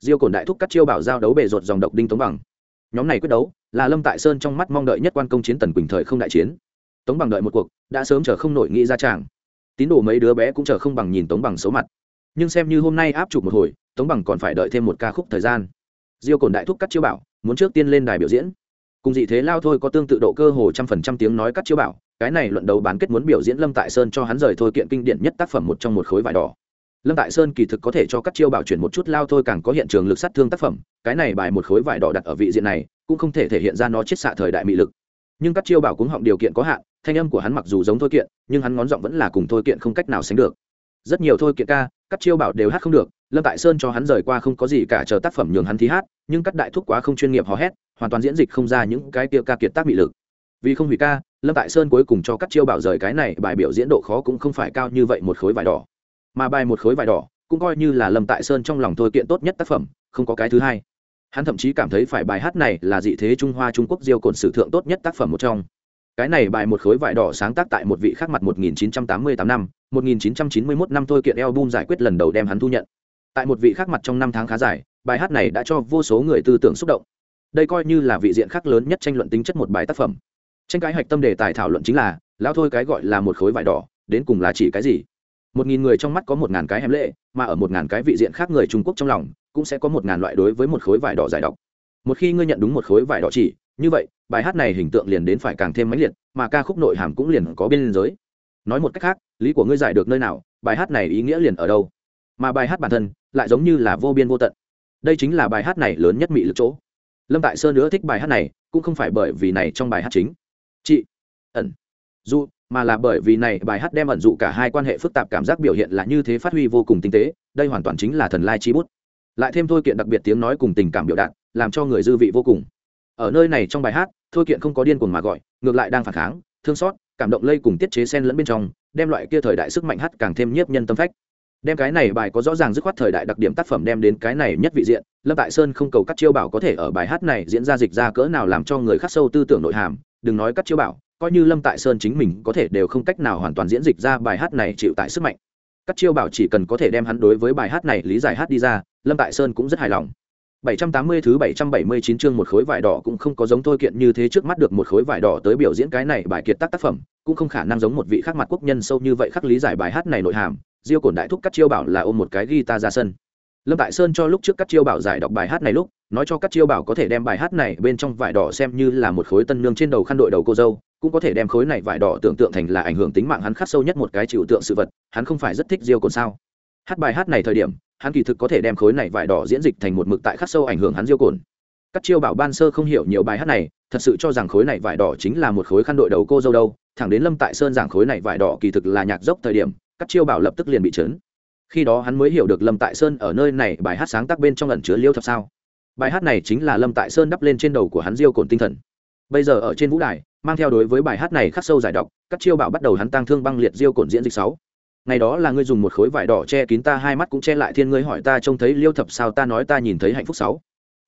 [SPEAKER 1] Diêu cổn đại thúc cắt chiêu bảo giao đấu bề ruột dòng độc đinh tống bằng. Nhóm này quyết đấu, là lâm tại sơn trong mắt mong đợi nhất quan công chiến tần quỳnh thời không đại chiến. Tống bằng đợi một cuộc, đã sớm chờ không nổi nghĩ ra tràng tín đồ mấy đứa bé cũng chờ không bằng nhìn tống bằng xấu mặt. Nhưng xem như hôm nay áp chụp một hồi, tống bằng còn phải đợi thêm một ca khúc thời gian. Diêu cổn đại thúc cắt chiêu bảo, muốn trước tiên lên đài biểu diễn. Cùng dị thế lao thôi có tương tự độ cơ hồ trăm phần trăm tiếng nói cắt chiêu bảo cái này luận đầu bán kết muốn biểu diễn lâm tại sơn cho hắn rời thôi kiện kinh điển nhất tác phẩm một trong một khối vải đỏ. Lâm tại sơn kỳ thực có thể cho các chiêu bảo chuyển một chút lao thôi càng có hiện trường lực sát thương tác phẩm, cái này bài một khối vải đỏ đặt ở vị diện này, cũng không thể thể hiện ra nó chiết xạ thời đại mỹ lực. Nhưng các chiêu bảo cũng họng điều kiện có hạn, thanh âm của hắn mặc dù giống thôi kiện, nhưng hắn ngón giọng vẫn là cùng thôi kiện không cách nào sánh được. Rất nhiều thôi kiện ca, các chiêu bảo đều hát không được, lâm tại sơn cho hắn rời qua không có gì cả chờ tác phẩm nhường hắn thí hát, nhưng các đại thúc quá không chuyên nghiệp hò hét, hoàn toàn diễn dịch không ra những cái tiêu ca kiệt tác bị lực. Vì không hủy ca lâm tại sơn cuối cùng cho các chiêu bảo rời cái này, bài biểu diễn độ khó cũng không phải cao như vậy, một khối vải đỏ. Mà bài một khối vải đỏ cũng coi như là lâm tại sơn trong lòng thôi kiện tốt nhất tác phẩm, không có cái thứ hai. Hắn thậm chí cảm thấy phải bài hát này là dị thế trung hoa trung quốc diêu cồn sử thượng tốt nhất tác phẩm một trong. Cái này bài một khối vải đỏ sáng tác tại một vị khác mặt 1988 năm 1991 năm thôi kiện album giải quyết lần đầu đem hắn thu nhận. Tại một vị khác mặt trong năm tháng khá dài, bài hát này đã cho vô số người tư tưởng xúc động. Đây coi như là vị diện khác lớn nhất tranh luận tính chất một bài tác phẩm tranh cái hạch tâm đề tài thảo luận chính là, lão thôi cái gọi là một khối vải đỏ, đến cùng là chỉ cái gì? Một nghìn người trong mắt có một ngàn cái hèm lệ, mà ở một ngàn cái vị diện khác người trung quốc trong lòng, cũng sẽ có một ngàn loại đối với một khối vải đỏ giải độc. Một khi ngươi nhận đúng một khối vải đỏ chỉ, như vậy, bài hát này hình tượng liền đến phải càng thêm mãnh liệt, mà ca khúc nội hàm cũng liền có biên giới. Nói một cách khác, lý của ngươi giải được nơi nào, bài hát này ý nghĩa liền ở đâu? Mà bài hát bản thân, lại giống như là vô biên vô tận. Đây chính là bài hát này lớn nhất mị lực chỗ. Lâm tại sơn nữa thích bài hát này, cũng không phải bởi vì này trong bài hát chính chị, ẩn. Dụ mà là bởi vì này, bài hát đem ẩn dụ cả hai quan hệ phức tạp cảm giác biểu hiện là như thế phát huy vô cùng tinh tế, đây hoàn toàn chính là thần lai chi bút. Lại thêm thôi kiện đặc biệt tiếng nói cùng tình cảm biểu đạt, làm cho người dư vị vô cùng. Ở nơi này trong bài hát, thôi kiện không có điên cuồng mà gọi, ngược lại đang phản kháng, thương xót, cảm động lây cùng tiết chế sen lẫn bên trong, đem loại kia thời đại sức mạnh hát càng thêm nhiếp nhân tâm phách. Đem cái này bài có rõ ràng dứt khoát thời đại đặc điểm tác phẩm đem đến cái này nhất vị diện, lâm tại sơn không cầu các chiêu bảo có thể ở bài hát này diễn ra dịch ra cỡ nào làm cho người khắc sâu tư tưởng nội hàm đừng nói các chiêu bảo coi như lâm tại sơn chính mình có thể đều không cách nào hoàn toàn diễn dịch ra bài hát này chịu tại sức mạnh. Các chiêu bảo chỉ cần có thể đem hắn đối với bài hát này lý giải hát đi ra lâm tại sơn cũng rất hài lòng. 780 thứ 779 chương một khối vải đỏ cũng không có giống thôi kiện như thế trước mắt được một khối vải đỏ tới biểu diễn cái này bài kiệt tác tác phẩm, cũng không khả năng giống một vị khác mặt quốc nhân sâu như vậy khắc lý giải bài hát này nội hàm, Diêu Cổn đại thúc cắt chiêu bảo là ôm một cái guitar ra sân. Lâm Tại Sơn cho lúc trước các chiêu bảo giải đọc bài hát này lúc, nói cho các chiêu bảo có thể đem bài hát này bên trong vải đỏ xem như là một khối tân nương trên đầu khăn đội đầu cô dâu, cũng có thể đem khối này vải đỏ tưởng tượng thành là ảnh hưởng tính mạng hắn khắc sâu nhất một cái chịu tượng sự vật, hắn không phải rất thích Diêu cồn sao? Hát bài hát này thời điểm, hắn kỳ thực có thể đem khối này vải đỏ diễn dịch thành một mực tại khắc sâu ảnh hưởng hắn diêu cồn các chiêu bảo ban sơ không hiểu nhiều bài hát này thật sự cho rằng khối này vải đỏ chính là một khối khăn đội đầu cô dâu đâu thẳng đến lâm tại sơn giảng khối này vải đỏ kỳ thực là nhạc dốc thời điểm các chiêu bảo lập tức liền bị chấn khi đó hắn mới hiểu được lâm tại sơn ở nơi này bài hát sáng tác bên trong ẩn chứa liêu thập sao. Bài hát này chính là lâm tại sơn đắp lên trên đầu của hắn diêu cồn tinh thần. Bây giờ ở trên vũ đài, mang theo đối với bài hát này khắc sâu giải đọc, các chiêu bảo bắt đầu hắn tăng thương băng liệt diêu cồn diễn dịch sáu. Ngày đó là ngươi dùng một khối vải đỏ che kín ta, hai mắt cũng che lại thiên ngươi hỏi ta trông thấy liêu thập sao, ta nói ta nhìn thấy hạnh phúc sáu.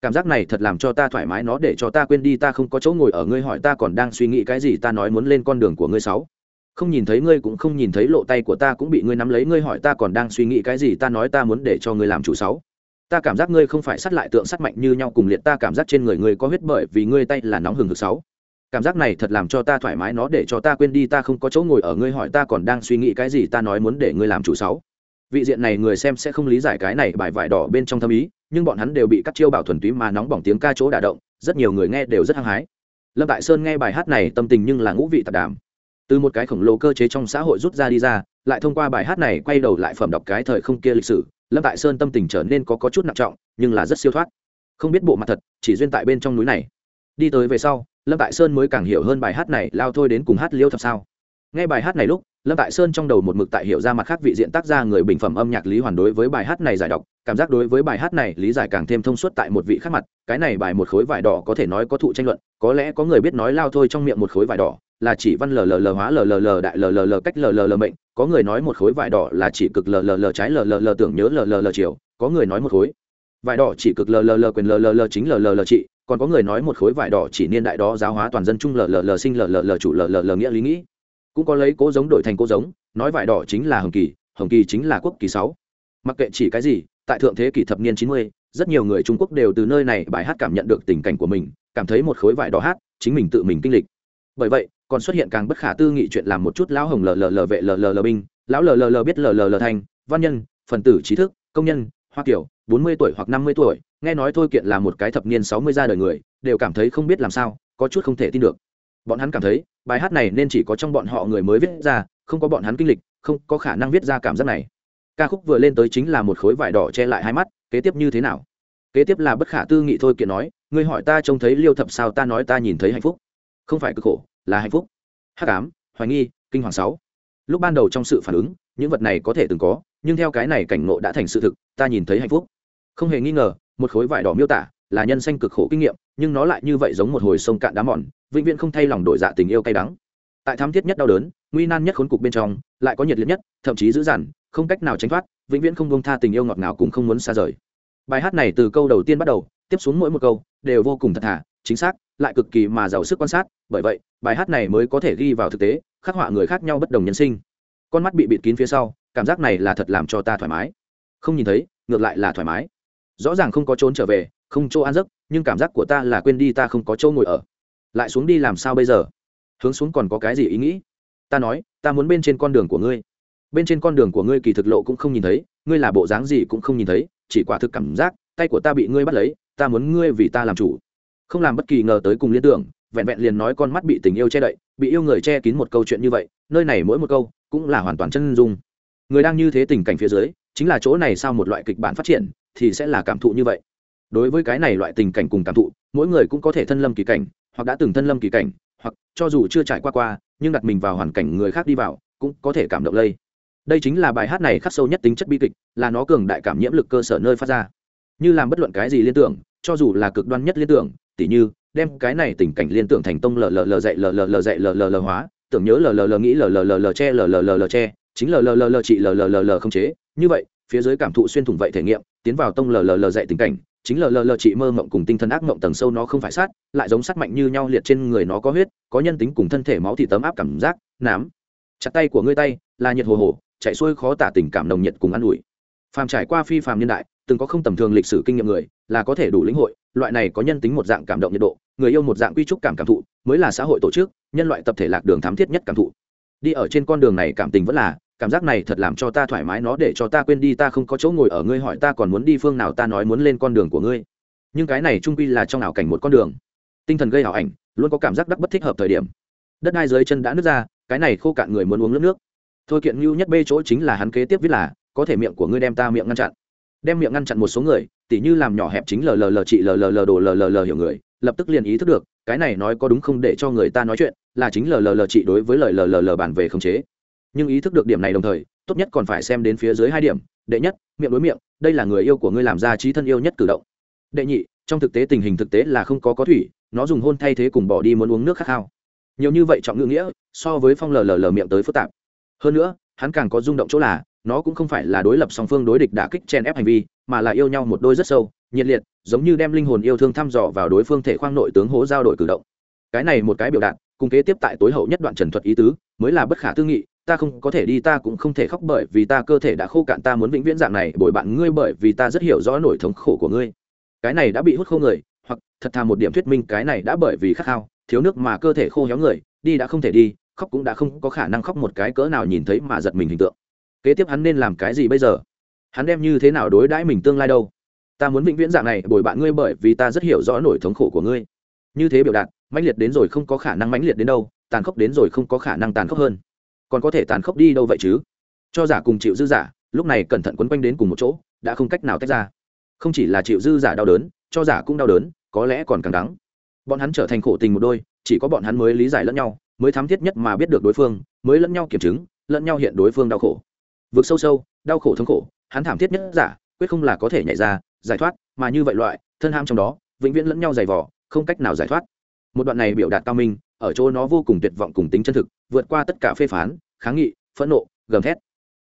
[SPEAKER 1] Cảm giác này thật làm cho ta thoải mái, nó để cho ta quên đi, ta không có chỗ ngồi ở ngươi hỏi ta còn đang suy nghĩ cái gì, ta nói muốn lên con đường của ngươi sáu không nhìn thấy ngươi cũng không nhìn thấy lộ tay của ta cũng bị ngươi nắm lấy, ngươi hỏi ta còn đang suy nghĩ cái gì, ta nói ta muốn để cho ngươi làm chủ sáu. Ta cảm giác ngươi không phải sắt lại tượng sắt mạnh như nhau cùng liệt, ta cảm giác trên người ngươi có huyết bởi vì ngươi tay là nóng hừng hực sáu. Cảm giác này thật làm cho ta thoải mái, nó để cho ta quên đi, ta không có chỗ ngồi ở, ngươi hỏi ta còn đang suy nghĩ cái gì, ta nói muốn để ngươi làm chủ sáu. Vị diện này người xem sẽ không lý giải cái này bài vải đỏ bên trong thâm ý, nhưng bọn hắn đều bị các chiêu bảo thuần túy mà nóng bỏng tiếng ca chỗ đả động, rất nhiều người nghe đều rất hăng hái. Lâm tại sơn nghe bài hát này, tâm tình nhưng là ngũ vị tạp đàm từ một cái khổng lồ cơ chế trong xã hội rút ra đi ra lại thông qua bài hát này quay đầu lại phẩm đọc cái thời không kia lịch sử lâm tại sơn tâm tình trở nên có, có chút nặng trọng nhưng là rất siêu thoát. Không biết bộ mặt thật chỉ duyên tại bên trong núi này. Đi tới về sau lâm tại sơn mới càng hiểu hơn bài hát này lao thôi đến cùng hát liêu thật sao. Nghe bài hát này lúc lâm tại sơn trong đầu một mực tại hiểu ra mặt khác vị diện tác gia người bình phẩm âm nhạc lý hoàn đối với bài hát này giải đọc cảm giác đối với bài hát này lý giải càng thêm thông suốt tại một vị khác mặt cái này bài một khối vải đỏ có thể nói có thụ tranh luận có lẽ có người biết nói lao thôi trong miệng một khối vải đỏ là chỉ văn lờ lờ lờ hóa lờ lờ lờ đại lờ lờ lờ cách lờ lờ lờ mệnh có người nói một khối vải đỏ là chỉ cực lờ lờ lờ trái lờ lờ lờ tưởng nhớ lờ lờ lờ chiều có người nói một khối vải đỏ chỉ cực lờ lờ lờ quyền lờ lờ lờ chính lờ lờ lờ trị còn có người nói một khối vải đỏ chỉ niên đại đó giáo hóa toàn dân chung lờ lờ lờ sinh lờ lờ lờ chủ lờ lờ lờ nghĩa lý nghĩ cũng có lấy cố giống đổi thành cố giống nói vải đỏ chính là hồng kỳ hồng kỳ chính là quốc kỳ sáu mặc kệ chỉ cái gì tại thượng thế kỷ thập niên chín mươi rất nhiều người trung quốc đều từ nơi này bài hát cảm nhận được tình cảnh của mình cảm thấy một khối vải đỏ hát chính mình tự mình kinh lịch bởi vậy còn xuất hiện càng bất khả tư nghị chuyện làm một chút lão hồng lờ lờ lờ vệ lờ lờ lờ binh, lão lờ lờ lờ biết lờ lờ lờ thành, văn nhân, phần tử trí thức, công nhân, hoa kiểu, bốn mươi tuổi hoặc năm mươi tuổi, nghe nói thôi kiện là một cái thập niên sáu mươi ra đời người, đều cảm thấy không biết làm sao, có chút không thể tin được. Bọn hắn cảm thấy, bài hát này nên chỉ có trong bọn họ người mới viết ra, không có bọn hắn kinh lịch, không có khả năng viết ra cảm giác này. Ca khúc vừa lên tới chính là một khối vải đỏ che lại hai mắt, kế tiếp như thế nào? Kế tiếp là bất khả tư nghị thôi kiện nói, ngươi hỏi ta trông thấy liêu thập sao ta nói ta nhìn thấy hạnh phúc. Không phải cực khổ là hạnh phúc. Hắc ám, hoài nghi, kinh hoàng sáu. Lúc ban đầu trong sự phản ứng, những vật này có thể từng có, nhưng theo cái này cảnh ngộ đã thành sự thực, ta nhìn thấy hạnh phúc. Không hề nghi ngờ, một khối vải đỏ miêu tả là nhân sanh cực khổ kinh nghiệm, nhưng nó lại như vậy giống một hồi sông cạn đá mòn, vĩnh viễn không thay lòng đổi dạ tình yêu cay đắng. Tại thám thiết nhất đau đớn, nguy nan nhất khốn cục bên trong, lại có nhiệt liệt nhất, thậm chí dữ dằn, không cách nào tránh thoát, vĩnh viễn không buông tha tình yêu ngọt ngào cũng không muốn xa rời. Bài hát này từ câu đầu tiên bắt đầu, tiếp xuống mỗi một câu đều vô cùng thật thà, chính xác lại cực kỳ mà giàu sức quan sát, bởi vậy, bài hát này mới có thể ghi vào thực tế, khắc họa người khác nhau bất đồng nhân sinh. Con mắt bị bịt kín phía sau, cảm giác này là thật làm cho ta thoải mái. Không nhìn thấy, ngược lại là thoải mái. Rõ ràng không có trốn trở về, không chỗ ăn giấc, nhưng cảm giác của ta là quên đi ta không có chỗ ngồi ở. Lại xuống đi làm sao bây giờ? Hướng xuống còn có cái gì ý nghĩ? Ta nói, ta muốn bên trên con đường của ngươi. Bên trên con đường của ngươi kỳ thực lộ cũng không nhìn thấy, ngươi là bộ dáng gì cũng không nhìn thấy, chỉ quả thực cảm giác, tay của ta bị ngươi bắt lấy, ta muốn ngươi vì ta làm chủ không làm bất kỳ ngờ tới cùng liên tưởng, vẹn vẹn liền nói con mắt bị tình yêu che đậy, bị yêu người che kín một câu chuyện như vậy, nơi này mỗi một câu cũng là hoàn toàn chân dung. Người đang như thế tình cảnh phía dưới, chính là chỗ này sau một loại kịch bản phát triển, thì sẽ là cảm thụ như vậy. Đối với cái này loại tình cảnh cùng cảm thụ, mỗi người cũng có thể thân lâm kỳ cảnh, hoặc đã từng thân lâm kỳ cảnh, hoặc cho dù chưa trải qua qua, nhưng đặt mình vào hoàn cảnh người khác đi vào, cũng có thể cảm động lây. Đây chính là bài hát này khắc sâu nhất tính chất bi kịch, là nó cường đại cảm nhiễm lực cơ sở nơi phát ra. Như làm bất luận cái gì liên tưởng, cho dù là cực đoan nhất liên tưởng tỉ như đem cái này tình cảnh liên tưởng thành tông lờ lờ lờ dạy lờ lờ lờ dạy lờ lờ lờ hóa tưởng nhớ lờ lờ lờ nghĩ lờ lờ lờ lờ che lờ lờ lờ lờ che chính lờ lờ lờ lờ chị lờ lờ lờ lờ không chế như vậy phía dưới cảm thụ xuyên thủng vậy thể nghiệm tiến vào tông lờ lờ lờ dạy tình cảnh chính lờ lờ lờ chị mơ mộng cùng tinh thần ác mộng tầng sâu nó không phải sát lại giống sát mạnh như nhau liệt trên người nó có huyết có nhân tính cùng thân thể máu thì tấm áp cảm giác nám chặt tay của ngươi tay là nhiệt hồ hồ chạy xuôi khó tả tình cảm nồng nhiệt cùng an ủi phàm trải qua phi phàm niên đại từng có không tầm thường lịch sử kinh nghiệm người, là có thể đủ lĩnh hội, loại này có nhân tính một dạng cảm động nhiệt độ, người yêu một dạng quy trúc cảm cảm thụ, mới là xã hội tổ chức, nhân loại tập thể lạc đường thám thiết nhất cảm thụ. Đi ở trên con đường này cảm tình vẫn là, cảm giác này thật làm cho ta thoải mái, nó để cho ta quên đi ta không có chỗ ngồi ở ngươi, hỏi ta còn muốn đi phương nào, ta nói muốn lên con đường của ngươi. Nhưng cái này trung quy là trong ảo cảnh một con đường. Tinh thần gây ảo ảnh, luôn có cảm giác đắc bất thích hợp thời điểm. Đất hai dưới chân đã nứt ra, cái này khô cạn người muốn uống nước nước. Thôi kiện ngưu nhất bê chỗ chính là hắn kế tiếp viết là, có thể miệng của ngươi đem ta miệng ngăn chặn đem miệng ngăn chặn một số người tỉ như làm nhỏ hẹp chính lờ lờ lờ chị lờ lờ lờ đồ lờ lờ lờ hiểu người lập tức liền ý thức được cái này nói có đúng không để cho người ta nói chuyện là chính lờ lờ lờ chị đối với lời lờ lờ lờ bản về khống chế nhưng ý thức được điểm này đồng thời tốt nhất còn phải xem đến phía dưới hai điểm đệ nhất miệng đối miệng đây là người yêu của ngươi làm ra trí thân yêu nhất cử động đệ nhị trong thực tế tình hình thực tế là không có có thủy nó dùng hôn thay thế cùng bỏ đi muốn uống nước khát khao nhiều như vậy trọng ngữ nghĩa so với phong lờ lờ lờ miệng tới phức tạp hơn nữa hắn càng có rung động chỗ là nó cũng không phải là đối lập song phương đối địch đả kích chen ép hành vi, mà là yêu nhau một đôi rất sâu, nhiệt liệt, giống như đem linh hồn yêu thương thăm dò vào đối phương thể khoang nội tướng hố giao đổi cử động. Cái này một cái biểu đạt, cùng kế tiếp tại tối hậu nhất đoạn trần thuật ý tứ, mới là bất khả tư nghị, ta không có thể đi, ta cũng không thể khóc bởi vì ta cơ thể đã khô cạn, ta muốn vĩnh viễn dạng này bồi bạn ngươi bởi vì ta rất hiểu rõ nỗi thống khổ của ngươi. Cái này đã bị hút khô người, hoặc, thật thà một điểm thuyết minh cái này đã bởi vì khát khao, thiếu nước mà cơ thể khô héo người, đi đã không thể đi, khóc cũng đã không có khả năng khóc một cái cỡ nào nhìn thấy mà giật mình hình tượng kế tiếp hắn nên làm cái gì bây giờ? Hắn đem như thế nào đối đãi mình tương lai đâu? Ta muốn vĩnh viễn dạng này, bồi bạn ngươi bởi vì ta rất hiểu rõ nỗi thống khổ của ngươi. Như thế biểu đạt, mãnh liệt đến rồi không có khả năng mãnh liệt đến đâu, tàn khốc đến rồi không có khả năng tàn khốc hơn. Còn có thể tàn khốc đi đâu vậy chứ? Cho giả cùng chịu dư giả, lúc này cẩn thận quấn quanh đến cùng một chỗ, đã không cách nào tách ra. Không chỉ là chịu dư giả đau đớn, cho giả cũng đau đớn, có lẽ còn càng đắng. Bọn hắn trở thành khổ tình một đôi, chỉ có bọn hắn mới lý giải lẫn nhau, mới thám thiết nhất mà biết được đối phương, mới lẫn nhau kiểm chứng, lẫn nhau hiện đối phương đau khổ vực sâu sâu, đau khổ thống khổ, hắn thảm thiết nhất giả, quyết không là có thể nhảy ra, giải thoát, mà như vậy loại, thân ham trong đó, vĩnh viễn lẫn nhau dày vỏ không cách nào giải thoát. Một đoạn này biểu đạt cao minh, ở chỗ nó vô cùng tuyệt vọng cùng tính chân thực, vượt qua tất cả phê phán, kháng nghị, phẫn nộ, gầm thét.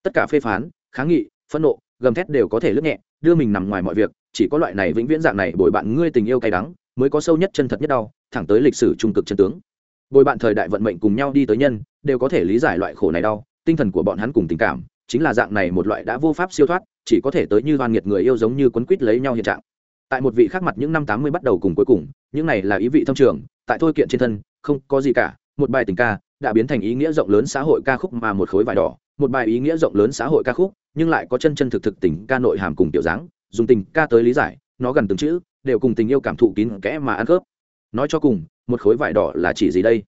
[SPEAKER 1] Tất cả phê phán, kháng nghị, phẫn nộ, gầm thét đều có thể lướt nhẹ, đưa mình nằm ngoài mọi việc, chỉ có loại này vĩnh viễn dạng này bồi bạn ngươi tình yêu cay đắng, mới có sâu nhất chân thật nhất đau, thẳng tới lịch sử trung cực chân tướng. Bồi bạn thời đại vận mệnh cùng nhau đi tới nhân, đều có thể lý giải loại khổ này đau, tinh thần của bọn hắn cùng tình cảm chính là dạng này một loại đã vô pháp siêu thoát, chỉ có thể tới như hoan nghiệt người yêu giống như quấn quýt lấy nhau hiện trạng. Tại một vị khác mặt những năm tám mươi bắt đầu cùng cuối cùng, những này là ý vị thông trường, tại thôi kiện trên thân, không có gì cả, một bài tình ca đã biến thành ý nghĩa rộng lớn xã hội ca khúc mà một khối vải đỏ, một bài ý nghĩa rộng lớn xã hội ca khúc, nhưng lại có chân chân thực thực tình ca nội hàm cùng tiểu dáng, dùng tình ca tới lý giải, nó gần từng chữ, đều cùng tình yêu cảm thụ kín kẽ mà ăn khớp. Nói cho cùng, một khối vải đỏ là chỉ gì đây?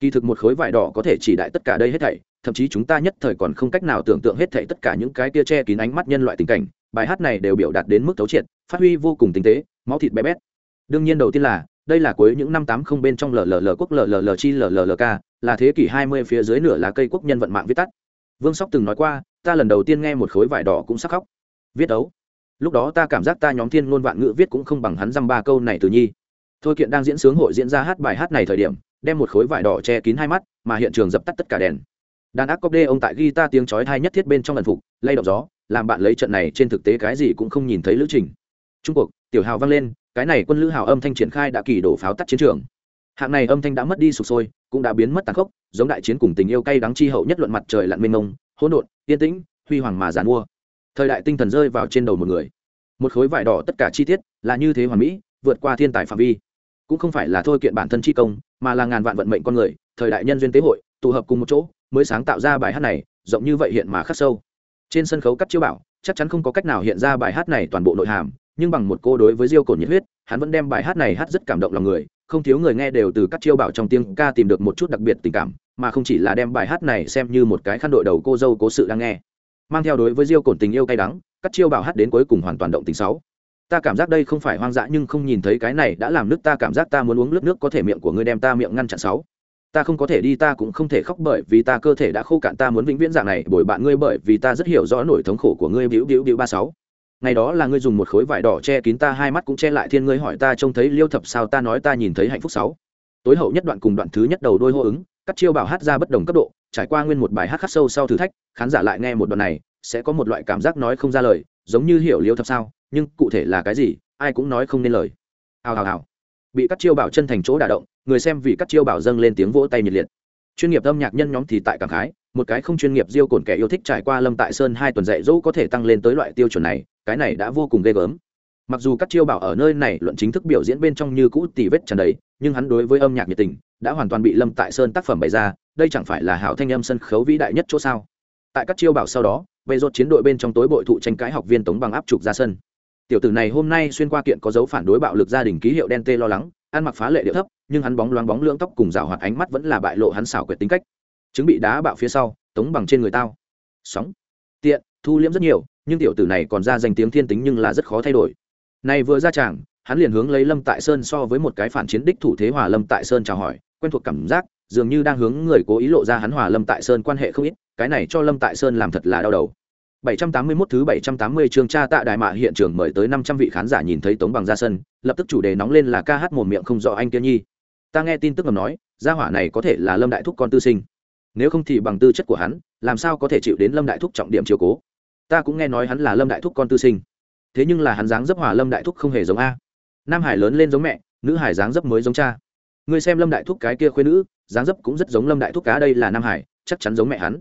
[SPEAKER 1] Kỳ thực một khối vải đỏ có thể chỉ đại tất cả đây hết thảy thậm chí chúng ta nhất thời còn không cách nào tưởng tượng hết thảy tất cả những cái tia che kín ánh mắt nhân loại tình cảnh. Bài hát này đều biểu đạt đến mức thấu triệt, phát huy vô cùng tinh tế, máu thịt bé bét. Đương nhiên đầu tiên là, đây là cuối những năm tám không bên trong lll quốc lll chi lllk là thế kỷ hai mươi phía dưới nửa lá cây quốc nhân vận mạng viết tắt. Vương sóc từng nói qua, ta lần đầu tiên nghe một khối vải đỏ cũng sắc khóc. Viết đấu lúc đó ta cảm giác ta nhóm thiên ngôn vạn ngữ viết cũng không bằng hắn dăm ba câu này từ nhi. Thôi kiện đang diễn sướng hội diễn ra hát bài hát này thời điểm, đem một khối vải đỏ che kín hai mắt, mà hiện trường dập tắt tất cả đèn đàn ác cóp đê ông tại guitar tiếng chói thai nhất thiết bên trong lần phục, lay động gió, làm bạn lấy trận này trên thực tế cái gì cũng không nhìn thấy lữ trình. Trung cuộc, tiểu hào vang lên, cái này quân lữ hào âm thanh triển khai đã kỳ đổ pháo tắt chiến trường. Hạng này âm thanh đã mất đi sụp sôi, cũng đã biến mất tàn khốc, giống đại chiến cùng tình yêu cay đắng chi hậu nhất luận mặt trời lặn mênh mông, hỗn độn, yên tĩnh, huy hoàng mà giàn mua. Thời đại tinh thần rơi vào trên đầu một người. Một khối vải đỏ tất cả chi tiết là như thế hoàn mỹ, vượt qua thiên tài phạm vi. Cũng không phải là thôi kiện bản thân chi công, mà là ngàn vạn vận mệnh con người, thời đại nhân duyên tế hội, tụ hợp cùng một chỗ mới sáng tạo ra bài hát này, rộng như vậy hiện mà khắc sâu. Trên sân khấu cắt chiêu bảo, chắc chắn không có cách nào hiện ra bài hát này toàn bộ nội hàm, nhưng bằng một cô đối với diêu cồn nhiệt huyết, hắn vẫn đem bài hát này hát rất cảm động lòng người, không thiếu người nghe đều từ các chiêu bảo trong tiếng ca tìm được một chút đặc biệt tình cảm, mà không chỉ là đem bài hát này xem như một cái khăn đội đầu cô dâu cố sự đang nghe. Mang theo đối với diêu cồn tình yêu cay đắng các chiêu bảo hát đến cuối cùng hoàn toàn động tình sáu. Ta cảm giác đây không phải hoang dã nhưng không nhìn thấy cái này đã làm nước ta cảm giác ta muốn uống nước nước có thể miệng của ngươi đem ta miệng ngăn chặn sáu ta không có thể đi, ta cũng không thể khóc bởi vì ta cơ thể đã khô cạn, ta muốn vĩnh viễn dạng này, bồi bạn ngươi bởi vì ta rất hiểu rõ nỗi thống khổ của ngươi bĩu bĩu bĩu ba sáu. Ngày đó là ngươi dùng một khối vải đỏ che kín ta, hai mắt cũng che lại thiên ngươi hỏi ta trông thấy liêu thập sao, ta nói ta nhìn thấy hạnh phúc sáu. Tối hậu nhất đoạn cùng đoạn thứ nhất đầu đôi hô ứng các chiêu bảo hát ra bất đồng cấp độ, trải qua nguyên một bài hát khắc sâu sau thử thách, khán giả lại nghe một đoạn này, sẽ có một loại cảm giác nói không ra lời, giống như hiểu liêu thập sao, nhưng cụ thể là cái gì, ai cũng nói không nên lời. Hào hào hào bị các chiêu bảo chân thành chỗ đả động, người xem vì các chiêu bảo dâng lên tiếng vỗ tay nhiệt liệt. Chuyên nghiệp âm nhạc nhân nhóm thì tại cảm khái, một cái không chuyên nghiệp diêu cồn kẻ yêu thích trải qua lâm tại sơn hai tuần dạy dỗ có thể tăng lên tới loại tiêu chuẩn này, cái này đã vô cùng ghê gớm. Mặc dù các chiêu bảo ở nơi này luận chính thức biểu diễn bên trong như cũ tì vết trần đấy, nhưng hắn đối với âm nhạc nhiệt tình, đã hoàn toàn bị lâm tại sơn tác phẩm bày ra, đây chẳng phải là hảo thanh âm sân khấu vĩ đại nhất chỗ sao? Tại các chiêu bảo sau đó về rột chiến đội bên trong tối bội thụ tranh cãi học viên tống bằng áp trục ra sân tiểu tử này hôm nay xuyên qua kiện có dấu phản đối bạo lực gia đình ký hiệu đen tê lo lắng ăn mặc phá lệ điệu thấp nhưng hắn bóng loáng bóng lưỡng tóc cùng rào hoạt ánh mắt vẫn là bại lộ hắn xảo quyệt tính cách. Chứng bị đá bạo phía sau tống bằng trên người tao. Sóng. Tiện thu liễm rất nhiều nhưng tiểu tử này còn ra danh tiếng thiên tính nhưng là rất khó thay đổi. Này vừa ra chàng, hắn liền hướng lấy lâm tại sơn so với một cái phản chiến đích thủ thế hòa lâm tại sơn chào hỏi quen thuộc cảm giác dường như đang hướng người cố ý lộ ra hắn hòa lâm tại sơn quan hệ không ít cái này cho lâm tại sơn làm thật là đau đầu. 781 thứ 780 chương tra tạ đại mạ hiện trường mời tới 500 vị khán giả nhìn thấy Tống Bằng ra sân, lập tức chủ đề nóng lên là ca hát mồm miệng không rõ anh kia Nhi. Ta nghe tin tức ngầm nói, gia hỏa này có thể là Lâm Đại Thúc con tư sinh. Nếu không thì bằng tư chất của hắn, làm sao có thể chịu đến Lâm Đại Thúc trọng điểm chiếu cố. Ta cũng nghe nói hắn là Lâm Đại Thúc con tư sinh. Thế nhưng là hắn dáng dấp hòa Lâm Đại Thúc không hề giống a. Nam Hải lớn lên giống mẹ, nữ Hải dáng dấp mới giống cha. Ngươi xem Lâm Đại Thúc cái kia khuê nữ, dáng dấp cũng rất giống Lâm Đại Thúc cá đây là Nam Hải, chắc chắn giống mẹ hắn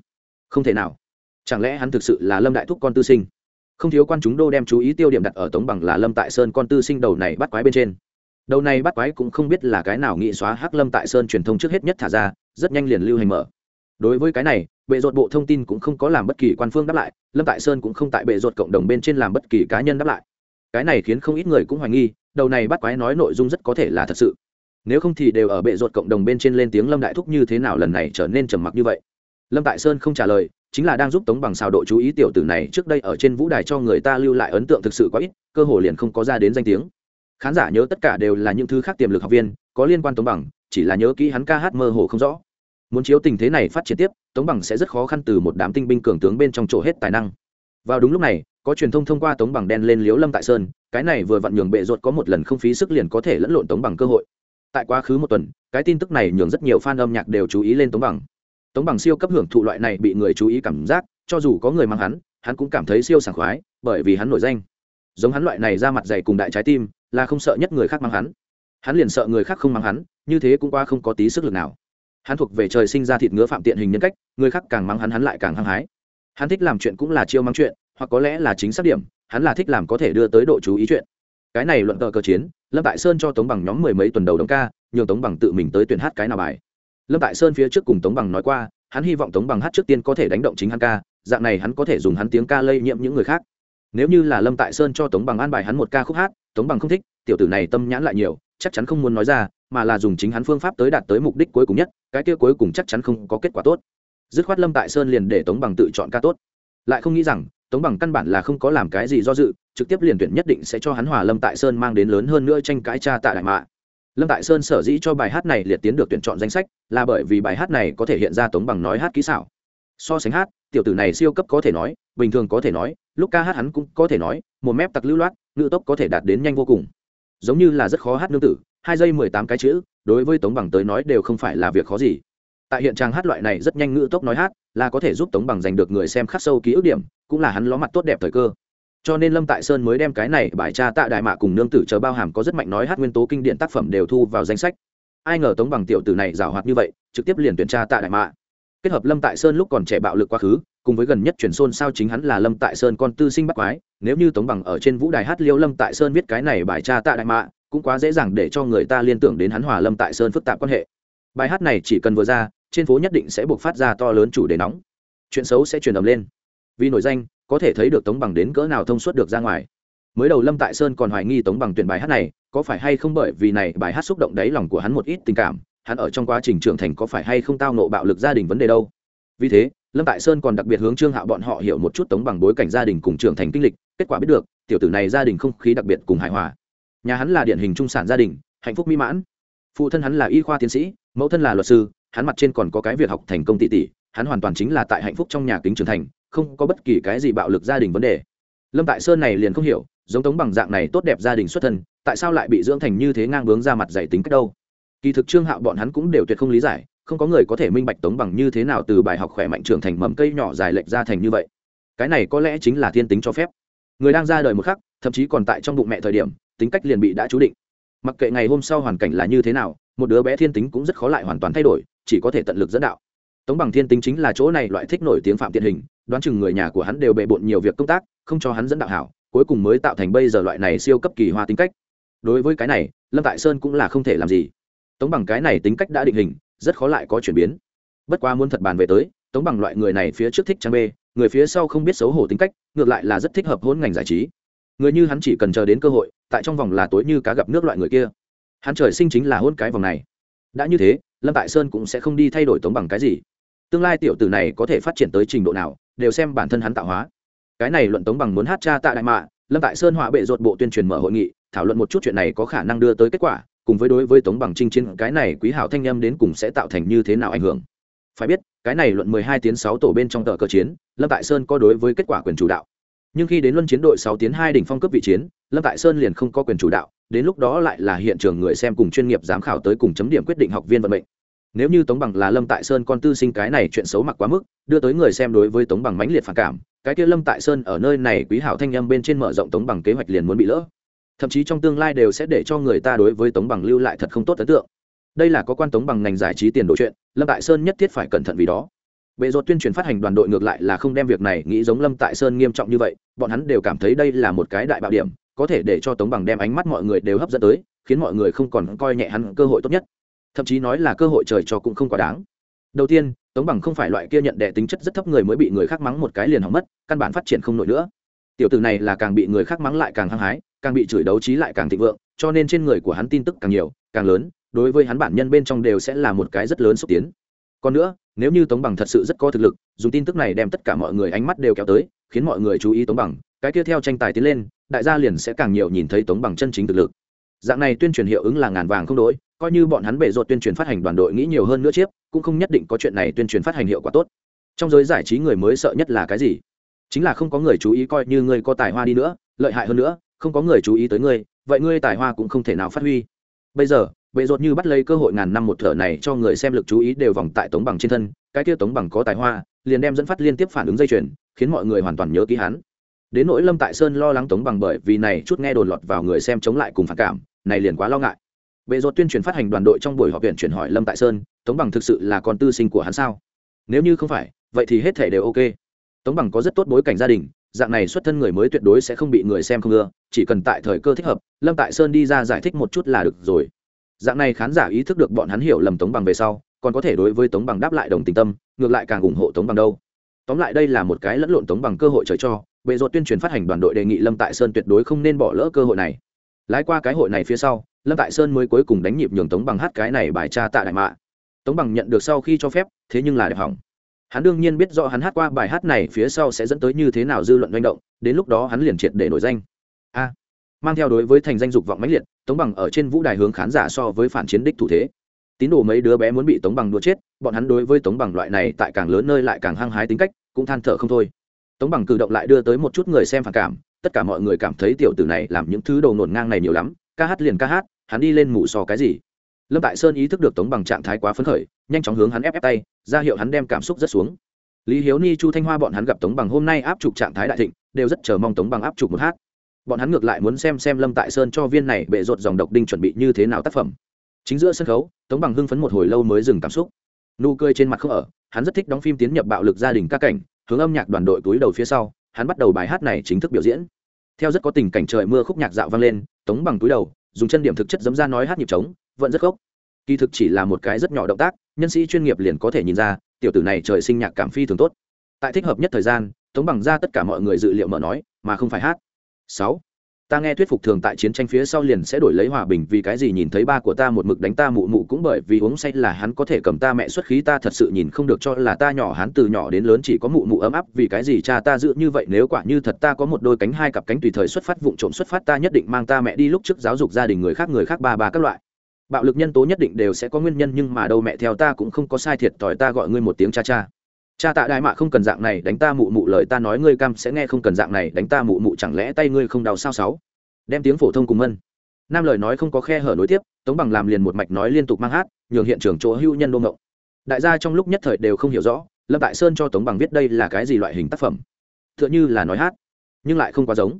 [SPEAKER 1] không thể nào chẳng lẽ hắn thực sự là lâm đại thúc con tư sinh? Không thiếu quan chúng đô đem chú ý tiêu điểm đặt ở tống bằng là lâm tại sơn con tư sinh đầu này bắt quái bên trên. Đầu này bắt quái cũng không biết là cái nào nghị xóa hắc lâm tại sơn truyền thông trước hết nhất thả ra, rất nhanh liền lưu hành mở. Đối với cái này, bệ ruột bộ thông tin cũng không có làm bất kỳ quan phương đáp lại, lâm tại sơn cũng không tại bệ ruột cộng đồng bên trên làm bất kỳ cá nhân đáp lại. Cái này khiến không ít người cũng hoài nghi, đầu này bắt quái nói nội dung rất có thể là thật sự. Nếu không thì đều ở bệ ruột cộng đồng bên trên lên tiếng lâm đại thúc như thế nào lần này trở nên trầm mặc như vậy? Lâm tại sơn không trả lời chính là đang giúp tống bằng xào độ chú ý tiểu tử này, trước đây ở trên vũ đài cho người ta lưu lại ấn tượng thực sự quá ít, cơ hồ liền không có ra đến danh tiếng. Khán giả nhớ tất cả đều là những thứ khác tiềm lực học viên, có liên quan tống bằng, chỉ là nhớ kỹ hắn ca hát mơ hồ không rõ. Muốn chiếu tình thế này phát triển tiếp, tống bằng sẽ rất khó khăn từ một đám tinh binh cường tướng bên trong chỗ hết tài năng. Vào đúng lúc này, có truyền thông thông qua tống bằng đen lên liếu lâm tại sơn, cái này vừa vặn nhường bệ ruột có một lần không phí sức liền có thể lẫn lộn tống bằng cơ hội. Tại quá khứ một tuần, cái tin tức này nhường rất nhiều fan âm nhạc đều chú ý lên tống bằng tống bằng siêu cấp hưởng thụ loại này bị người chú ý cảm giác, cho dù có người mang hắn hắn cũng cảm thấy siêu sảng khoái, bởi vì hắn nổi danh. Giống hắn loại này ra mặt dày cùng đại trái tim, là không sợ nhất người khác mang hắn. Hắn liền sợ người khác không mang hắn, như thế cũng qua không có tí sức lực nào. Hắn thuộc về trời sinh ra thịt ngứa phạm tiện hình nhân cách, người khác càng mắng hắn hắn lại càng hăng hái. Hắn thích làm chuyện cũng là chiêu mắng chuyện, hoặc có lẽ là chính xác điểm, hắn là thích làm có thể đưa tới độ chú ý chuyện. Cái này luận tờ cờ chiến, lâm tại sơn cho tống bằng nhóm mười mấy tuần đầu đồng ca, nhường tống bằng tự mình tới tuyển hát cái nào bài lâm tại sơn phía trước cùng tống bằng nói qua, hắn hy vọng tống bằng hát trước tiên có thể đánh động chính hắn ca, dạng này hắn có thể dùng hắn tiếng ca lây nhiễm những người khác. Nếu như là lâm tại sơn cho tống bằng an bài hắn một ca khúc hát, tống bằng không thích, tiểu tử này tâm nhãn lại nhiều, chắc chắn không muốn nói ra, mà là dùng chính hắn phương pháp tới đạt tới mục đích cuối cùng nhất, cái kia cuối cùng chắc chắn không có kết quả tốt. Dứt khoát lâm tại sơn liền để tống bằng tự chọn ca tốt. Lại không nghĩ rằng, tống bằng căn bản là không có làm cái gì do dự, trực tiếp liền tuyển nhất định sẽ cho hắn hòa lâm tại sơn mang đến lớn hơn nữa tranh cãi cha tạ đại mạ lâm tại sơn sở dĩ cho bài hát này liệt tiến được tuyển chọn danh sách là bởi vì bài hát này có thể hiện ra tống bằng nói hát kỹ xảo. So sánh hát, tiểu tử này siêu cấp có thể nói, bình thường có thể nói, lúc ca hát hắn cũng có thể nói, một mép tặc lưu loát, ngự tốc có thể đạt đến nhanh vô cùng. Giống như là rất khó hát nương tử, hai giây mười tám cái chữ, đối với tống bằng tới nói đều không phải là việc khó gì. Tại hiện trang hát loại này rất nhanh ngữ tốc nói hát, là có thể giúp tống bằng giành được người xem khắc sâu ký ức điểm, cũng là hắn ló mặt tốt đẹp thời cơ cho nên lâm tại sơn mới đem cái này bài tra tạ đại mạ cùng nương tử chờ bao hàm có rất mạnh nói hát nguyên tố kinh điển tác phẩm đều thu vào danh sách. Ai ngờ tống bằng tiểu tử này giảo hoạt như vậy, trực tiếp liền tuyển tra tạ đại mạ. Kết hợp lâm tại sơn lúc còn trẻ bạo lực quá khứ, cùng với gần nhất truyền xôn sao chính hắn là lâm tại sơn con tư sinh bắt quái, nếu như tống bằng ở trên vũ đài hát liêu lâm tại sơn viết cái này bài tra tạ đại mạ, cũng quá dễ dàng để cho người ta liên tưởng đến hắn hòa lâm tại sơn phức tạp quan hệ. Bài hát này chỉ cần vừa ra, trên phố nhất định sẽ buộc phát ra to lớn chủ đề nóng. Chuyện xấu sẽ truyền ầm lên. Vì nổi danh có thể thấy được tống bằng đến cỡ nào thông suốt được ra ngoài. Mới đầu lâm tại sơn còn hoài nghi tống bằng tuyển bài hát này, có phải hay không bởi vì này bài hát xúc động đáy lòng của hắn một ít tình cảm, hắn ở trong quá trình trưởng thành có phải hay không tao nộ bạo lực gia đình vấn đề đâu. Vì thế, lâm tại sơn còn đặc biệt hướng trương hạo bọn họ hiểu một chút tống bằng bối cảnh gia đình cùng trưởng thành kinh lịch, kết quả biết được, tiểu tử này gia đình không khí đặc biệt cùng hài hòa. Nhà hắn là điển hình trung sản gia đình, hạnh phúc mỹ mãn. Phụ thân hắn là y khoa tiến sĩ, mẫu thân là luật sư, hắn mặt trên còn có cái việc học thành công tỷ tỷ hắn hoàn toàn chính là tại hạnh phúc trong nhà kính trưởng thành không có bất kỳ cái gì bạo lực gia đình vấn đề. Lâm tại sơn này liền không hiểu, giống tống bằng dạng này tốt đẹp gia đình xuất thân, tại sao lại bị dưỡng thành như thế ngang bướng ra mặt dạy tính cách đâu? Kỳ thực trương hạo bọn hắn cũng đều tuyệt không lý giải, không có người có thể minh bạch tống bằng như thế nào từ bài học khỏe mạnh trưởng thành mầm cây nhỏ dài lệch ra thành như vậy. Cái này có lẽ chính là thiên tính cho phép. Người đang ra đời một khắc, thậm chí còn tại trong bụng mẹ thời điểm, tính cách liền bị đã chú định. Mặc kệ ngày hôm sau hoàn cảnh là như thế nào, một đứa bé thiên tính cũng rất khó lại hoàn toàn thay đổi, chỉ có thể tận lực dẫn đạo. Tống bằng thiên tính chính là chỗ này loại thích nổi tiếng phạm tiện hình đoán chừng người nhà của hắn đều bề bộn nhiều việc công tác, không cho hắn dẫn đạo hảo, cuối cùng mới tạo thành bây giờ loại này siêu cấp kỳ hoa tính cách. Đối với cái này, lâm tại sơn cũng là không thể làm gì. Tống bằng cái này tính cách đã định hình, rất khó lại có chuyển biến. Bất quá muốn thật bàn về tới, tống bằng loại người này phía trước thích trang bê, người phía sau không biết xấu hổ tính cách, ngược lại là rất thích hợp hôn ngành giải trí. Người như hắn chỉ cần chờ đến cơ hội, tại trong vòng là tối như cá gặp nước loại người kia. Hắn trời sinh chính là hôn cái vòng này. Đã như thế, lâm tại sơn cũng sẽ không đi thay đổi tống bằng cái gì. Tương lai tiểu tử này có thể phát triển tới trình độ nào đều xem bản thân hắn tạo hóa. Cái này luận tống bằng muốn hát cha tạ đại mạ, lâm tại sơn họa bệ rột bộ tuyên truyền mở hội nghị, thảo luận một chút chuyện này có khả năng đưa tới kết quả, cùng với đối với tống bằng trinh chiến, cái này quý hảo thanh â đến cùng sẽ tạo thành như thế nào ảnh hưởng. Phải biết, cái này luận mười hai tiếng sáu tổ bên trong tờ cờ chiến, lâm tại sơn có đối với kết quả quyền chủ đạo. Nhưng khi đến luân chiến đội sáu tiến hai đỉnh phong cấp vị chiến, lâm tại sơn liền không có quyền chủ đạo, đến lúc đó lại là hiện trường người xem cùng chuyên nghiệp giám khảo tới cùng chấm điểm quyết định học viên vận mệnh nếu như tống bằng là lâm tại sơn con tư sinh cái này chuyện xấu mặc quá mức, đưa tới người xem đối với tống bằng mãnh liệt phản cảm, cái kia lâm tại sơn ở nơi này quý hảo thanh â bên trên mở rộng tống bằng kế hoạch liền muốn bị lỡ. Thậm chí trong tương lai đều sẽ để cho người ta đối với tống bằng lưu lại thật không tốt ấn tượng. Đây là có quan tống bằng ngành giải trí tiền đồ chuyện, lâm tại sơn nhất thiết phải cẩn thận vì đó. Bệ rột tuyên truyền phát hành đoàn đội ngược lại là không đem việc này nghĩ giống lâm tại sơn nghiêm trọng như vậy, bọn hắn đều cảm thấy đây là một cái đại bạo điểm, có thể để cho tống bằng đem ánh mắt mọi người đều hấp dẫn tới, khiến mọi người không còn coi nhẹ hắn cơ hội tốt nhất thậm chí nói là cơ hội trời cho cũng không quá đáng. Đầu tiên, tống bằng không phải loại kia nhận đệ tính chất rất thấp người mới bị người khác mắng một cái liền hỏng mất, căn bản phát triển không nổi nữa. Tiểu tử này là càng bị người khác mắng lại càng hăng hái, càng bị chửi đấu trí lại càng thịnh vượng, cho nên trên người của hắn tin tức càng nhiều, càng lớn, đối với hắn bản nhân bên trong đều sẽ là một cái rất lớn xúc tiến. Còn nữa, nếu như tống bằng thật sự rất có thực lực, dùng tin tức này đem tất cả mọi người ánh mắt đều kéo tới, khiến mọi người chú ý tống bằng, cái kia theo tranh tài tiến lên, đại gia liền sẽ càng nhiều nhìn thấy tống bằng chân chính thực lực. Dạng này tuyên truyền hiệu ứng là ngàn vàng không đổi coi như bọn hắn bể rột tuyên truyền phát hành đoàn đội nghĩ nhiều hơn nữa chiếc cũng không nhất định có chuyện này tuyên truyền phát hành hiệu quả tốt. Trong giới giải trí người mới sợ nhất là cái gì? Chính là không có người chú ý coi như ngươi có tài hoa đi nữa, lợi hại hơn nữa, không có người chú ý tới ngươi, vậy ngươi tài hoa cũng không thể nào phát huy. Bây giờ bệ rột như bắt lấy cơ hội ngàn năm một thở này cho người xem lực chú ý đều vòng tại tống bằng trên thân, cái kia tống bằng có tài hoa, liền đem dẫn phát liên tiếp phản ứng dây chuyền, khiến mọi người hoàn toàn nhớ ký hắn. Đến nỗi lâm tại sơn lo lắng tống bằng bởi vì này chút nghe đồn lọt vào người xem chống lại cùng phản cảm, này liền quá lo ngại bệ rốt tuyên truyền phát hành đoàn đội trong buổi họp viện chuyển hỏi lâm tại sơn, tống bằng thực sự là con tư sinh của hắn sao? Nếu như không phải, vậy thì hết thể đều ok. Tống bằng có rất tốt bối cảnh gia đình, dạng này xuất thân người mới tuyệt đối sẽ không bị người xem không ưa, chỉ cần tại thời cơ thích hợp, lâm tại sơn đi ra giải thích một chút là được rồi. Dạng này khán giả ý thức được bọn hắn hiểu lầm tống bằng về sau, còn có thể đối với tống bằng đáp lại đồng tình tâm, ngược lại càng ủng hộ tống bằng đâu. Tóm lại đây là một cái lẫn lộn tống bằng cơ hội trời cho, bệ rốt tuyên truyền phát hành đoàn đội đề nghị lâm tại sơn tuyệt đối không nên bỏ lỡ cơ hội này. Lái qua cái hội này phía sau lâm tại sơn mới cuối cùng đánh nhịp nhường tống bằng hát cái này bài cha tạ đại mạ. Tống bằng nhận được sau khi cho phép, thế nhưng là đẹp hỏng. Hắn đương nhiên biết rõ hắn hát qua bài hát này phía sau sẽ dẫn tới như thế nào dư luận manh động, đến lúc đó hắn liền triệt để nổi danh. A! Mang theo đối với thành danh dục vọng mãnh liệt, tống bằng ở trên vũ đài hướng khán giả so với phản chiến đích thủ thế. Tín đồ mấy đứa bé muốn bị tống bằng đua chết, bọn hắn đối với tống bằng loại này tại càng lớn nơi lại càng hăng hái tính cách, cũng than thở không thôi. Tống bằng cử động lại đưa tới một chút người xem phản cảm, tất cả mọi người cảm thấy tiểu tử này làm những thứ đầu nổn ngang này nhiều lắm, ca hát liền ca hát hắn đi lên mù sò cái gì? Lâm tại sơn ý thức được tống bằng trạng thái quá phấn khởi, nhanh chóng hướng hắn ép ép tay, ra hiệu hắn đem cảm xúc rất xuống. Lý hiếu ni, chu thanh hoa bọn hắn gặp tống bằng hôm nay áp trục trạng thái đại thịnh, đều rất chờ mong tống bằng áp trục một hát. Bọn hắn ngược lại muốn xem xem lâm tại sơn cho viên này bệ rột dòng độc đinh chuẩn bị như thế nào tác phẩm. Chính giữa sân khấu, tống bằng hưng phấn một hồi lâu mới dừng cảm xúc. Nụ cười trên mặt không ở, hắn rất thích đóng phim tiến nhập bạo lực gia đình ca cảnh, hướng âm nhạc đoàn đội túi đầu phía sau, hắn bắt đầu bài hát này chính thức biểu diễn. Theo rất có tình cảnh trời mưa khúc nhạc dạo vang lên, tống bằng túi đầu dùng chân điểm thực chất dấm ra nói hát nhịp trống, vẫn rất gốc kỳ thực chỉ là một cái rất nhỏ động tác, nhân sĩ chuyên nghiệp liền có thể nhìn ra, tiểu tử này trời sinh nhạc cảm phi thường tốt. Tại thích hợp nhất thời gian, tống bằng ra tất cả mọi người dự liệu mở nói, mà không phải hát. Sáu ta nghe thuyết phục thường tại chiến tranh phía sau liền sẽ đổi lấy hòa bình vì cái gì nhìn thấy ba của ta một mực đánh ta mụ mụ cũng bởi vì uống say là hắn có thể cầm ta mẹ xuất khí, ta thật sự nhìn không được cho là ta nhỏ hắn từ nhỏ đến lớn chỉ có mụ mụ ấm áp, vì cái gì cha ta giữ như vậy, nếu quả như thật ta có một đôi cánh, hai cặp cánh tùy thời xuất phát, vụng trộm xuất phát, ta nhất định mang ta mẹ đi lúc trước giáo dục gia đình người khác người khác ba ba các loại. Bạo lực nhân tố nhất định đều sẽ có nguyên nhân, nhưng mà đâu mẹ theo ta cũng không có sai thiệt thòi ta gọi ngươi một tiếng cha cha cha tạ đại mạ không cần dạng này đánh ta mụ mụ lời ta nói ngươi cam sẽ nghe không cần dạng này đánh ta mụ mụ chẳng lẽ tay ngươi không đau sao sáu? Đem tiếng phổ thông cùng mân. Nam lời nói không có khe hở nối tiếp, tống bằng làm liền một mạch nói liên tục mang hát, nhường hiện trường chỗ hưu nhân đô ngộng đại gia trong lúc nhất thời đều không hiểu rõ, lâm đại sơn cho tống bằng viết đây là cái gì loại hình tác phẩm. T h ư ợ n h ư là nói hát, nhưng lại không quá giống.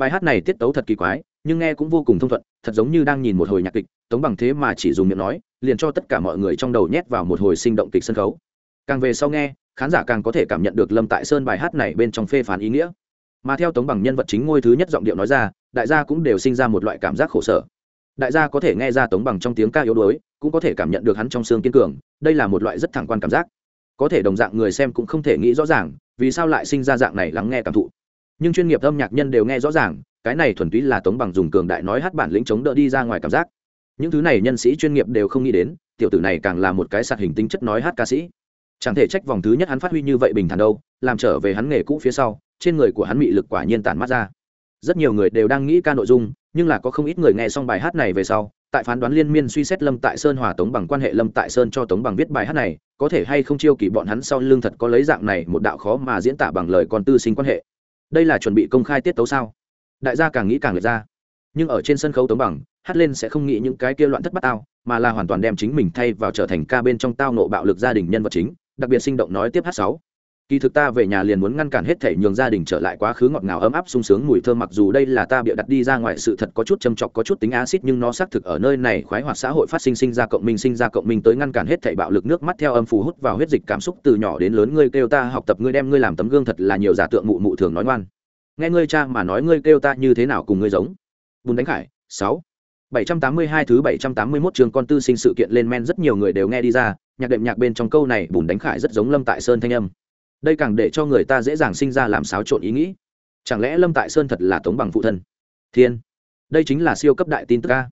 [SPEAKER 1] Bài hát này tiết tấu thật kỳ quái, nhưng nghe cũng vô cùng thông thuận, thật giống như đang nhìn một hồi nhạc kịch, tống bằng thế mà chỉ dùng miệng nói, liền cho tất cả mọi người trong đầu nhét vào một hồi sinh động kịch sân khấu. Càng về sau nghe khán giả càng có thể cảm nhận được lâm tại sơn bài hát này bên trong phê phán ý nghĩa. Mà theo tống bằng nhân vật chính ngôi thứ nhất giọng điệu nói ra, đại gia cũng đều sinh ra một loại cảm giác khổ sở. Đại gia có thể nghe ra tống bằng trong tiếng ca yếu đuối, cũng có thể cảm nhận được hắn trong xương kiên cường, đây là một loại rất thẳng quan cảm giác. Có thể đồng dạng người xem cũng không thể nghĩ rõ ràng, vì sao lại sinh ra dạng này lắng nghe cảm thụ. Nhưng chuyên nghiệp âm nhạc nhân đều nghe rõ ràng, cái này thuần túy là tống bằng dùng cường đại nói hát bản lĩnh chống đỡ đi ra ngoài cảm giác. Những thứ này nhân sĩ chuyên nghiệp đều không nghĩ đến, tiểu tử này càng là một cái sạt hình tính chất nói hát ca sĩ chẳng thể trách vòng thứ nhất hắn phát huy như vậy bình thản đâu, làm trở về hắn nghề cũ phía sau, trên người của hắn bị lực quả nhiên tản mắt ra. Rất nhiều người đều đang nghĩ ca nội dung, nhưng là có không ít người nghe xong bài hát này về sau, tại phán đoán liên miên suy xét lâm tại sơn hòa tống bằng quan hệ lâm tại sơn cho tống bằng viết bài hát này, có thể hay không chiêu kỳ bọn hắn sau lưng thật có lấy dạng này một đạo khó mà diễn tả bằng lời còn tư sinh quan hệ. Đây là chuẩn bị công khai tiết tấu sao? Đại gia càng nghĩ càng lệch ra. Nhưng ở trên sân khấu tống bằng, hát lên sẽ không nghĩ những cái kia loạn thất bát tao, mà là hoàn toàn đem chính mình thay vào trở thành ca bên trong tao nộ bạo lực gia đình nhân vật chính đặc biệt sinh động nói tiếp hát sáu. Kỳ thực ta về nhà liền muốn ngăn cản hết thể nhường gia đình trở lại quá khứ ngọt ngào ấm áp sung sướng mùi thơm mặc dù đây là ta bịa đặt đi ra ngoài sự thật có chút châm chọc có chút tính acid nhưng nó xác thực ở nơi này khoái hoạt xã hội phát sinh sinh ra cộng minh sinh ra cộng minh tới ngăn cản hết thể bạo lực nước mắt theo âm phù hút vào huyết dịch cảm xúc từ nhỏ đến lớn. Ngươi kêu ta học tập ngươi đem ngươi làm tấm gương thật là nhiều giả tượng mụ mụ thường nói ngoan. Nghe ngươi cha mà nói ngươi kêu ta như thế nào cùng ngươi giống? Bùn đánh khải sáu. 782 thứ 781 trường con tư sinh sự kiện lên men rất nhiều người đều nghe đi ra, nhạc đệm nhạc bên trong câu này bùn đánh khải rất giống Lâm Tại Sơn thanh âm. Đây càng để cho người ta dễ dàng sinh ra làm xáo trộn ý nghĩ. Chẳng lẽ Lâm Tại Sơn thật là Tống Bằng phụ thân? Thiên, đây chính là siêu cấp đại tin tức ca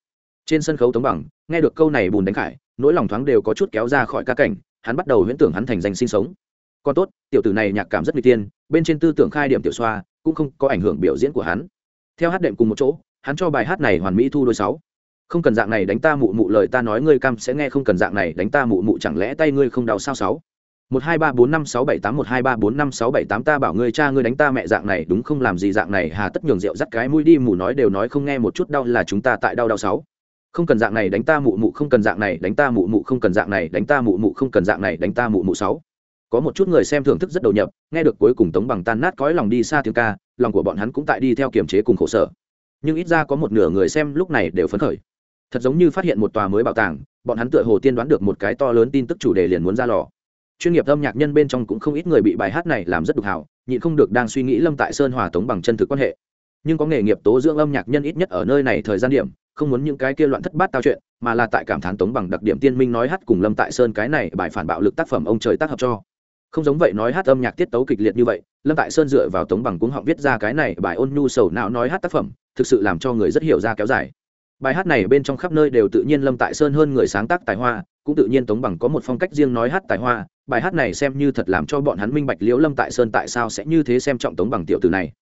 [SPEAKER 1] Trên sân khấu Tống Bằng, nghe được câu này bùn đánh khải, nỗi lòng thoáng đều có chút kéo ra khỏi ca cảnh, hắn bắt đầu huyễn tưởng hắn thành danh sinh sống. Còn tốt, tiểu tử này nhạc cảm rất nguy tiên, bên trên tư tưởng khai điểm tiểu xoa, cũng không có ảnh hưởng biểu diễn của hắn. Theo hát đệm cùng một chỗ, hắn cho bài hát này hoàn mỹ thu đôi sáu không cần dạng này đánh ta mụ mụ, lời ta nói ngươi cam sẽ nghe, không cần dạng này đánh ta mụ mụ, chẳng lẽ tay ngươi không đau sao sáu? Một hai ba bốn năm sáu bảy tám, một hai ba bốn năm sáu bảy tám, ta bảo ngươi cha ngươi đánh ta mẹ dạng này, đúng không? Làm gì dạng này, hà tất nhường rượu dắt cái mũi đi mù nói đều nói không nghe, một chút đau là chúng ta tại đau đau sáu. Không cần dạng này đánh ta mụ mụ, không cần dạng này đánh ta mụ mụ, không cần dạng này đánh ta mụ mụ, không cần dạng này đánh ta mụ mụ sáu. Có một chút người xem thưởng thức rất đầu nhập, nghe được cuối cùng tống bằng tan nát cõi lòng đi xa tiếng ca, lòng của bọn hắn cũng tại đi theo kiềm chế cùng khổ sở. Nhưng ít ra có một nửa người xem lúc này đều phấn khởi thật giống như phát hiện một tòa mới bảo tàng, bọn hắn tựa hồ tiên đoán được một cái to lớn tin tức chủ đề liền muốn ra lò. Chuyên nghiệp âm nhạc nhân bên trong cũng không ít người bị bài hát này làm rất đục hào, nhịn không được đang suy nghĩ lâm tại sơn hòa tống bằng chân thực quan hệ. Nhưng có nghề nghiệp tố dưỡng âm nhạc nhân ít nhất ở nơi này thời gian điểm, không muốn những cái kia loạn thất bát tao chuyện, mà là tại cảm thán tống bằng đặc điểm tiên minh nói hát cùng lâm tại sơn cái này bài phản bạo lực tác phẩm ông trời tác hợp cho. Không giống vậy nói hát âm nhạc tiết tấu kịch liệt như vậy, lâm tại sơn dựa vào tống bằng cuống họng viết ra cái này bài ôn nhu sầu não nói hát tác phẩm, thực sự làm cho người rất hiểu ra kéo dài bài hát này bên trong khắp nơi đều tự nhiên lâm tại sơn hơn người sáng tác tài hoa, cũng tự nhiên tống bằng có một phong cách riêng nói hát tài hoa. Bài hát này xem như thật làm cho bọn hắn minh bạch liễu lâm tại sơn tại sao sẽ như thế xem trọng tống bằng tiểu từ này.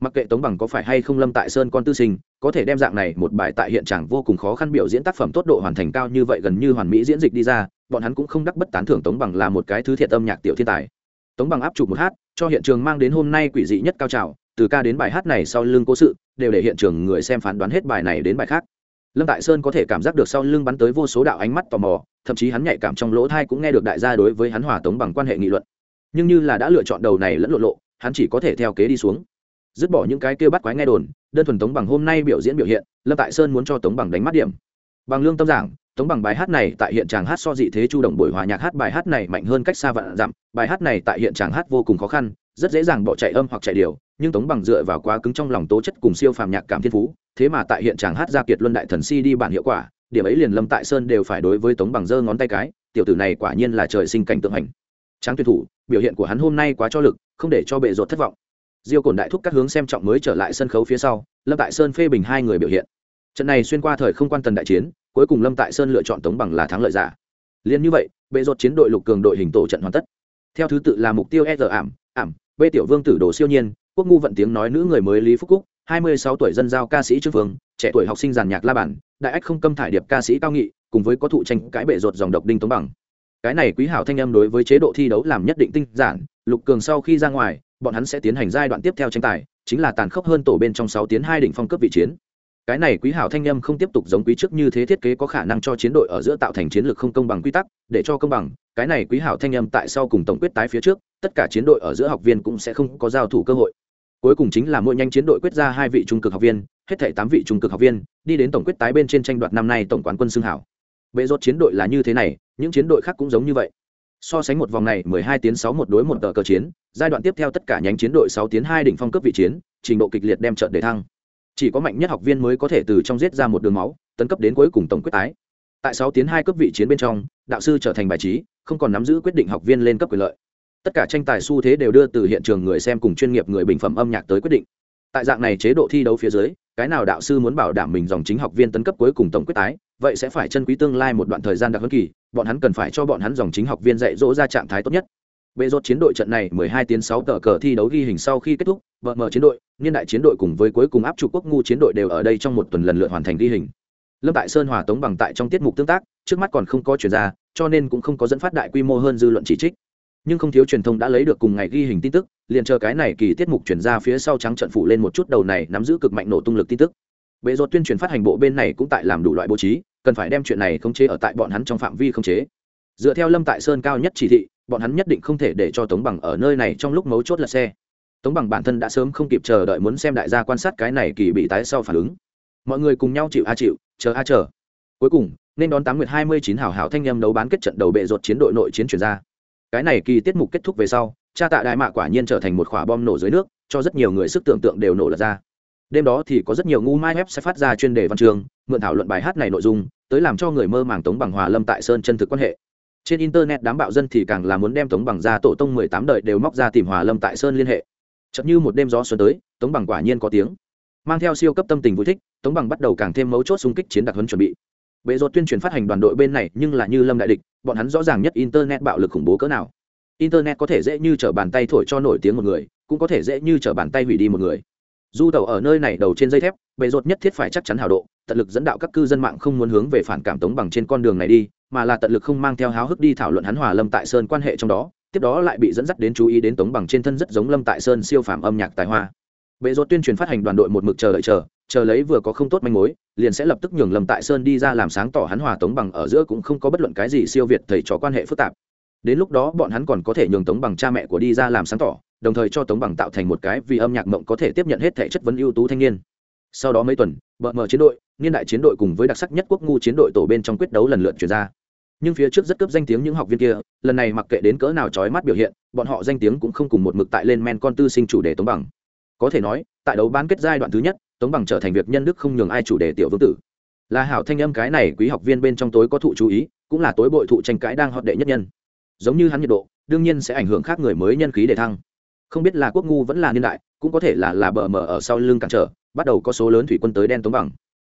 [SPEAKER 1] Mặc kệ tống bằng có phải hay không lâm tại sơn con tư sinh, có thể đem dạng này một bài tại hiện trạng vô cùng khó khăn biểu diễn tác phẩm tốt độ hoàn thành cao như vậy gần như hoàn mỹ diễn dịch đi ra, bọn hắn cũng không đắc bất tán thưởng tống bằng là một cái thứ thiệt âm nhạc tiểu thiên tài. Tống bằng áp chụp một hát, cho hiện trường mang đến hôm nay quỷ dị nhất cao trào, từ ca đến bài hát này sau lưng cố sự, đều để hiện trường người xem phán đoán hết bài này đến bài khác lâm tại sơn có thể cảm giác được sau lưng bắn tới vô số đạo ánh mắt tò mò, thậm chí hắn nhạy cảm trong lỗ thai cũng nghe được đại gia đối với hắn hòa tống bằng quan hệ nghị luận. Nhưng như là đã lựa chọn đầu này lẫn lộ lộ, hắn chỉ có thể theo kế đi xuống. Dứt bỏ những cái kêu bắt quái nghe đồn, đơn thuần tống bằng hôm nay biểu diễn biểu hiện, lâm tại sơn muốn cho tống bằng đánh mắt điểm. Bằng lương tâm giảng, tống bằng bài hát này tại hiện tràng hát so dị thế chu động buổi hòa nhạc hát bài hát này mạnh hơn cách xa vạn dặm, bài hát này tại hiện tràng hát vô cùng khó khăn, rất dễ dàng bỏ chạy âm hoặc chạy điều, nhưng tống bằng dựa vào quá cứng trong lòng tố chất cùng siêu phàm nhạc cảm thiên phú thế mà tại hiện tràng hát ra kiệt luân đại thần si đi bản hiệu quả, điểm ấy liền lâm tại sơn đều phải đối với tống bằng giơ ngón tay cái, tiểu tử này quả nhiên là trời sinh cảnh tượng hành. Tráng tuyển thủ, biểu hiện của hắn hôm nay quá cho lực, không để cho bệ ruột thất vọng. Diêu cồn đại thúc các hướng xem trọng mới trở lại sân khấu phía sau, lâm tại sơn phê bình hai người biểu hiện. Trận này xuyên qua thời không quan tần đại chiến, cuối cùng lâm tại sơn lựa chọn tống bằng là thắng lợi giả. Liền như vậy, bệ ruột chiến đội lục cường đội hình tổ trận hoàn tất. Theo thứ tự là mục tiêu e r ảm ảm, b tiểu vương tử đồ siêu nhiên, quốc ngu vận tiếng nói nữ người mới lý phúc cúc hai mươi sáu tuổi dân giao ca sĩ trương phương, trẻ tuổi học sinh giàn nhạc la bản, đại ách không câm thải điệp ca sĩ cao nghị, cùng với có thụ tranh cãi bệ rột dòng độc đinh tống bằng. Cái này quý hảo thanh âm đối với chế độ thi đấu làm nhất định tinh giản, lục cường sau khi ra ngoài, bọn hắn sẽ tiến hành giai đoạn tiếp theo tranh tài, chính là tàn khốc hơn tổ bên trong sáu tiến hai đỉnh phong cấp vị chiến. Cái này quý hảo thanh âm không tiếp tục giống quý trước như thế thiết kế có khả năng cho chiến đội ở giữa tạo thành chiến lược không công bằng quy tắc, để cho công bằng, cái này quý hảo thanh âm tại sau cùng tổng quyết tái phía trước, tất cả chiến đội ở giữa học viên cũng sẽ không có giao thủ cơ hội cuối cùng chính là mỗi nhanh chiến đội quyết ra hai vị trung cực học viên, hết thảy tám vị trung cực học viên, đi đến tổng quyết tái bên trên tranh đoạt năm nay tổng quán quân xương hảo. Bệ rốt chiến đội là như thế này, những chiến đội khác cũng giống như vậy. So sánh một vòng này 12 tiến 6 một đối một tờ cờ chiến, giai đoạn tiếp theo tất cả nhánh chiến đội 6 tiến 2 đỉnh phong cấp vị chiến, trình độ kịch liệt đem trận để thăng. Chỉ có mạnh nhất học viên mới có thể từ trong giết ra một đường máu, tấn cấp đến cuối cùng tổng quyết tái. Tại 6 tiến 2 cấp vị chiến bên trong, đạo sư trở thành bài trí, không còn nắm giữ quyết định học viên lên cấp quyền lợi tất cả tranh tài xu thế đều đưa từ hiện trường người xem cùng chuyên nghiệp người bình phẩm âm nhạc tới quyết định. Tại dạng này chế độ thi đấu phía dưới, cái nào đạo sư muốn bảo đảm mình dòng chính học viên tấn cấp cuối cùng tổng quyết tái, vậy sẽ phải chân quý tương lai một đoạn thời gian đặc hơn kỳ, bọn hắn cần phải cho bọn hắn dòng chính học viên dạy dỗ ra trạng thái tốt nhất. Bệ rốt chiến đội trận này 12 tiến 6 tờ cờ thi đấu ghi hình sau khi kết thúc, vợ mở chiến đội, niên đại chiến đội cùng với cuối cùng áp trụ quốc ngu chiến đội đều ở đây trong một tuần lần lượt hoàn thành ghi hình. Lâm tại sơn hòa tống bằng tại trong tiết mục tương tác, trước mắt còn không có chuyển ra, cho nên cũng không có dẫn phát đại quy mô hơn dư luận chỉ trích nhưng không thiếu truyền thông đã lấy được cùng ngày ghi hình tin tức, liền chờ cái này kỳ tiết mục chuyển ra phía sau trắng trận phủ lên một chút đầu này nắm giữ cực mạnh nổ tung lực tin tức. Bệ rột tuyên truyền phát hành bộ bên này cũng tại làm đủ loại bố trí, cần phải đem chuyện này khống chế ở tại bọn hắn trong phạm vi khống chế. Dựa theo lâm tại sơn cao nhất chỉ thị, bọn hắn nhất định không thể để cho tống bằng ở nơi này trong lúc mấu chốt là xe. Tống bằng bản thân đã sớm không kịp chờ đợi muốn xem đại gia quan sát cái này kỳ bị tái sau phản ứng. Mọi người cùng nhau chịu a chịu, chờ a chờ. Cuối cùng, nên đón tám nguyệt hai mươi chín hảo hảo thanh em đấu bán kết trận đầu bệ rột chiến đội nội chiến chuyển ra cái này kỳ tiết mục kết thúc về sau, cha tạ đại mạ quả nhiên trở thành một quả bom nổ dưới nước, cho rất nhiều người sức tưởng tượng đều nổ lật ra. Đêm đó thì có rất nhiều ngu mai web sẽ phát ra chuyên đề văn trường mượn thảo luận bài hát này nội dung, tới làm cho người mơ màng tống bằng hòa lâm tại sơn chân thực quan hệ. Trên internet đám bạo dân thì càng là muốn đem tống bằng ra tổ tông mười tám đời đều móc ra tìm hòa lâm tại sơn liên hệ. Chậm như một đêm gió xuân tới, tống bằng quả nhiên có tiếng. Mang theo siêu cấp tâm tình vui thích, tống bằng bắt đầu càng thêm mấu chốt xung kích chiến đặc huấn chuẩn bị bệ rột tuyên truyền phát hành đoàn đội bên này, nhưng là như lâm đại địch, bọn hắn rõ ràng nhất internet bạo lực khủng bố cỡ nào. Internet có thể dễ như t r ở bàn tay thổi cho nổi tiếng một người, cũng có thể dễ như t r ở bàn tay hủy đi một người. Du tàu ở nơi này đầu trên dây thép bệ rột nhất thiết phải chắc chắn hào độ, tận lực dẫn đạo các cư dân mạng không muốn hướng về phản cảm tống bằng trên con đường này đi, mà là tận lực không mang theo háo hức đi thảo luận hắn hòa lâm tại sơn quan hệ trong đó, tiếp đó lại bị dẫn dắt đến chú ý đến tống bằng trên thân rất giống lâm tại sơn siêu phàm âm nhạc tài hoa. Bệ rột tuyên truyền phát hành đoàn đội một mực chờ đợi chờ chờ lấy vừa có không tốt manh mối, liền sẽ lập tức nhường lâm tại sơn đi ra làm sáng tỏ hắn hòa tống bằng ở giữa cũng không có bất luận cái gì siêu việt thầy trò quan hệ phức tạp. Đến lúc đó bọn hắn còn có thể nhường tống bằng cha mẹ của đi ra làm sáng tỏ, đồng thời cho tống bằng tạo thành một cái vì âm nhạc mộng có thể tiếp nhận hết thể chất vấn ưu tú thanh niên. Sau đó mấy tuần, bợ mờ chiến đội, niên đại chiến đội cùng với đặc sắc nhất quốc ngu chiến đội tổ bên trong quyết đấu lần lượt chuyển ra. Nhưng phía trước rất cấp danh tiếng những học viên kia, lần này mặc kệ đến cỡ nào trói mắt biểu hiện, bọn họ danh tiếng cũng không cùng một mực tại lên men con tư sinh chủ đề tống bằng. Có thể nói, tại đấu bán kết giai đoạn thứ nhất tống bằng trở thành việc nhân đức không nhường ai chủ đề tiểu vương tử. Là hảo thanh âm cái này quý học viên bên trong tối có thụ chú ý, cũng là tối bội thụ tranh cãi đang hot đệ nhất nhân. Giống như hắn nhiệt độ, đương nhiên sẽ ảnh hưởng khác người mới nhân khí để thăng. Không biết là quốc ngu vẫn là niên đại, cũng có thể là là bờ mờ ở sau lưng cản trở, bắt đầu có số lớn thủy quân tới đen tống bằng.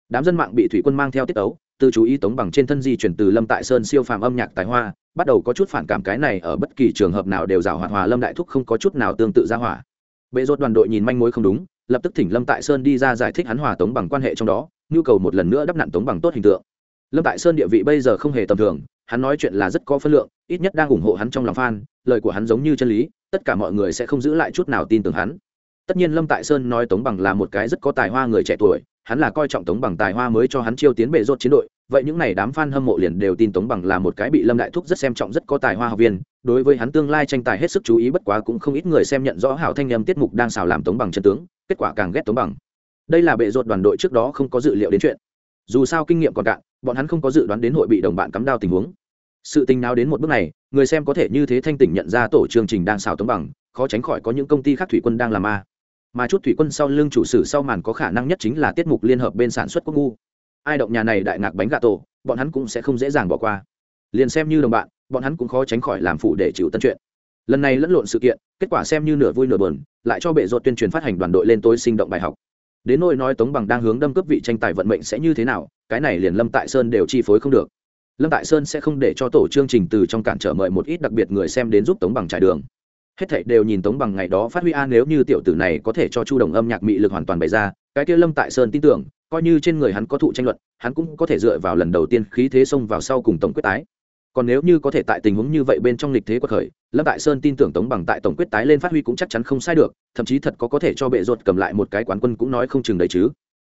[SPEAKER 1] Đám dân mạng bị thủy quân mang theo tiết tấu, từ chú ý tống bằng trên thân di chuyển từ lâm tại sơn siêu phàm âm nhạc tài hoa, bắt đầu có chút phản cảm cái này ở bất kỳ trường hợp nào đều rào hoạt hòa lâm đại thúc không có chút nào tương tự ra hỏa. Bệ rốt đoàn đội nhìn manh mối không đúng lập tức thỉnh lâm tại sơn đi ra giải thích hắn hòa tống bằng quan hệ trong đó, nhu cầu một lần nữa đắp nặn tống bằng tốt hình tượng. Lâm tại sơn địa vị bây giờ không hề tầm thường, hắn nói chuyện là rất có phân lượng, ít nhất đang ủng hộ hắn trong lòng fan, lời của hắn giống như chân lý, tất cả mọi người sẽ không giữ lại chút nào tin tưởng hắn. Tất nhiên lâm tại sơn nói tống bằng là một cái rất có tài hoa người trẻ tuổi, hắn là coi trọng tống bằng tài hoa mới cho hắn chiêu tiến bệ rốt chiến đội, vậy những n à y đám f a n hâm mộ liền đều tin tống bằng là một cái bị lâm đại thúc rất xem trọng, rất có tài hoa học viên, đối với hắn tương lai tranh tài hết sức chú ý bất quá cũng không ít người xem nhận rõ hảo thanh â tiết mục đang xào làm tống bằng chân tướng kết quả càng ghét tống bằng. Đây là bệ rột đoàn đội trước đó không có dự liệu đến chuyện. Dù sao kinh nghiệm còn cạn, bọn hắn không có dự đoán đến hội bị đồng bạn cắm đao tình huống. Sự tình nào đến một bước này, người xem có thể như thế thanh tỉnh nhận ra tổ chương trình đang xào tống bằng, khó tránh khỏi có những công ty khác thủy quân đang làm ma. Mà chút thủy quân sau lưng chủ sử sau màn có khả năng nhất chính là tiết mục liên hợp bên sản xuất quốc ngu. Ai động nhà này đại ngạc bánh gà tổ, bọn hắn cũng sẽ không dễ dàng bỏ qua. Liền xem như đồng bạn, bọn hắn cũng khó tránh khỏi làm phụ để chịu tân chuyện lần này lẫn lộn sự kiện, kết quả xem như nửa vui nửa bờn lại cho bệ ruột tuyên truyền phát hành đoàn đội lên tối sinh động bài học. Đến nỗi nói tống bằng đang hướng đâm cướp vị tranh tài vận mệnh sẽ như thế nào, cái này liền lâm tại sơn đều chi phối không được. Lâm tại sơn sẽ không để cho tổ chương trình từ trong cản trở mời một ít đặc biệt người xem đến giúp tống bằng trải đường. Hết thảy đều nhìn tống bằng ngày đó phát huy a nếu như tiểu tử này có thể cho chu đồng âm nhạc mị lực hoàn toàn bày ra, cái kia lâm tại sơn tin tưởng, coi như trên người hắn có thụ tranh luận, hắn cũng có thể dựa vào lần đầu tiên khí thế xông vào sau cùng tổng quyết tái còn nếu như có thể tại tình huống như vậy bên trong lịch thế quật khởi, lâm tại sơn tin tưởng tống bằng tại tổng quyết tái lên phát huy cũng chắc chắn không sai được, thậm chí thật có có thể cho bệ ruột cầm lại một cái quán quân cũng nói không chừng đấy chứ.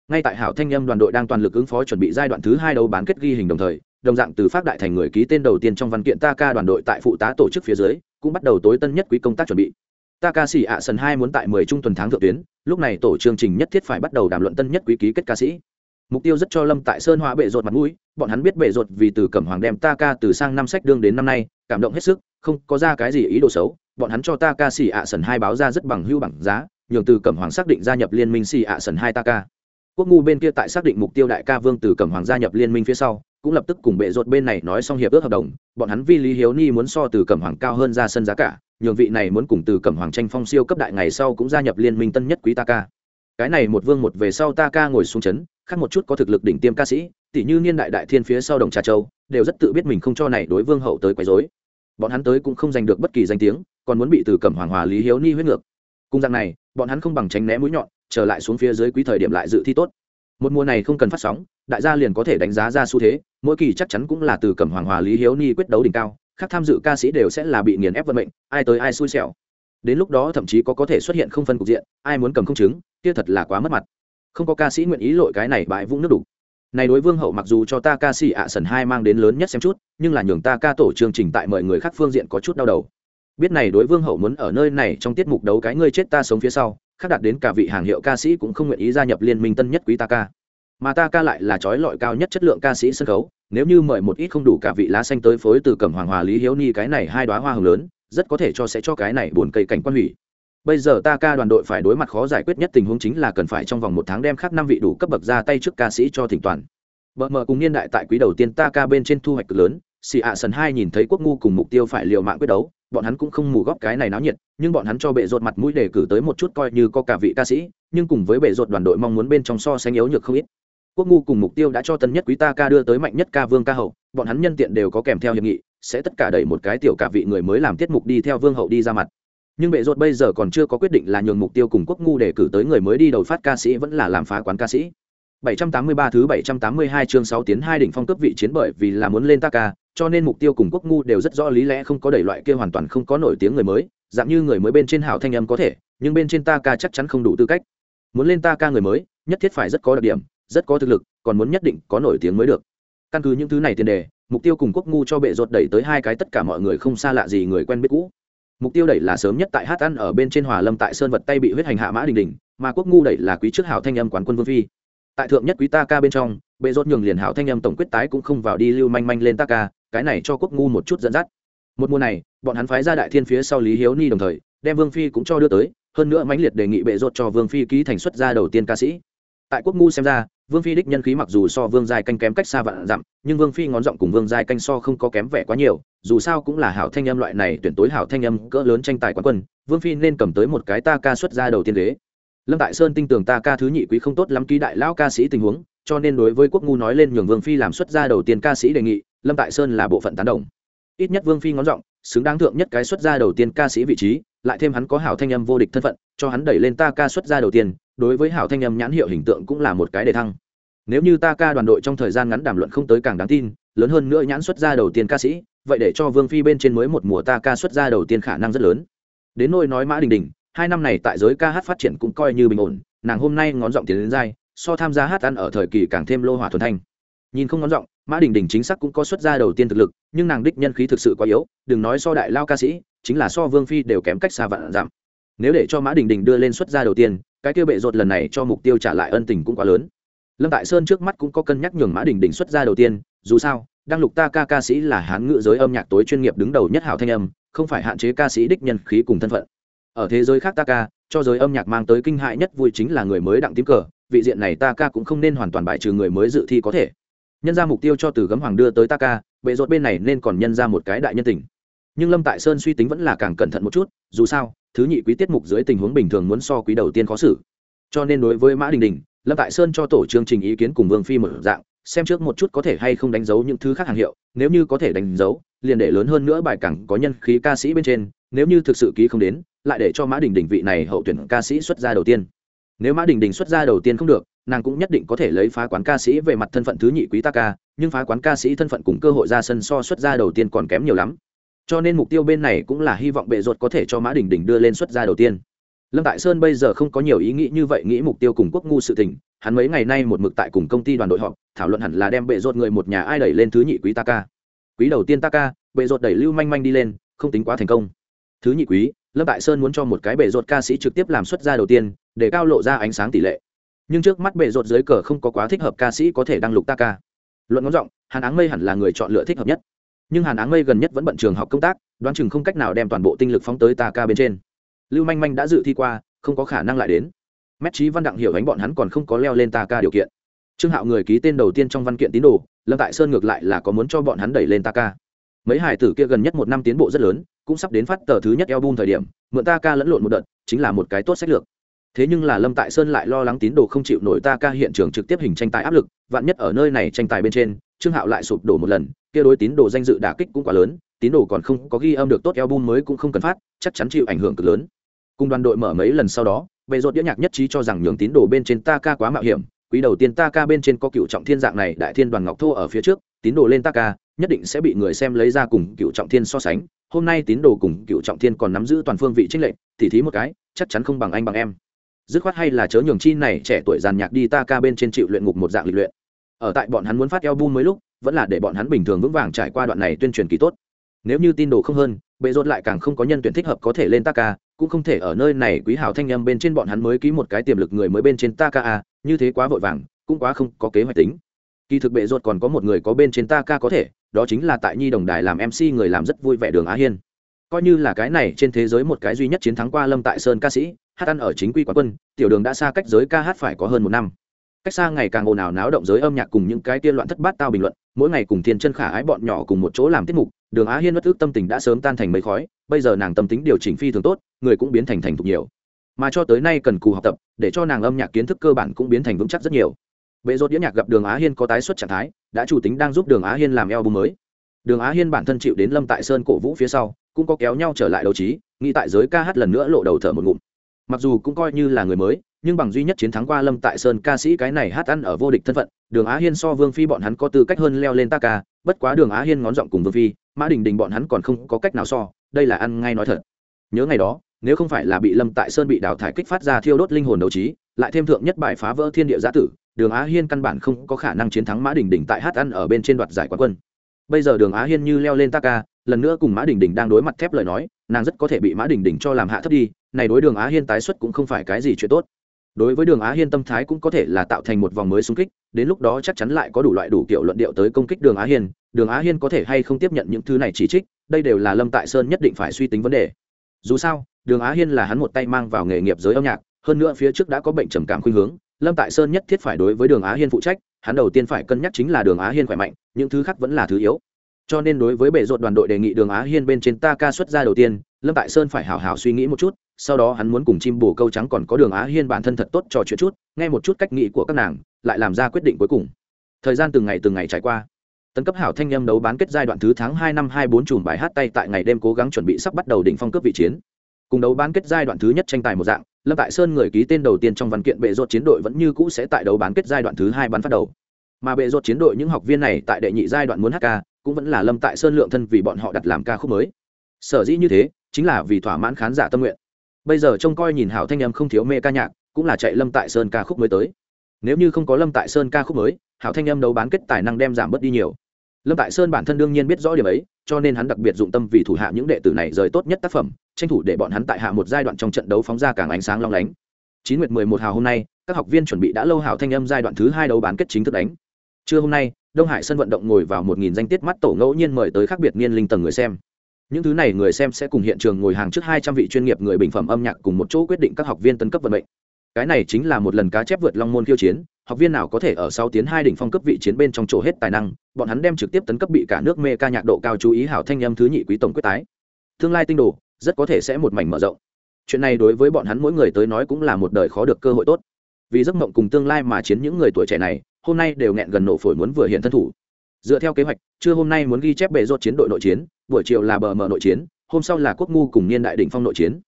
[SPEAKER 1] Ngay tại hảo thanh nhâm đoàn đội đang toàn lực ứng phó chuẩn bị giai đoạn thứ hai đấu bán kết ghi hình đồng thời, đồng dạng từ phát đại thành người ký tên đầu tiên trong văn kiện ta ca đoàn đội tại phụ tá tổ chức phía dưới, cũng bắt đầu tối tân nhất quý công tác chuẩn bị. Ta ca sĩ ạ sân hai muốn tại mười trung tuần tháng thượng tuyến, lúc này tổ chương trình nhất thiết phải bắt đầu đàm luận tân nhất quý ký kết ca sĩ mục tiêu rất cho lâm tại sơn hóa bệ rột mặt mũi, bọn hắn biết bệ rột vì từ cẩm hoàng đem ta ca từ sang năm sách đương đến năm nay, cảm động hết sức, không có ra cái gì ý đồ xấu, bọn hắn cho ta ca xì ạ sần hai báo ra rất bằng hưu bằng giá, nhường từ cẩm hoàng xác định gia nhập liên minh xì ạ sần hai ta ca. Quốc ngu bên kia tại xác định mục tiêu đại ca vương từ cẩm hoàng gia nhập liên minh phía sau, cũng lập tức cùng bệ rột bên này nói xong hiệp ước hợp đồng, bọn hắn vi lý hiếu ni muốn so từ cẩm hoàng cao hơn ra sân giá cả, nhường vị này muốn cùng từ cẩm hoàng tranh phong siêu cấp đại ngày sau cũng gia nhập liên minh tân nhất quý ta ca. Cái này một vương một về sau ta ca ngồi xuống chấn khác một chút có thực lực đỉnh tiêm ca sĩ tỷ như niên đại đại thiên phía sau đồng trà châu, đều rất tự biết mình không cho này đối vương hậu tới quấy rối. Bọn hắn tới cũng không giành được bất kỳ danh tiếng, còn muốn bị từ cẩm hoàng hòa lý hiếu ni huyết ngược. Cùng rằng này, bọn hắn không bằng tránh né mũi nhọn, trở lại xuống phía dưới quý thời điểm lại dự thi tốt. Một mùa này không cần phát sóng, đại gia liền có thể đánh giá ra xu thế, mỗi kỳ chắc chắn cũng là từ cẩm hoàng hòa lý hiếu ni quyết đấu đỉnh cao, khác tham dự ca sĩ đều sẽ là bị nghiền ép vận mệnh, ai tới ai xui xẻo. Đến lúc đó thậm chí có có thể xuất hiện không phân cục diện, ai muốn cầm không chứng kia thật là quá mất mặt không có ca sĩ nguyện ý lội cái này bãi vũng nước đủ này đối vương hậu mặc dù cho ta ca sĩ ạ sần hai mang đến lớn nhất xem chút, nhưng là nhường ta ca tổ chương trình tại mọi người khác phương diện có chút đau đầu. Biết này đối vương hậu muốn ở nơi này trong tiết mục đấu cái ngươi chết ta sống phía sau, khác đạt đến cả vị hàng hiệu ca sĩ cũng không nguyện ý gia nhập liên minh tân nhất quý ta ca. Mà ta ca lại là trói lọi cao nhất chất lượng ca sĩ sân khấu, nếu như mời một ít không đủ cả vị lá xanh tới phối từ cẩm hoàng hòa lý hiếu ni cái này hai đoá hoa hồng lớn, rất có thể cho sẽ cho cái này buồn cây cảnh quan hủy bây giờ ta ca đoàn đội phải đối mặt khó giải quyết nhất tình huống chính là cần phải trong vòng một tháng đem khác năm vị đủ cấp bậc ra tay trước ca sĩ cho thỉnh toàn. Bợ mờ cùng niên đại tại quý đầu tiên ta ca bên trên thu hoạch cực lớn, xì ạ sần hai nhìn thấy quốc ngu cùng mục tiêu phải liều mạng quyết đấu, bọn hắn cũng không mù góp cái này náo nhiệt, nhưng bọn hắn cho bệ rột mặt mũi để cử tới một chút coi như có cả vị ca sĩ, nhưng cùng với bệ rột đoàn đội mong muốn bên trong so sánh yếu nhược không ít. Quốc ngu cùng mục tiêu đã cho tân nhất quý ta ca đưa tới mạnh nhất ca vương ca hậu, bọn hắn nhân tiện đều có kèm theo hiệp nghị, sẽ tất cả đẩy một cái tiểu cả vị người mới làm tiết mục đi theo vương hậu đi ra mặt nhưng bệ rột bây giờ còn chưa có quyết định là nhường mục tiêu cùng quốc ngu để cử tới người mới đi đầu phát ca sĩ vẫn là làm phá quán ca sĩ. 783 thứ 782 chương 6 tiến hai đỉnh phong cấp vị chiến bởi vì là muốn lên Taka, cho nên mục tiêu cùng quốc ngu đều rất rõ lý lẽ không có đẩy loại kia hoàn toàn không có nổi tiếng người mới dạng như người mới bên trên hảo thanh âm có thể nhưng bên trên Taka chắc chắn không đủ tư cách. Muốn lên Taka người mới nhất thiết phải rất có đặc điểm rất có thực lực còn muốn nhất định có nổi tiếng mới được. Căn cứ những thứ này tiền đề mục tiêu cùng quốc ngu cho bệ rột đẩy tới hai cái tất cả mọi người không xa lạ gì người quen biết cũ mục tiêu đẩy là sớm nhất tại hát ăn ở bên trên hòa lâm tại sơn vật tay bị huyết hành hạ mã đình đình, mà quốc ngu đẩy là quý trước hảo thanh âm quán quân vương phi. Tại thượng nhất quý ta ca bên trong, bệ rốt nhường liền hảo thanh âm tổng quyết tái cũng không vào đi lưu manh manh lên ta ca, cái này cho quốc ngu một chút dẫn dắt. Một mùa này, bọn hắn phái ra đại thiên phía sau lý hiếu ni đồng thời, đem vương phi cũng cho đưa tới, hơn nữa mãnh liệt đề nghị bệ rốt cho vương phi ký thành xuất gia đầu tiên ca sĩ. Tại quốc ngu xem ra vương phi đích nhân khí mặc dù so vương giai canh kém cách xa vạn dặm, nhưng vương phi ngón giọng cùng vương giai canh so không có kém vẻ quá nhiều, dù sao cũng là hảo thanh âm loại này, tuyển tối hảo thanh âm, cỡ lớn tranh tài quán quân, vương phi nên cầm tới một cái ta ca xuất ra đầu tiên đế lâm tại sơn tin tưởng ta ca thứ nhị quý không tốt lắm ký đại lão ca sĩ tình huống, cho nên đối với quốc ngu nói lên nhường vương phi làm xuất gia đầu tiên ca sĩ đề nghị, lâm tại sơn là bộ phận tán đồng. Ít nhất vương phi ngón giọng, xứng đáng thượng nhất cái xuất gia đầu tiên ca sĩ vị trí, lại thêm hắn có hảo thanh âm vô địch thân phận, cho hắn đẩy lên ta ca xuất gia đầu tiên đối với hảo thanh âm nhãn hiệu hình tượng cũng là một cái đề thăng. Nếu như ta ca đoàn đội trong thời gian ngắn đàm luận không tới càng đáng tin, lớn hơn nữa nhãn xuất ra đầu tiên ca sĩ, vậy để cho vương phi bên trên mới một mùa ta ca xuất ra đầu tiên khả năng rất lớn. Đến nôi nói mã đình đình, hai năm này tại giới ca hát phát triển cũng coi như bình ổn, nàng hôm nay ngón giọng tiến đến dai, so tham gia hát ăn ở thời kỳ càng thêm lô hỏa thuần thanh. Nhìn không ngón giọng, mã đình đình chính xác cũng có xuất gia đầu tiên thực lực, nhưng nàng đích nhân khí thực sự quá yếu, đừng nói so đại lao ca sĩ, chính là so vương phi đều kém cách xa vạn giảm. Nếu để cho mã đình đình đưa lên xuất gia đầu tiên cái kia bệ rột lần này cho mục tiêu trả lại ân tình cũng quá lớn. Lâm tại sơn trước mắt cũng có cân nhắc nhường mã đình đình xuất ra đầu tiên, dù sao, đăng lục ta ca ca sĩ là hán ngữ giới âm nhạc tối chuyên nghiệp đứng đầu nhất hảo thanh âm, không phải hạn chế ca sĩ đích nhân khí cùng thân phận. Ở thế giới khác ta ca, cho giới âm nhạc mang tới kinh hại nhất vui chính là người mới đặng tím cờ, vị diện này ta ca cũng không nên hoàn toàn bại trừ người mới dự thi có thể. Nhân ra mục tiêu cho từ gấm hoàng đưa tới ta ca, bệ rột bên này nên còn nhân ra một cái đại nhân tình. Nhưng lâm tại sơn suy tính vẫn là càng cẩn thận một chút, dù sao thứ nhị quý tiết mục dưới tình huống bình thường muốn so quý đầu tiên khó xử. Cho nên đối với mã đình đình, lâm tại sơn cho tổ chương trình ý kiến cùng vương phi một dạng, xem trước một chút có thể hay không đánh dấu những thứ khác hàng hiệu, nếu như có thể đánh dấu, liền để lớn hơn nữa bài cẳng có nhân khí ca sĩ bên trên, nếu như thực sự ký không đến, lại để cho mã đình đình vị này hậu tuyển ca sĩ xuất ra đầu tiên. Nếu mã đình đình xuất ra đầu tiên không được, nàng cũng nhất định có thể lấy phá quán ca sĩ về mặt thân phận thứ nhị quý ta ca, nhưng phá quán ca sĩ thân phận cùng cơ hội ra sân so xuất ra đầu tiên còn kém nhiều lắm cho nên mục tiêu bên này cũng là hy vọng bệ ruột có thể cho mã đình đình đưa lên xuất gia đầu tiên. Lâm tại sơn bây giờ không có nhiều ý nghĩ như vậy, nghĩ mục tiêu cùng quốc ngu sự tình. Hắn mấy ngày nay một mực tại cùng công ty đoàn đội họp, thảo luận hẳn là đem bệ ruột người một nhà ai đẩy lên thứ nhị quý ta ca. Quý đầu tiên ta ca, bệ ruột đẩy lưu manh manh đi lên, không tính quá thành công. Thứ nhị quý, lâm tại sơn muốn cho một cái bệ ruột ca sĩ trực tiếp làm xuất gia đầu tiên, để cao lộ ra ánh sáng tỷ lệ. Nhưng trước mắt bệ ruột dưới cờ không có quá thích hợp ca sĩ có thể đăng lục ta ca. Luận ngón giọng, hàn áng mây hẳn là người chọn lựa thích hợp nhất nhưng hàn áng mây gần nhất vẫn bận trường học công tác, đoán chừng không cách nào đem toàn bộ tinh lực phóng tới ta ca bên trên. Lưu manh manh đã dự thi qua, không có khả năng lại đến. Mét trí văn đặng hiểu ánh bọn hắn còn không có leo lên ta ca điều kiện. Trương hạo người ký tên đầu tiên trong văn kiện tín đồ, lâm tại sơn ngược lại là có muốn cho bọn hắn đẩy lên ta ca mấy hải tử kia gần nhất một năm tiến bộ rất lớn, cũng sắp đến phát tờ thứ nhất album thời điểm, mượn ta ca lẫn lộn một đợt, chính là một cái tốt sách lược. Thế nhưng là lâm tại sơn lại lo lắng tín đồ không chịu nổi ta ca hiện trường trực tiếp hình tranh tài áp lực, vạn nhất ở nơi này tranh tài bên trên, trương hạo lại sụp đổ một lần kia đối tín đồ danh dự đả kích cũng quá lớn, tín đồ còn không có ghi âm được tốt album mới cũng không cần phát, chắc chắn chịu ảnh hưởng cực lớn. Cùng đoàn đội mở mấy lần sau đó, bệ rột đĩa nhạc nhất trí cho rằng nhường tín đồ bên trên ta ca quá mạo hiểm, quý đầu tiên ta ca bên trên có cựu trọng thiên dạng này đại thiên đoàn ngọc thô ở phía trước, tín đồ lên ta ca nhất định sẽ bị người xem lấy ra cùng cựu trọng thiên so sánh. Hôm nay tín đồ cùng cựu trọng thiên còn nắm giữ toàn phương vị trinh lệnh tỉ thí một cái, chắc chắn không bằng anh bằng em. Dứt khoát hay là chớ nhường chi này trẻ tuổi giàn nhạc đi ta ca bên trên chịu luyện ngục một dạng lịch luyện. Ở tại bọn hắn muốn phát eo mới lúc vẫn là để bọn hắn bình thường vững vàng trải qua đoạn này tuyên truyền kỳ tốt. Nếu như tin đồ không hơn, bệ rốt lại càng không có nhân tuyển thích hợp có thể lên taka, cũng không thể ở nơi này quý hảo thanh âm bên trên bọn hắn mới ký một cái tiềm lực người mới bên trên taka a như thế quá vội vàng, cũng quá không có kế hoạch tính. Kỳ thực bệ rốt còn có một người có bên trên taka có thể, đó chính là tại nhi đồng đài làm mc người làm rất vui vẻ đường á hiên. Coi như là cái này, trên thế giới một cái duy nhất chiến thắng qua lâm tại sơn ca sĩ, hát ăn ở chính quy quán quân, tiểu đường đã xa cách giới ca hát phải có hơn một năm cách xa ngày càng ồn ào náo động giới âm nhạc cùng những cái tiên loạn thất bát tao bình luận, mỗi ngày cùng thiên chân khả ái bọn nhỏ cùng một chỗ làm tiết mục, đường á hiên bất ước tâm tình đã sớm tan thành mấy khói, bây giờ nàng tâm tính điều chỉnh phi thường tốt, người cũng biến thành thành thục nhiều. Mà cho tới nay cần cù học tập, để cho nàng âm nhạc kiến thức cơ bản cũng biến thành vững chắc rất nhiều. Bệ rốt đĩa nhạc gặp đường á hiên có tái xuất trạng thái, đã chủ tính đang giúp đường á hiên làm eo mới. Đường á hiên bản thân chịu đến lâm tại sơn cổ vũ phía sau, cũng có kéo nhau trở lại đấu trí, nghĩ tại giới ca hát lần nữa lộ đầu thở một ngụm. Mặc dù cũng coi như là người mới nhưng bằng duy nhất chiến thắng qua lâm tại sơn ca sĩ cái này hát ăn ở vô địch thân phận, đường á hiên so vương phi bọn hắn có tư cách hơn leo lên ta ca bất quá đường á hiên ngón giọng cùng vương phi, mã đình đình bọn hắn còn không có cách nào so, đây là ăn ngay nói thật. Nhớ ngày đó, nếu không phải là bị lâm tại sơn bị đào thải kích phát ra thiêu đốt linh hồn đấu trí, lại thêm thượng nhất bài phá vỡ thiên địa giã tử, đường á hiên căn bản không có khả năng chiến thắng mã đình đình tại hát ăn ở bên trên đoạt giải quán quân. Bây giờ đường á hiên như leo lên ta ca lần nữa cùng mã đình đình đang đối mặt thép lời nói, nàng rất có thể bị mã đình đình cho làm hạ thấp đi, này đối đường á hiên tái xuất cũng không phải cái gì chuyện tốt đối với đường á hiên tâm thái cũng có thể là tạo thành một vòng mới xung kích, đến lúc đó chắc chắn lại có đủ loại đủ kiểu luận điệu tới công kích đường á hiên, đường á hiên có thể hay không tiếp nhận những thứ này chỉ trích, đây đều là lâm tại sơn nhất định phải suy tính vấn đề. Dù sao, đường á hiên là hắn một tay mang vào nghề nghiệp giới âm nhạc, hơn nữa phía trước đã có bệnh trầm cảm khuynh hướng, lâm tại sơn nhất thiết phải đối với đường á hiên phụ trách, hắn đầu tiên phải cân nhắc chính là đường á hiên khỏe mạnh, những thứ khác vẫn là thứ yếu. Cho nên đối với bể rột đoàn đội đề nghị đường á hiên bên trên ta ca xuất ra đầu tiên, lâm tại sơn phải hào hào suy nghĩ một chút sau đó hắn muốn cùng chim bồ câu trắng còn có đường á hiên bản thân thật tốt trò chuyện chút, nghe một chút cách nghĩ của các nàng, lại làm ra quyết định cuối cùng. Thời gian từng ngày từng ngày trải qua, tấn cấp hảo thanh nhâm đấu bán kết giai đoạn thứ tháng hai năm hai bốn chùm bài hát tay tại ngày đêm cố gắng chuẩn bị sắp bắt đầu đỉnh phong cướp vị chiến. Cùng đấu bán kết giai đoạn thứ nhất tranh tài một dạng, lâm tại sơn người ký tên đầu tiên trong văn kiện bệ rột chiến đội vẫn như cũ sẽ tại đấu bán kết giai đoạn thứ hai bắn phát đầu. Mà bệ rột chiến đội những học viên này tại đệ nhị giai đoạn muốn hát ca, cũng vẫn là lâm tại sơn lượng thân vì bọn họ đặt làm ca khúc mới. Sở dĩ như thế, chính là vì thỏa mãn khán giả tâm nguyện bây giờ trông coi nhìn hảo thanh âm không thiếu mê ca nhạc, cũng là chạy lâm tại sơn ca khúc mới tới. Nếu như không có lâm tại sơn ca khúc mới, hảo thanh âm đấu bán kết tài năng đem giảm bớt đi nhiều. Lâm tại sơn bản thân đương nhiên biết rõ điểm ấy, cho nên hắn đặc biệt dụng tâm vì thủ hạ những đệ tử này rời tốt nhất tác phẩm, tranh thủ để bọn hắn tại hạ một giai đoạn trong trận đấu phóng ra càng ánh sáng long lánh. Chín nguyệt mười một hào hôm nay, các học viên chuẩn bị đã lâu hảo thanh âm giai đoạn thứ hai đấu bán kết chính thức đánh. Trưa hôm nay, đông hải sân vận động ngồi vào một nghìn danh tiết mắt tổ ngẫu nhiên mời tới khác biệt niên linh tầng người xem những thứ này người xem sẽ cùng hiện trường ngồi hàng trước hai trăm vị chuyên nghiệp người bình phẩm âm nhạc cùng một chỗ quyết định các học viên tấn cấp vận mệnh. Cái này chính là một lần cá chép vượt long môn khiêu chiến, học viên nào có thể ở sau tiến hai đỉnh phong cấp vị chiến bên trong chỗ hết tài năng, bọn hắn đem trực tiếp tấn cấp bị cả nước mê ca nhạc độ cao chú ý hảo thanh âm thứ nhị quý tổng quyết tái. Tương lai tinh đồ, rất có thể sẽ một mảnh mở rộng. Chuyện này đối với bọn hắn mỗi người tới nói cũng là một đời khó được cơ hội tốt. Vì giấc mộng cùng tương lai mà chiến những người tuổi trẻ này, hôm nay đều nghẹn gần nổ phổi muốn vừa hiện thân thủ. Dựa theo kế hoạch, trưa hôm nay muốn ghi chép bề rốt chiến đội nội chiến buổi chiều là bờ mở nội chiến, hôm sau là quốc ngu cùng niên đại đỉnh phong nội chiến.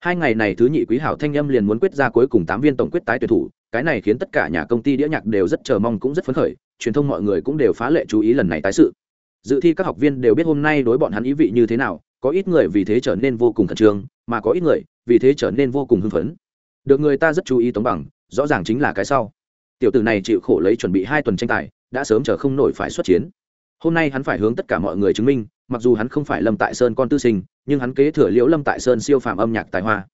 [SPEAKER 1] Hai ngày này thứ nhị quý hảo thanh âm liền muốn quyết ra cuối cùng tám viên tổng quyết tái tuyển thủ, cái này khiến tất cả nhà công ty đĩa nhạc đều rất chờ mong cũng rất phấn khởi, truyền thông mọi người cũng đều phá lệ chú ý lần này tái sự. Dự thi các học viên đều biết hôm nay đối bọn hắn ý vị như thế nào, có ít người vì thế trở nên vô cùng khẩn trương, mà có ít người vì thế trở nên vô cùng hưng phấn. Được người ta rất chú ý tống bằng, rõ ràng chính là cái sau. Tiểu tử này chịu khổ lấy chuẩn bị hai tuần tranh tài, đã sớm chờ không nổi phải xuất chiến. Hôm nay hắn phải hướng tất cả mọi người chứng minh mặc dù hắn không phải lâm tại sơn con tư sinh, nhưng hắn kế thừa liễu lâm tại sơn siêu phàm âm nhạc tài hoa.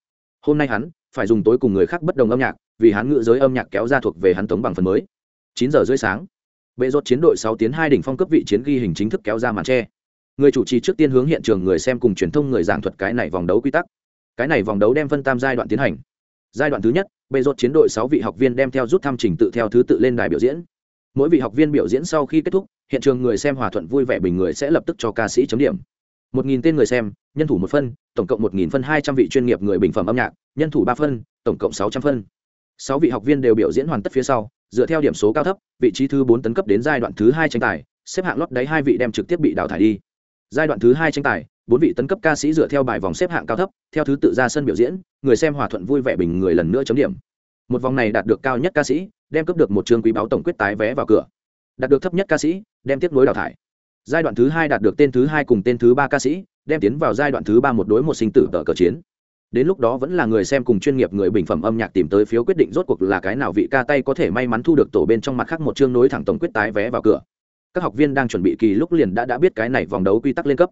[SPEAKER 1] Hôm nay hắn phải dùng tối cùng người khác bất đồng âm nhạc, vì hắn ngự giới âm nhạc kéo ra thuộc về hắn tống bằng phần mới. Chín giờ rưỡi sáng, bệ rốt chiến đội sáu tiến hai đỉnh phong cấp vị chiến ghi hình chính thức kéo ra màn tre. Người chủ trì trước tiên hướng hiện trường người xem cùng truyền thông người giảng thuật cái này vòng đấu quy tắc. Cái này vòng đấu đem phân tam giai đoạn tiến hành. Giai đoạn thứ nhất, bệ rốt chiến đội sáu vị học viên đem theo rút thăm trình tự theo thứ tự lên đài biểu diễn mỗi vị học viên biểu diễn sau khi kết thúc, hiện trường người xem hòa thuận vui vẻ bình người sẽ lập tức cho ca sĩ chấm điểm. Một nghìn tên người xem, nhân thủ một phân, tổng cộng một nghìn phân hai trăm vị chuyên nghiệp người bình phẩm âm nhạc, nhân thủ ba phân, tổng cộng sáu trăm phân. Sáu vị học viên đều biểu diễn hoàn tất phía sau, dựa theo điểm số cao thấp, vị trí thứ bốn tấn cấp đến giai đoạn thứ hai tranh tài, xếp hạng lót đáy hai vị đem trực tiếp bị đào thải đi. Giai đoạn thứ hai tranh tài, bốn vị tấn cấp ca sĩ dựa theo bài vòng xếp hạng cao thấp, theo thứ tự ra sân biểu diễn, người xem hòa thuận vui vẻ bình người lần nữa chấm điểm. Một vòng này đạt được cao nhất ca sĩ đem cấp được một chương quý báo tổng quyết tái vé vào cửa. Đạt được thấp nhất ca sĩ, đem tiếp nối đào thải. Giai đoạn thứ hai đạt được tên thứ hai cùng tên thứ ba ca sĩ, đem tiến vào giai đoạn thứ ba một đối một sinh tử tờ cờ chiến. Đến lúc đó vẫn là người xem cùng chuyên nghiệp người bình phẩm âm nhạc tìm tới phiếu quyết định rốt cuộc là cái nào vị ca tay có thể may mắn thu được tổ bên trong mặt khác một chương nối thẳng tổng quyết tái vé vào cửa. Các học viên đang chuẩn bị kỳ lúc liền đã đã biết cái này vòng đấu quy tắc lên cấp.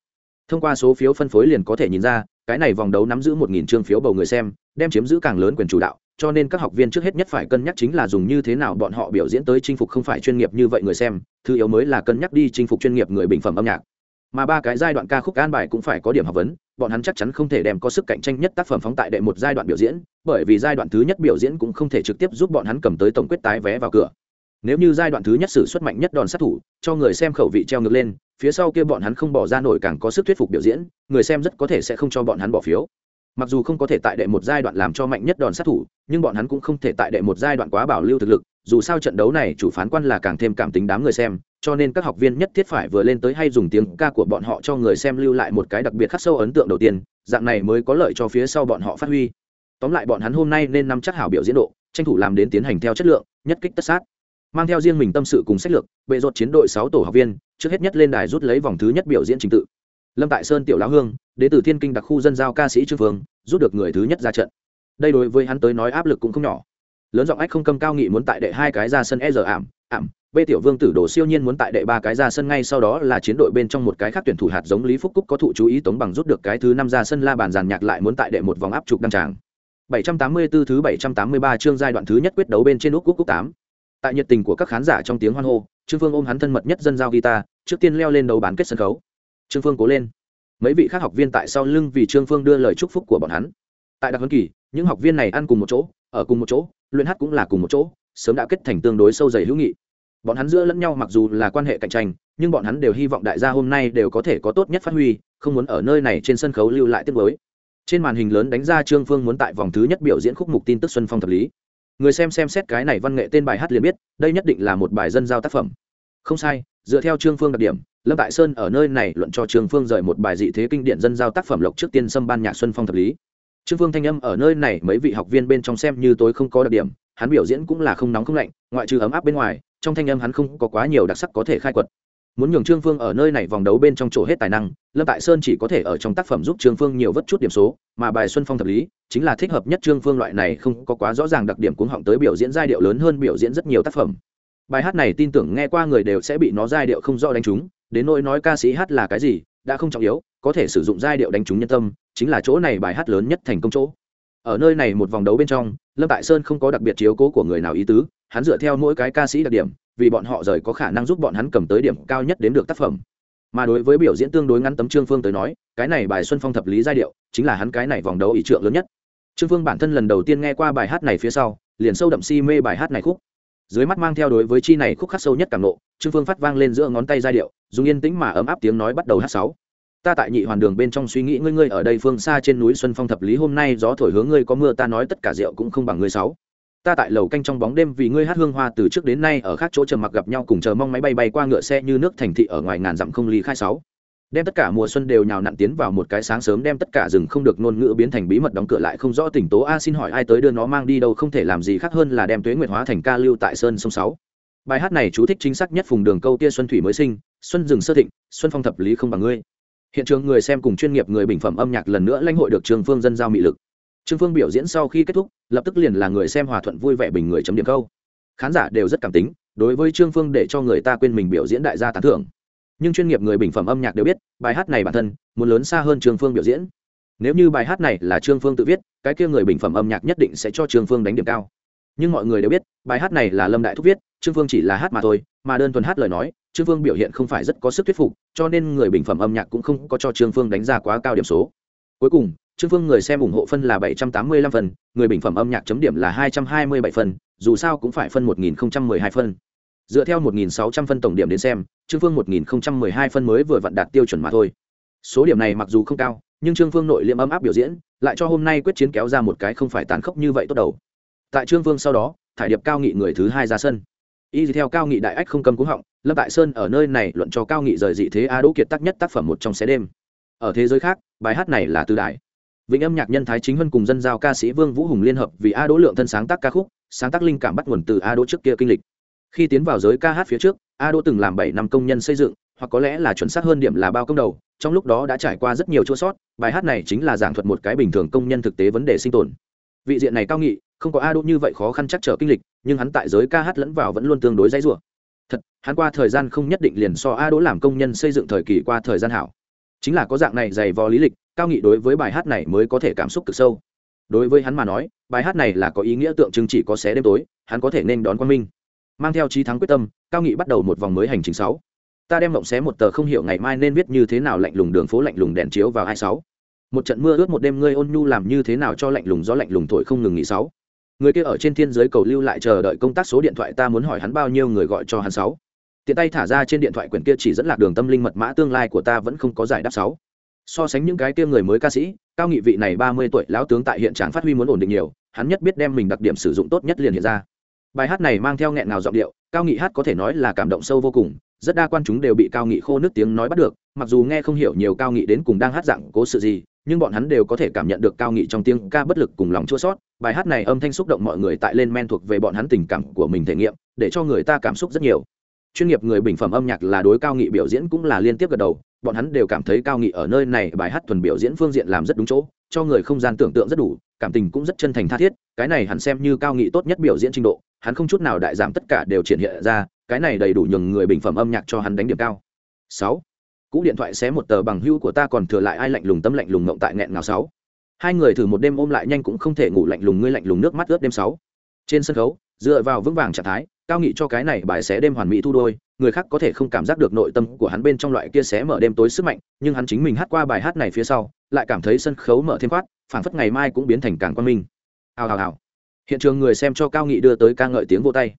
[SPEAKER 1] Thông qua số phiếu phân phối liền có thể nhìn ra, cái này vòng đấu nắm giữ một nghìn chương phiếu bầu người xem, đem chiếm giữ càng lớn quyền chủ đạo cho nên các học viên trước hết nhất phải cân nhắc chính là dùng như thế nào bọn họ biểu diễn tới chinh phục không phải chuyên nghiệp như vậy người xem, thứ yếu mới là cân nhắc đi chinh phục chuyên nghiệp người bình phẩm âm nhạc. Mà ba cái giai đoạn ca khúc an bài cũng phải có điểm học vấn, bọn hắn chắc chắn không thể đem có sức cạnh tranh nhất tác phẩm phóng tại đệ một giai đoạn biểu diễn, bởi vì giai đoạn thứ nhất biểu diễn cũng không thể trực tiếp giúp bọn hắn cầm tới tổng quyết tái vé vào cửa. Nếu như giai đoạn thứ nhất xử xuất mạnh nhất đòn sát thủ, cho người xem khẩu vị treo ngược lên, phía sau kia bọn hắn không bỏ ra nổi càng có sức thuyết phục biểu diễn, người xem rất có thể sẽ không cho bọn hắn bỏ phiếu mặc dù không có thể tại đệ một giai đoạn làm cho mạnh nhất đòn sát thủ, nhưng bọn hắn cũng không thể tại đệ một giai đoạn quá bảo lưu thực lực, dù sao trận đấu này chủ phán quan là càng thêm cảm tính đám người xem, cho nên các học viên nhất thiết phải vừa lên tới hay dùng tiếng ca của bọn họ cho người xem lưu lại một cái đặc biệt khắc sâu ấn tượng đầu tiên, dạng này mới có lợi cho phía sau bọn họ phát huy. Tóm lại bọn hắn hôm nay nên nắm chắc hảo biểu diễn độ, tranh thủ làm đến tiến hành theo chất lượng, nhất kích tất sát. Mang theo riêng mình tâm sự cùng sách lược, bệ rột chiến đội sáu tổ học viên, trước hết nhất lên đài rút lấy vòng thứ nhất biểu diễn trình tự lâm tại sơn tiểu lão hương đến từ thiên kinh đặc khu dân giao ca sĩ trương phương rút được người thứ nhất ra trận. Đây đối với hắn tới nói áp lực cũng không nhỏ. Lớn giọng ách không cầm cao nghị muốn tại đệ hai cái ra sân e giờ ảm ảm, b tiểu vương tử đồ siêu nhiên muốn tại đệ ba cái ra sân ngay sau đó là chiến đội bên trong một cái khác tuyển thủ hạt giống lý phúc cúc có thụ chú ý tống bằng rút được cái thứ năm ra sân la bàn giàn nhạc lại muốn tại đệ một vòng áp trục đăng tràng. 784 thứ 783 chương giai đoạn thứ nhất quyết đấu bên trên úc cúc cúc tám. Tại nhiệt tình của các khán giả trong tiếng hoan hô, trương phương ôm hắn thân mật nhất dân giao guitar, trước tiên leo lên đấu bán kết sân khấu trương phương cố lên. Mấy vị khác học viên tại sau lưng vì trương phương đưa lời chúc phúc của bọn hắn. Tại đặc huấn kỳ, những học viên này ăn cùng một chỗ, ở cùng một chỗ, luyện hát cũng là cùng một chỗ, sớm đã kết thành tương đối sâu dày hữu nghị. Bọn hắn giữa lẫn nhau mặc dù là quan hệ cạnh tranh, nhưng bọn hắn đều hy vọng đại gia hôm nay đều có thể có tốt nhất phát huy, không muốn ở nơi này trên sân khấu lưu lại tiết mới. Trên màn hình lớn đánh ra trương phương muốn tại vòng thứ nhất biểu diễn khúc mục tin tức xuân phong thập lý. Người xem xem xét cái này văn nghệ tên bài hát liền biết, đây nhất định là một bài dân giao tác phẩm. Không sai, dựa theo trương phương đặc điểm lâm tại sơn ở nơi này luận cho trương phương rời một bài dị thế kinh điển dân giao tác phẩm lộc trước tiên xâm ban nhạc xuân phong thập lý. Trương phương thanh âm ở nơi này mấy vị học viên bên trong xem như tối không có đặc điểm, hắn biểu diễn cũng là không nóng không lạnh, ngoại trừ ấm áp bên ngoài, trong thanh âm hắn không có quá nhiều đặc sắc có thể khai quật. Muốn nhường trương phương ở nơi này vòng đấu bên trong chỗ hết tài năng, lâm tại sơn chỉ có thể ở trong tác phẩm giúp trương phương nhiều vất chút điểm số, mà bài xuân phong thập lý chính là thích hợp nhất trương phương loại này không có quá rõ ràng đặc điểm cuống họng tới biểu diễn giai điệu lớn hơn biểu diễn rất nhiều tác phẩm. Bài hát này tin tưởng nghe qua người đều sẽ bị nó giai điệu không rõ đánh trúng đến nỗi nói ca sĩ hát là cái gì, đã không trọng yếu, có thể sử dụng giai điệu đánh trúng nhân tâm, chính là chỗ này bài hát lớn nhất thành công chỗ. Ở nơi này một vòng đấu bên trong, lâm tại sơn không có đặc biệt chiếu cố của người nào ý tứ, hắn dựa theo mỗi cái ca sĩ đặc điểm, vì bọn họ rời có khả năng giúp bọn hắn cầm tới điểm cao nhất đến được tác phẩm. Mà đối với biểu diễn tương đối ngắn tấm trương phương tới nói, cái này bài xuân phong thập lý giai điệu, chính là hắn cái này vòng đấu ý trượng lớn nhất. Trương phương bản thân lần đầu tiên nghe qua bài hát này phía sau, liền sâu đậm si mê bài hát này khúc dưới mắt mang theo đối với chi này khúc khắc sâu nhất càng nộ, trương phương phát vang lên giữa ngón tay giai điệu, dùng yên tĩnh mà ấm áp tiếng nói bắt đầu hát sáu. Ta tại nhị hoàn đường bên trong suy nghĩ ngươi ngươi ở đây phương xa trên núi xuân phong thập lý hôm nay gió thổi hướng ngươi có mưa ta nói tất cả rượu cũng không bằng ngươi sáu. Ta tại lầu canh trong bóng đêm vì ngươi hát hương hoa từ trước đến nay ở khác chỗ trầm mặc gặp nhau cùng chờ mong máy bay bay qua ngựa xe như nước thành thị ở ngoài ngàn dặm không ly khai sáu đem tất cả mùa xuân đều nhào nặn tiến vào một cái sáng sớm, đem tất cả rừng không được ngôn ngữ biến thành bí mật đóng cửa lại không rõ tỉnh tố. A, xin hỏi ai tới đưa nó mang đi đâu? Không thể làm gì khác hơn là đem tuế nguyệt hóa thành ca lưu tại sơn sông sáu. Bài hát này chú thích chính xác nhất vùng đường câu tia xuân thủy mới sinh, xuân rừng sơ thịnh, xuân phong thập lý không bằng ngươi. Hiện trường người xem cùng chuyên nghiệp người bình phẩm âm nhạc lần nữa lãnh hội được trường phương dân giao mị lực. Trương phương biểu diễn sau khi kết thúc, lập tức liền là người xem hòa thuận vui vẻ bình người chấm điểm câu. Khán giả đều rất cảm tính, đối với trương phương để cho người ta quên mình biểu diễn đại gia tán thưởng nhưng chuyên nghiệp người bình phẩm âm nhạc đều biết, bài hát này bản thân muốn lớn xa hơn trương phương biểu diễn. Nếu như bài hát này là trương phương tự viết, cái kia người bình phẩm âm nhạc nhất định sẽ cho trương phương đánh điểm cao. Nhưng mọi người đều biết, bài hát này là lâm đại thúc viết, trương phương chỉ là hát mà thôi, mà đơn thuần hát lời nói, trương phương biểu hiện không phải rất có sức thuyết phục, cho nên người bình phẩm âm nhạc cũng không có cho trương phương đánh giá quá cao điểm số. Cuối cùng, trương phương người xem ủng hộ phân là 785 phần, người bình phẩm âm nhạc chấm điểm là 227 phần, dù sao cũng phải phân 1012 phân dựa theo 1600 phân tổng điểm đến xem, trương phương 1012 phân mới vừa vặn đạt tiêu chuẩn mà thôi. Số điểm này mặc dù không cao, nhưng trương phương nội liệm ấm áp biểu diễn, lại cho hôm nay quyết chiến kéo ra một cái không phải tàn khốc như vậy tốt đầu. Tại trương phương sau đó, thải điệp cao nghị người thứ hai ra sân. Y theo cao nghị đại ách không cầm cú họng, lâm tại sơn ở nơi này luận cho cao nghị rời dị thế a đỗ kiệt tác nhất tác phẩm một trong xé đêm. Ở thế giới khác, bài hát này là từ đại. Vịnh âm nhạc nhân thái chính huân cùng dân giao ca sĩ vương vũ hùng liên hợp vì a đỗ lượng thân sáng tác ca khúc, sáng tác linh cảm bắt nguồn từ a đỗ trước kia kinh lịch khi tiến vào giới ca hát phía trước, a đỗ từng làm bảy năm công nhân xây dựng, hoặc có lẽ là chuẩn xác hơn điểm là bao công đầu, trong lúc đó đã trải qua rất nhiều chỗ sót, bài hát này chính là giảng thuật một cái bình thường công nhân thực tế vấn đề sinh tồn. Vị diện này cao nghị, không có a đỗ như vậy khó khăn chắc trở kinh lịch, nhưng hắn tại giới ca hát lẫn vào vẫn luôn tương đối dãy rủa. Thật, hắn qua thời gian không nhất định liền so a đỗ làm công nhân xây dựng thời kỳ qua thời gian hảo. Chính là có dạng này dày vò lý lịch, cao nghị đối với bài hát này mới có thể cảm xúc cực sâu. Đối với hắn mà nói, bài hát này là có ý nghĩa tượng trưng chỉ có xé đêm tối, hắn có thể nên đón quan minh mang theo trí thắng quyết tâm, cao nghị bắt đầu một vòng mới hành trình sáu. Ta đem mộng xé một tờ không hiểu ngày mai nên viết như thế nào lạnh lùng đường phố lạnh lùng đèn chiếu vào hai sáu. Một trận mưa ướt một đêm ngươi ôn nhu làm như thế nào cho lạnh lùng gió lạnh lùng thổi không ngừng nghỉ sáu. Người kia ở trên thiên giới cầu lưu lại chờ đợi công tác số điện thoại ta muốn hỏi hắn bao nhiêu người gọi cho hắn sáu. Tiện tay thả ra trên điện thoại quyển kia chỉ dẫn lạc đường tâm linh mật mã tương lai của ta vẫn không có giải đáp sáu. So sánh những cái kia người mới ca sĩ, cao nghị vị này ba mươi tuổi, lão tướng tại hiện trạng phát huy muốn ổn định nhiều, hắn nhất biết đem mình đặc điểm sử dụng tốt nhất liền hiện ra bài hát này mang theo nghẹn ngào giọng điệu, cao nghị hát có thể nói là cảm động sâu vô cùng, rất đa quan chúng đều bị cao nghị khô nước tiếng nói bắt được, mặc dù nghe không hiểu nhiều cao nghị đến cùng đang hát dạng cố sự gì, nhưng bọn hắn đều có thể cảm nhận được cao nghị trong tiếng ca bất lực cùng lòng chua sót bài hát này âm thanh xúc động mọi người tại lên men thuộc về bọn hắn tình cảm của mình thể nghiệm, để cho người ta cảm xúc rất nhiều. Chuyên nghiệp người bình phẩm âm nhạc là đối cao nghị biểu diễn cũng là liên tiếp gật đầu, bọn hắn đều cảm thấy cao nghị ở nơi này bài hát thuần biểu diễn phương diện làm rất đúng chỗ, cho người không gian tưởng tượng rất đủ cảm tình cũng rất chân thành tha thiết, cái này hắn xem như cao nghị tốt nhất biểu diễn trình độ, hắn không chút nào đại giảm tất cả đều triển hiện ra, cái này đầy đủ nhường người bình phẩm âm nhạc cho hắn đánh điểm cao. Sáu cũ điện thoại xé một tờ bằng hưu của ta còn thừa lại ai lạnh lùng tâm lạnh lùng ngộng tại nghẹn nào sáu. Hai người thử một đêm ôm lại nhanh cũng không thể ngủ lạnh lùng ngươi lạnh lùng nước mắt ướt đêm sáu. Trên sân khấu, dựa vào vững vàng trạng thái, cao nghị cho cái này bài xé đêm hoàn mỹ thu đôi, người khác có thể không cảm giác được nội tâm của hắn bên trong loại kia xé mở đêm tối sức mạnh, nhưng hắn chính mình hát qua bài hát này phía sau, lại cảm thấy sân khấu mở thêm khoát phảng phất ngày mai cũng biến thành càng quan minh. Hào hào hào. Hiện trường người xem cho cao nghị đưa tới ca ngợi tiếng vô tay.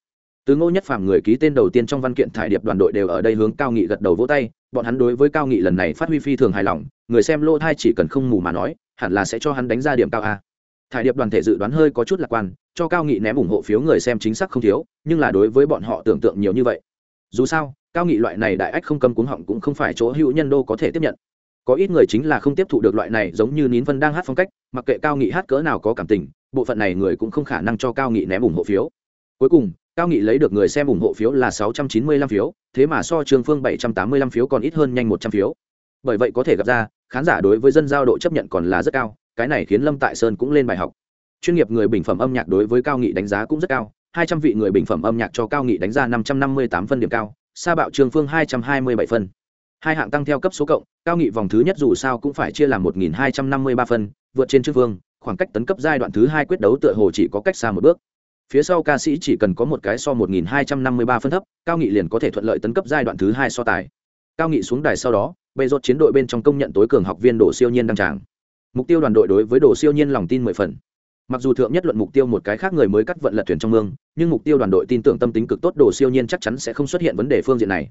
[SPEAKER 1] Từ ngô nhất phàm người ký tên đầu tiên trong văn kiện thải điệp đoàn đội đều ở đây hướng cao nghị gật đầu vỗ tay, bọn hắn đối với cao nghị lần này phát huy phi thường hài lòng, người xem lỗ thai chỉ cần không mù mà nói, hẳn là sẽ cho hắn đánh ra điểm cao a. Thải điệp đoàn thể dự đoán hơi có chút lạc quan, cho cao nghị ném ủng hộ phiếu người xem chính xác không thiếu, nhưng là đối với bọn họ tưởng tượng nhiều như vậy. Dù sao, cao nghị loại này đại ách không cầm cuống họng cũng không phải chỗ hữu nhân đô có thể tiếp nhận có ít người chính là không tiếp thụ được loại này giống như nín vân đang hát phong cách, mặc kệ cao nghị hát cỡ nào có cảm tình, bộ phận này người cũng không khả năng cho cao nghị ném ủng hộ phiếu. Cuối cùng, cao nghị lấy được người xem ủng hộ phiếu là sáu trăm chín mươi lăm phiếu, thế mà so trương phương bảy trăm tám mươi lăm phiếu còn ít hơn nhanh một trăm phiếu. Bởi vậy có thể gặp ra, khán giả đối với dân giao độ chấp nhận còn là rất cao, cái này khiến lâm tại sơn cũng lên bài học. Chuyên nghiệp người bình phẩm âm nhạc đối với cao nghị đánh giá cũng rất cao, hai trăm vị người bình phẩm âm nhạc cho cao nghị đánh ra năm trăm năm mươi tám phân điểm cao, sa bạo trương phương hai trăm hai mươi bảy phân hai hạng tăng theo cấp số cộng cao nghị vòng thứ nhất dù sao cũng phải chia làm một nghìn hai trăm năm mươi ba phân vượt trên trước vương, khoảng cách tấn cấp giai đoạn thứ hai quyết đấu tựa hồ chỉ có cách xa một bước. Phía sau ca sĩ chỉ cần có một cái so 1253 phân thấp cao nghị liền có thể thuận lợi tấn cấp giai đoạn thứ hai so tài. Cao nghị xuống đài sau đó bệ rốt chiến đội bên trong công nhận tối cường học viên đồ siêu nhiên đăng tràng. Mục tiêu đoàn đội đối với đồ siêu nhiên lòng tin mười phần. Mặc dù thượng nhất luận mục tiêu một cái khác người mới cắt vận lật thuyền trong mương nhưng mục tiêu đoàn đội tin tưởng tâm tính cực tốt đồ siêu nhiên chắc chắn sẽ không xuất hiện vấn đề phương diện này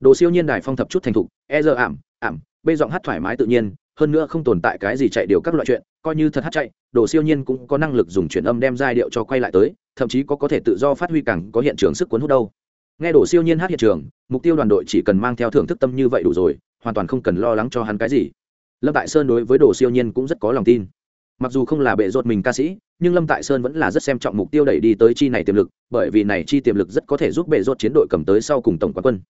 [SPEAKER 1] đồ siêu nhiên đài phong thập chút thành thục e dơ ảm ảm bê giọng hát thoải mái tự nhiên, hơn nữa không tồn tại cái gì chạy điều các loại chuyện, coi như thật hát chạy, đồ siêu nhiên cũng có năng lực dùng chuyển âm đem giai điệu cho quay lại tới, thậm chí có có thể tự do phát huy càng có hiện trường sức cuốn hút đâu. Nghe đồ siêu nhiên hát hiện trường, mục tiêu đoàn đội chỉ cần mang theo thưởng thức tâm như vậy đủ rồi, hoàn toàn không cần lo lắng cho hắn cái gì. Lâm tại sơn đối với đồ siêu nhiên cũng rất có lòng tin. Mặc dù không là bệ rột mình ca sĩ, nhưng lâm tại sơn vẫn là rất xem trọng mục tiêu đẩy đi tới chi này tiềm lực, bởi vì này chi tiềm lực rất có thể giúp bệ rột chiến đội cầm tới sau cùng tổng quán quân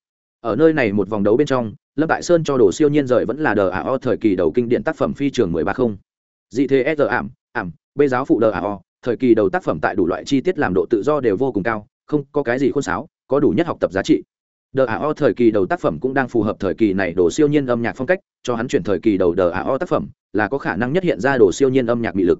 [SPEAKER 1] ở nơi này một vòng đấu bên trong, lâm tại sơn cho đồ siêu nhiên rời vẫn là đờ ả o thời kỳ đầu kinh điện tác phẩm phi trường mười ba không. Dị thế s ảm ảm, bê giáo phụ đờ ả o, thời kỳ đầu tác phẩm tại đủ loại chi tiết làm độ tự do đều vô cùng cao, không có cái gì khôn sáo, có đủ nhất học tập giá trị. Đờ ả o thời kỳ đầu tác phẩm cũng đang phù hợp thời kỳ này đồ siêu nhiên âm nhạc phong cách, cho hắn chuyển thời kỳ đầu đờ ả o tác phẩm là có khả năng nhất hiện ra đồ siêu nhiên âm nhạc bị lực.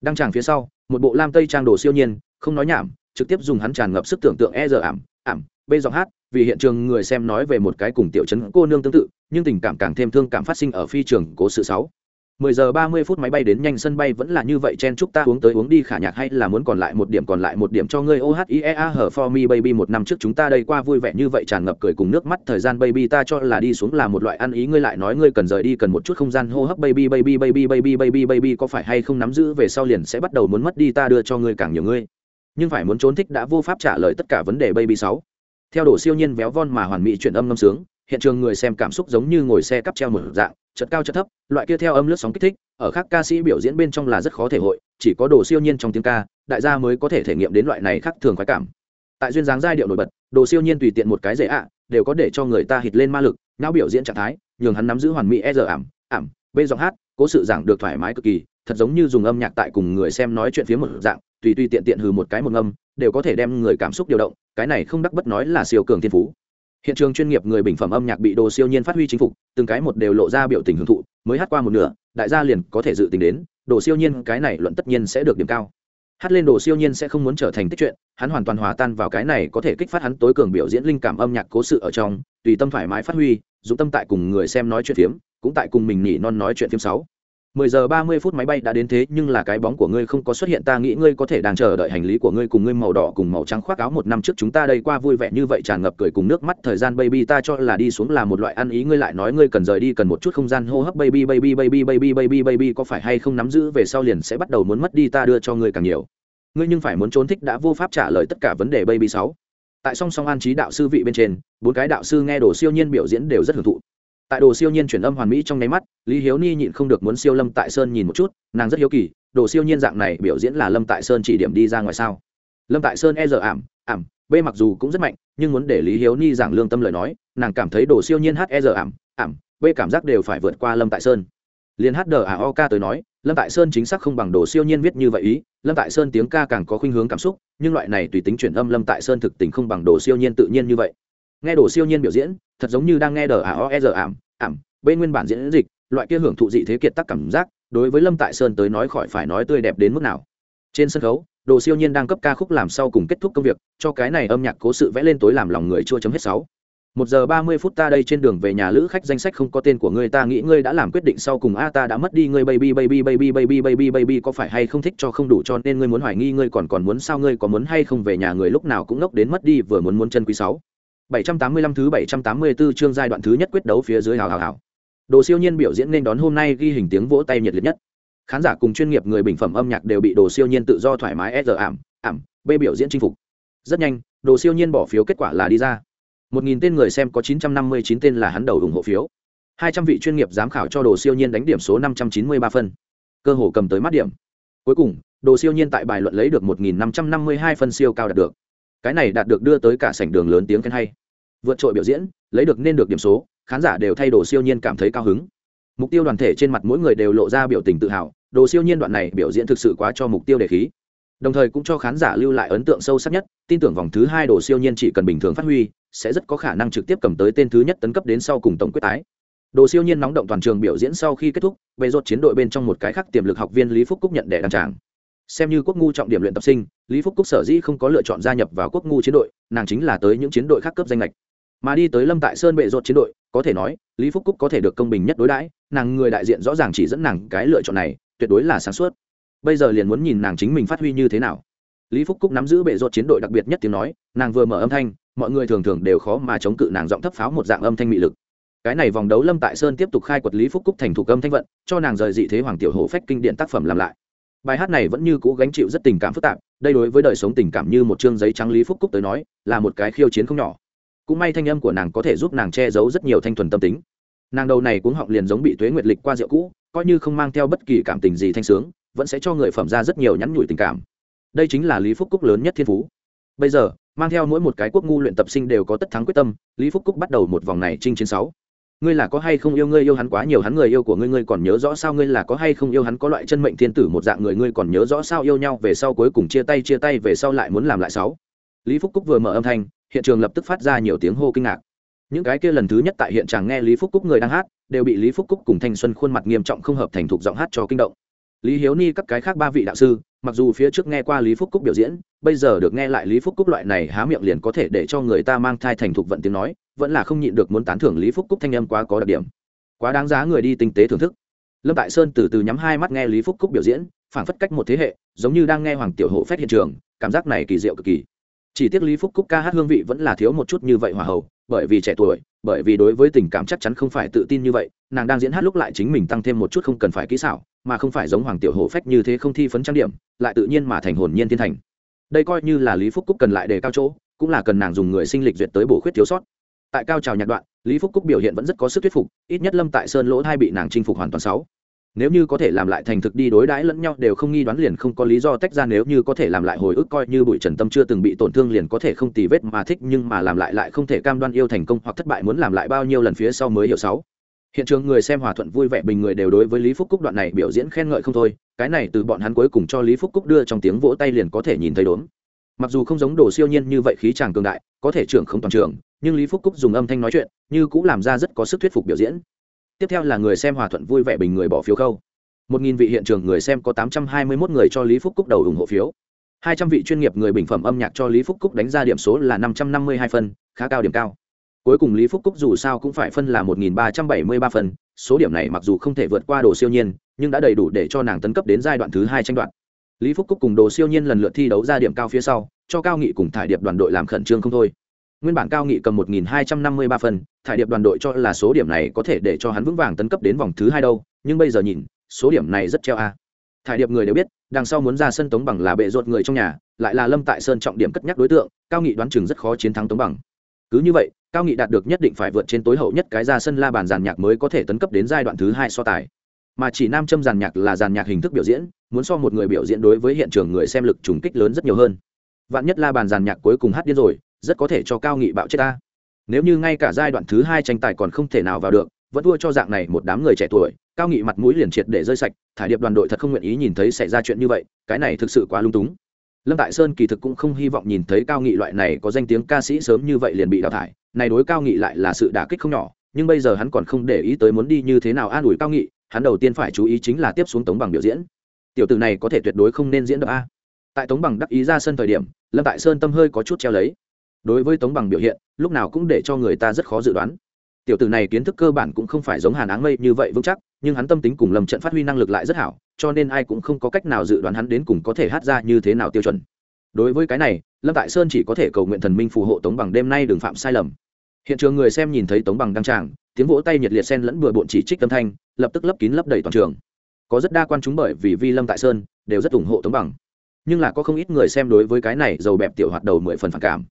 [SPEAKER 1] Đăng tràng phía sau, một bộ lam tây trang đồ siêu nhiên, không nói nhảm, trực tiếp dùng hắn tràn ngập sức tưởng tượng e giờ ảm ảm, bê giọng hát vì hiện trường người xem nói về một cái cùng tiểu chấn cô nương tương tự, nhưng tình cảm càng thêm thương cảm phát sinh ở phi trường cố sự sáu. 10 giờ 30 phút máy bay đến nhanh sân bay vẫn là như vậy, chen chúc ta uống tới uống đi, khả nhạc hay là muốn còn lại một điểm còn lại một điểm cho ngươi OHIEA hở for me baby, một năm trước chúng ta đây qua vui vẻ như vậy, tràn ngập cười cùng nước mắt, thời gian baby ta cho là đi xuống là một loại ăn ý, ngươi lại nói ngươi cần rời đi cần một chút không gian, hô hấp baby baby baby baby baby baby, có phải hay không nắm giữ về sau liền sẽ bắt đầu muốn mất đi, ta đưa cho ngươi càng nhiều ngươi. Nhưng phải muốn trốn thích đã vô pháp trả lời tất cả vấn đề baby 6 theo đổ siêu nhiên véo von mà hoàn mỹ chuyển âm ngâm sướng, hiện trường người xem cảm xúc giống như ngồi xe cắp treo một dạng chật cao chật thấp, loại kia theo âm lướt sóng kích thích, ở khác ca sĩ biểu diễn bên trong là rất khó thể hội, chỉ có đồ siêu nhiên trong tiếng ca, đại gia mới có thể thể nghiệm đến loại này khác thường khoái cảm. Tại duyên dáng giai điệu nổi bật đồ siêu nhiên tùy tiện một cái dễ ạ, đều có để cho người ta hít lên ma lực, não biểu diễn trạng thái, nhường hắn nắm giữ hoàn mỹ e giờ ảm ảm, bê giọng hát, cố sự giảng được thoải mái cực kỳ, thật giống như dùng âm nhạc tại cùng người xem nói chuyện phía một dạng tùy tùy tiện tiện hừ một cái một âm đều có thể đem người cảm xúc điều động, cái này không đắc bất nói là siêu cường thiên phú. Hiện trường chuyên nghiệp người bình phẩm âm nhạc bị đồ siêu nhiên phát huy chính phục, từng cái một đều lộ ra biểu tình hưởng thụ, mới hát qua một nửa, đại gia liền có thể dự tính đến, đồ siêu nhiên cái này luận tất nhiên sẽ được điểm cao. Hát lên đồ siêu nhiên sẽ không muốn trở thành tích chuyện, hắn hoàn toàn hòa tan vào cái này có thể kích phát hắn tối cường biểu diễn linh cảm âm nhạc cố sự ở trong, tùy tâm thoải mái phát huy, dụng tâm tại cùng người xem nói chuyện phiếm, cũng tại cùng mình nhỉ non nói chuyện phiếm sáu mười giờ ba mươi phút máy bay đã đến thế, nhưng là cái bóng của ngươi không có xuất hiện, ta nghĩ ngươi có thể đang chờ đợi hành lý của ngươi cùng ngươi màu đỏ cùng màu trắng khoác áo một năm trước chúng ta đây. Qua vui vẻ như vậy tràn ngập cười cùng nước mắt thời gian, baby, ta cho là đi xuống là một loại ăn ý, ngươi lại nói ngươi cần rời đi, cần một chút không gian hô hấp, baby baby baby baby baby baby, có phải hay không nắm giữ về sau liền sẽ bắt đầu muốn mất đi, ta đưa cho ngươi càng nhiều. Ngươi nhưng phải muốn trốn thích đã vô pháp trả lời tất cả vấn đề, baby sáu. Tại song song an trí đạo sư vị bên trên, bốn cái đạo sư nghe đồ siêu nhiên biểu diễn đều rất hưởng thụ tại đồ siêu nhiên chuyển âm hoàn mỹ trong nháy mắt, lý hiếu ni nhịn không được muốn siêu lâm tại sơn nhìn một chút, nàng rất hiếu kỳ, đồ siêu nhiên dạng này biểu diễn là lâm tại sơn chỉ điểm đi ra ngoài sao? Lâm tại sơn e giờ ảm ảm, b mặc dù cũng rất mạnh, nhưng muốn để lý hiếu ni giảng lương tâm lời nói, nàng cảm thấy đồ siêu nhiên hát e giờ ảm ảm, b cảm giác đều phải vượt qua lâm tại sơn. Liền hát đờ à o k tới nói, lâm tại sơn chính xác không bằng đồ siêu nhiên viết như vậy ý, lâm tại sơn tiếng ca càng có khuynh hướng cảm xúc, nhưng loại này tùy tính chuyển âm lâm tại sơn thực tình không bằng đồ siêu nhiên tự nhiên như vậy nghe đồ siêu nhiên biểu diễn, thật giống như đang nghe đờ à o e giờ ảm ảm, bên nguyên bản diễn dịch, loại kia hưởng thụ dị thế kiệt tác cảm giác, đối với lâm tại sơn tới nói khỏi phải nói tươi đẹp đến mức nào. Trên sân khấu, đồ siêu nhiên đang cấp ca khúc làm sau cùng kết thúc công việc, cho cái này âm nhạc cố sự vẽ lên tối làm lòng người chua chấm hết sáu. Một giờ ba mươi phút ta đây trên đường về nhà lữ khách danh sách không có tên của ngươi, ta nghĩ ngươi đã làm quyết định sau cùng, a, ta đã mất đi ngươi, baby baby baby baby baby baby, có phải hay không thích cho không đủ cho nên ngươi muốn hoài nghi ngươi còn còn muốn sao, ngươi có muốn hay không về nhà, người lúc nào cũng ngốc đến mất đi, vừa muốn muốn chân quý sáu. 785 thứ 784 chương giai đoạn thứ nhất quyết đấu phía dưới hào hào hào. Đồ siêu nhiên biểu diễn nên đón hôm nay ghi hình tiếng vỗ tay nhiệt liệt nhất. Khán giả cùng chuyên nghiệp người bình phẩm âm nhạc đều bị Đồ siêu nhiên tự do thoải mái giờ ảm, ảm, bê biểu diễn chinh phục. Rất nhanh, Đồ siêu nhiên bỏ phiếu kết quả là đi ra. 1000 tên người xem có 959 tên là hắn đầu ủng hộ phiếu. 200 vị chuyên nghiệp giám khảo cho Đồ siêu nhiên đánh điểm số 593 phân. Cơ hồ cầm tới mắt điểm. Cuối cùng, Đồ siêu nhiên tại bài luận lấy được 1552 phân siêu cao đạt được. Cái này đạt được đưa tới cả sảnh đường lớn tiếng khen hay vượt trội biểu diễn, lấy được nên được điểm số, khán giả đều thay đồ siêu nhiên cảm thấy cao hứng. Mục tiêu đoàn thể trên mặt mỗi người đều lộ ra biểu tình tự hào, đồ siêu nhiên đoạn này biểu diễn thực sự quá cho mục tiêu đề khí. Đồng thời cũng cho khán giả lưu lại ấn tượng sâu sắc nhất, tin tưởng vòng thứ hai đồ siêu nhiên chỉ cần bình thường phát huy, sẽ rất có khả năng trực tiếp cầm tới tên thứ nhất tấn cấp đến sau cùng tổng quyết tái. Đồ siêu nhiên nóng động toàn trường biểu diễn sau khi kết thúc về rốt chiến đội bên trong một cái khác tiềm lực học viên lý phúc cúc nhận đẻ đăng tràng. Xem như quốc ngu trọng điểm luyện tập sinh, lý phúc cúc sở dĩ không có lựa chọn gia nhập vào quốc ngu chiến đội, nàng chính là tới những chiến đội khác cấp danh lệch mà đi tới lâm tại sơn bệ rột chiến đội, có thể nói, lý phúc cúc có thể được công bình nhất đối đãi, nàng người đại diện rõ ràng chỉ dẫn nàng cái lựa chọn này, tuyệt đối là sáng suốt. Bây giờ liền muốn nhìn nàng chính mình phát huy như thế nào. Lý phúc cúc nắm giữ bệ rột chiến đội đặc biệt nhất tiếng nói, nàng vừa mở âm thanh, mọi người thường thường đều khó mà chống cự nàng giọng thấp pháo một dạng âm thanh mị lực. Cái này vòng đấu lâm tại sơn tiếp tục khai quật lý phúc cúc thành thủ âm thanh vận, cho nàng rời dị thế hoàng tiểu hổ phách kinh điện tác phẩm làm lại. Bài hát này vẫn như cũ gánh chịu rất tình cảm phức tạp, đây đối với đời sống tình cảm như một chương giấy trắng lý phúc cúc tới nói, là một cái khiêu chiến không nhỏ cũng may thanh âm của nàng có thể giúp nàng che giấu rất nhiều thanh thuần tâm tính. Nàng đầu này cũng họng liền giống bị tuế nguyệt lịch qua rượu cũ, coi như không mang theo bất kỳ cảm tình gì thanh sướng, vẫn sẽ cho người phẩm ra rất nhiều nhắn nhủi tình cảm. Đây chính là lý phúc cúc lớn nhất thiên phú. Bây giờ, mang theo mỗi một cái quốc ngu luyện tập sinh đều có tất thắng quyết tâm, lý phúc cúc bắt đầu một vòng này trinh chiến sáu. Ngươi là có hay không yêu ngươi yêu hắn quá nhiều, hắn người yêu của ngươi ngươi còn nhớ rõ sao? Ngươi là có hay không yêu hắn có loại chân mệnh thiên tử một dạng người, ngươi còn nhớ rõ sao? Yêu nhau về sau cuối cùng chia tay chia tay về sau lại muốn làm lại sáu. Lý phúc cúc vừa mở âm thanh hiện trường lập tức phát ra nhiều tiếng hô kinh ngạc. Những cái kia lần thứ nhất tại hiện trường nghe lý phúc cúc người đang hát, đều bị lý phúc cúc cùng thanh xuân khuôn mặt nghiêm trọng không hợp thành thục giọng hát cho kinh động. Lý hiếu ni các cái khác ba vị đạo sư, mặc dù phía trước nghe qua lý phúc cúc biểu diễn, bây giờ được nghe lại lý phúc cúc loại này há miệng liền có thể để cho người ta mang thai thành thục vận tiếng nói, vẫn là không nhịn được muốn tán thưởng lý phúc cúc thanh âm quá có đặc điểm. Quá đáng giá người đi tinh tế thưởng thức. Lâm tại sơn từ từ nhắm hai mắt nghe lý phúc cúc biểu diễn, phảng phất cách một thế hệ, giống như đang nghe hoàng tiểu hộ phép hiện trường, cảm giác này kỳ diệu cực kỳ chỉ tiếc lý phúc cúc ca hát hương vị vẫn là thiếu một chút như vậy hòa hậu, bởi vì trẻ tuổi, bởi vì đối với tình cảm chắc chắn không phải tự tin như vậy, nàng đang diễn hát lúc lại chính mình tăng thêm một chút không cần phải kỹ xảo, mà không phải giống hoàng tiểu hổ phách như thế không thi phấn trang điểm, lại tự nhiên mà thành hồn nhiên thiên thành. Đây coi như là lý phúc cúc cần lại đề cao chỗ, cũng là cần nàng dùng người sinh lịch duyệt tới bổ khuyết thiếu sót. Tại cao trào nhạc đoạn, lý phúc cúc biểu hiện vẫn rất có sức thuyết phục, ít nhất lâm tại sơn lỗ hai bị nàng chinh phục hoàn toàn sáu nếu như có thể làm lại thành thực đi đối đãi lẫn nhau đều không nghi đoán liền không có lý do tách ra, nếu như có thể làm lại hồi ức coi như bụi trần tâm chưa từng bị tổn thương liền có thể không tì vết mà thích, nhưng mà làm lại lại không thể cam đoan yêu thành công hoặc thất bại, muốn làm lại bao nhiêu lần phía sau mới hiểu sáu. Hiện trường người xem hòa thuận vui vẻ bình người đều đối với lý phúc cúc đoạn này biểu diễn khen ngợi không thôi, cái này từ bọn hắn cuối cùng cho lý phúc cúc đưa trong tiếng vỗ tay liền có thể nhìn thấy đốn mặc dù không giống đồ siêu nhiên như vậy khí chàng cường đại, có thể trưởng không toàn trường, nhưng lý phúc cúc dùng âm thanh nói chuyện, như cũng làm ra rất có sức thuyết phục biểu diễn tiếp theo là người xem hòa thuận vui vẻ bình người bỏ phiếu khâu. Một nghìn vị hiện trường người xem có tám trăm hai mươi 821 người cho lý phúc cúc đầu ủng hộ phiếu. Hai trăm vị chuyên nghiệp người bình phẩm âm nhạc cho lý phúc cúc đánh ra điểm số là năm trăm năm mươi hai phân, khá cao điểm cao. Cuối cùng lý phúc cúc dù sao cũng phải phân là một nghìn ba trăm bảy mươi ba phân, số điểm này mặc dù không thể vượt qua đồ siêu nhiên, nhưng đã đầy đủ để cho nàng tấn cấp đến giai đoạn thứ hai tranh đoạn lý phúc cúc cùng đồ siêu nhiên lần lượt thi đấu ra điểm cao phía sau, cho cao nghị cùng thải điệp đoàn đội làm khẩn trương không thôi nguyên bản cao nghị cầm 1253 phần, thải điệp đoàn đội cho là số điểm này có thể để cho hắn vững vàng tấn cấp đến vòng thứ hai đâu nhưng bây giờ nhìn số điểm này rất treo a. Thải điệp người đều biết đằng sau muốn ra sân tống bằng là bệ rột người trong nhà lại là lâm tại sơn trọng điểm cất nhắc đối tượng cao nghị đoán chừng rất khó chiến thắng tống bằng. Cứ như vậy cao nghị đạt được nhất định phải vượt trên tối hậu nhất cái ra sân la bàn giàn nhạc mới có thể tấn cấp đến giai đoạn thứ hai so tài. Mà chỉ nam châm giàn nhạc là giàn nhạc hình thức biểu diễn muốn so một người biểu diễn đối với hiện trường người xem lực trùng kích lớn rất nhiều hơn. Vạn nhất la bàn giàn nhạc cuối cùng hát điên rồi rất có thể cho cao nghị bạo chết ta. Nếu như ngay cả giai đoạn thứ hai tranh tài còn không thể nào vào được, vẫn thua cho dạng này một đám người trẻ tuổi, cao nghị mặt mũi liền triệt để rơi sạch, thải điệp đoàn đội thật không nguyện ý nhìn thấy xảy ra chuyện như vậy, cái này thực sự quá lung túng. Lâm tại sơn kỳ thực cũng không hy vọng nhìn thấy cao nghị loại này có danh tiếng ca sĩ sớm như vậy liền bị đào thải, này đối cao nghị lại là sự đả kích không nhỏ, nhưng bây giờ hắn còn không để ý tới muốn đi như thế nào an ủi cao nghị, hắn đầu tiên phải chú ý chính là tiếp xuống tống bằng biểu diễn. Tiểu tử này có thể tuyệt đối không nên diễn được a. Tại tống bằng đắc ý ra sân thời điểm, lâm tại sơn tâm hơi có chút treo lấy đối với tống bằng biểu hiện, lúc nào cũng để cho người ta rất khó dự đoán. Tiểu tử này kiến thức cơ bản cũng không phải giống hàn áng mây như vậy vững chắc, nhưng hắn tâm tính cùng lâm trận phát huy năng lực lại rất hảo, cho nên ai cũng không có cách nào dự đoán hắn đến cùng có thể hát ra như thế nào tiêu chuẩn. Đối với cái này, lâm tại sơn chỉ có thể cầu nguyện thần minh phù hộ tống bằng đêm nay đừng phạm sai lầm. Hiện trường người xem nhìn thấy tống bằng đăng tràng, tiếng vỗ tay nhiệt liệt sen lẫn bừa bộn chỉ trích âm thanh, lập tức lấp kín lấp đầy toàn trường. Có rất đa quan chúng bởi vì vi lâm tại sơn, đều rất ủng hộ tống bằng. Nhưng là có không ít người xem đối với cái này giàu bẹp tiểu hoạt đầu mười phần phản cảm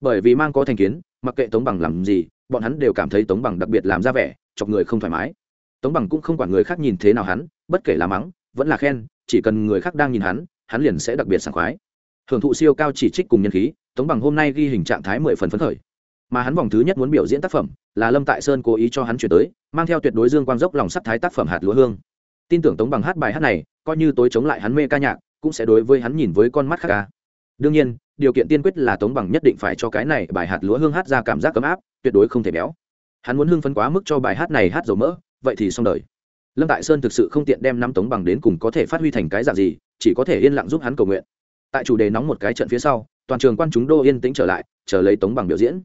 [SPEAKER 1] bởi vì mang có thành kiến, mặc kệ tống bằng làm gì, bọn hắn đều cảm thấy tống bằng đặc biệt làm ra vẻ, chọc người không thoải mái. Tống bằng cũng không quản người khác nhìn thế nào hắn, bất kể là mắng, vẫn là khen, chỉ cần người khác đang nhìn hắn hắn liền sẽ đặc biệt sảng khoái. Hưởng thụ siêu cao chỉ trích cùng nhân khí, tống bằng hôm nay ghi hình trạng thái mười phần phấn khởi. Mà hắn vòng thứ nhất muốn biểu diễn tác phẩm, là lâm tại sơn cố ý cho hắn chuyển tới, mang theo tuyệt đối dương quang dốc lòng sắc thái tác phẩm hạt lúa hương. Tin tưởng tống bằng hát bài hát này, coi như tối chống lại hắn mê ca nhạc, cũng sẽ đối với hắn nhìn với con mắt khác ca đương nhiên, điều kiện tiên quyết là tống bằng nhất định phải cho cái này bài hạt lúa hương hát ra cảm giác ấm áp, tuyệt đối không thể béo. Hắn muốn hưng phấn quá mức cho bài hát này hát dầu mỡ, vậy thì xong đời. Lâm tại sơn thực sự không tiện đem năm tống bằng đến cùng có thể phát huy thành cái dạng gì, chỉ có thể yên lặng giúp hắn cầu nguyện. Tại chủ đề nóng một cái trận phía sau, toàn trường quan chúng đô yên tĩnh trở lại, chờ lấy tống bằng biểu diễn.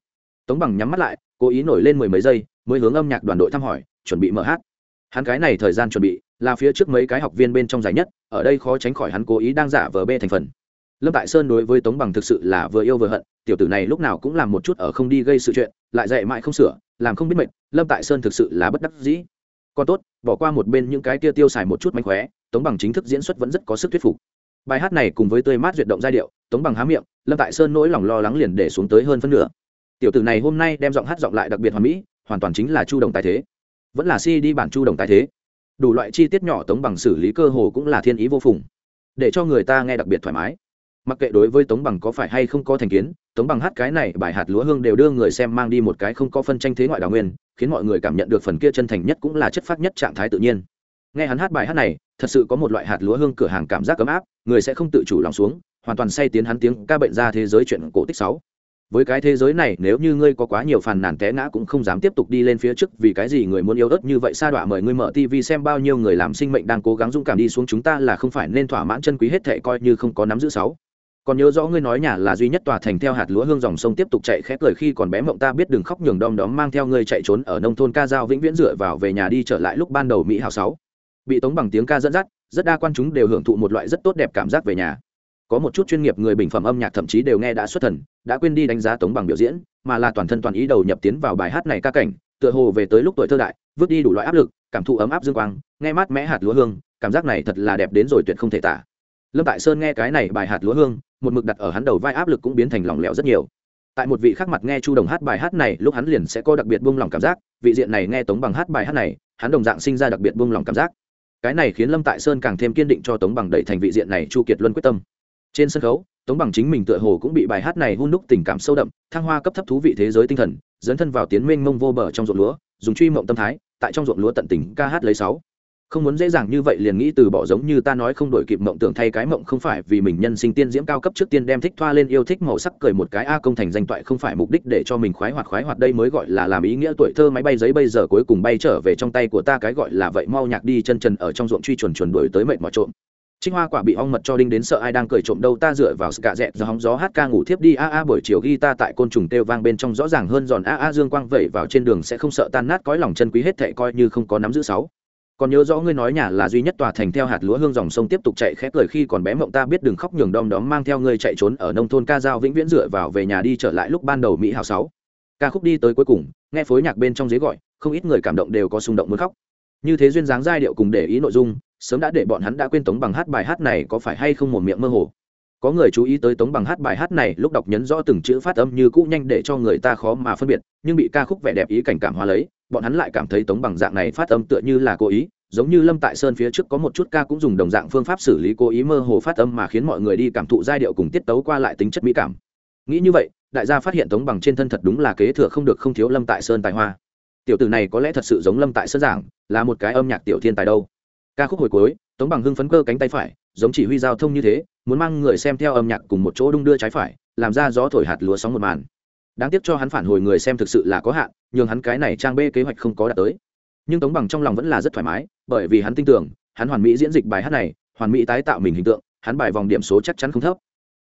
[SPEAKER 1] Tống bằng nhắm mắt lại, cố ý nổi lên mười mấy giây, mới hướng âm nhạc đoàn đội thăm hỏi, chuẩn bị mở hát. Hắn cái này thời gian chuẩn bị, là phía trước mấy cái học viên bên trong giải nhất, ở đây khó tránh khỏi hắn cố ý đang giả vờ bê thành phần lâm tại sơn đối với tống bằng thực sự là vừa yêu vừa hận, tiểu tử này lúc nào cũng làm một chút ở không đi gây sự chuyện, lại dạy mãi không sửa, làm không biết mệnh lâm tại sơn thực sự là bất đắc dĩ. Còn tốt, bỏ qua một bên những cái kia tiêu xài một chút mánh khóe, tống bằng chính thức diễn xuất vẫn rất có sức thuyết phục. Bài hát này cùng với tươi mát duyệt động giai điệu, tống bằng há miệng, lâm tại sơn nỗi lòng lo lắng liền để xuống tới hơn phân nửa. Tiểu tử này hôm nay đem giọng hát giọng lại đặc biệt hoàn mỹ, hoàn toàn chính là chu đồng tài thế. Vẫn là si đi bản chu đồng tài thế. Đủ loại chi tiết nhỏ tống bằng xử lý cơ hồ cũng là thiên ý vô phùng. Để cho người ta nghe đặc biệt thoải mái mặc kệ đối với tống bằng có phải hay không có thành kiến, tống bằng hát cái này bài hạt lúa hương đều đưa người xem mang đi một cái không có phân tranh thế ngoại đào nguyên, khiến mọi người cảm nhận được phần kia chân thành nhất cũng là chất phát nhất trạng thái tự nhiên. Nghe hắn hát bài hát này, thật sự có một loại hạt lúa hương cửa hàng cảm giác ấm áp, người sẽ không tự chủ lòng xuống, hoàn toàn say tiến hắn tiếng ca bệnh ra thế giới chuyện cổ tích sáu. Với cái thế giới này, nếu như ngươi có quá nhiều phàn nàn té ngã cũng không dám tiếp tục đi lên phía trước, vì cái gì người muốn yêu ớt như vậy sa đọa mời ngươi mở tv xem bao nhiêu người làm sinh mệnh đang cố gắng dũng cảm đi xuống chúng ta là không phải nên thỏa mãn chân quý hết thệ coi như không có nắm giữ sáu còn nhớ rõ ngươi nói nhà là duy nhất tòa thành theo hạt lúa hương dòng sông tiếp tục chạy khét lời khi còn bé mộng ta biết đừng khóc nhường đom đóm mang theo ngươi chạy trốn ở nông thôn ca dao vĩnh viễn dựa vào về nhà đi trở lại lúc ban đầu mỹ hào sáu. Bị tống bằng tiếng ca dẫn dắt, rất đa quan chúng đều hưởng thụ một loại rất tốt đẹp cảm giác về nhà. Có một chút chuyên nghiệp người bình phẩm âm nhạc thậm chí đều nghe đã xuất thần, đã quên đi đánh giá tống bằng biểu diễn, mà là toàn thân toàn ý đầu nhập tiến vào bài hát này ca cảnh, tựa hồ về tới lúc tuổi thơ đại, vứt đi đủ loại áp lực, cảm thụ ấm áp dương quang, nghe mát mẽ hạt lúa hương, cảm giác này thật là đẹp đến rồi tuyệt không thể tả. Lâm tại sơn nghe cái này bài hạt lúa hương một mực đặt ở hắn đầu vai áp lực cũng biến thành lỏng lẻo rất nhiều. Tại một vị khác mặt nghe chu đồng hát bài hát này, lúc hắn liền sẽ có đặc biệt buông lỏng cảm giác. Vị diện này nghe tống bằng hát bài hát này, hắn đồng dạng sinh ra đặc biệt buông lỏng cảm giác. Cái này khiến lâm tại sơn càng thêm kiên định cho tống bằng đẩy thành vị diện này chu kiệt luân quyết tâm. Trên sân khấu, tống bằng chính mình tựa hồ cũng bị bài hát này hôn đúc tình cảm sâu đậm, thăng hoa cấp thấp thú vị thế giới tinh thần dẫn thân vào tiến mênh mông vô bờ trong ruộng lúa, dùng truy mộng tâm thái, tại trong ruộng lúa tận tình ca hát lấy sáu không muốn dễ dàng như vậy liền nghĩ từ bỏ giống như ta nói không đổi kịp mộng tưởng thay cái mộng không phải vì mình nhân sinh tiên diễm cao cấp trước tiên đem thích thoa lên yêu thích màu sắc cười một cái a công thành danh toại không phải mục đích để cho mình khoái hoạt khoái hoạt đây mới gọi là làm ý nghĩa tuổi thơ máy bay giấy bây giờ cuối cùng bay trở về trong tay của ta cái gọi là vậy mau nhạc đi chân trần ở trong ruộng truy chuẩn chuẩn đuổi tới mệt mỏi trộm. Trinh Hoa quả bị ong mật cho đinh đến sợ ai đang cười trộm đâu ta dựa vào cả dẹt gió hóng gió hát ca ngủ thiếp đi a a buổi chiều ghi ta tại côn trùng têu vang bên trong rõ ràng hơn giòn a a dương quang vẩy vào trên đường sẽ không sợ tan nát cõi lòng chân quý hết thệ coi như không có nắm giữ sáu còn nhớ rõ ngươi nói nhà là duy nhất tòa thành theo hạt lúa hương dòng sông tiếp tục chạy khép lời khi còn bé mộng ta biết đừng khóc nhường đom đóm mang theo ngươi chạy trốn ở nông thôn ca dao vĩnh viễn dựa vào về nhà đi trở lại lúc ban đầu mỹ hào sáu. Ca khúc đi tới cuối cùng, nghe phối nhạc bên trong giấy gọi, không ít người cảm động đều có xung động muốn khóc. Như thế duyên dáng giai điệu cùng để ý nội dung, sớm đã để bọn hắn đã quên tống bằng hát bài hát này có phải hay không một miệng mơ hồ. Có người chú ý tới tống bằng hát bài hát này lúc đọc nhấn rõ từng chữ phát âm như cũ nhanh để cho người ta khó mà phân biệt, nhưng bị ca khúc vẻ đẹp ý cảnh cảm hóa lấy bọn hắn lại cảm thấy tống bằng dạng này phát âm tựa như là cố ý, giống như lâm tại sơn phía trước có một chút ca cũng dùng đồng dạng phương pháp xử lý cố ý mơ hồ phát âm mà khiến mọi người đi cảm thụ giai điệu cùng tiết tấu qua lại tính chất mỹ cảm. Nghĩ như vậy, đại gia phát hiện tống bằng trên thân thật đúng là kế thừa không được không thiếu lâm tại sơn tài hoa. Tiểu tử này có lẽ thật sự giống lâm tại sơn giảng là một cái âm nhạc tiểu thiên tài đâu. Ca khúc hồi cuối, tống bằng hưng phấn cơ cánh tay phải, giống chỉ huy giao thông như thế, muốn mang người xem theo âm nhạc cùng một chỗ đung đưa trái phải, làm ra gió thổi hạt lúa sóng một màn. Đáng tiếc cho hắn phản hồi người xem thực sự là có hạn nhường hắn cái này trang bê kế hoạch không có đạt tới. Nhưng tống bằng trong lòng vẫn là rất thoải mái, bởi vì hắn tin tưởng, hắn hoàn mỹ diễn dịch bài hát này, hoàn mỹ tái tạo mình hình tượng, hắn bài vòng điểm số chắc chắn không thấp.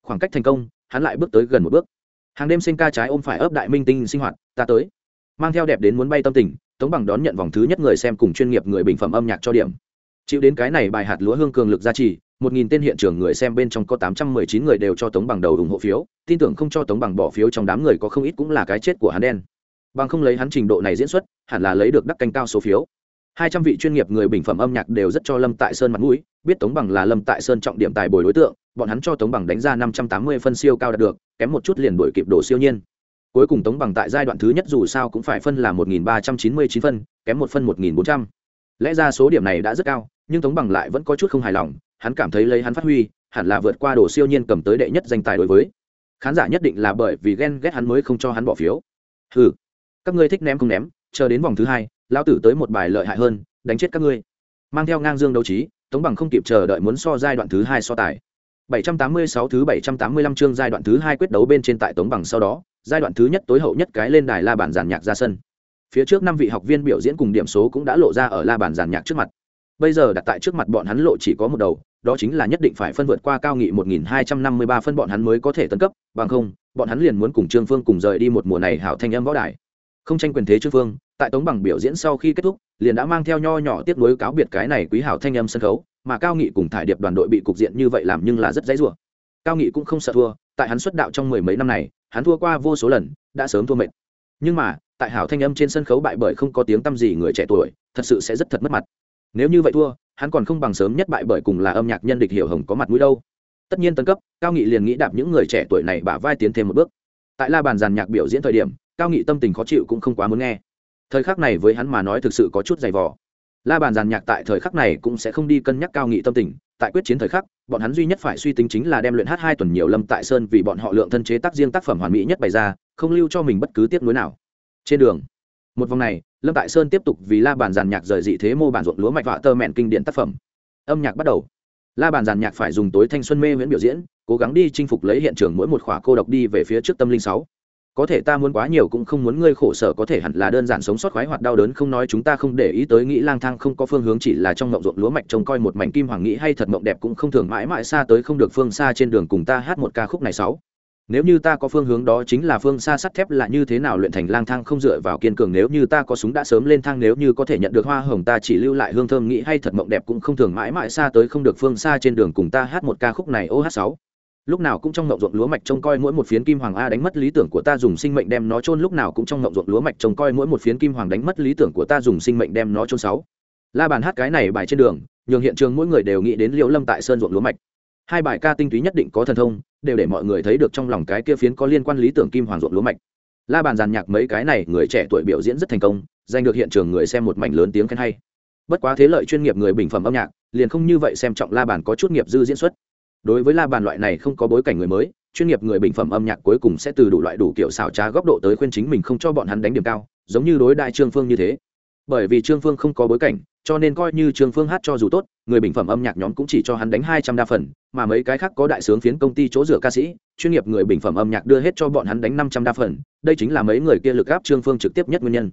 [SPEAKER 1] Khoảng cách thành công, hắn lại bước tới gần một bước. Hàng đêm sinh ca trái ôm phải ấp đại minh tinh sinh hoạt, ta tới. Mang theo đẹp đến muốn bay tâm tình, tống bằng đón nhận vòng thứ nhất người xem cùng chuyên nghiệp người bình phẩm âm nhạc cho điểm. Chịu đến cái này bài hạt lúa hương cường lực gia trì, một nghìn tên hiện trường người xem bên trong có tám trăm mười chín người đều cho tống bằng đầu ủng hộ phiếu, tin tưởng không cho tống bằng bỏ phiếu trong đám người có không ít cũng là cái chết của hắn đen bằng không lấy hắn trình độ này diễn xuất, hẳn là lấy được đắc canh cao số phiếu. Hai trăm vị chuyên nghiệp người bình phẩm âm nhạc đều rất cho lâm tại sơn mặt mũi, biết tống bằng là lâm tại sơn trọng điểm tài bồi đối tượng, bọn hắn cho tống bằng đánh ra năm trăm tám mươi phân siêu cao đạt được, kém một chút liền đổi kịp đồ siêu nhiên. Cuối cùng tống bằng tại giai đoạn thứ nhất dù sao cũng phải phân là một nghìn ba trăm chín mươi chín phân, kém một phân một nghìn bốn trăm. Lẽ ra số điểm này đã rất cao, nhưng tống bằng lại vẫn có chút không hài lòng, hắn cảm thấy lấy hắn phát huy, hẳn là vượt qua đồ siêu nhiên cầm tới đệ nhất danh tài đối với. Khán giả nhất định là bởi vì ghen ghét hắn mới không cho hắn bỏ phiếu. Ừ các ngươi thích ném không ném, chờ đến vòng thứ hai, lão tử tới một bài lợi hại hơn, đánh chết các ngươi. Mang theo ngang dương đấu trí, tống bằng không kịp chờ đợi muốn so giai đoạn thứ hai so tài. 786 thứ 785 chương giai đoạn thứ hai quyết đấu bên trên tại tống bằng sau đó, giai đoạn thứ nhất tối hậu nhất cái lên đài la bàn giàn nhạc ra sân. Phía trước năm vị học viên biểu diễn cùng điểm số cũng đã lộ ra ở la bàn giàn nhạc trước mặt. Bây giờ đặt tại trước mặt bọn hắn lộ chỉ có một đầu, đó chính là nhất định phải phân vượt qua cao nghị 1253 phân bọn hắn mới có thể tấn cấp, bằng không, bọn hắn liền muốn cùng trương phương cùng rời đi một mùa này hảo thanh âm võ đài không tranh quyền thế trương phương tại tống bằng biểu diễn sau khi kết thúc, liền đã mang theo nho nhỏ tiếp nối cáo biệt cái này quý hảo thanh âm sân khấu, mà cao nghị cùng thải điệp đoàn đội bị cục diện như vậy làm nhưng là rất dãy rủa. Cao nghị cũng không sợ thua, tại hắn xuất đạo trong mười mấy năm này, hắn thua qua vô số lần, đã sớm thua mệt. Nhưng mà, tại hảo thanh âm trên sân khấu bại bởi không có tiếng tăm gì người trẻ tuổi, thật sự sẽ rất thật mất mặt. Nếu như vậy thua, hắn còn không bằng sớm nhất bại bởi cùng là âm nhạc nhân địch hiểu hồng có mặt mũi đâu. Tất nhiên tân cấp, cao nghị liền nghĩ đạp những người trẻ tuổi này bả vai tiến thêm một bước. Tại la bàn giàn nhạc biểu diễn thời điểm cao nghị tâm tình khó chịu cũng không quá muốn nghe. Thời khắc này với hắn mà nói thực sự có chút dày vò. La bàn giàn nhạc tại thời khắc này cũng sẽ không đi cân nhắc cao nghị tâm tình. Tại quyết chiến thời khắc, bọn hắn duy nhất phải suy tính chính là đem luyện hát hai tuần nhiều lâm tại sơn vì bọn họ lượng thân chế tác riêng tác phẩm hoàn mỹ nhất bày ra, không lưu cho mình bất cứ tiếc nối nào. Trên đường, một vòng này, lâm tại sơn tiếp tục vì la bàn giàn nhạc rời dị thế mô bản ruộng lúa mạch vạ tơ mẹn kinh điển tác phẩm. Âm nhạc bắt đầu. La bàn giàn nhạc phải dùng tối thanh xuân mê viễn biểu diễn, cố gắng đi chinh phục lấy hiện trường mỗi một khỏa cô độc đi về phía trước tâm linh sáu có thể ta muốn quá nhiều cũng không muốn ngươi khổ sở, có thể hẳn là đơn giản sống sót khoái hoạt đau đớn, không nói chúng ta không để ý tới nghĩ lang thang, không có phương hướng, chỉ là trong mộng ruộng lúa mạch trông coi một mảnh kim hoàng nghĩ hay thật mộng đẹp cũng không thường, mãi mãi xa tới không được phương xa trên đường cùng ta hát một ca khúc này sáu. Nếu như ta có phương hướng đó chính là phương xa sắt thép là như thế nào, luyện thành lang thang không dựa vào kiên cường, nếu như ta có súng đã sớm lên thang, nếu như có thể nhận được hoa hồng, ta chỉ lưu lại hương thơm nghĩ hay thật mộng đẹp cũng không thường, mãi mãi xa tới không được phương xa trên đường cùng ta hát một ca khúc này, ô hát sáu lúc nào cũng trong ngộng ruộng lúa mạch trông coi mỗi một phiến kim hoàng a đánh mất lý tưởng của ta dùng sinh mệnh đem nó trôn lúc nào cũng trong ngộng ruộng lúa mạch trông coi mỗi một phiến kim hoàng đánh mất lý tưởng của ta dùng sinh mệnh đem nó trôn sáu. La bàn hát cái này bài trên đường, nhường hiện trường mỗi người đều nghĩ đến liễu lâm tại sơn ruộng lúa mạch. Hai bài ca tinh túy nhất định có thần thông, đều để mọi người thấy được trong lòng cái kia phiến có liên quan lý tưởng kim hoàng ruộng lúa mạch. La bàn giàn nhạc mấy cái này, người trẻ tuổi biểu diễn rất thành công, giành được hiện trường người xem một mảnh lớn tiếng khen hay. Bất quá thế lợi chuyên nghiệp người bình phẩm âm nhạc, liền không như vậy xem trọng la bàn có chút nghiệp dư diễn xuất đối với la bàn loại này không có bối cảnh người mới, chuyên nghiệp người bình phẩm âm nhạc cuối cùng sẽ từ đủ loại đủ kiểu xảo trá góc độ tới khuyên chính mình không cho bọn hắn đánh điểm cao, giống như đối đại trương phương như thế. Bởi vì trương phương không có bối cảnh, cho nên coi như trương phương hát cho dù tốt, người bình phẩm âm nhạc nhóm cũng chỉ cho hắn đánh hai trăm đa phần, mà mấy cái khác có đại sướng phiến công ty chỗ rửa ca sĩ, chuyên nghiệp người bình phẩm âm nhạc đưa hết cho bọn hắn đánh năm trăm đa phần, đây chính là mấy người kia lực gáp trương phương trực tiếp nhất nguyên nhân.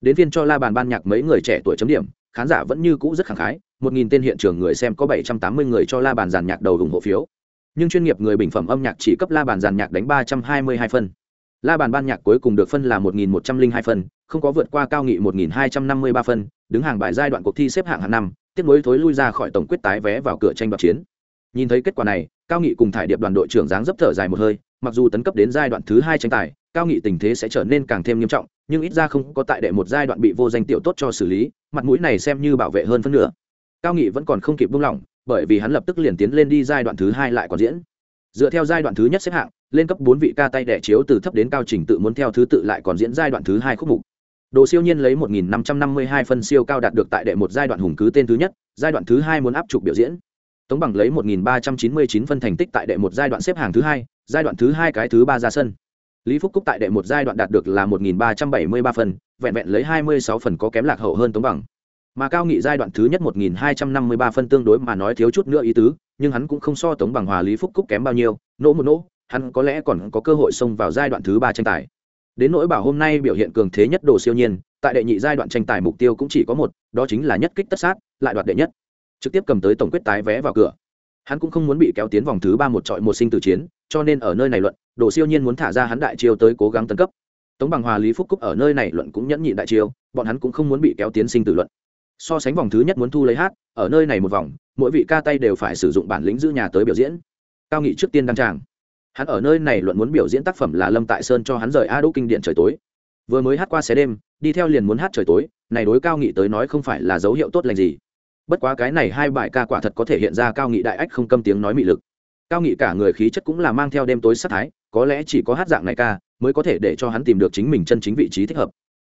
[SPEAKER 1] Đến phiên cho la bàn ban nhạc mấy người trẻ tuổi chấm điểm, khán giả vẫn như cũ rất khẳng khái một nghìn tên hiện trường người xem có bảy trăm tám mươi người cho la bàn giàn nhạc đầu ủng hộ phiếu. Nhưng chuyên nghiệp người bình phẩm âm nhạc chỉ cấp la bàn giàn nhạc đánh ba trăm hai mươi hai phân. La bàn ban nhạc cuối cùng được phân là một nghìn một trăm linh hai phân, không có vượt qua cao nghị một nghìn hai trăm năm mươi ba phân, đứng hàng bài giai đoạn cuộc thi xếp hạng hàng năm, tiếp nối thối lui ra khỏi tổng quyết tái vé vào cửa tranh đoạt chiến. Nhìn thấy kết quả này, cao nghị cùng thải điệp đoàn đội trưởng dáng dấp thở dài một hơi, mặc dù tấn cấp đến giai đoạn thứ hai tranh tài, cao nghị tình thế sẽ trở nên càng thêm nghiêm trọng, nhưng ít ra không có tại đệ một giai đoạn bị vô danh tiểu tốt cho xử lý, mặt mũi này xem như bảo vệ hơn phân nửa cao nghị vẫn còn không kịp buông lỏng bởi vì hắn lập tức liền tiến lên đi giai đoạn thứ hai lại còn diễn. Dựa theo giai đoạn thứ nhất xếp hạng lên cấp bốn vị ca tay đẻ chiếu từ thấp đến cao trình tự muốn theo thứ tự lại còn diễn giai đoạn thứ hai khúc mục. Đồ siêu nhiên lấy 1.552 phân siêu cao đạt được tại đệ một giai đoạn hùng cứ tên thứ nhất giai đoạn thứ hai muốn áp trục biểu diễn. Tống bằng lấy 1.399 phân thành tích tại đệ một giai đoạn xếp hàng thứ hai giai đoạn thứ hai cái thứ ba ra sân. Lý phúc cúc tại đệ một giai đoạn đạt được là 1.373 phần, vẹn vẹn lấy 26 phần có kém lạc hậu hơn tống bằng mà cao nghị giai đoạn thứ nhất 1253 phân tương đối mà nói thiếu chút nữa ý tứ, nhưng hắn cũng không so tống bằng hòa, lý phúc cúc kém bao nhiêu. Nỗ một nỗ, hắn có lẽ còn có cơ hội xông vào giai đoạn thứ ba tranh tài. Đến nỗi bảo hôm nay biểu hiện cường thế nhất đồ siêu nhiên, tại đệ nhị giai đoạn tranh tài mục tiêu cũng chỉ có một, đó chính là nhất kích tất sát, lại đoạt đệ nhất. Trực tiếp cầm tới tổng quyết tái vé vào cửa. Hắn cũng không muốn bị kéo tiến vòng thứ ba một trọi một sinh tử chiến, cho nên ở nơi này luận, đồ siêu nhiên muốn thả ra hắn đại chiêu tới cố gắng tấn cấp. Tống bằng hòa, lý phúc cúc ở nơi này luận cũng nhẫn nhịn đại chiêu, bọn hắn cũng không muốn bị kéo tiến sinh tử luận so sánh vòng thứ nhất muốn thu lấy hát, ở nơi này một vòng, mỗi vị ca tay đều phải sử dụng bản lĩnh giữ nhà tới biểu diễn. Cao nghị trước tiên đăng tràng. Hắn ở nơi này luận muốn biểu diễn tác phẩm là lâm tại sơn cho hắn rời a đỗ kinh điện trời tối. Vừa mới hát qua xé đêm, đi theo liền muốn hát trời tối, này đối cao nghị tới nói không phải là dấu hiệu tốt lành gì. Bất quá cái này hai bài ca quả thật có thể hiện ra cao nghị đại ách không câm tiếng nói mị lực. Cao nghị cả người khí chất cũng là mang theo đêm tối sát thái, có lẽ chỉ có hát dạng này ca, mới có thể để cho hắn tìm được chính mình chân chính vị trí thích hợp.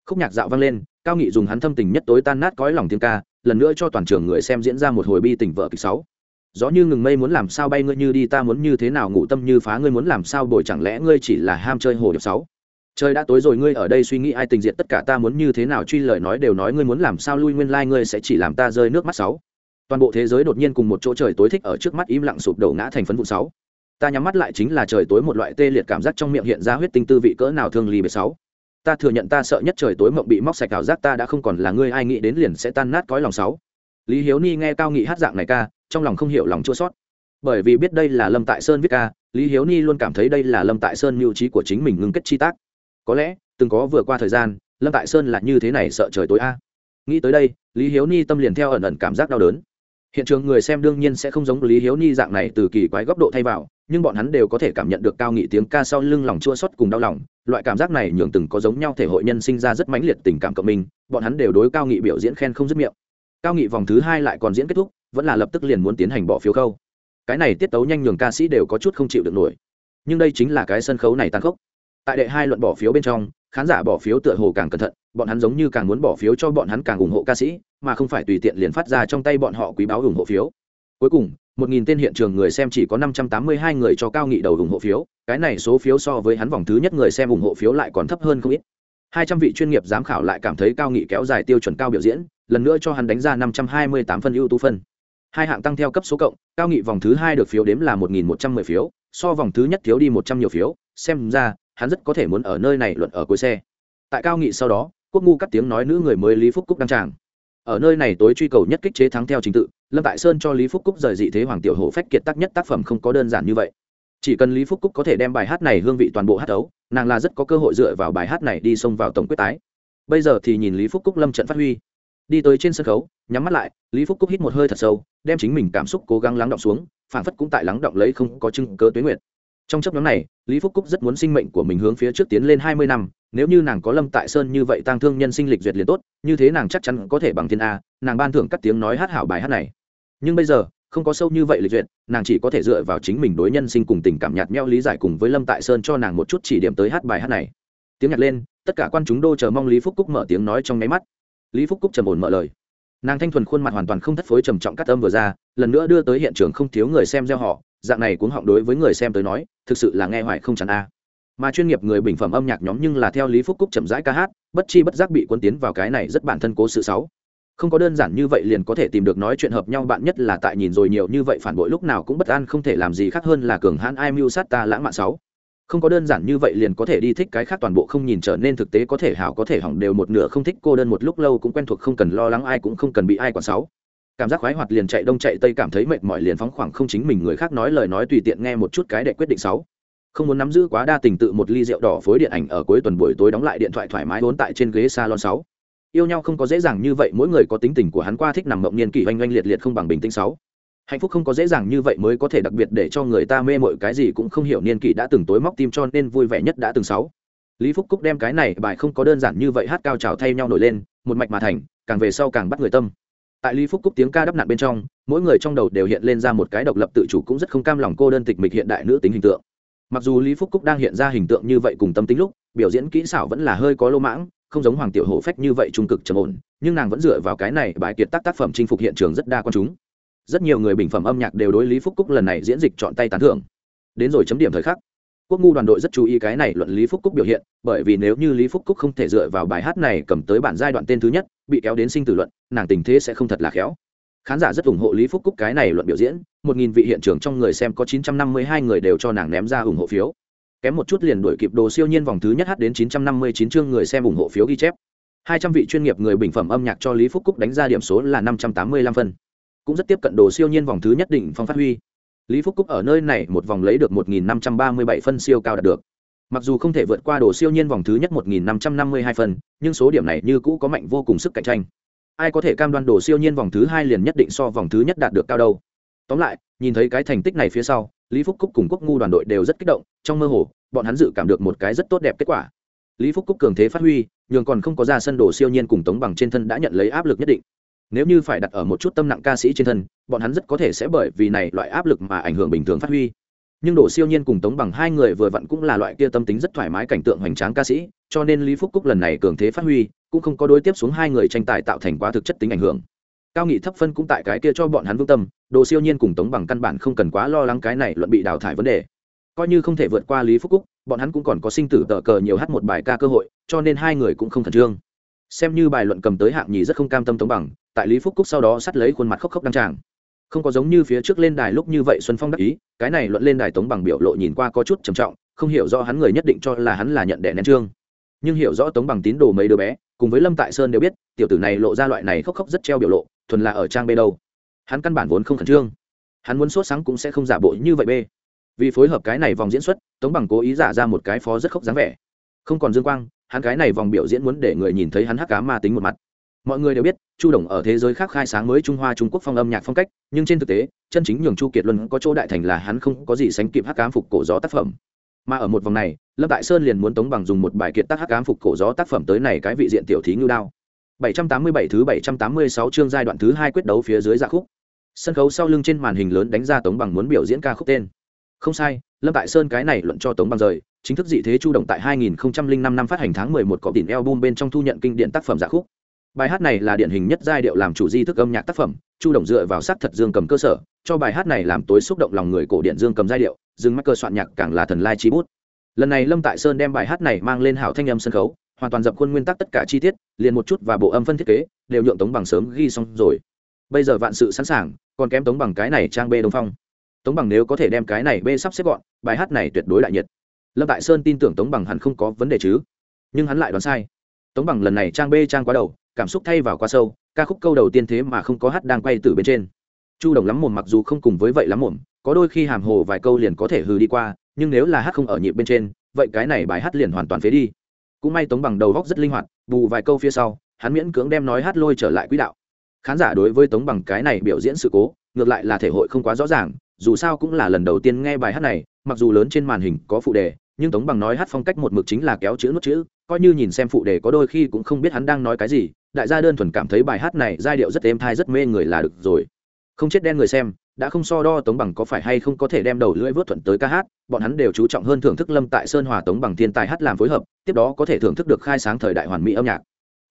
[SPEAKER 1] Khúc nhạc dạo vang lên cao nghị dùng hắn thâm tình nhất tối tan nát cõi lòng tiếng ca, lần nữa cho toàn trường người xem diễn ra một hồi bi tình vợ kịch sáu. Gió như ngừng mây muốn làm sao bay ngươi như đi ta muốn như thế nào ngủ tâm như phá ngươi muốn làm sao bồi chẳng lẽ ngươi chỉ là ham chơi hồ điệp sáu? Trời đã tối rồi ngươi ở đây suy nghĩ ai tình diện tất cả ta muốn như thế nào truy lời nói đều nói ngươi muốn làm sao lui nguyên lai like ngươi sẽ chỉ làm ta rơi nước mắt sáu. Toàn bộ thế giới đột nhiên cùng một chỗ trời tối thích ở trước mắt im lặng sụp đổ ngã thành phấn vụ sáu. Ta nhắm mắt lại chính là trời tối một loại tê liệt cảm giác trong miệng hiện ra huyết tinh tư vị cỡ nào thương ly bề sáu ta thừa nhận ta sợ nhất trời tối mộng bị móc sạch ảo giác ta đã không còn là ngươi, ai nghĩ đến liền sẽ tan nát cõi lòng sáu. Lý hiếu ni nghe cao nghị hát dạng này ca, trong lòng không hiểu lòng chua sót bởi vì biết đây là lâm tại sơn viết ca, lý hiếu ni luôn cảm thấy đây là lâm tại sơn mưu trí của chính mình ngưng kết chi tác. Có lẽ, từng có vừa qua thời gian, lâm tại sơn là như thế này sợ trời tối a. Nghĩ tới đây, lý hiếu ni tâm liền theo ẩn ẩn cảm giác đau đớn. Hiện trường người xem đương nhiên sẽ không giống lý hiếu ni dạng này từ kỳ quái góc độ thay vào, nhưng bọn hắn đều có thể cảm nhận được cao nghị tiếng ca sau lưng lòng chua xót cùng đau lòng loại cảm giác này nhường từng có giống nhau thể hội nhân sinh ra rất mãnh liệt tình cảm cộng minh, bọn hắn đều đối cao nghị biểu diễn khen không dứt miệng. Cao nghị vòng thứ hai lại còn diễn kết thúc, vẫn là lập tức liền muốn tiến hành bỏ phiếu khâu. Cái này tiết tấu nhanh nhường ca sĩ đều có chút không chịu được nổi. Nhưng đây chính là cái sân khấu này tăng khốc. Tại đệ hai luận bỏ phiếu bên trong, khán giả bỏ phiếu tựa hồ càng cẩn thận, bọn hắn giống như càng muốn bỏ phiếu cho bọn hắn càng ủng hộ ca sĩ, mà không phải tùy tiện liền phát ra trong tay bọn họ quý báo ủng hộ phiếu cuối cùng, một nghìn tên hiện trường người xem chỉ có năm trăm tám mươi hai người cho cao nghị đầu ủng hộ phiếu, cái này số phiếu so với hắn vòng thứ nhất người xem ủng hộ phiếu lại còn thấp hơn không ít. Hai trăm vị chuyên nghiệp giám khảo lại cảm thấy cao nghị kéo dài tiêu chuẩn cao biểu diễn, lần nữa cho hắn đánh ra năm trăm hai mươi tám phân ưu tú phân. Hai hạng tăng theo cấp số cộng, cao nghị vòng thứ hai được phiếu đếm là một nghìn một trăm mười phiếu, so vòng thứ nhất thiếu đi một trăm nhiều phiếu, xem ra, hắn rất có thể muốn ở nơi này luận ở cuối xe. Tại cao nghị sau đó, quốc ngu cắt tiếng nói nữ người mới lý phúc cúc đăng tràng ở nơi này tối truy cầu nhất kích chế thắng theo trình tự, lâm tại sơn cho lý phúc cúc rời dị thế hoàng tiểu hổ phách kiệt tác nhất tác phẩm không có đơn giản như vậy. Chỉ cần lý phúc cúc có thể đem bài hát này hương vị toàn bộ hát ấu, nàng là rất có cơ hội dựa vào bài hát này đi xông vào tổng quyết tái. Bây giờ thì nhìn lý phúc cúc lâm trận phát huy. Đi tới trên sân khấu, nhắm mắt lại, lý phúc cúc hít một hơi thật sâu, đem chính mình cảm xúc cố gắng lắng động xuống phản phất cũng tại lắng động lấy không có chứng cớ tuyến nguyện trong chấp nhóm này, lý phúc cúc rất muốn sinh mệnh của mình hướng phía trước tiến lên hai mươi năm, nếu như nàng có lâm tại sơn như vậy tăng thương nhân sinh lịch duyệt liền tốt, như thế nàng chắc chắn có thể bằng thiên a, nàng ban thưởng các tiếng nói hát hảo bài hát này. Nhưng bây giờ, không có sâu như vậy lịch duyệt, nàng chỉ có thể dựa vào chính mình đối nhân sinh cùng tình cảm nhạt nhẽo lý giải cùng với lâm tại sơn cho nàng một chút chỉ điểm tới hát bài hát này. Tiếng nhạc lên, tất cả quan chúng đô chờ mong lý phúc cúc mở tiếng nói trong nháy mắt. Lý phúc cúc trầm ổn mở lời. Nàng thanh thuần khuôn mặt hoàn toàn không thất phối trầm trọng cắt âm vừa ra, lần nữa đưa tới hiện trường không thiếu người xem gieo họ, dạng này cuốn họng đối với người xem tới nói thực sự là nghe hoài không chán a. Mà chuyên nghiệp người bình phẩm âm nhạc nhóm nhưng là theo lý phúc cúc chậm rãi ca hát, bất chi bất giác bị quân tiến vào cái này rất bản thân cố sự sáu. Không có đơn giản như vậy liền có thể tìm được nói chuyện hợp nhau bạn nhất là tại nhìn rồi nhiều như vậy phản bội lúc nào cũng bất an không thể làm gì khác hơn là cường hãn ai mưu sát ta lãng mạn sáu. Không có đơn giản như vậy liền có thể đi thích cái khác toàn bộ không nhìn trở nên thực tế có thể hảo có thể hỏng đều một nửa không thích cô đơn một lúc lâu cũng quen thuộc không cần lo lắng ai cũng không cần bị ai quản sáu cảm giác khoái hoạt liền chạy đông chạy tây cảm thấy mệt mỏi liền phóng khoảng không chính mình người khác nói lời nói tùy tiện nghe một chút cái để quyết định sáu. Không muốn nắm giữ quá đa tình tự một ly rượu đỏ phối điện ảnh ở cuối tuần buổi tối đóng lại điện thoại thoải mái vốn tại trên ghế salon sáu. Yêu nhau không có dễ dàng như vậy, mỗi người có tính tình của hắn qua thích nằm mộng niên kỷ oanh oanh liệt liệt không bằng bình tĩnh sáu. Hạnh phúc không có dễ dàng như vậy mới có thể đặc biệt để cho người ta mê mội cái gì cũng không hiểu niên kỷ đã từng tối móc tim cho nên vui vẻ nhất đã từng sáu. Lý phúc cúc đem cái này bài không có đơn giản như vậy hát cao trào thay nhau nổi lên, một mạch mà thành, càng về sau càng bắt người tâm tại lý phúc cúc tiếng ca đắp nạn bên trong, mỗi người trong đầu đều hiện lên ra một cái độc lập tự chủ cũng rất không cam lòng cô đơn tịch mịch hiện đại nữ tính hình tượng. Mặc dù lý phúc cúc đang hiện ra hình tượng như vậy cùng tâm tính lúc, biểu diễn kỹ xảo vẫn là hơi có lô mãng, không giống hoàng tiểu hổ phách như vậy trung cực trầm ổn, nhưng nàng vẫn dựa vào cái này bài kiệt tác tác phẩm chinh phục hiện trường rất đa quan chúng. Rất nhiều người bình phẩm âm nhạc đều đối lý phúc cúc lần này diễn dịch chọn tay tán thưởng. Đến rồi chấm điểm thời khắc quốc ngu đoàn đội rất chú ý cái này luận lý phúc cúc biểu hiện, bởi vì nếu như lý phúc cúc không thể dựa vào bài hát này cầm tới bản giai đoạn tên thứ nhất, bị kéo đến sinh tử luận, nàng tình thế sẽ không thật là khéo. Khán giả rất ủng hộ lý phúc cúc cái này luận biểu diễn, một nghìn vị hiện trường trong người xem có chín trăm năm mươi hai người đều cho nàng ném ra ủng hộ phiếu. Kém một chút liền đuổi kịp đồ siêu nhiên vòng thứ nhất hát đến chín trăm năm mươi chín chương người xem ủng hộ phiếu ghi chép. Hai trăm vị chuyên nghiệp người bình phẩm âm nhạc cho lý phúc cúc đánh ra điểm số là năm trăm tám mươi lăm phân. Cũng rất tiếp cận đồ siêu nhiên vòng thứ nhất định phong phát huy lý phúc cúc ở nơi này một vòng lấy được một nghìn năm trăm ba mươi bảy phân siêu cao đạt được. Mặc dù không thể vượt qua đồ siêu nhiên vòng thứ nhất một nghìn năm trăm năm mươi hai phân, nhưng số điểm này như cũ có mạnh vô cùng sức cạnh tranh. Ai có thể cam đoan đồ siêu nhiên vòng thứ hai liền nhất định so vòng thứ nhất đạt được cao đâu? Tóm lại, nhìn thấy cái thành tích này phía sau, lý phúc cúc cùng quốc ngu đoàn đội đều rất kích động, trong mơ hồ, bọn hắn dự cảm được một cái rất tốt đẹp kết quả. Lý phúc cúc cường thế phát huy, nhường còn không có ra sân đồ siêu nhiên cùng tống bằng trên thân đã nhận lấy áp lực nhất định nếu như phải đặt ở một chút tâm nặng ca sĩ trên thân, bọn hắn rất có thể sẽ bởi vì này loại áp lực mà ảnh hưởng bình thường phát huy. Nhưng đồ siêu nhiên cùng tống bằng hai người vừa vặn cũng là loại kia tâm tính rất thoải mái cảnh tượng hoành tráng ca sĩ, cho nên lý phúc cúc lần này cường thế phát huy, cũng không có đối tiếp xuống hai người tranh tài tạo thành quá thực chất tính ảnh hưởng. Cao nghị thấp phân cũng tại cái kia cho bọn hắn vững tâm đồ siêu nhiên cùng tống bằng căn bản không cần quá lo lắng cái này luận bị đào thải vấn đề. Coi như không thể vượt qua lý phúc cúc, bọn hắn cũng còn có sinh tử tờ cờ nhiều hát một bài ca cơ hội, cho nên hai người cũng không khẩn trương. Xem như bài luận cầm tới hạng nhì rất không cam tâm tống bằng tại lý phúc cúc sau đó sắt lấy khuôn mặt khóc khóc đăng tràng. Không có giống như phía trước lên đài lúc như vậy xuân phong đắc ý, cái này luận lên đài tống bằng biểu lộ nhìn qua có chút trầm trọng, không hiểu rõ hắn người nhất định cho là hắn là nhận đẻ nén trương. Nhưng hiểu rõ tống bằng tín đồ mấy đứa bé, cùng với lâm tại sơn đều biết, tiểu tử này lộ ra loại này khóc khóc rất treo biểu lộ, thuần là ở trang b đâu. Hắn căn bản vốn không khẩn trương. Hắn muốn sốt sáng cũng sẽ không giả bộ như vậy b vì phối hợp cái này vòng diễn xuất, tống bằng cố ý giả ra một cái phó rất khóc dáng vẻ. Không còn dương quang, hắn cái này vòng biểu diễn muốn để người nhìn thấy hắn hắc cá ma tính một mặt mọi người đều biết, chu đồng ở thế giới khác khai sáng mới trung hoa trung quốc phong âm nhạc phong cách, nhưng trên thực tế, chân chính nhường chu kiệt luân có chỗ đại thành là hắn không có gì sánh kịp hắc cám phục cổ gió tác phẩm. Mà ở một vòng này, lâm tại sơn liền muốn tống bằng dùng một bài kiệt tác hắc cám phục cổ gió tác phẩm tới này cái vị diện tiểu thí ngưu đao. 787 thứ 786 chương giai đoạn thứ hai quyết đấu phía dưới dạ khúc. Sân khấu sau lưng trên màn hình lớn đánh ra tống bằng muốn biểu diễn ca khúc tên. Không sai, lâm tại sơn cái này luận cho tống bằng rời, chính thức dị thế chu động tại 2005 năm phát hành tháng 11 có tiền album bên trong thu nhận kinh điển tác phẩm dạ khúc bài hát này là điển hình nhất giai điệu làm chủ di thức âm nhạc tác phẩm, chu động dựa vào sắc thật dương cầm cơ sở, cho bài hát này làm tối xúc động lòng người cổ điển dương cầm giai điệu, dương mắc cơ soạn nhạc càng là thần lai chi bút. Lần này lâm tại sơn đem bài hát này mang lên hảo thanh âm sân khấu, hoàn toàn dập khuôn nguyên tắc tất cả chi tiết, liền một chút và bộ âm phân thiết kế, đều nhượng tống bằng sớm ghi xong rồi. Bây giờ vạn sự sẵn sàng, còn kém tống bằng cái này trang b đông phong. Tống bằng nếu có thể đem cái này b sắp xếp gọn, bài hát này tuyệt đối đại nhiệt. Lâm tại sơn tin tưởng tống bằng hẳn không có vấn đề chứ. Nhưng hắn lại đoán sai. Tống bằng lần này trang b trang quá đầu cảm xúc thay vào quá sâu, ca khúc câu đầu tiên thế mà không có hát đang quay từ bên trên. Chu đồng lắm mồm mặc dù không cùng với vậy lắm mồm, có đôi khi hàm hồ vài câu liền có thể hừ đi qua, nhưng nếu là hát không ở nhịp bên trên, vậy cái này bài hát liền hoàn toàn phế đi. Cũng may tống bằng đầu góc rất linh hoạt, bù vài câu phía sau, hắn miễn cưỡng đem nói hát lôi trở lại quỹ đạo. Khán giả đối với tống bằng cái này biểu diễn sự cố, ngược lại là thể hội không quá rõ ràng, dù sao cũng là lần đầu tiên nghe bài hát này, mặc dù lớn trên màn hình có phụ đề, nhưng tống bằng nói hát phong cách một mực chính là kéo chữ nốt chữ, coi như nhìn xem phụ đề có đôi khi cũng không biết hắn đang nói cái gì đại gia đơn thuần cảm thấy bài hát này giai điệu rất êm thai, rất mê người là được rồi. Không chết đen người xem, đã không so đo tống bằng có phải hay không có thể đem đầu lưỡi vớt thuận tới ca hát, bọn hắn đều chú trọng hơn thưởng thức lâm tại sơn hòa tống bằng thiên tài hát làm phối hợp, tiếp đó có thể thưởng thức được khai sáng thời đại hoàn mỹ âm nhạc.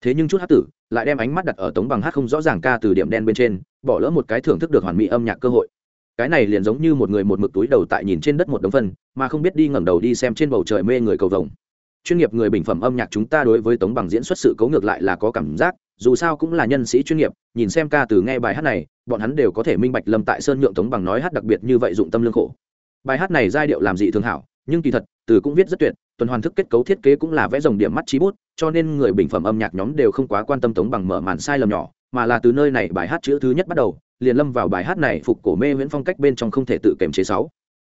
[SPEAKER 1] Thế nhưng chút hát tử lại đem ánh mắt đặt ở tống bằng hát không rõ ràng ca từ điểm đen bên trên, bỏ lỡ một cái thưởng thức được hoàn mỹ âm nhạc cơ hội. Cái này liền giống như một người một mực túi đầu tại nhìn trên đất một đống phân, mà không biết đi ngẩng đầu đi xem trên bầu trời mê người cầu vồng chuyên nghiệp người bình phẩm âm nhạc chúng ta đối với tống bằng diễn xuất sự cấu ngược lại là có cảm giác, dù sao cũng là nhân sĩ chuyên nghiệp, nhìn xem ca từ nghe bài hát này, bọn hắn đều có thể minh bạch lâm tại sơn nhượng tống bằng nói hát đặc biệt như vậy dụng tâm lương khổ. Bài hát này giai điệu làm dị thường hảo, nhưng kỳ thật, từ cũng viết rất tuyệt, tuần hoàn thức kết cấu thiết kế cũng là vẽ dòng điểm mắt trí bút, cho nên người bình phẩm âm nhạc nhóm đều không quá quan tâm tống bằng mở màn sai lầm nhỏ, mà là từ nơi này bài hát chữ thứ nhất bắt đầu, liền lâm vào bài hát này phục cổ mê nguyễn phong cách bên trong không thể tự kềm chế sáu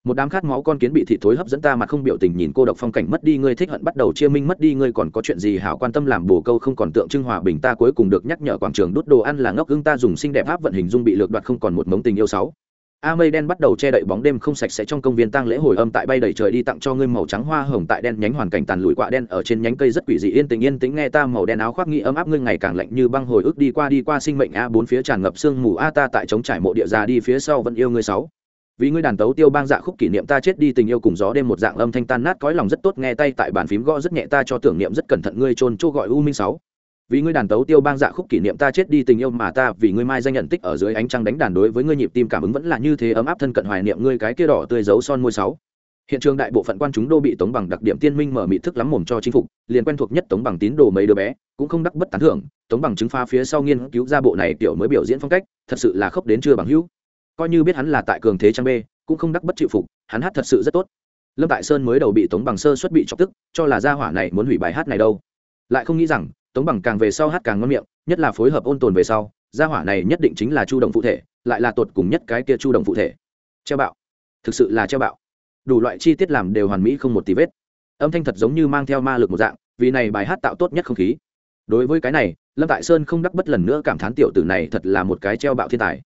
[SPEAKER 1] một đám khát máu con kiến bị thị thối hấp dẫn ta mà không biểu tình nhìn cô độc phong cảnh mất đi ngươi thích hận bắt đầu chia minh mất đi ngươi còn có chuyện gì hảo quan tâm làm bồ câu không còn tượng trưng hòa bình ta cuối cùng được nhắc nhở quảng trường đốt đồ ăn là ngốc ưng ta dùng xinh đẹp áp vận hình dung bị lược đoạt không còn một mống tình yêu sáu. A mây đen bắt đầu che đậy bóng đêm không sạch sẽ trong công viên tang lễ hồi âm tại bay đầy trời đi tặng cho ngươi màu trắng hoa hồng tại đen nhánh hoàn cảnh tàn lùi quạ đen ở trên nhánh cây rất quỷ dị yên tĩnh yên tĩnh nghe ta màu đen áo khoác nghĩ ấm áp ngươi ngày càng lạnh như băng hồi ức đi qua đi qua sinh mệnh a bốn phía tràn ngập sương mù a ta tại chống trải mộ địa già đi phía sau vẫn yêu ngươi sáu vì ngươi đàn tấu tiêu bang dạ khúc kỷ niệm ta chết đi tình yêu cùng gió đêm một dạng âm thanh tan nát cõi lòng rất tốt, nghe tay tại bàn phím gõ rất nhẹ, ta cho tưởng niệm rất cẩn thận ngươi trôn chỗ gọi u minh sáu. Vì ngươi đàn tấu tiêu bang dạ khúc kỷ niệm ta chết đi tình yêu mà ta, vì ngươi mai danh nhận tích ở dưới ánh trăng đánh đàn đối với ngươi nhịp tim cảm ứng vẫn là như thế ấm áp thân cận hoài niệm ngươi cái kia đỏ tươi dấu son môi sáu. Hiện trường đại bộ phận quan chúng đô bị tống bằng đặc điểm tiên minh mở mị thức lắm mồm cho chính phục, liền quen thuộc nhất tống bằng tín đồ mấy đứa bé, cũng không đắc bất tán thưởng. Tống bằng chứng pha phía sau nghiên cứu ra bộ này kiểu mới biểu diễn phong cách, thật sự là khốc đến chưa bằng hữu coi như biết hắn là tại cường thế trang b, cũng không đắc bất chịu phục, hắn hát thật sự rất tốt. Lâm tại sơn mới đầu bị tống bằng sơ xuất bị chọc tức, cho là gia hỏa này muốn hủy bài hát này đâu. Lại không nghĩ rằng, tống bằng càng về sau hát càng ngon miệng, nhất là phối hợp ôn tồn về sau, gia hỏa này nhất định chính là chu động phụ thể, lại là tột cùng nhất cái kia chu động phụ thể. Treo bạo. Thực sự là treo bạo. Đủ loại chi tiết làm đều hoàn mỹ không một tí vết. Âm thanh thật giống như mang theo ma lực một dạng, vì này bài hát tạo tốt nhất không khí. Đối với cái này, lâm tại sơn không đắc bất lần nữa cảm thán tiểu tử này thật là một cái treo bạo thiên tài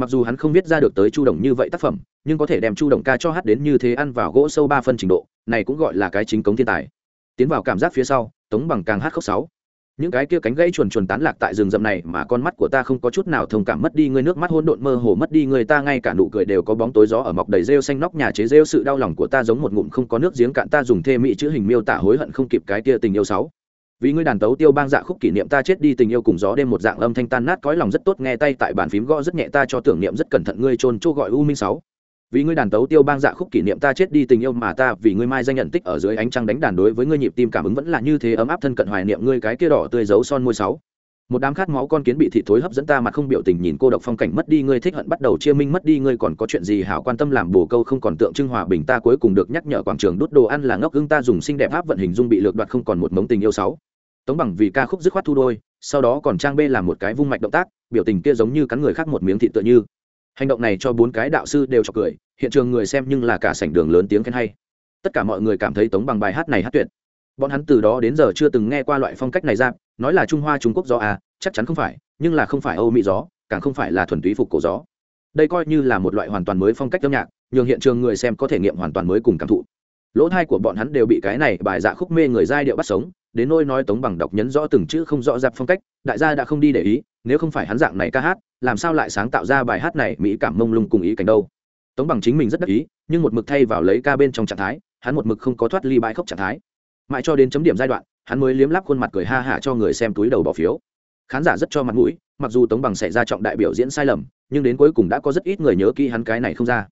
[SPEAKER 1] mặc dù hắn không viết ra được tới chu đồng như vậy tác phẩm, nhưng có thể đem chu đồng ca cho hát đến như thế ăn vào gỗ sâu ba phân trình độ, này cũng gọi là cái chính cống thiên tài. Tiến vào cảm giác phía sau, tống bằng càng hát khóc sáu. Những cái kia cánh gãy chuồn chuồn tán lạc tại rừng rậm này mà con mắt của ta không có chút nào thông cảm mất đi ngươi nước mắt hôn độn mơ hồ mất đi người ta ngay cả nụ cười đều có bóng tối gió ở mọc đầy rêu xanh nóc nhà chế rêu sự đau lòng của ta giống một ngụm không có nước giếng cạn ta dùng thê mỹ chữ hình miêu tả hối hận không kịp cái kia tình yêu sáu vì ngươi đàn tấu tiêu bang dạ khúc kỷ niệm ta chết đi tình yêu cùng gió đêm một dạng âm thanh tan nát cõi lòng rất tốt, nghe tay tại bàn phím gõ rất nhẹ, ta cho tưởng niệm rất cẩn thận ngươi trôn chỗ gọi u minh sáu. Vì ngươi đàn tấu tiêu bang dạ khúc kỷ niệm ta chết đi tình yêu mà ta, vì ngươi mai danh nhận tích ở dưới ánh trăng đánh đàn đối với ngươi nhịp tim cảm ứng vẫn là như thế, ấm áp thân cận hoài niệm ngươi cái kia đỏ tươi dấu son môi sáu một đám khát máu con kiến bị thị thối hấp dẫn ta mà không biểu tình nhìn cô độc phong cảnh mất đi ngươi thích hận bắt đầu chia minh mất đi ngươi còn có chuyện gì hảo quan tâm làm bồ câu không còn tượng trưng hòa bình ta cuối cùng được nhắc nhở quảng trường đốt đồ ăn là ngốc gương ta dùng xinh đẹp áp vận hình dung bị lược đoạt không còn một mống tình yêu sáu. Tống bằng vì ca khúc dứt khoát thu đôi, sau đó còn trang bê làm một cái vung mạch động tác, biểu tình kia giống như cắn người khác một miếng thịt tựa như. Hành động này cho bốn cái đạo sư đều cho cười, hiện trường người xem nhưng là cả sảnh đường lớn tiếng khen hay. Tất cả mọi người cảm thấy tống bằng bài hát này hát tuyệt bọn hắn từ đó đến giờ chưa từng nghe qua loại phong cách này ra, nói là trung hoa, trung quốc gió à chắc chắn không phải, nhưng là không phải âu mỹ gió, càng không phải là thuần túy phục cổ gió. Đây coi như là một loại hoàn toàn mới phong cách âm nhạc, nhường hiện trường người xem có thể nghiệm hoàn toàn mới cùng cảm thụ. Lỗ thai của bọn hắn đều bị cái này bài dạ khúc mê người giai điệu bắt sống, đến nôi nói tống bằng đọc nhấn rõ từng chữ không rõ rạp phong cách, đại gia đã không đi để ý, nếu không phải hắn dạng này ca hát, làm sao lại sáng tạo ra bài hát này mỹ cảm mông lung cùng ý cảnh đâu? Tống bằng chính mình rất đắc ý, nhưng một mực thay vào lấy ca bên trong trạng thái, hắn một mực không có thoát ly bãi khốc trạng thái mãi cho đến chấm điểm giai đoạn, hắn mới liếm lắp khuôn mặt cười ha hả cho người xem túi đầu bỏ phiếu. Khán giả rất cho mặt mũi, mặc dù tống bằng xảy ra trọng đại biểu diễn sai lầm, nhưng đến cuối cùng đã có rất ít người nhớ kỹ hắn cái này không ra.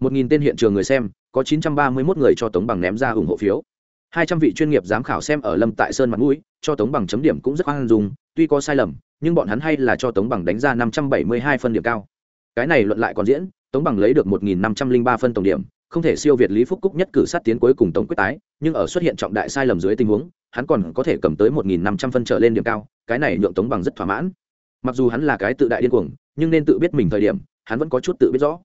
[SPEAKER 1] Một nghìn tên hiện trường người xem, có chín trăm ba mươi 931 người cho tống bằng ném ra ủng hộ phiếu. Hai trăm vị chuyên nghiệp giám khảo xem ở lâm tại sơn mặt mũi, cho tống bằng chấm điểm cũng rất khoan dung, tuy có sai lầm, nhưng bọn hắn hay là cho tống bằng đánh ra năm trăm bảy mươi hai phân điểm cao. Cái này luận lại còn diễn, tống bằng lấy được một nghìn năm trăm linh ba phân tổng điểm không thể siêu việt lý phúc cúc nhất cử sát tiến cuối cùng tổng quyết tái, nhưng ở xuất hiện trọng đại sai lầm dưới tình huống, hắn còn có thể cầm tới một nghìn năm trăm phân trở lên điểm cao, cái này nhượng tống bằng rất thỏa mãn. Mặc dù hắn là cái tự đại điên cuồng, nhưng nên tự biết mình thời điểm, hắn vẫn có chút tự biết rõ.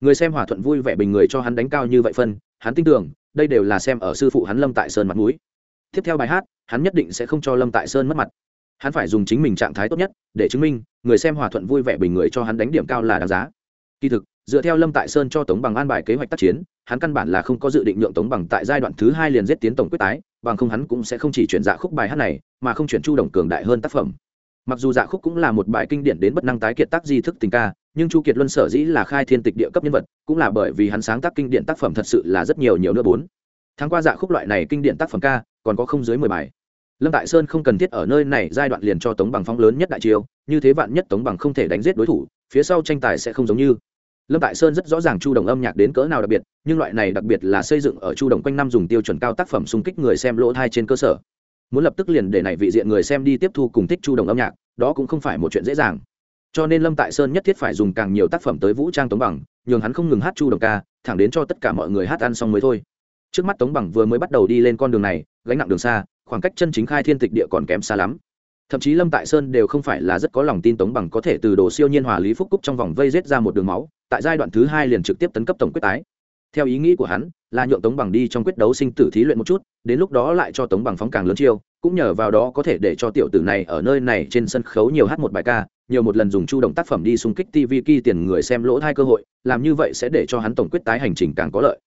[SPEAKER 1] Người xem hòa thuận vui vẻ bình người cho hắn đánh cao như vậy phân, hắn tin tưởng, đây đều là xem ở sư phụ hắn lâm tại sơn mặt mũi. Tiếp theo bài hát, hắn nhất định sẽ không cho lâm tại sơn mất mặt. Hắn phải dùng chính mình trạng thái tốt nhất, để chứng minh, người xem hòa thuận vui vẻ bình người cho hắn đánh điểm cao là đáng giá. Kỳ thực dựa theo lâm tại sơn cho tống bằng an bài kế hoạch tác chiến, hắn căn bản là không có dự định nhượng tống bằng tại giai đoạn thứ hai liền giết tiến tổng quyết tái, bằng không hắn cũng sẽ không chỉ chuyển dạ khúc bài hát này, mà không chuyển chu đồng cường đại hơn tác phẩm. Mặc dù dạ khúc cũng là một bài kinh điển đến bất năng tái kiệt tác di thức tình ca, nhưng chu kiệt luân sở dĩ là khai thiên tịch địa cấp nhân vật, cũng là bởi vì hắn sáng tác kinh điển tác phẩm thật sự là rất nhiều nhiều nữa bốn. Tháng qua dạ khúc loại này kinh điển tác phẩm ca, còn có không dưới mười bài. Lâm tại sơn không cần thiết ở nơi này, giai đoạn liền cho tống bằng phóng lớn nhất đại chiêu, như thế vạn nhất tống bằng không thể đánh giết đối thủ, phía sau tranh tài sẽ không giống như lâm tại sơn rất rõ ràng chu đồng âm nhạc đến cỡ nào đặc biệt, nhưng loại này đặc biệt là xây dựng ở chu đồng quanh năm dùng tiêu chuẩn cao tác phẩm xung kích người xem lỗ thai trên cơ sở. Muốn lập tức liền để này vị diện người xem đi tiếp thu cùng thích chu đồng âm nhạc, đó cũng không phải một chuyện dễ dàng. Cho nên lâm tại sơn nhất thiết phải dùng càng nhiều tác phẩm tới vũ trang tống bằng, nhường hắn không ngừng hát chu đồng ca, thẳng đến cho tất cả mọi người hát ăn xong mới thôi. Trước mắt tống bằng vừa mới bắt đầu đi lên con đường này, gánh nặng đường xa, khoảng cách chân chính khai thiên tịch địa còn kém xa lắm. Thậm chí lâm tại sơn đều không phải là rất có lòng tin tống bằng có thể từ đồ siêu nhiên hòa lý phúc cúc trong vòng vây rết ra một đường máu tại giai đoạn thứ hai liền trực tiếp tấn cấp tổng quyết tái. Theo ý nghĩ của hắn, là nhượng tống bằng đi trong quyết đấu sinh tử thí luyện một chút, đến lúc đó lại cho tống bằng phóng càng lớn chiêu, cũng nhờ vào đó có thể để cho tiểu tử này ở nơi này trên sân khấu nhiều hát một bài ca, nhiều một lần dùng chu động tác phẩm đi xung kích tv ki tiền người xem lỗ hai cơ hội, làm như vậy sẽ để cho hắn tổng quyết tái hành trình càng có lợi.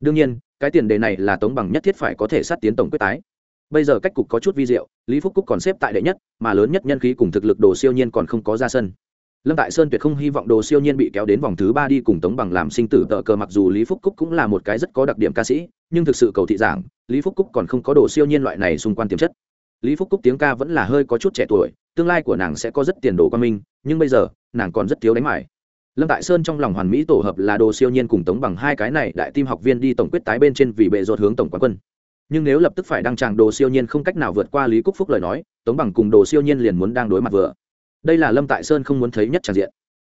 [SPEAKER 1] Đương nhiên, cái tiền đề này là tống bằng nhất thiết phải có thể sát tiến tổng quyết tái. Bây giờ cách cục có chút vi diệu, lý phúc cúc còn xếp tại đệ nhất, mà lớn nhất nhân khí cùng thực lực đồ siêu nhiên còn không có ra sân lâm tại sơn tuyệt không hy vọng đồ siêu nhiên bị kéo đến vòng thứ ba đi cùng tống bằng làm sinh tử tợ cờ, mặc dù lý phúc cúc cũng là một cái rất có đặc điểm ca sĩ, nhưng thực sự cầu thị giảng, lý phúc cúc còn không có đồ siêu nhiên loại này xung quanh tiềm chất. Lý phúc cúc tiếng ca vẫn là hơi có chút trẻ tuổi, tương lai của nàng sẽ có rất tiền đồ quan minh, nhưng bây giờ, nàng còn rất thiếu đánh mải. Lâm tại sơn trong lòng hoàn mỹ tổ hợp là đồ siêu nhiên cùng tống bằng hai cái này, đại tim học viên đi tổng quyết tái bên trên vì bệ rột hướng tổng quán quân. Nhưng nếu lập tức phải đăng tràng đồ siêu nhiên không cách nào vượt qua lý cúc phúc lời nói, tống bằng cùng đồ siêu nhiên liền muốn đang đối mặt vừa đây là lâm tại sơn không muốn thấy nhất tràn diện.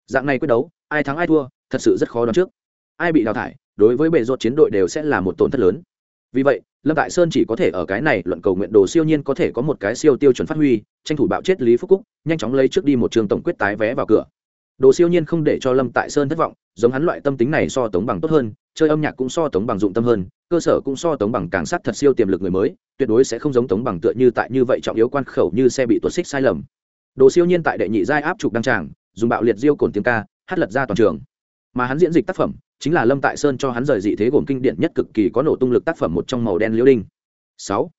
[SPEAKER 1] Dạng này quyết đấu, ai thắng ai thua, thật sự rất khó đoán trước. Ai bị đào thải, đối với bệ rột chiến đội đều sẽ là một tổn thất lớn. Vì vậy, lâm tại sơn chỉ có thể ở cái này luận cầu nguyện đồ siêu nhiên có thể có một cái siêu tiêu chuẩn phát huy, tranh thủ bạo chết lý phúc cúc, nhanh chóng lấy trước đi một trường tổng quyết tái vé vào cửa. Đồ siêu nhiên không để cho lâm tại sơn thất vọng, giống hắn loại tâm tính này so tống bằng tốt hơn, chơi âm nhạc cũng so tống bằng dụng tâm hơn, cơ sở cũng so tống bằng càng sát thật siêu tiềm lực người mới, tuyệt đối sẽ không giống tống bằng tựa như tại như vậy trọng yếu quan khẩu như xe bị tuột xích sai lầm đồ siêu nhiên tại đệ nhị giai áp trục đăng tràng, dùng bạo liệt diêu cồn tiếng ca, hát lật ra toàn trường. Mà hắn diễn dịch tác phẩm, chính là lâm tại sơn cho hắn rời dị thế gồm kinh điển nhất cực kỳ có nổ tung lực tác phẩm một trong màu đen liễu đinh. Sáu.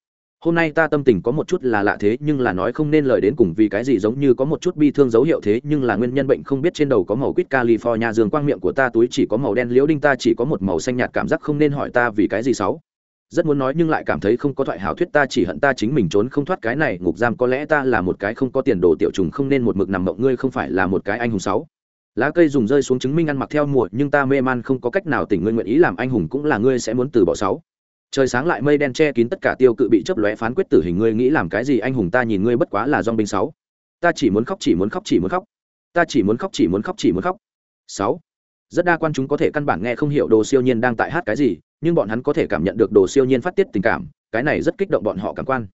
[SPEAKER 1] Hôm nay ta tâm tình có một chút là lạ thế, nhưng là nói không nên lời đến cùng vì cái gì giống như có một chút bi thương dấu hiệu thế, nhưng là nguyên nhân bệnh không biết trên đầu có màu quýt california, dương quang miệng của ta túi chỉ có màu đen liễu đinh, ta chỉ có một màu xanh nhạt cảm giác không nên hỏi ta vì cái gì. Sáu rất muốn nói nhưng lại cảm thấy không có thoại hảo thuyết ta chỉ hận ta chính mình trốn không thoát cái này, ngục giam có lẽ ta là một cái không có tiền đồ tiểu trùng không nên một mực nằm mộng ngươi không phải là một cái anh hùng sáu. Lá cây dùng rơi xuống chứng minh ăn mặc theo mùa, nhưng ta mê man không có cách nào tỉnh ngươi nguyện ý làm anh hùng cũng là ngươi sẽ muốn từ bỏ sáu. Trời sáng lại mây đen che kín tất cả tiêu cự bị chấp lóe phán quyết tử hình ngươi nghĩ làm cái gì anh hùng ta nhìn ngươi bất quá là dòng binh sáu. Ta chỉ muốn khóc, chỉ muốn khóc, chỉ muốn khóc. Ta chỉ muốn khóc, chỉ muốn khóc, chỉ muốn khóc. Sáu. Rất đa quan chúng có thể căn bản nghe không hiểu đồ siêu nhiên đang tại hát cái gì nhưng bọn hắn có thể cảm nhận được đồ siêu nhiên phát tiết tình cảm, cái này rất kích động bọn họ cảm quan.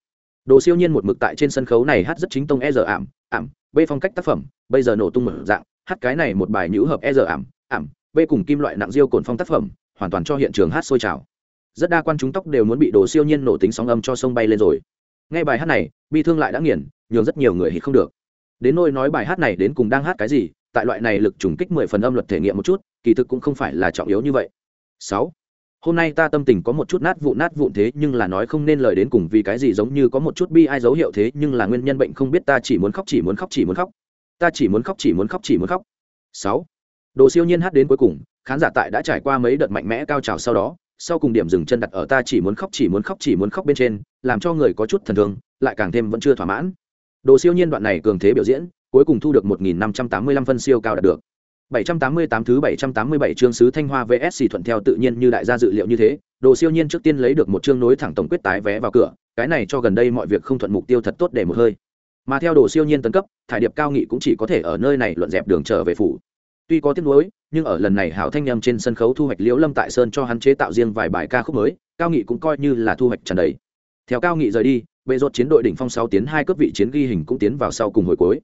[SPEAKER 1] Đồ siêu nhiên một mực tại trên sân khấu này hát rất chính tông e giờ ảm ảm b phong cách tác phẩm, bây giờ nổ tung mở dạng, hát cái này một bài nhũ hợp e giờ ảm ảm b cùng kim loại nặng diêu cồn phong tác phẩm, hoàn toàn cho hiện trường hát sôi trào. Rất đa quan chúng tóc đều muốn bị đồ siêu nhiên nổ tính sóng âm cho sông bay lên rồi. Nghe bài hát này, bi thương lại đã nghiền, nhường rất nhiều người hít không được. Đến nôi nói bài hát này đến cùng đang hát cái gì, tại loại này lực trùng kích mười phần âm luật thể nghiệm một chút, kỳ thực cũng không phải là trọng yếu như vậy. Sáu hôm nay ta tâm tình có một chút nát vụn nát vụn thế nhưng là nói không nên lời đến cùng vì cái gì giống như có một chút bi ai dấu hiệu thế nhưng là nguyên nhân bệnh không biết ta chỉ muốn khóc, chỉ muốn khóc, chỉ muốn khóc. Ta chỉ muốn khóc, chỉ muốn khóc, chỉ muốn khóc. Sáu. Đồ siêu nhiên hát đến cuối cùng, khán giả tại đã trải qua mấy đợt mạnh mẽ cao trào sau đó, sau cùng điểm dừng chân đặt ở ta chỉ muốn khóc, chỉ muốn khóc, chỉ muốn khóc bên trên, làm cho người có chút thần thương, lại càng thêm vẫn chưa thỏa mãn. Đồ siêu nhiên đoạn này cường thế biểu diễn, cuối cùng thu được 1.585 phân siêu cao đạt được. 788 thứ 787 chương sứ Thanh Hoa VS thuận theo tự nhiên như đại gia dự liệu như thế, Đồ Siêu Nhiên trước tiên lấy được một chương nối thẳng tổng quyết tái vé vào cửa, cái này cho gần đây mọi việc không thuận mục tiêu thật tốt để một hơi. Mà theo Đồ Siêu Nhiên tấn cấp, thải điệp cao nghị cũng chỉ có thể ở nơi này luận dẹp đường trở về phủ. Tuy có tiếc nuối, nhưng ở lần này Hảo Thanh Nhâm trên sân khấu thu hoạch Liễu Lâm tại Sơn cho hắn chế tạo riêng vài bài ca khúc mới, cao nghị cũng coi như là thu hoạch tràn đầy. Theo cao nghị rời đi, bệ rốt chiến đội đỉnh phong 6 tiến hai cấp vị chiến ghi hình cũng tiến vào sau cùng hồi cuối.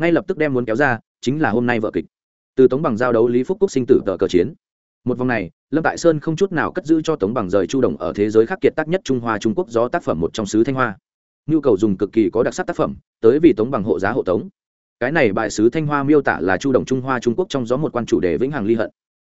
[SPEAKER 1] Ngay lập tức đem muốn kéo ra, chính là hôm nay vợ kịch từ tống bằng giao đấu lý phúc cúc sinh tử tờ cờ chiến. Một vòng này, lâm tại sơn không chút nào cất giữ cho tống bằng rời chu đồng ở thế giới khắc kiệt tác nhất trung hoa trung quốc do tác phẩm một trong sứ thanh hoa. Nhu cầu dùng cực kỳ có đặc sắc tác phẩm, tới vì tống bằng hộ giá hộ tống. Cái này bài sứ thanh hoa miêu tả là chu đồng trung hoa trung quốc trong gió một quan chủ đề vĩnh hằng ly hận.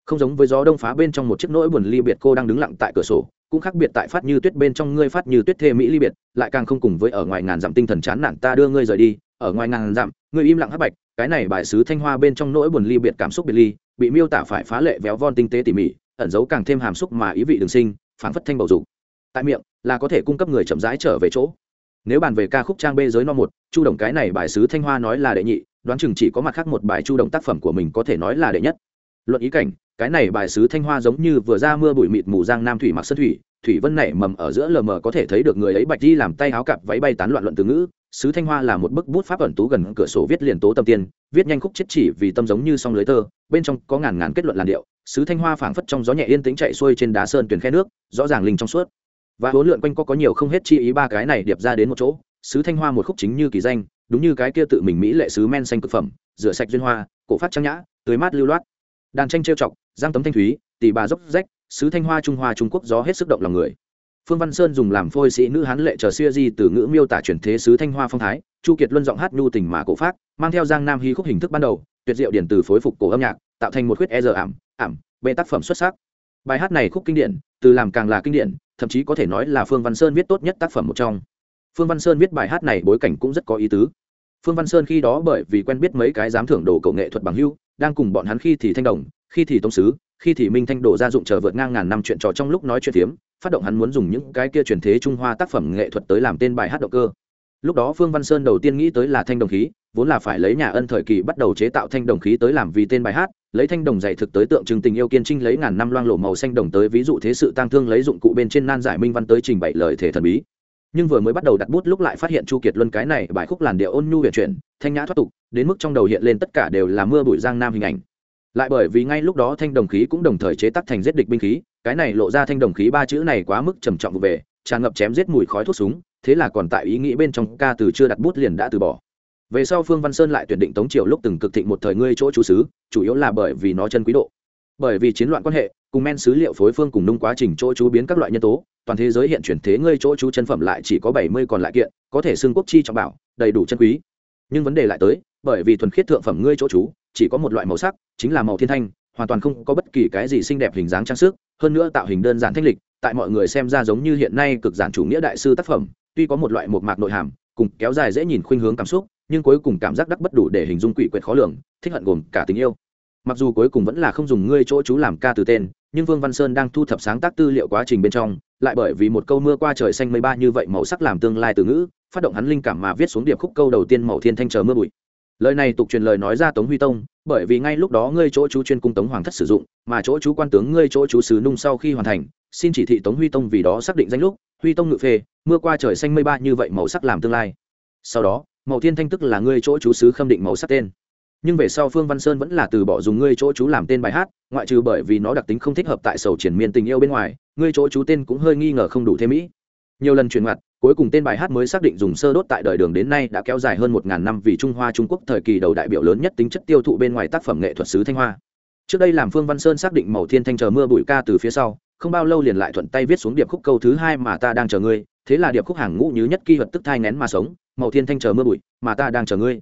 [SPEAKER 1] Không giống với gió đông phá bên trong một chiếc nỗi buồn ly biệt cô đang đứng lặng tại cửa sổ, cũng khác biệt tại phát như tuyết bên trong ngươi phát như tuyết thê mỹ ly biệt, lại càng không cùng với ở ngoài ngàn dặm tinh thần chán nản ta đưa ngươi rời đi ở ngoài ngàn dặm, người im lặng hắc bạch, cái này bài sứ thanh hoa bên trong nỗi buồn ly biệt cảm xúc biệt ly, bị miêu tả phải phá lệ véo von tinh tế tỉ mỉ, ẩn giấu càng thêm hàm xúc mà ý vị đường sinh phản phất thanh bầu dục. Tại miệng, là có thể cung cấp người chậm rãi trở về chỗ. Nếu bàn về ca khúc trang bê giới no một, chu đồng cái này bài sứ thanh hoa nói là đệ nhị, đoán chừng chỉ có mặt khác một bài chu đồng tác phẩm của mình có thể nói là đệ nhất. Luận ý cảnh, cái này bài sứ thanh hoa giống như vừa ra mưa bụi mịt mù giang nam thủy mặc sơn thủy thủy vân nảy mầm ở giữa lờ mờ có thể thấy được người ấy bạch đi làm tay áo cặp váy bay tán loạn luận từ ngữ sứ thanh hoa là một bức bút pháp ẩn tú gần cửa sổ viết liền tố tâm tiên, viết nhanh khúc chết chỉ vì tâm giống như song lưới tơ, bên trong có ngàn ngàn kết luận làn điệu. Sứ thanh hoa phảng phất trong gió nhẹ yên tĩnh chạy xuôi trên đá sơn tuyển khe nước, rõ ràng linh trong suốt. Và huấn lượn quanh có có nhiều không hết chi ý ba cái này điệp ra đến một chỗ. Sứ thanh hoa một khúc chính như kỳ danh, đúng như cái kia tự mình mỹ lệ sứ men xanh cực phẩm, rửa sạch duyên hoa, cổ phát trang nhã tưới mát lưu loát. Đàn tranh trêu chọc, giang tấm thanh thúy tỷ bà dốc rách, sứ thanh hoa trung hoa trung quốc gió hết sức động lòng người phương văn sơn dùng làm phôi sĩ nữ hán lệ chờ xuya di từ ngữ miêu tả chuyển thế sứ thanh hoa phong thái, chu kiệt luân giọng hát nhu tình mà cổ phát mang theo giang nam hy khúc hình thức ban đầu, tuyệt diệu điển từ phối phục cổ âm nhạc, tạo thành một khuyết e giờ ảm ảm, bê tác phẩm xuất sắc. Bài hát này khúc kinh điển, từ làm càng là kinh điển, thậm chí có thể nói là phương văn sơn viết tốt nhất tác phẩm một trong. Phương văn sơn viết bài hát này bối cảnh cũng rất có ý tứ. Phương văn sơn khi đó bởi vì quen biết mấy cái giám thưởng đồ cầu nghệ thuật bằng hưu, đang cùng bọn hắn khi thì thanh đồng, khi thì tông sứ khi thì minh thanh đổ ra dụng chờ vượt ngang ngàn năm chuyện trò trong lúc nói chuyện phiếm phát động hắn muốn dùng những cái kia truyền thế trung hoa tác phẩm nghệ thuật tới làm tên bài hát động cơ. Lúc đó phương văn sơn đầu tiên nghĩ tới là thanh đồng khí, vốn là phải lấy nhà ân thời kỳ bắt đầu chế tạo thanh đồng khí tới làm vì tên bài hát, lấy thanh đồng dạy thực tới tượng trưng tình yêu kiên trinh lấy ngàn năm loang lộ màu xanh đồng tới ví dụ thế sự tang thương lấy dụng cụ bên trên nan giải minh văn tới trình bày lời thể thần bí. Nhưng vừa mới bắt đầu đặt bút lúc lại phát hiện chu kiệt luân cái này bài khúc làn điệu ôn nhu huyền chuyển, thanh nhã thoát tục, đến mức trong đầu hiện lên tất cả đều là mưa bụi giang nam hình ảnh lại bởi vì ngay lúc đó thanh đồng khí cũng đồng thời chế tác thành giết địch binh khí, cái này lộ ra thanh đồng khí ba chữ này quá mức trầm trọng vụ về, tràn ngập chém giết mùi khói thuốc súng, thế là còn tại ý nghĩ bên trong ca từ chưa đặt bút liền đã từ bỏ. Về sau phương văn sơn lại tuyển định tống triều lúc từng cực thịnh một thời ngươi chỗ chú sứ chủ yếu là bởi vì nó chân quý độ. Bởi vì chiến loạn quan hệ, cùng men sứ liệu phối phương cùng nung quá trình chỗ chú biến các loại nhân tố, toàn thế giới hiện chuyển thế ngươi chỗ chú chân phẩm lại chỉ có bảy mươi còn lại kiện, có thể xưng quốc chi trọng bảo, đầy đủ chân quý. Nhưng vấn đề lại tới, bởi vì thuần khiết thượng phẩm ngươi chỗ chú chỉ có một loại màu sắc, chính là màu thiên thanh, hoàn toàn không có bất kỳ cái gì xinh đẹp hình dáng trang sức, hơn nữa tạo hình đơn giản thanh lịch, tại mọi người xem ra giống như hiện nay cực giản chủ nghĩa đại sư tác phẩm, tuy có một loại một mạc nội hàm, cùng kéo dài dễ nhìn khuynh hướng cảm xúc, nhưng cuối cùng cảm giác đắc bất đủ để hình dung quỷ quyệt khó lường, thích hận gồm cả tình yêu. Mặc dù cuối cùng vẫn là không dùng ngươi chỗ chú làm ca từ tên, nhưng vương văn sơn đang thu thập sáng tác tư liệu quá trình bên trong, lại bởi vì một câu mưa qua trời xanh mây ba như vậy màu sắc làm tương lai từ ngữ, phát động hắn linh cảm mà viết xuống điệp khúc câu đầu tiên màu thiên thanh chờ mưa bụi lời này tục truyền lời nói ra tống huy tông, bởi vì ngay lúc đó ngươi chỗ chú chuyên cung tống hoàng thất sử dụng, mà chỗ chú quan tướng ngươi chỗ chú sứ nung sau khi hoàn thành, xin chỉ thị tống huy tông vì đó xác định danh lúc, huy tông ngự phê, mưa qua trời xanh mây ba như vậy màu sắc làm tương lai. Sau đó màu thiên thanh tức là ngươi chỗ chú sứ khâm định màu sắc tên. Nhưng về sau phương văn sơn vẫn là từ bỏ dùng ngươi chỗ chú làm tên bài hát, ngoại trừ bởi vì nó đặc tính không thích hợp tại sầu triển miên tình yêu bên ngoài, ngươi chỗ chú tên cũng hơi nghi ngờ không đủ thêm mỹ nhiều lần truyền mặt cuối cùng tên bài hát mới xác định dùng sơ đốt tại đời đường đến nay đã kéo dài hơn một ngàn năm vì trung hoa trung quốc thời kỳ đầu đại biểu lớn nhất tính chất tiêu thụ bên ngoài tác phẩm nghệ thuật sứ thanh hoa. Trước đây làm phương văn sơn xác định màu thiên thanh chờ mưa bụi ca từ phía sau, không bao lâu liền lại thuận tay viết xuống điệp khúc câu thứ hai mà ta đang chờ ngươi, thế là điệp khúc hàng ngũ như nhất kỳ vật tức thai nén mà sống, màu thiên thanh chờ mưa bụi, mà ta đang chờ ngươi.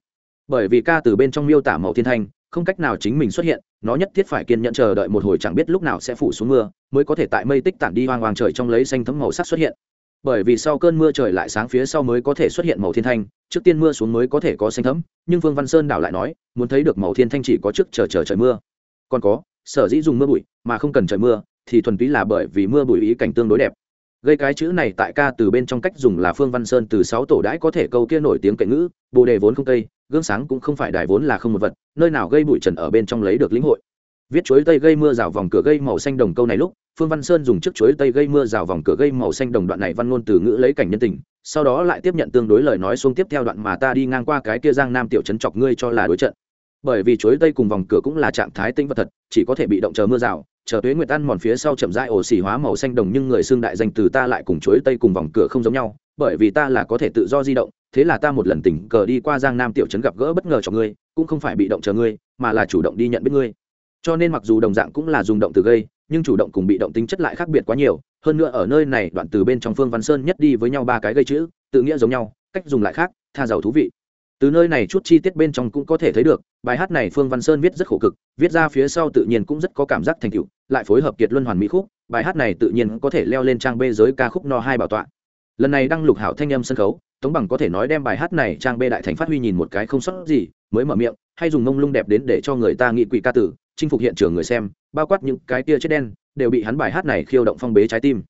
[SPEAKER 1] Bởi vì ca từ bên trong miêu tả màu thiên thanh, không cách nào chính mình xuất hiện, nó nhất thiết phải kiên nhẫn chờ đợi một hồi chẳng biết lúc nào sẽ phủ xuống mưa, mới có thể tại mây tích tản đi hoang hoàng trời trong lấy xanh thấm màu sắc xuất hiện bởi vì sau cơn mưa trời lại sáng phía sau mới có thể xuất hiện màu thiên thanh, trước tiên mưa xuống mới có thể có xanh thấm nhưng vương văn sơn đảo lại nói, muốn thấy được màu thiên thanh chỉ có trước chờ chờ trời mưa. Còn có, sở dĩ dùng mưa bụi, mà không cần trời mưa, thì thuần túy là bởi vì mưa bụi ý cảnh tương đối đẹp. Gây cái chữ này tại ca từ bên trong cách dùng là phương văn sơn từ sáu tổ đãi có thể câu kia nổi tiếng kệ ngữ, bồ đề vốn không cây, gương sáng cũng không phải đài vốn là không một vật, nơi nào gây bụi trần ở bên trong lấy được lĩnh hội viết chuối tây gây mưa rào vòng cửa gây màu xanh đồng câu này lúc, phương văn sơn dùng chiếc chuối tây gây mưa rào vòng cửa gây màu xanh đồng đoạn này văn ngôn từ ngữ lấy cảnh nhân tình, sau đó lại tiếp nhận tương đối lời nói xuống tiếp theo đoạn mà ta đi ngang qua cái kia giang nam tiểu trấn chọc ngươi cho là đối trận. Bởi vì chuối tây cùng vòng cửa cũng là trạng thái tinh vật thật, chỉ có thể bị động chờ mưa rào, chờ tuế nguyệt ăn mòn phía sau chậm rãi ổ xỉ hóa màu xanh đồng nhưng người xương đại danh từ ta lại cùng chuối tây cùng vòng cửa không giống nhau, bởi vì ta là có thể tự do di động, thế là ta một lần tình cờ đi qua giang nam tiểu trấn gặp gỡ bất ngờ cho ngươi, cũng không phải bị động chờ ngươi, mà là chủ động đi nhận biết ngươi cho nên mặc dù đồng dạng cũng là dùng động từ gây, nhưng chủ động cùng bị động tính chất lại khác biệt quá nhiều. Hơn nữa ở nơi này, đoạn từ bên trong phương văn sơn nhất đi với nhau ba cái gây chữ, tự nghĩa giống nhau, cách dùng lại khác, tha giàu thú vị. Từ nơi này chút chi tiết bên trong cũng có thể thấy được, bài hát này phương văn sơn viết rất khổ cực, viết ra phía sau tự nhiên cũng rất có cảm giác thành tựu, lại phối hợp kiệt luân hoàn mỹ khúc, bài hát này tự nhiên có thể leo lên trang bê giới ca khúc no hai bảo tọa. Lần này đăng lục hảo thanh âm sân khấu, tống bằng có thể nói đem bài hát này trang bê đại thành phát huy nhìn một cái không sót gì, mới mở miệng, hay dùng mông lung đẹp đến để cho người ta nghị quỷ ca tử chinh phục hiện trường người xem, bao quát những cái tia chết đen, đều bị hắn bài hát này khiêu động phong bế trái tim.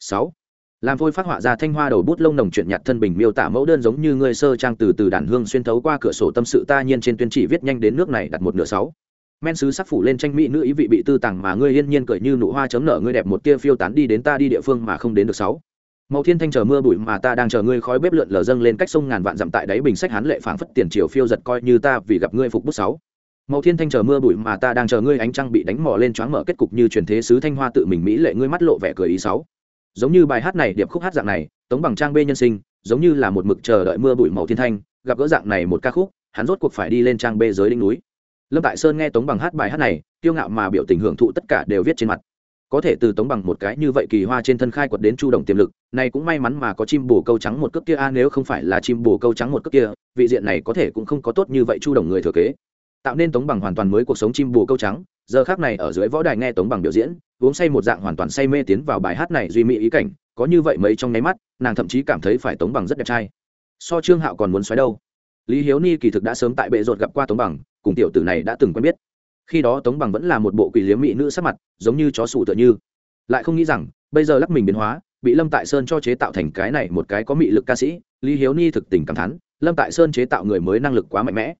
[SPEAKER 1] Sáu, làm phôi phát họa ra thanh hoa đầu bút lông nồng chuyện nhạt thân bình miêu tả mẫu đơn giống như ngươi sơ trang từ từ đàn hương xuyên thấu qua cửa sổ tâm sự ta nhiên trên tuyên chỉ viết nhanh đến nước này đặt một nửa sáu. Men sứ sắc phủ lên tranh mỹ nữ ý vị bị tư tàng mà ngươi yên nhiên cười như nụ hoa chấm nở, ngươi đẹp một tia phiêu tán đi đến ta đi địa phương mà không đến được sáu. Màu thiên thanh chờ mưa bụi mà ta đang chờ ngươi khói bếp lượn lờ dâng lên cách sông ngàn vạn dặm tại đáy bình sách hán lệ phảng phất tiền triều phiêu giật coi như ta vì gặp ngươi phục bút sáu màu thiên thanh chờ mưa bụi mà ta đang chờ ngươi ánh trăng bị đánh mò lên choáng mở kết cục như truyền thế sứ thanh hoa tự mình mỹ lệ ngươi mắt lộ vẻ cười ý sáu. Giống như bài hát này điệp khúc hát dạng này, tống bằng trang bê nhân sinh, giống như là một mực chờ đợi mưa bụi màu thiên thanh, gặp gỡ dạng này một ca khúc, hắn rốt cuộc phải đi lên trang bê giới đỉnh núi. Lâm tại sơn nghe tống bằng hát bài hát này, kiêu ngạo mà biểu tình hưởng thụ tất cả đều viết trên mặt. Có thể từ tống bằng một cái như vậy kỳ hoa trên thân khai quật đến chu động tiềm lực, này cũng may mắn mà có chim bồ câu trắng một cước kia, a, nếu không phải là chim bồ câu trắng một cước kia, vị diện này có thể cũng không có tốt như vậy chu động người thừa kế tạo nên tống bằng hoàn toàn mới cuộc sống chim bù câu trắng. Giờ khác này ở dưới võ đài nghe tống bằng biểu diễn, uống say một dạng hoàn toàn say mê tiến vào bài hát này duy mỹ ý cảnh, có như vậy mấy trong nháy mắt, nàng thậm chí cảm thấy phải tống bằng rất đẹp trai. So trương hạo còn muốn xoáy đâu? Lý hiếu ni kỳ thực đã sớm tại bệ rột gặp qua tống bằng, cùng tiểu tử này đã từng quen biết. Khi đó tống bằng vẫn là một bộ quỷ liếm mỹ nữ sắc mặt, giống như chó sủ tựa như. Lại không nghĩ rằng, bây giờ lắc mình biến hóa, bị lâm tại sơn cho chế tạo thành cái này một cái có mị lực ca sĩ, lý hiếu ni thực tình cảm thán, lâm tại sơn chế tạo người mới năng lực quá mạnh mẽ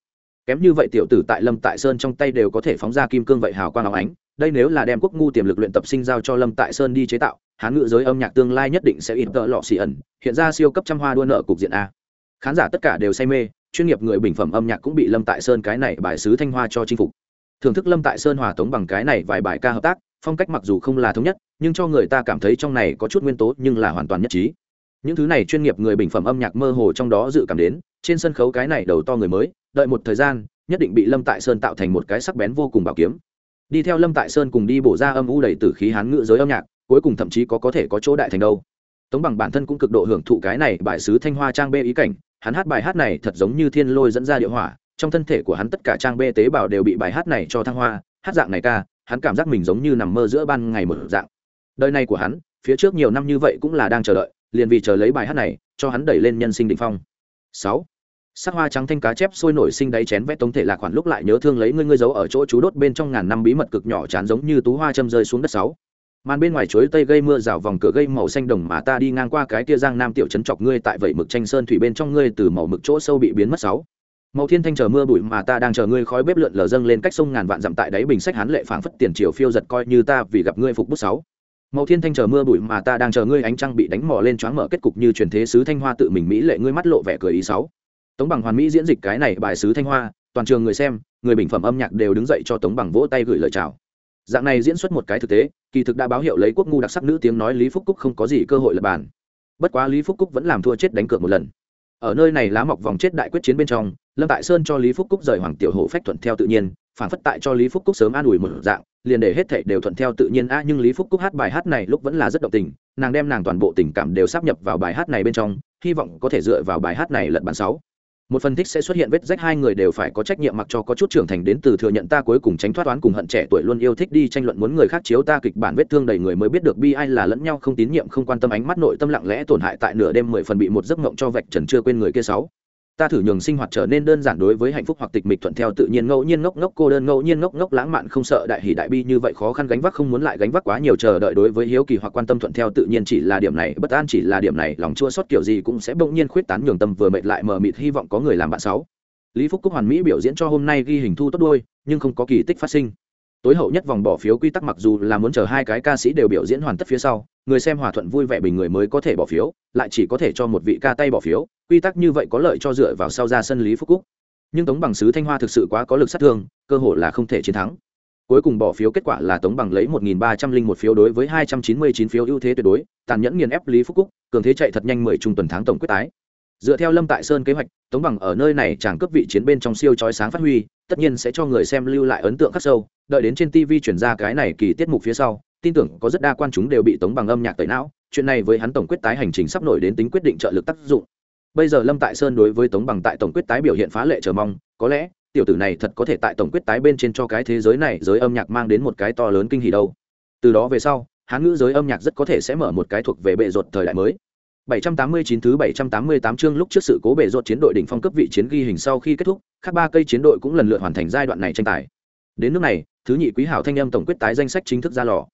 [SPEAKER 1] kém như vậy tiểu tử tại lâm tại sơn trong tay đều có thể phóng ra kim cương vậy hào quang áo ánh, đây nếu là đem quốc ngu tiềm lực luyện tập sinh giao cho lâm tại sơn đi chế tạo, hán ngự giới âm nhạc tương lai nhất định sẽ ít tợ lọ xì ẩn, hiện ra siêu cấp trăm hoa đua nợ cục diện a. Khán giả tất cả đều say mê, chuyên nghiệp người bình phẩm âm nhạc cũng bị lâm tại sơn cái này bài sứ thanh hoa cho chinh phục. Thưởng thức lâm tại sơn hòa tống bằng cái này vài bài ca hợp tác, phong cách mặc dù không là thống nhất, nhưng cho người ta cảm thấy trong này có chút nguyên tố nhưng là hoàn toàn nhất trí những thứ này chuyên nghiệp người bình phẩm âm nhạc mơ hồ trong đó dự cảm đến, trên sân khấu cái này đầu to người mới, đợi một thời gian, nhất định bị lâm tại sơn tạo thành một cái sắc bén vô cùng bảo kiếm. Đi theo lâm tại sơn cùng đi bổ ra âm u đầy t khí hán ngữ giới âm nhạc, cuối cùng thậm chí có có thể có chỗ đại thành đâu. Tống bằng bản thân cũng cực độ hưởng thụ cái này bài sứ thanh hoa trang bê ý cảnh, hắn hát bài hát này thật giống như thiên lôi dẫn ra địa hỏa, trong thân thể của hắn tất cả trang bê tế bào đều bị bài hát này cho thăng hoa, hát dạng này ca, hắn cảm giác mình giống như nằm mơ giữa ban ngày một dạng. Đời này của hắn, phía trước nhiều năm như vậy cũng là đang chờ đợi liền vì chờ lấy bài hát này, cho hắn đẩy lên nhân sinh định phong. Sáu. Sắc hoa trắng thanh cá chép sôi nổi sinh đáy chén vét tống thể lạc khoản lúc lại nhớ thương lấy ngươi ngươi giấu ở chỗ chú đốt bên trong ngàn năm bí mật cực nhỏ chán giống như tú hoa châm rơi xuống đất sáu. Màn bên ngoài chuối tây gây mưa rào vòng cửa gây màu xanh đồng mà ta đi ngang qua cái tia giang nam tiểu trấn chọc ngươi tại vậy mực tranh sơn thủy bên trong ngươi từ màu mực chỗ sâu bị biến mất sáu. Màu thiên thanh chờ mưa bụi mà ta đang chờ ngươi khói bếp lượn lờ dâng lên cách sông ngàn vạn dặm tại đáy bình sách hán lệ phảng phất tiền triều phiêu giật coi như ta vì gặp ngươi phục bút sáu màu thiên thanh chờ mưa bụi mà ta đang chờ ngươi ánh trăng bị đánh mò lên choáng mở, kết cục như truyền thế sứ thanh hoa tự mình mỹ lệ, ngươi mắt lộ vẻ cười ý sáu tống bằng hoàn mỹ diễn dịch cái này bài sứ thanh hoa, toàn trường người xem, người bình phẩm âm nhạc đều đứng dậy cho tống bằng vỗ tay gửi lời chào. Dạng này diễn xuất một cái thực tế, kỳ thực đã báo hiệu lấy quốc ngu đặc sắc nữ tiếng nói lý phúc cúc không có gì cơ hội lập bàn. Bất quá lý phúc cúc vẫn làm thua chết đánh cược một lần. Ở nơi này lá mọc vòng chết đại quyết chiến bên trong, lâm tại sơn cho lý phúc cúc rời hoàng tiểu hổ phách thuận theo tự nhiên phản phất tại cho lý phúc cúc sớm an ủi một dạng, liền để hết thảy đều thuận theo tự nhiên. A, nhưng lý phúc cúc hát bài hát này lúc vẫn là rất động tình, nàng đem nàng toàn bộ tình cảm đều sắp nhập vào bài hát này bên trong, hy vọng có thể dựa vào bài hát này lật bản sáu. Một phân tích sẽ xuất hiện vết rách, hai người đều phải có trách nhiệm mặc cho có chút trưởng thành đến từ thừa nhận ta cuối cùng tránh thoát toán cùng hận trẻ tuổi luôn yêu thích đi tranh luận muốn người khác chiếu ta kịch bản vết thương đầy người mới biết được bi ai là lẫn nhau không tín nhiệm, không quan tâm ánh mắt nội tâm lặng lẽ tổn hại tại nửa đêm mười phần bị một giấc mộng cho vạch trần chưa quên người kia sáu ta thử nhường sinh hoạt trở nên đơn giản đối với hạnh phúc hoặc tịch mịch thuận theo tự nhiên, ngẫu nhiên ngốc ngốc cô đơn, ngẫu nhiên ngốc ngốc lãng mạn, không sợ đại hỷ đại bi như vậy khó khăn gánh vác, không muốn lại gánh vác quá nhiều chờ đợi đối với hiếu kỳ hoặc quan tâm thuận theo tự nhiên chỉ là điểm này, bất an chỉ là điểm này, lòng chua xót kiểu gì cũng sẽ bỗng nhiên khuyết tán nhường tâm vừa mệt lại mờ mịt, hy vọng có người làm bạn sáu lý phúc cúc hoàn mỹ biểu diễn cho hôm nay ghi hình thu tốt đôi, nhưng không có kỳ tích phát sinh tối hậu nhất vòng bỏ phiếu quy tắc mặc dù là muốn chờ hai cái ca sĩ đều biểu diễn hoàn tất phía sau, người xem hòa thuận vui vẻ bình người mới có thể bỏ phiếu, lại chỉ có thể cho một vị ca tay bỏ phiếu, quy tắc như vậy có lợi cho dựa vào sau ra sân lý phúc cúc. Nhưng tống bằng sứ thanh hoa thực sự quá có lực sát thương, cơ hội là không thể chiến thắng. Cuối cùng bỏ phiếu kết quả là tống bằng lấy 1.301 phiếu đối với 299 phiếu ưu thế tuyệt đối, tàn nhẫn nghiền ép lý phúc cúc, cường thế chạy thật nhanh 10 trung tuần tháng tổng quyết tái dựa theo lâm tại sơn kế hoạch, tống bằng ở nơi này chàng cướp vị chiến bên trong siêu chói sáng phát huy, tất nhiên sẽ cho người xem lưu lại ấn tượng khắc sâu, đợi đến trên tv chuyển ra cái này kỳ tiết mục phía sau, tin tưởng có rất đa quan chúng đều bị tống bằng âm nhạc tẩy não, chuyện này với hắn tổng quyết tái hành trình sắp nổi đến tính quyết định trợ lực tác dụng. Bây giờ lâm tại sơn đối với tống bằng tại tổng quyết tái biểu hiện phá lệ chờ mong, có lẽ, tiểu tử này thật có thể tại tổng quyết tái bên trên cho cái thế giới này giới âm nhạc mang đến một cái to lớn kinh hỉ đâu. Từ đó về sau, hán ngữ giới âm nhạc rất có thể sẽ mở một cái thuộc về bệ ruột thời đại mới. 789 thứ 788 chương lúc trước sự cố bể rốt chiến đội đỉnh phong cấp vị chiến ghi hình sau khi kết thúc, các ba cây chiến đội cũng lần lượt hoàn thành giai đoạn này tranh tài. Đến nước này, thứ nhị quý hảo thanh âm tổng quyết tái danh sách chính thức ra lò.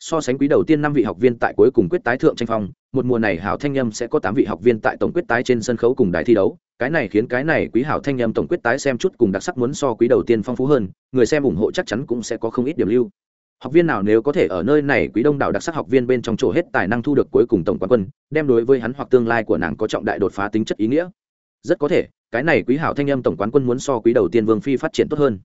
[SPEAKER 1] so sánh quý đầu tiên năm vị học viên tại cuối cùng quyết tái thượng tranh phong một mùa này hảo thanh âm sẽ có tám vị học viên tại tổng quyết tái trên sân khấu cùng đài thi đấu cái này khiến cái này quý hảo thanh âm tổng quyết tái xem chút cùng đặc sắc muốn so quý đầu tiên phong phú hơn người xem ủng hộ chắc chắn cũng sẽ có không ít điểm lưu học viên nào nếu có thể ở nơi này quý đông đảo đặc sắc học viên bên trong chỗ hết tài năng thu được cuối cùng tổng quán quân, đem đối với hắn hoặc tương lai của nàng có trọng đại đột phá tính chất ý nghĩa. Rất có thể, cái này quý hảo thanh âm tổng quán quân muốn so quý đầu tiên vương phi phát triển tốt hơn.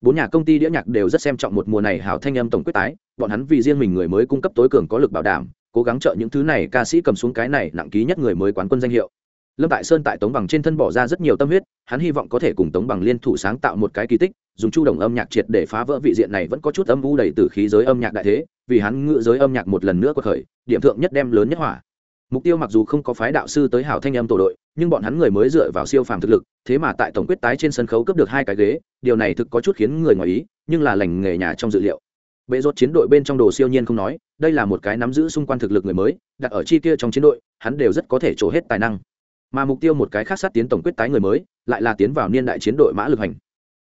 [SPEAKER 1] Bốn nhà công ty đĩa nhạc đều rất xem trọng một mùa này hảo thanh âm tổng quyết tái, bọn hắn vì riêng mình người mới cung cấp tối cường có lực bảo đảm, cố gắng trợ những thứ này ca sĩ cầm xuống cái này nặng ký nhất người mới quán quân danh hiệu lâm tại sơn tại tống bằng trên thân bỏ ra rất nhiều tâm huyết, hắn hy vọng có thể cùng tống bằng liên thủ sáng tạo một cái kỳ tích, dùng chu đồng âm nhạc triệt để phá vỡ vị diện này vẫn có chút âm u đầy từ khí giới âm nhạc đại thế, vì hắn ngự giới âm nhạc một lần nữa có khởi, điểm thượng nhất đem lớn nhất hỏa. Mục tiêu mặc dù không có phái đạo sư tới hảo thanh âm tổ đội, nhưng bọn hắn người mới dựa vào siêu phàm thực lực, thế mà tại tổng quyết tái trên sân khấu cướp được hai cái ghế, điều này thực có chút khiến người ngoài ý, nhưng là lành nghề nhà trong dự liệu. Bệ rốt chiến đội bên trong đồ siêu nhiên không nói, đây là một cái nắm giữ xung quanh thực lực người mới, đặt ở chi kia trong chiến đội, hắn đều rất có thể trổ hết tài năng mà mục tiêu một cái khác sát tiến tổng quyết tái người mới, lại là tiến vào niên đại chiến đội mã lực hành.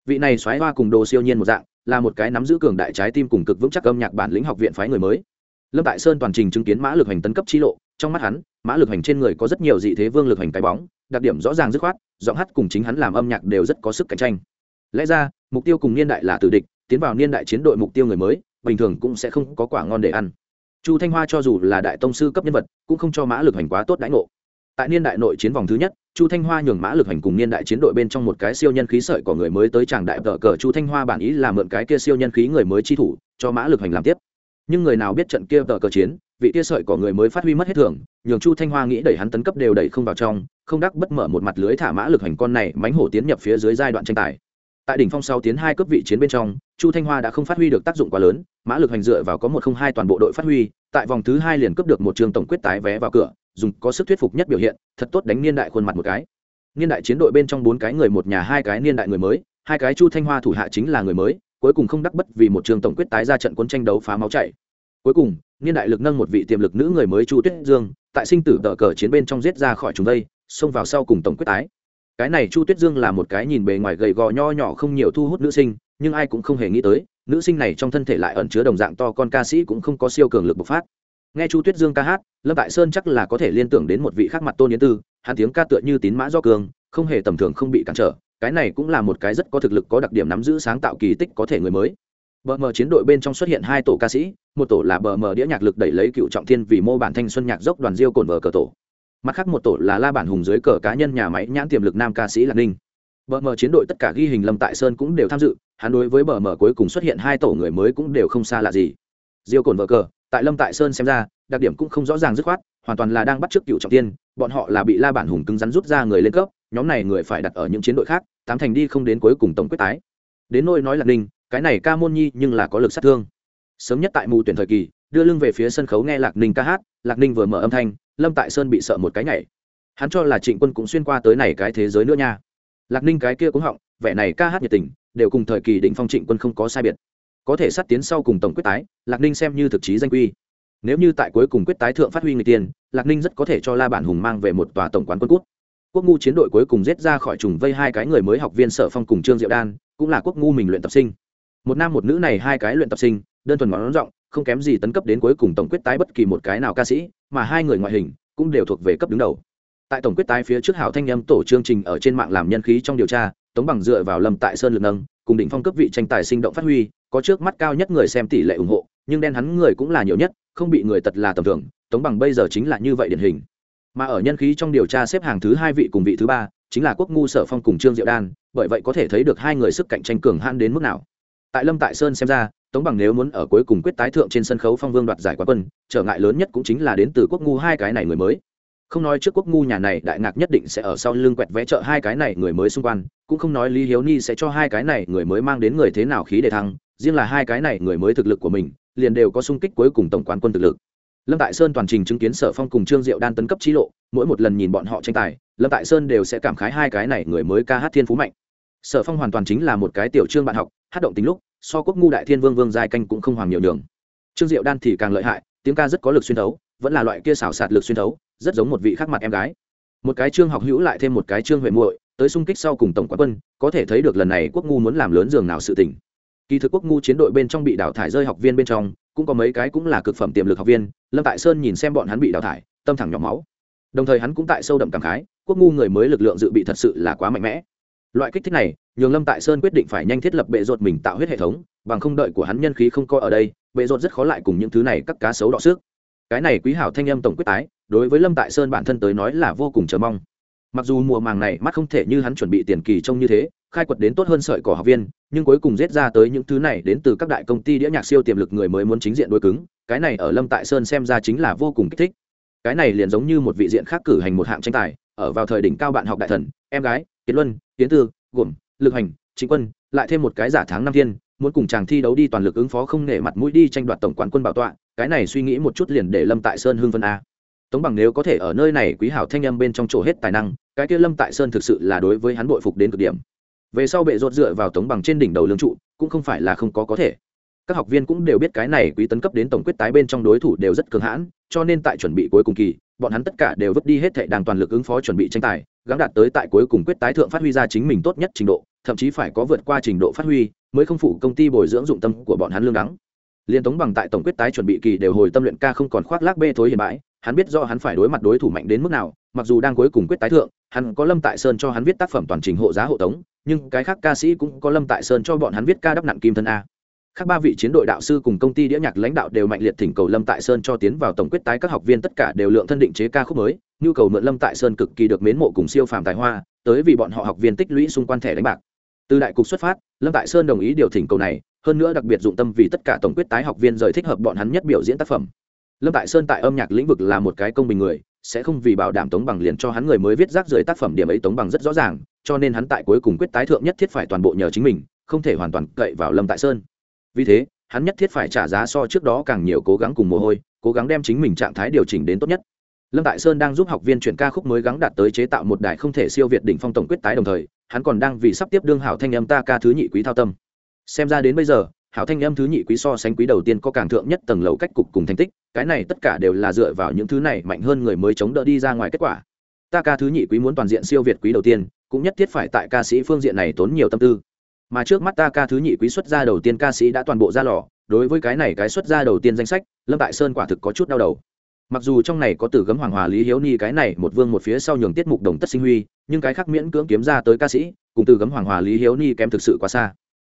[SPEAKER 1] Vị này xoáy hoa cùng đồ siêu nhiên một dạng, là một cái nắm giữ cường đại trái tim cùng cực vững chắc âm nhạc bản lĩnh học viện phái người mới. Lâm tại sơn toàn trình chứng kiến mã lực hành tấn cấp chi lộ, trong mắt hắn, mã lực hành trên người có rất nhiều dị thế vương lực hành cái bóng, đặc điểm rõ ràng dứt khoát, giọng hát cùng chính hắn làm âm nhạc đều rất có sức cạnh tranh. Lẽ ra, mục tiêu cùng niên đại là tử địch, tiến vào niên đại chiến đội mục tiêu người mới, bình thường cũng sẽ không có quả ngon để ăn. Chu thanh hoa cho dù là đại tông sư cấp nhân vật, cũng không cho mã lực hành quá tốt đãi ngộ tại niên đại nội chiến vòng thứ nhất, chu thanh hoa nhường mã lực hành cùng niên đại chiến đội bên trong một cái siêu nhân khí sợi của người mới tới tràng đại vợ cờ. Chu thanh hoa bản ý là mượn cái kia siêu nhân khí người mới chi thủ, cho mã lực hành làm tiếp. Nhưng người nào biết trận kia vợ cờ chiến, vị kia sợi của người mới phát huy mất hết thường nhường chu thanh hoa nghĩ đẩy hắn tấn cấp đều đẩy không vào trong, không đắc bất mở một mặt lưới thả mã lực hành con này mánh hổ tiến nhập phía dưới giai đoạn tranh tài tại đỉnh phong sau tiến hai cấp vị chiến bên trong, chu thanh hoa đã không phát huy được tác dụng quá lớn, mã lực hành dựa vào có một không hai toàn bộ đội phát huy, tại vòng thứ hai liền cấp được một trường tổng quyết tái vé vào cửa, dùng có sức thuyết phục nhất biểu hiện, thật tốt đánh niên đại khuôn mặt một cái. Niên đại chiến đội bên trong bốn cái người một nhà, hai cái niên đại người mới, hai cái chu thanh hoa thủ hạ chính là người mới, cuối cùng không đắc bất vì một trường tổng quyết tái ra trận quân tranh đấu phá máu chảy. Cuối cùng, niên đại lực nâng một vị tiềm lực nữ người mới chu tuyết dương, tại sinh tử tờ cờ chiến bên trong giết ra khỏi chúng đây, xông vào sau cùng tổng quyết tái cái này chu tuyết dương là một cái nhìn bề ngoài gầy gò nho nhỏ không nhiều thu hút nữ sinh, nhưng ai cũng không hề nghĩ tới, nữ sinh này trong thân thể lại ẩn chứa đồng dạng to con ca sĩ cũng không có siêu cường lực bộc phát. Nghe chu tuyết dương ca hát, lâm tại sơn chắc là có thể liên tưởng đến một vị khác mặt tôn yến tư, hắn tiếng ca tựa như tín mã do cường, không hề tầm thường không bị cản trở, cái này cũng là một cái rất có thực lực có đặc điểm nắm giữ sáng tạo kỳ tích có thể người mới. Bờ mờ chiến đội bên trong xuất hiện hai tổ ca sĩ, một tổ là bờ mờ đĩa nhạc lực đẩy lấy cựu trọng thiên vì mô bản thanh xuân nhạc dốc đoàn diêu cồn vờ cờ tổ mặt khác một tổ là la bản hùng dưới cờ cá nhân nhà máy nhãn tiềm lực nam ca sĩ lạc ninh. Bờ mờ chiến đội tất cả ghi hình lâm tại sơn cũng đều tham dự, hắn đối với bờ mờ cuối cùng xuất hiện hai tổ người mới cũng đều không xa lạ gì. Diêu cồn vợ cờ, tại lâm tại sơn xem ra, đặc điểm cũng không rõ ràng dứt khoát, hoàn toàn là đang bắt trước cựu trọng tiên, bọn họ là bị la bản hùng cứng rắn rút ra người lên cấp, nhóm này người phải đặt ở những chiến đội khác, tám thành đi không đến cuối cùng tổng quyết tái. Đến nôi nói lạc ninh, cái này ca môn nhi nhưng là có lực sát thương. Sớm nhất tại mù tuyển thời kỳ, đưa lưng về phía sân khấu nghe lạc ninh ca hát, lạc ninh vừa mở âm thanh lâm tại sơn bị sợ một cái nhảy. Hắn cho là trịnh quân cũng xuyên qua tới này cái thế giới nữa nha. Lạc ninh cái kia cũng họng, vẻ này ca hát nhiệt tình, đều cùng thời kỳ định phong trịnh quân không có sai biệt. Có thể sát tiến sau cùng tổng quyết tái, lạc ninh xem như thực chí danh quy. Nếu như tại cuối cùng quyết tái thượng phát huy người tiền, lạc ninh rất có thể cho la bản hùng mang về một tòa tổng quán quân quốc. Quốc ngu chiến đội cuối cùng giết ra khỏi trùng vây hai cái người mới học viên sở phong cùng trương diệu đan, cũng là quốc ngu mình luyện tập sinh. Một nam một nữ này hai cái luyện tập sinh, đơn thuần món rộng, không kém gì tấn cấp đến cuối cùng tổng quyết tái bất kỳ một cái nào ca sĩ mà hai người ngoại hình cũng đều thuộc về cấp đứng đầu. Tại tổng quyết tái phía trước hảo thanh nhâm tổ chương trình ở trên mạng làm nhân khí trong điều tra, tống bằng dựa vào lâm tại sơn lực nâng, cùng đỉnh phong cấp vị tranh tài sinh động phát huy, có trước mắt cao nhất người xem tỷ lệ ủng hộ, nhưng đen hắn người cũng là nhiều nhất, không bị người tật là tầm thường, tống bằng bây giờ chính là như vậy điển hình. Mà ở nhân khí trong điều tra xếp hàng thứ hai vị cùng vị thứ ba, chính là quốc ngu sở phong cùng trương diệu đan, bởi vậy có thể thấy được hai người sức cạnh tranh cường han đến mức nào. Tại lâm tại sơn xem ra tống bằng nếu muốn ở cuối cùng quyết tái thượng trên sân khấu phong vương đoạt giải quán quân, trở ngại lớn nhất cũng chính là đến từ quốc ngu hai cái này người mới. Không nói trước quốc ngu nhà này, đại ngạc nhất định sẽ ở sau lưng quẹt vẽ trợ hai cái này người mới xung quanh, cũng không nói lý hiếu ni sẽ cho hai cái này người mới mang đến người thế nào khí để thăng, riêng là hai cái này người mới thực lực của mình, liền đều có sung kích cuối cùng tổng quán quân thực lực. Lâm tại sơn toàn trình chứng kiến sở phong cùng trương diệu đan tấn cấp trí lộ, mỗi một lần nhìn bọn họ tranh tài, lâm tại sơn đều sẽ cảm khái hai cái này người mới ca hát thiên phú mạnh sở phong hoàn toàn chính là một cái tiểu trương bạn học, hát động tính lúc, so quốc ngu đại thiên vương vương giai canh cũng không hoàng nhiều đường trương diệu đan thì càng lợi hại, tiếng ca rất có lực xuyên thấu, vẫn là loại kia xảo sạt lực xuyên thấu, rất giống một vị khác mặt em gái. Một cái trương học hữu lại thêm một cái trương huệ muội, tới xung kích sau cùng tổng quán quân, có thể thấy được lần này quốc ngu muốn làm lớn giường nào sự tỉnh kỳ thực quốc ngu chiến đội bên trong bị đào thải rơi học viên bên trong, cũng có mấy cái cũng là cực phẩm tiềm lực học viên, lâm tại sơn nhìn xem bọn hắn bị đào thải, tâm thẳng nhỏ máu. Đồng thời hắn cũng tại sâu đậm cảm khái, quốc ngu người mới lực lượng dự bị thật sự là quá mạnh mẽ loại kích thích này, nhường lâm tại sơn quyết định phải nhanh thiết lập bệ rột mình tạo huyết hệ thống, bằng không đợi của hắn nhân khí không coi ở đây, bệ rột rất khó lại cùng những thứ này các cá sấu đọ sức. Cái này quý hảo thanh âm tổng quyết tái, đối với lâm tại sơn bản thân tới nói là vô cùng chờ mong. Mặc dù mùa màng này mắt không thể như hắn chuẩn bị tiền kỳ trông như thế, khai quật đến tốt hơn sợi cỏ học viên, nhưng cuối cùng giết ra tới những thứ này đến từ các đại công ty đĩa nhạc siêu tiềm lực người mới muốn chính diện đối cứng, cái này ở lâm tại sơn xem ra chính là vô cùng kích thích. Cái này liền giống như một vị diện khác cử hành một hạng tranh tài, ở vào thời đỉnh cao bạn học đại thần, em gái tiến luân tiến tư, gồm, lực hành chính quân, lại thêm một cái giả tháng năm thiên, muốn cùng chàng thi đấu đi toàn lực ứng phó không nể mặt mũi đi tranh đoạt tổng quán quân bảo tọa, cái này suy nghĩ một chút liền để lâm tại sơn hưng vân a. Tống bằng nếu có thể ở nơi này quý hảo thanh âm bên trong chỗ hết tài năng, cái kia lâm tại sơn thực sự là đối với hắn bội phục đến cực điểm. Về sau bệ rột dựa vào tống bằng trên đỉnh đầu lương trụ, cũng không phải là không có có thể. Các học viên cũng đều biết cái này quý tấn cấp đến tổng quyết tái bên trong đối thủ đều rất cường hãn, cho nên tại chuẩn bị cuối cùng kỳ bọn hắn tất cả đều vứt đi hết thệ đang toàn lực ứng phó chuẩn bị tranh tài, gắng đạt tới tại cuối cùng quyết tái thượng phát huy ra chính mình tốt nhất trình độ, thậm chí phải có vượt qua trình độ phát huy mới không phụ công ty bồi dưỡng dụng tâm của bọn hắn lương đắng. Liên tống bằng tại tổng quyết tái chuẩn bị kỳ đều hồi tâm luyện ca không còn khoác lác bê thối hiền bãi, hắn biết do hắn phải đối mặt đối thủ mạnh đến mức nào, mặc dù đang cuối cùng quyết tái thượng, hắn có lâm tại sơn cho hắn viết tác phẩm toàn trình hộ giá hộ tống, nhưng cái khác ca sĩ cũng có lâm tại sơn cho bọn hắn viết ca đắp nặng kim thân a khác ba vị chiến đội đạo sư cùng công ty đĩa nhạc lãnh đạo đều mạnh liệt thỉnh cầu lâm tại sơn cho tiến vào tổng quyết tái các học viên tất cả đều lượng thân định chế ca khúc mới, nhu cầu mượn lâm tại sơn cực kỳ được mến mộ cùng siêu phàm tài hoa, tới vì bọn họ học viên tích lũy xung quanh thẻ đánh bạc. Từ đại cục xuất phát, lâm tại sơn đồng ý điều thỉnh cầu này, hơn nữa đặc biệt dụng tâm vì tất cả tổng quyết tái học viên rời thích hợp bọn hắn nhất biểu diễn tác phẩm. Lâm tại sơn tại âm nhạc lĩnh vực là một cái công bình người, sẽ không vì bảo đảm tống bằng liền cho hắn người mới viết rác rưởi tác phẩm điểm ấy tống bằng rất rõ ràng, cho nên hắn tại cuối cùng quyết tái thượng nhất thiết phải toàn bộ nhờ chính mình, không thể hoàn toàn cậy vào lâm tại sơn vì thế, hắn nhất thiết phải trả giá so trước đó càng nhiều cố gắng cùng mồ hôi, cố gắng đem chính mình trạng thái điều chỉnh đến tốt nhất. Lâm tại sơn đang giúp học viên chuyển ca khúc mới gắng đạt tới chế tạo một đài không thể siêu việt đỉnh phong tổng quyết tái đồng thời, hắn còn đang vì sắp tiếp đương hảo thanh âm ta ca thứ nhị quý thao tâm. Xem ra đến bây giờ, hảo thanh âm thứ nhị quý so sánh quý đầu tiên có càng thượng nhất tầng lầu cách cục cùng thành tích, cái này tất cả đều là dựa vào những thứ này mạnh hơn người mới chống đỡ đi ra ngoài kết quả. Ta ca thứ nhị quý muốn toàn diện siêu việt quý đầu tiên, cũng nhất thiết phải tại ca sĩ phương diện này tốn nhiều tâm tư mà trước mắt ta ca thứ nhị quý xuất gia đầu tiên ca sĩ đã toàn bộ ra lò, đối với cái này cái xuất gia đầu tiên danh sách, lâm tại sơn quả thực có chút đau đầu. Mặc dù trong này có từ gấm hoàng hòa lý hiếu ni cái này một vương một phía sau nhường tiết mục đồng tất sinh huy, nhưng cái khác miễn cưỡng kiếm ra tới ca sĩ, cùng từ gấm hoàng hòa lý hiếu ni kém thực sự quá xa.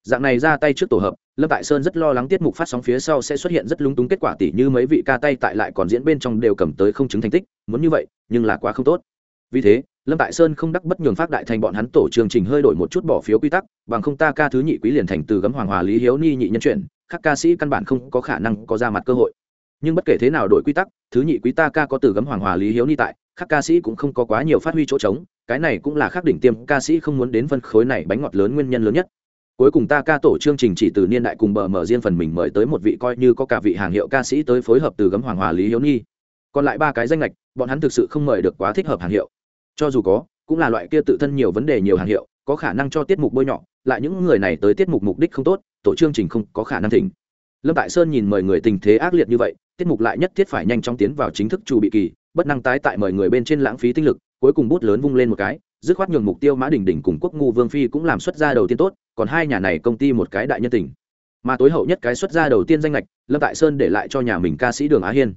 [SPEAKER 1] Dạng này ra tay trước tổ hợp, lâm tại sơn rất lo lắng tiết mục phát sóng phía sau sẽ xuất hiện rất lúng túng kết quả tỷ như mấy vị ca tay tại lại còn diễn bên trong đều cầm tới không chứng thành tích, muốn như vậy, nhưng là quá không tốt. Vì thế lâm tại sơn không đắc bất nhường phát đại thành bọn hắn tổ chương trình hơi đổi một chút bỏ phiếu quy tắc, bằng không ta ca thứ nhị quý liền thành từ gấm hoàng hòa lý hiếu ni nhị nhân chuyển các ca sĩ căn bản không có khả năng có ra mặt cơ hội. Nhưng bất kể thế nào đổi quy tắc, thứ nhị quý ta ca có từ gấm hoàng hòa lý hiếu ni tại các ca sĩ cũng không có quá nhiều phát huy chỗ trống, cái này cũng là khác đỉnh tiêm, ca sĩ không muốn đến phân khối này bánh ngọt lớn nguyên nhân lớn nhất. Cuối cùng ta ca tổ chương trình chỉ từ niên đại cùng bờ mở riêng phần mình mời tới một vị coi như có cả vị hàng hiệu ca sĩ tới phối hợp từ gấm hoàng hòa lý hiếu ni. Còn lại ba cái danh lệch bọn hắn thực sự không mời được quá thích hợp hàng hiệu cho dù có, cũng là loại kia tự thân nhiều vấn đề nhiều hàng hiệu, có khả năng cho tiết mục bôi nhọ, lại những người này tới tiết mục mục đích không tốt, tổ chương trình không có khả năng thỉnh. Lâm tại sơn nhìn mời người tình thế ác liệt như vậy, tiết mục lại nhất thiết phải nhanh chóng tiến vào chính thức chủ bị kỳ, bất năng tái tại mời người bên trên lãng phí tinh lực, cuối cùng bút lớn vung lên một cái, dứt khoát nhường mục tiêu mã đình đình cùng quốc ngu vương phi cũng làm xuất gia đầu tiên tốt, còn hai nhà này công ty một cái đại nhân tình. Mà tối hậu nhất cái xuất gia đầu tiên danh lệch lâm tại sơn để lại cho nhà mình ca sĩ đường á hiên.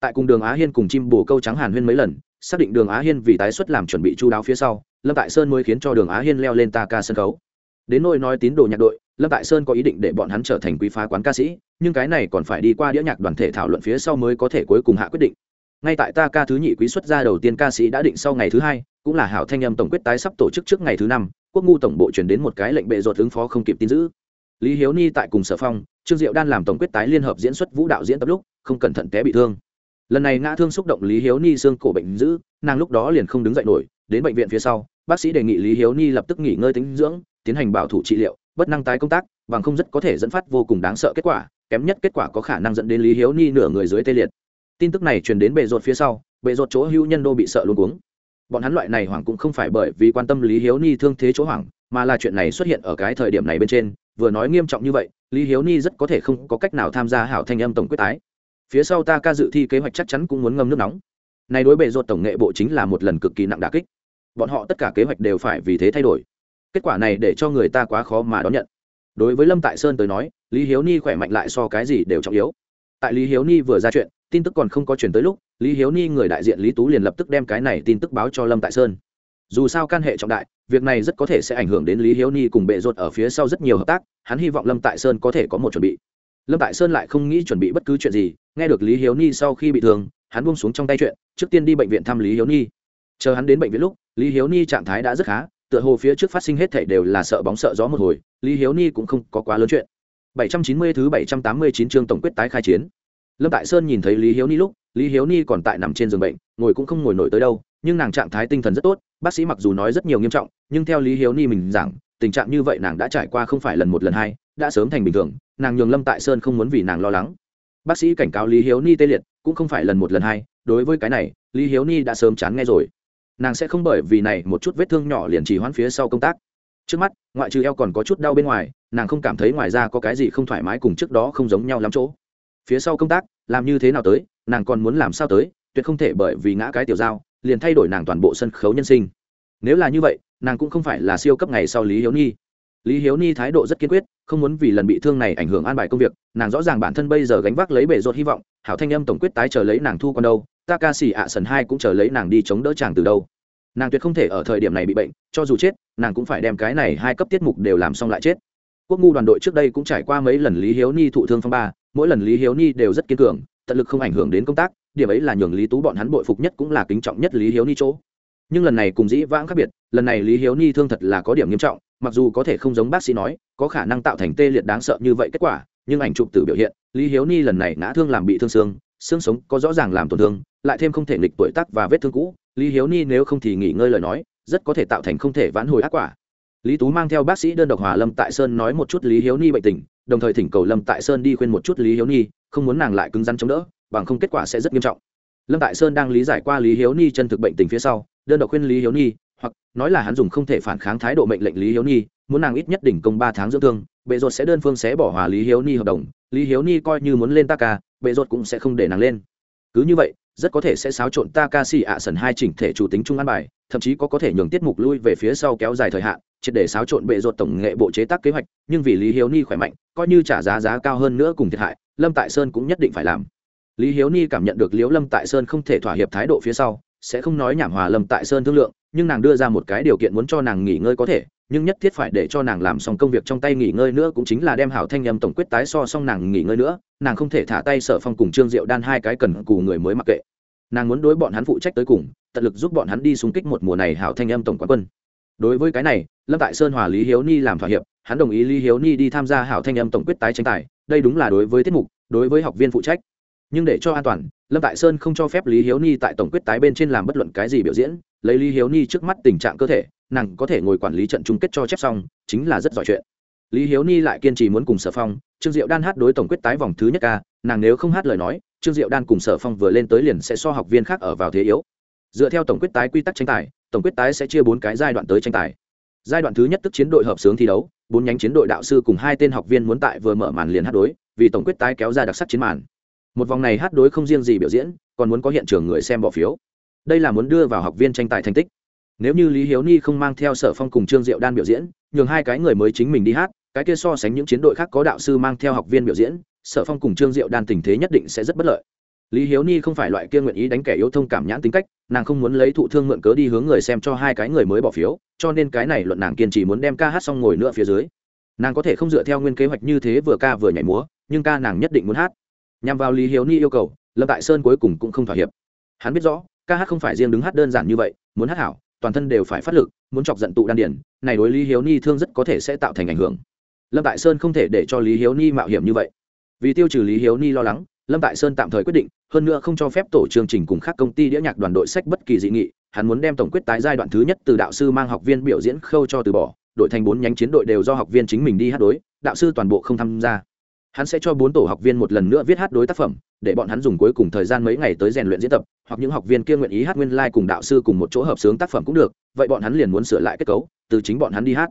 [SPEAKER 1] Tại cùng đường á hiên cùng chim bồ câu trắng hàn huyên mấy lần xác định đường á hiên vì tái xuất làm chuẩn bị chú đáo phía sau, lâm tại sơn mới khiến cho đường á hiên leo lên ta ca sân khấu. Đến nôi nói tín đồ nhạc đội, lâm tại sơn có ý định để bọn hắn trở thành quý phá quán ca sĩ, nhưng cái này còn phải đi qua đĩa nhạc đoàn thể thảo luận phía sau mới có thể cuối cùng hạ quyết định. Ngay tại ta ca thứ nhị quý xuất gia đầu tiên ca sĩ đã định sau ngày thứ hai, cũng là hảo thanh âm tổng quyết tái sắp tổ chức trước ngày thứ năm, quốc ngu tổng bộ chuyển đến một cái lệnh bệ ruột ứng phó không kịp tin giữ lý hiếu ni tại cùng sở phong, trương diệu đan làm tổng quyết tái liên hợp diễn xuất vũ đạo diễn tập lúc, không cẩn thận té bị thương lần này ngã thương xúc động lý hiếu ni xương cổ bệnh dữ, nàng lúc đó liền không đứng dậy nổi đến bệnh viện phía sau bác sĩ đề nghị lý hiếu ni lập tức nghỉ ngơi tính dưỡng tiến hành bảo thủ trị liệu bất năng tái công tác bằng không rất có thể dẫn phát vô cùng đáng sợ kết quả kém nhất kết quả có khả năng dẫn đến lý hiếu ni nửa người dưới tê liệt. Tin tức này truyền đến bệ rột phía sau bệ rột chỗ hữu nhân đô bị sợ luôn cuống. Bọn hắn loại này hoảng cũng không phải bởi vì quan tâm lý hiếu ni thương thế chỗ hoảng mà là chuyện này xuất hiện ở cái thời điểm này bên trên vừa nói nghiêm trọng như vậy lý hiếu ni rất có thể không có cách nào tham gia hảo thanh âm tổng quyết tái phía sau ta ca dự thi kế hoạch chắc chắn cũng muốn ngâm nước nóng. Này đối bệ ruột tổng nghệ bộ chính là một lần cực kỳ nặng đà kích. Bọn họ tất cả kế hoạch đều phải vì thế thay đổi. Kết quả này để cho người ta quá khó mà đón nhận. Đối với lâm tại sơn tới nói, lý hiếu ni khỏe mạnh lại so cái gì đều trọng yếu. Tại lý hiếu ni vừa ra chuyện, tin tức còn không có chuyển tới lúc, lý hiếu ni người đại diện lý tú liền lập tức đem cái này tin tức báo cho lâm tại sơn. Dù sao can hệ trọng đại, việc này rất có thể sẽ ảnh hưởng đến lý hiếu ni cùng bệ ruột ở phía sau rất nhiều hợp tác, hắn hy vọng lâm tại sơn có thể có một chuẩn bị lâm tại sơn lại không nghĩ chuẩn bị bất cứ chuyện gì, nghe được lý hiếu ni sau khi bị thương, hắn buông xuống trong tay chuyện, trước tiên đi bệnh viện thăm lý hiếu ni chờ hắn đến bệnh viện lúc, lý hiếu ni trạng thái đã rất khá, tựa hồ phía trước phát sinh hết thảy đều là sợ bóng sợ gió một hồi, lý hiếu ni cũng không có quá lớn chuyện. 790 thứ 789 chương tổng quyết tái khai chiến. Lâm tại sơn nhìn thấy lý hiếu ni lúc, lý hiếu ni còn tại nằm trên giường bệnh, ngồi cũng không ngồi nổi tới đâu, nhưng nàng trạng thái tinh thần rất tốt, bác sĩ mặc dù nói rất nhiều nghiêm trọng, nhưng theo lý hiếu ni mình rằng tình trạng như vậy nàng đã trải qua không phải lần một, lần hai, đã sớm thành bình thường nàng nhường lâm tại sơn không muốn vì nàng lo lắng bác sĩ cảnh cáo lý hiếu ni tê liệt cũng không phải lần một lần hai đối với cái này lý hiếu ni đã sớm chán nghe rồi nàng sẽ không bởi vì này một chút vết thương nhỏ liền trì hoãn phía sau công tác trước mắt ngoại trừ eo còn có chút đau bên ngoài nàng không cảm thấy ngoài ra có cái gì không thoải mái cùng trước đó không giống nhau lắm chỗ phía sau công tác làm như thế nào tới nàng còn muốn làm sao tới tuyệt không thể bởi vì ngã cái tiểu dao liền thay đổi nàng toàn bộ sân khấu nhân sinh nếu là như vậy nàng cũng không phải là siêu cấp ngày sau lý hiếu Nhi lý hiếu ni thái độ rất kiên quyết, không muốn vì lần bị thương này ảnh hưởng an bài công việc, nàng rõ ràng bản thân bây giờ gánh vác lấy bể ruột hy vọng, hảo thanh âm tổng quyết tái chờ lấy nàng thu con đâu ta ca sĩ ạ sần hai cũng chờ lấy nàng đi chống đỡ chàng từ đâu. Nàng tuyệt không thể ở thời điểm này bị bệnh, cho dù chết, nàng cũng phải đem cái này hai cấp tiết mục đều làm xong lại chết. Quốc ngu đoàn đội trước đây cũng trải qua mấy lần lý hiếu ni thụ thương phong ba, mỗi lần lý hiếu ni đều rất kiên cường, tận lực không ảnh hưởng đến công tác, điểm ấy là nhường lý tú bọn hắn bội phục nhất cũng là kính trọng nhất lý hiếu ni chỗ. Nhưng lần này cùng dĩ vãng khác biệt, lần này lý hiếu ni thương thật là có điểm nghiêm trọng mặc dù có thể không giống bác sĩ nói, có khả năng tạo thành tê liệt đáng sợ như vậy kết quả, nhưng ảnh chụp từ biểu hiện, lý hiếu ni lần này ngã thương làm bị thương xương xương sống có rõ ràng làm tổn thương, lại thêm không thể nghịch tuổi tắc và vết thương cũ, lý hiếu ni nếu không thì nghỉ ngơi lời nói, rất có thể tạo thành không thể vãn hồi ác quả. Lý tú mang theo bác sĩ đơn độc hòa lâm tại sơn nói một chút lý hiếu ni bệnh tình, đồng thời thỉnh cầu lâm tại sơn đi khuyên một chút lý hiếu ni, không muốn nàng lại cứng rắn chống đỡ, bằng không kết quả sẽ rất nghiêm trọng. Lâm tại sơn đang lý giải qua lý hiếu ni chân thực bệnh tình phía sau, đơn độc khuyên lý hiếu ni hoặc nói là hắn dùng không thể phản kháng thái độ mệnh lệnh lý hiếu ni muốn nàng ít nhất đỉnh công ba tháng dưỡng thương, bệ ruột sẽ đơn phương sẽ bỏ hòa lý hiếu ni hợp đồng. Lý hiếu ni coi như muốn lên ta ca, bệ ruột cũng sẽ không để nàng lên. Cứ như vậy, rất có thể sẽ xáo trộn ta ca xì ạ sần hai chỉnh thể chủ tính trung an bài, thậm chí có có thể nhường tiết mục lui về phía sau kéo dài thời hạn, triệt để xáo trộn bệ ruột tổng nghệ bộ chế tác kế hoạch, nhưng vì lý hiếu ni khỏe mạnh, coi như trả giá giá cao hơn nữa cùng thiệt hại, lâm tại sơn cũng nhất định phải làm. Lý hiếu ni cảm nhận được liễu lâm tại sơn không thể thỏa hiệp thái độ phía sau, sẽ không nói nhảm hòa lâm tại sơn thương lượng nhưng nàng đưa ra một cái điều kiện muốn cho nàng nghỉ ngơi có thể, nhưng nhất thiết phải để cho nàng làm xong công việc trong tay nghỉ ngơi nữa cũng chính là đem hảo thanh nhầm tổng quyết tái so xong nàng nghỉ ngơi nữa, nàng không thể thả tay sở phong cùng trương diệu đan hai cái cần cù người mới mặc kệ. Nàng muốn đối bọn hắn phụ trách tới cùng, tận lực giúp bọn hắn đi xung kích một mùa này hảo thanh âm tổng quán quân. Đối với cái này, lâm tại sơn hòa lý hiếu ni làm thỏa hiệp, hắn đồng ý lý hiếu ni đi tham gia hảo thanh âm tổng quyết tái tranh tài, đây đúng là đối với tiết mục, đối với học viên phụ trách nhưng để cho an toàn, lâm tại sơn không cho phép lý hiếu ni tại tổng quyết tái bên trên làm bất luận cái gì biểu diễn. Lấy lý hiếu ni trước mắt tình trạng cơ thể, nàng có thể ngồi quản lý trận chung kết cho chép xong, chính là rất giỏi chuyện. Lý hiếu ni lại kiên trì muốn cùng sở phong, trương diệu đan hát đối tổng quyết tái vòng thứ nhất ca, nàng nếu không hát lời nói, trương diệu đan cùng sở phong vừa lên tới liền sẽ so học viên khác ở vào thế yếu. Dựa theo tổng quyết tái quy tắc tranh tài, tổng quyết tái sẽ chia bốn cái giai đoạn tới tranh tài. Giai đoạn thứ nhất tức chiến đội hợp sướng thi đấu, bốn nhánh chiến đội đạo sư cùng hai tên học viên muốn tại vừa mở màn liền hát đối, vì tổng quyết tái kéo ra đặc sắc chiến màn một vòng này hát đối không riêng gì biểu diễn, còn muốn có hiện trường người xem bỏ phiếu. Đây là muốn đưa vào học viên tranh tài thành tích. Nếu như lý hiếu ni không mang theo sở phong cùng trương diệu đan biểu diễn, nhường hai cái người mới chính mình đi hát, cái kia so sánh những chiến đội khác có đạo sư mang theo học viên biểu diễn, sở phong cùng trương diệu đan tình thế nhất định sẽ rất bất lợi. Lý hiếu ni không phải loại kia nguyện ý đánh kẻ yếu thông cảm nhãn tính cách, nàng không muốn lấy thụ thương mượn cớ đi hướng người xem cho hai cái người mới bỏ phiếu, cho nên cái này luận nàng kiên trì muốn đem ca hát xong ngồi nữa phía dưới. Nàng có thể không dựa theo nguyên kế hoạch như thế vừa ca vừa nhảy múa, nhưng ca nàng nhất định muốn hát nhằm vào lý hiếu ni yêu cầu, lâm tại sơn cuối cùng cũng không thỏa hiệp. Hắn biết rõ, ca hát không phải riêng đứng hát đơn giản như vậy, muốn hát hảo, toàn thân đều phải phát lực, muốn chọc giận tụ đan điển, này đối lý hiếu ni thương rất có thể sẽ tạo thành ảnh hưởng. Lâm tại sơn không thể để cho lý hiếu ni mạo hiểm như vậy. Vì tiêu trừ lý hiếu ni lo lắng, lâm tại sơn tạm thời quyết định, hơn nữa không cho phép tổ chương trình cùng các công ty đĩa nhạc đoàn đội sách bất kỳ dị nghị. Hắn muốn đem tổng quyết tái giai đoạn thứ nhất từ đạo sư mang học viên biểu diễn khâu cho từ bỏ đội thành bốn nhánh chiến đội đều do học viên chính mình đi hát đối, đạo sư toàn bộ không tham gia hắn sẽ cho bốn tổ học viên một lần nữa viết hát đối tác phẩm, để bọn hắn dùng cuối cùng thời gian mấy ngày tới rèn luyện diễn tập, hoặc những học viên kia nguyện ý hát nguyên lai、like、cùng đạo sư cùng một chỗ hợp sướng tác phẩm cũng được, vậy bọn hắn liền muốn sửa lại kết cấu, từ chính bọn hắn đi hát.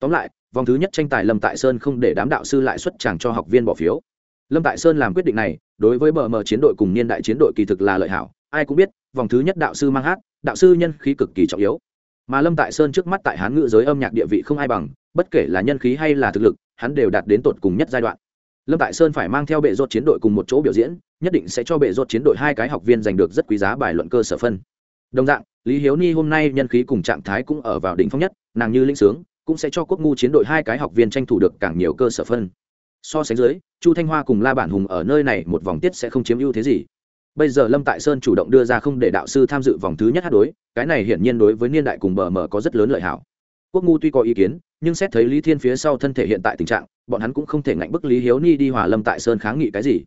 [SPEAKER 1] Tóm lại, vòng thứ nhất tranh tài lâm tại sơn không để đám đạo sư lại xuất tràng cho học viên bỏ phiếu. Lâm tại sơn làm quyết định này, đối với bờ mờ chiến đội cùng niên đại chiến đội kỳ thực là lợi hảo, ai cũng biết, vòng thứ nhất đạo sư mang hát, đạo sư nhân khí cực kỳ trọng yếu. Mà lâm tại sơn trước mắt tại hán ngữ giới âm nhạc địa vị không ai bằng, bất kể là nhân khí hay là thực lực, hắn đều đạt đến tột cùng nhất giai đoạn lâm tại sơn phải mang theo bệ rốt chiến đội cùng một chỗ biểu diễn, nhất định sẽ cho bệ rốt chiến đội hai cái học viên giành được rất quý giá bài luận cơ sở phân. Đồng dạng, lý hiếu ni hôm nay nhân khí cùng trạng thái cũng ở vào đỉnh phong nhất, nàng như linh sướng, cũng sẽ cho quốc ngu chiến đội hai cái học viên tranh thủ được càng nhiều cơ sở phân. So sánh dưới, chu thanh hoa cùng la bản hùng ở nơi này một vòng tiết sẽ không chiếm ưu thế gì. Bây giờ lâm tại sơn chủ động đưa ra không để đạo sư tham dự vòng thứ nhất hát đối, cái này hiển nhiên đối với niên đại cùng bờ mờ có rất lớn lợi hảo. Quốc ngu tuy có ý kiến, nhưng xét thấy lý thiên phía sau thân thể hiện tại tình trạng bọn hắn cũng không thể ngạnh bức lý hiếu ni đi hòa lâm tại sơn kháng nghị cái gì.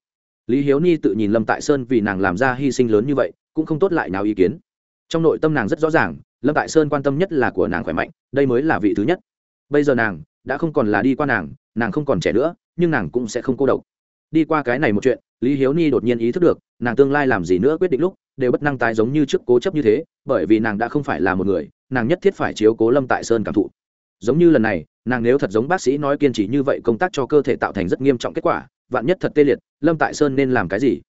[SPEAKER 1] Lý hiếu ni tự nhìn lâm tại sơn vì nàng làm ra hy sinh lớn như vậy, cũng không tốt lại nào ý kiến. Trong nội tâm nàng rất rõ ràng, lâm tại sơn quan tâm nhất là của nàng khỏe mạnh, đây mới là vị thứ nhất. Bây giờ nàng đã không còn là đi qua nàng nàng không còn trẻ nữa, nhưng nàng cũng sẽ không cô độc. Đi qua cái này một chuyện, lý hiếu ni đột nhiên ý thức được, nàng tương lai làm gì nữa quyết định lúc, đều bất năng tái giống như trước cố chấp như thế, bởi vì nàng đã không phải là một người, nàng nhất thiết phải chiếu cố lâm tại sơn cảm thụ giống như lần này, nàng nếu thật giống bác sĩ nói kiên trì như vậy công tác cho cơ thể tạo thành rất nghiêm trọng kết quả, vạn nhất thật tê liệt, lâm tại sơn nên làm cái gì?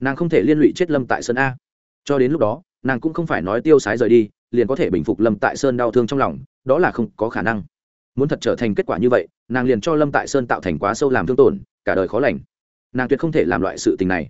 [SPEAKER 1] Nàng không thể liên lụy chết lâm tại sơn a. Cho đến lúc đó, nàng cũng không phải nói tiêu sái rời đi, liền có thể bình phục lâm tại sơn đau thương trong lòng, đó là không có khả năng. Muốn thật trở thành kết quả như vậy, nàng liền cho lâm tại sơn tạo thành quá sâu làm thương tổn, cả đời khó lành. Nàng tuyệt không thể làm loại sự tình này.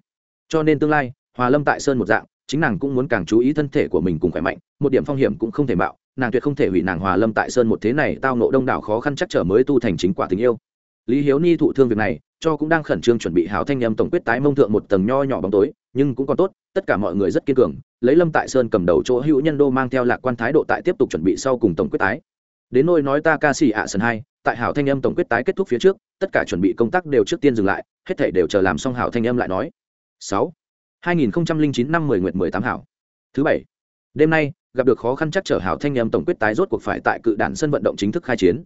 [SPEAKER 1] Cho nên tương lai, hòa lâm tại sơn một dạng, chính nàng cũng muốn càng chú ý thân thể của mình cùng khỏe mạnh, một điểm phong hiểm cũng không thể mạo nàng tuyệt không thể hủy nàng hòa lâm tại sơn một thế này, tao nộ đông đảo khó khăn chắc trở mới tu thành chính quả tình yêu. Lý hiếu ni thụ thương việc này, cho cũng đang khẩn trương chuẩn bị hào thanh em tổng quyết tái mông thượng một tầng nho nhỏ bóng tối, nhưng cũng còn tốt, tất cả mọi người rất kiên cường, lấy lâm tại sơn cầm đầu chỗ hữu nhân đô mang theo lạc quan thái độ tại tiếp tục chuẩn bị sau cùng tổng quyết tái. Đến nôi nói ta ca sĩ ạ sân hai, tại hảo thanh em tổng quyết tái kết thúc phía trước, tất cả chuẩn bị công tác đều trước tiên dừng lại, hết thể đều chờ làm xong hảo thanh em lại nói. Sáu, hai nghìn chín năm mười nguyện mười tám hảo. Thứ bảy, đêm nay gặp được khó khăn chắc trở hảo thanh em tổng quyết tái rốt cuộc phải tại cự đản sân vận động chính thức khai chiến.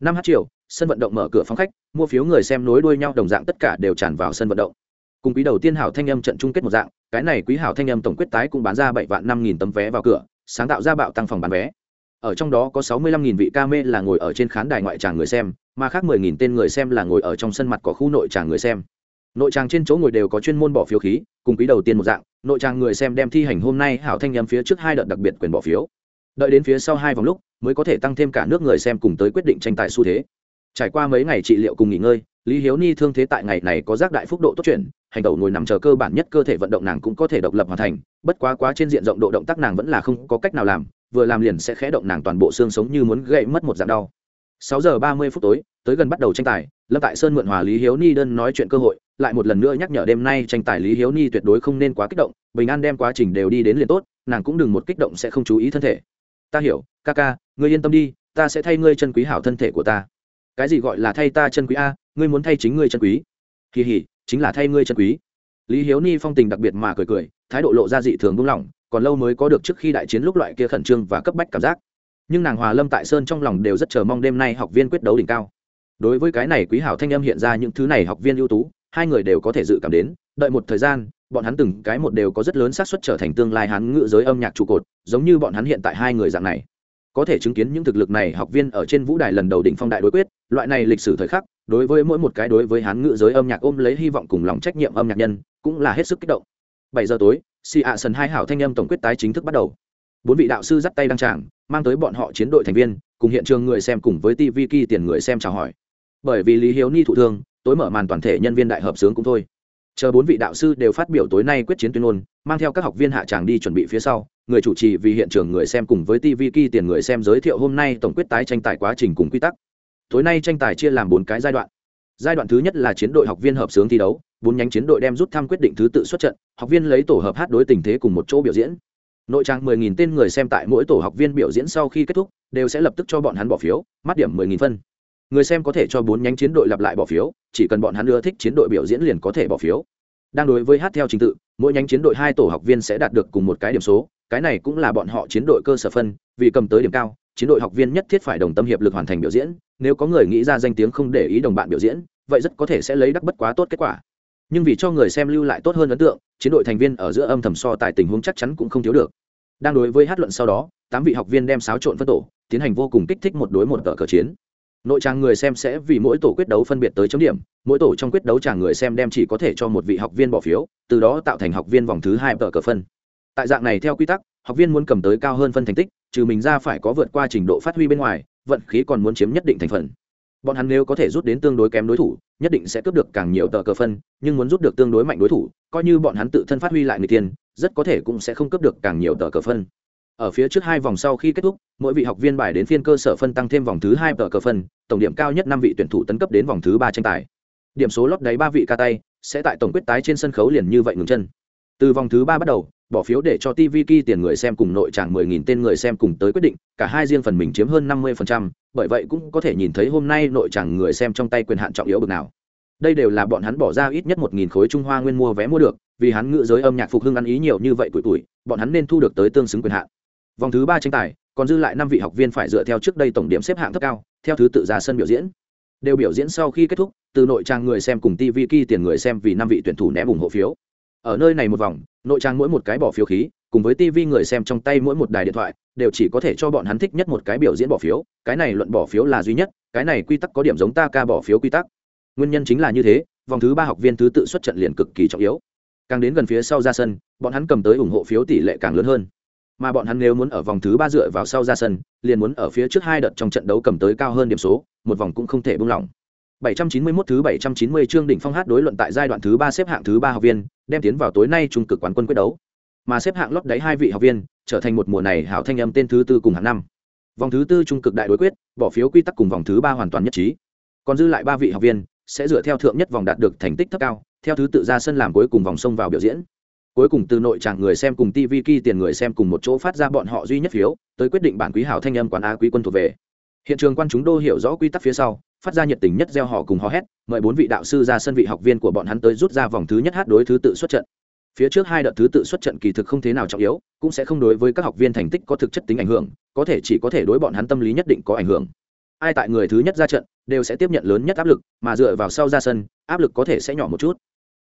[SPEAKER 1] Năm h chiều sân vận động mở cửa phóng khách, mua phiếu người xem nối đuôi nhau đồng dạng tất cả đều tràn vào sân vận động. Cùng quý đầu tiên hảo thanh em trận chung kết một dạng, cái này quý hảo thanh em tổng quyết tái cũng bán ra bảy vạn năm nghìn tấm vé vào cửa, sáng tạo ra bạo tăng phòng bán vé. Ở trong đó có sáu mươi lăm nghìn vị ca mê là ngồi ở trên khán đài ngoại tràng người xem, mà khác mười nghìn tên người xem là ngồi ở trong sân mặt có khu nội tràng người xem nội tràng trên chỗ ngồi đều có chuyên môn bỏ phiếu khí, cùng quý đầu tiên một dạng, nội tràng người xem đem thi hành hôm nay hảo thanh nhắm phía trước hai đợt đặc biệt quyền bỏ phiếu. Đợi đến phía sau hai vòng lúc, mới có thể tăng thêm cả nước người xem cùng tới quyết định tranh tài xu thế. Trải qua mấy ngày trị liệu cùng nghỉ ngơi, lý hiếu ni thương thế tại ngày này có giác đại phúc độ tốt chuyển, hành tẩu ngồi nằm chờ cơ bản nhất cơ thể vận động nàng cũng có thể độc lập hoàn thành, bất quá quá trên diện rộng độ động tác nàng vẫn là không có cách nào làm, vừa làm liền sẽ khẽ động nàng toàn bộ xương sống như muốn gãy mất một dạng đau. Sáu giờ ba mươi phút tối, tới gần bắt đầu tranh tài, lâm tại sơn mượn hòa lý hiếu ni đơn nói chuyện cơ hội lại một lần nữa nhắc nhở đêm nay tranh tài lý hiếu ni tuyệt đối không nên quá kích động, bình an đem quá trình đều đi đến liền tốt, nàng cũng đừng một kích động sẽ không chú ý thân thể. Ta hiểu, ca ca, ngươi yên tâm đi, ta sẽ thay ngươi chân quý hảo thân thể của ta. Cái gì gọi là thay ta chân quý a? Ngươi muốn thay chính ngươi chân quý. Kỳ hỉ, chính là thay ngươi chân quý. Lý hiếu ni phong tình đặc biệt mà cười cười, thái độ lộ ra dị thường buông lỏng, còn lâu mới có được trước khi đại chiến lúc loại kia khẩn trương và cấp bách cảm giác. Nhưng nàng hòa lâm tại sơn trong lòng đều rất chờ mong đêm nay học viên quyết đấu đỉnh cao. Đối với cái này quý hảo thanh âm hiện ra những thứ này học viên ưu tú hai người đều có thể dự cảm đến, đợi một thời gian, bọn hắn từng cái một đều có rất lớn xác suất trở thành tương lai hán ngự giới âm nhạc trụ cột, giống như bọn hắn hiện tại hai người dạng này. Có thể chứng kiến những thực lực này học viên ở trên vũ đài lần đầu đỉnh phong đại đối quyết, loại này lịch sử thời khắc, đối với mỗi một cái đối với hán ngự giới âm nhạc ôm lấy hy vọng cùng lòng trách nhiệm âm nhạc nhân, cũng là hết sức kích động. Bảy giờ tối si ạ sần hai hảo thanh âm tổng quyết tái chính thức bắt đầu. Bốn vị đạo sư dắt tay đăng tràng, mang tới bọn họ chiến đội thành viên, cùng hiện trường người xem cùng với tv kỳ tiền người xem chào hỏi. Bởi vì lý hiếu ni thụ thương tối mở màn toàn thể nhân viên đại hợp sướng cũng thôi. Chờ bốn vị đạo sư đều phát biểu tối nay quyết chiến tuyên ngôn, mang theo các học viên hạ tràng đi chuẩn bị phía sau, người chủ trì vì hiện trường người xem cùng với tv ki tiền người xem giới thiệu hôm nay tổng quyết tái tranh tài quá trình cùng quy tắc. Tối nay tranh tài chia làm bốn cái giai đoạn. Giai đoạn thứ nhất là chiến đội học viên hợp sướng thi đấu, bốn nhánh chiến đội đem rút thăm quyết định thứ tự xuất trận, học viên lấy tổ hợp hát đối tình thế cùng một chỗ biểu diễn. Nội trang 10.000 tên người xem tại mỗi tổ học viên biểu diễn sau khi kết thúc, đều sẽ lập tức cho bọn hắn bỏ phiếu, mắt điểm 10.000 phân người xem có thể cho bốn nhánh chiến đội lặp lại bỏ phiếu, chỉ cần bọn hắn ưa thích chiến đội biểu diễn liền có thể bỏ phiếu. Đang đối với hát theo trình tự, mỗi nhánh chiến đội hai tổ học viên sẽ đạt được cùng một cái điểm số, cái này cũng là bọn họ chiến đội cơ sở phân, vì cầm tới điểm cao, chiến đội học viên nhất thiết phải đồng tâm hiệp lực hoàn thành biểu diễn, nếu có người nghĩ ra danh tiếng không để ý đồng bạn biểu diễn, vậy rất có thể sẽ lấy đắc bất quá tốt kết quả. Nhưng vì cho người xem lưu lại tốt hơn ấn tượng, chiến đội thành viên ở giữa âm thầm so tại tình huống chắc chắn cũng không thiếu được. Đang đối với hát luận sau đó, tám vị học viên đem xáo trộn phân tổ, tiến hành vô cùng kích thích một đối một tờ cờ chiến nội trang người xem sẽ vì mỗi tổ quyết đấu phân biệt tới chấm điểm mỗi tổ trong quyết đấu tràng người xem đem chỉ có thể cho một vị học viên bỏ phiếu từ đó tạo thành học viên vòng thứ hai tờ cờ phân. Tại dạng này theo quy tắc học viên muốn cầm tới cao hơn phân thành tích trừ mình ra phải có vượt qua trình độ phát huy bên ngoài vận khí còn muốn chiếm nhất định thành phần. Bọn hắn nếu có thể rút đến tương đối kém đối thủ nhất định sẽ cướp được càng nhiều tờ cờ phân nhưng muốn rút được tương đối mạnh đối thủ coi như bọn hắn tự thân phát huy lại người tiền, rất có thể cũng sẽ không cướp được càng nhiều tờ cờ phân ở phía trước hai vòng sau khi kết thúc mỗi vị học viên bài đến phiên cơ sở phân tăng thêm vòng thứ hai tờ cờ phân tổng điểm cao nhất năm vị tuyển thủ tấn cấp đến vòng thứ ba tranh tài. Điểm số lót đáy ba vị ca tay sẽ tại tổng quyết tái trên sân khấu liền như vậy ngừng chân. Từ vòng thứ ba bắt đầu bỏ phiếu để cho tv ki tiền người xem cùng nội tràng 10.000 tên người xem cùng tới quyết định cả hai riêng phần mình chiếm hơn 50%, bởi vậy cũng có thể nhìn thấy hôm nay nội tràng người xem trong tay quyền hạn trọng yếu bực nào. Đây đều là bọn hắn bỏ ra ít nhất 1.000 khối trung hoa nguyên mua vé mua được vì hắn ngự giới âm nhạc phục hưng ăn ý nhiều như vậy tuổi tuổi bọn hắn nên thu được tới tương xứng quyền hạn vòng thứ ba tranh tài, còn dư lại năm vị học viên phải dựa theo trước đây tổng điểm xếp hạng thấp cao, theo thứ tự ra sân biểu diễn. Đều biểu diễn sau khi kết thúc, từ nội trang người xem cùng tv ki tiền người xem vì năm vị tuyển thủ ném ủng hộ phiếu. Ở nơi này một vòng, nội trang mỗi một cái bỏ phiếu khí, cùng với tv người xem trong tay mỗi một đài điện thoại, đều chỉ có thể cho bọn hắn thích nhất một cái biểu diễn bỏ phiếu, cái này luận bỏ phiếu là duy nhất, cái này quy tắc có điểm giống ta ca bỏ phiếu quy tắc. Nguyên nhân chính là như thế, vòng thứ ba học viên thứ tự xuất trận liền cực kỳ trọng yếu. Càng đến gần phía sau ra sân, bọn hắn cầm tới ủng hộ phiếu tỷ lệ càng lớn hơn mà bọn hắn nếu muốn ở vòng thứ ba dựa vào sau ra sân, liền muốn ở phía trước hai đợt trong trận đấu cầm tới cao hơn điểm số, một vòng cũng không thể buông lỏng. 791 thứ 790 chương đỉnh phong hát đối luận tại giai đoạn thứ ba xếp hạng thứ ba học viên, đem tiến vào tối nay trung cực quán quân quyết đấu. Mà xếp hạng lót đáy hai vị học viên, trở thành một mùa này hảo thanh âm tên thứ tư cùng hạng năm. Vòng thứ tư trung cực đại đối quyết, bỏ phiếu quy tắc cùng vòng thứ ba hoàn toàn nhất trí. Còn dư lại ba vị học viên, sẽ dựa theo thượng nhất vòng đạt được thành tích thấp cao, theo thứ tự ra sân làm cuối cùng vòng sông vào biểu diễn cuối cùng từ nội tràng người xem cùng tv ki tiền người xem cùng một chỗ phát ra bọn họ duy nhất phiếu, tới quyết định bản quý hảo thanh âm quán á quý quân thuộc về. Hiện trường quan chúng đô hiểu rõ quy tắc phía sau, phát ra nhiệt tình nhất gieo họ cùng hò hét, mời bốn vị đạo sư ra sân vị học viên của bọn hắn tới rút ra vòng thứ nhất hát đối thứ tự xuất trận. Phía trước hai đợt thứ tự xuất trận kỳ thực không thế nào trọng yếu, cũng sẽ không đối với các học viên thành tích có thực chất tính ảnh hưởng, có thể chỉ có thể đối bọn hắn tâm lý nhất định có ảnh hưởng. Ai tại người thứ nhất ra trận, đều sẽ tiếp nhận lớn nhất áp lực, mà dựa vào sau ra sân, áp lực có thể sẽ nhỏ một chút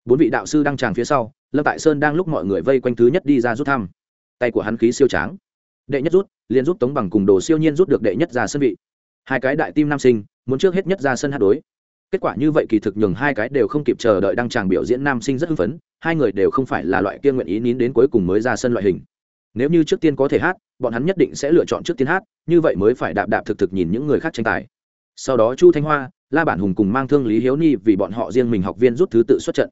[SPEAKER 1] bốn vị đạo sư đang tràng phía sau, lâm tại sơn đang lúc mọi người vây quanh thứ nhất đi ra rút thăm. Tay của hắn khí siêu tráng. Đệ nhất rút, liền giúp tống bằng cùng đồ siêu nhiên rút được đệ nhất ra sân vị. Hai cái đại tim nam sinh, muốn trước hết nhất ra sân hát đối. Kết quả như vậy kỳ thực nhường hai cái đều không kịp chờ đợi đăng tràng biểu diễn nam sinh rất hưng phấn, hai người đều không phải là loại kia nguyện ý nín đến cuối cùng mới ra sân loại hình. Nếu như trước tiên có thể hát, bọn hắn nhất định sẽ lựa chọn trước tiên hát, như vậy mới phải đạp đạp thực thực nhìn những người khác tranh tài. Sau đó chu thanh hoa, la bản hùng cùng mang thương lý hiếu ni vì bọn họ riêng mình học viên rút thứ tự xuất trận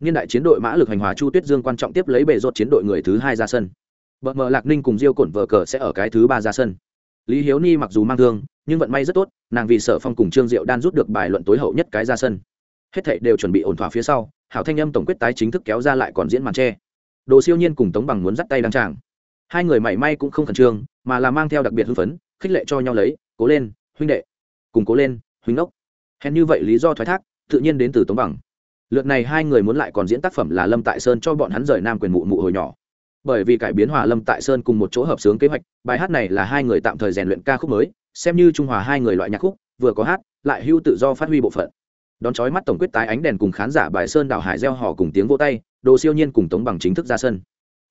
[SPEAKER 1] niên đại chiến đội mã lực hành hòa chu tuyết dương quan trọng tiếp lấy bề rột chiến đội người thứ hai ra sân. Bờ mờ lạc ninh cùng diêu cổn vờ cờ sẽ ở cái thứ ba ra sân. Lý hiếu ni mặc dù mang thương, nhưng vận may rất tốt, nàng vì sở phong cùng trương diệu đan rút được bài luận tối hậu nhất cái ra sân. Hết thảy đều chuẩn bị ổn thỏa phía sau, hảo thanh âm tổng quyết tái chính thức kéo ra lại còn diễn màn tre. Đồ siêu nhiên cùng tống bằng muốn dắt tay đăng tràng. Hai người mảy may cũng không khẩn trương, mà là mang theo đặc biệt hưng phấn, khích lệ cho nhau lấy, cố lên, huynh đệ. Cùng cố lên, huynh ốc. Hèn như vậy lý do thoái thác, tự nhiên đến từ tống bằng lượt này hai người muốn lại còn diễn tác phẩm là lâm tại sơn cho bọn hắn rời nam quyền mụ mụ hồi nhỏ. Bởi vì cải biến hòa lâm tại sơn cùng một chỗ hợp sướng kế hoạch, bài hát này là hai người tạm thời rèn luyện ca khúc mới, xem như trung hòa hai người loại nhạc khúc, vừa có hát, lại hưu tự do phát huy bộ phận. Đón chói mắt tổng quyết tái ánh đèn cùng khán giả bài sơn Đào hải gieo họ cùng tiếng vô tay, đồ siêu nhiên cùng tống bằng chính thức ra sân.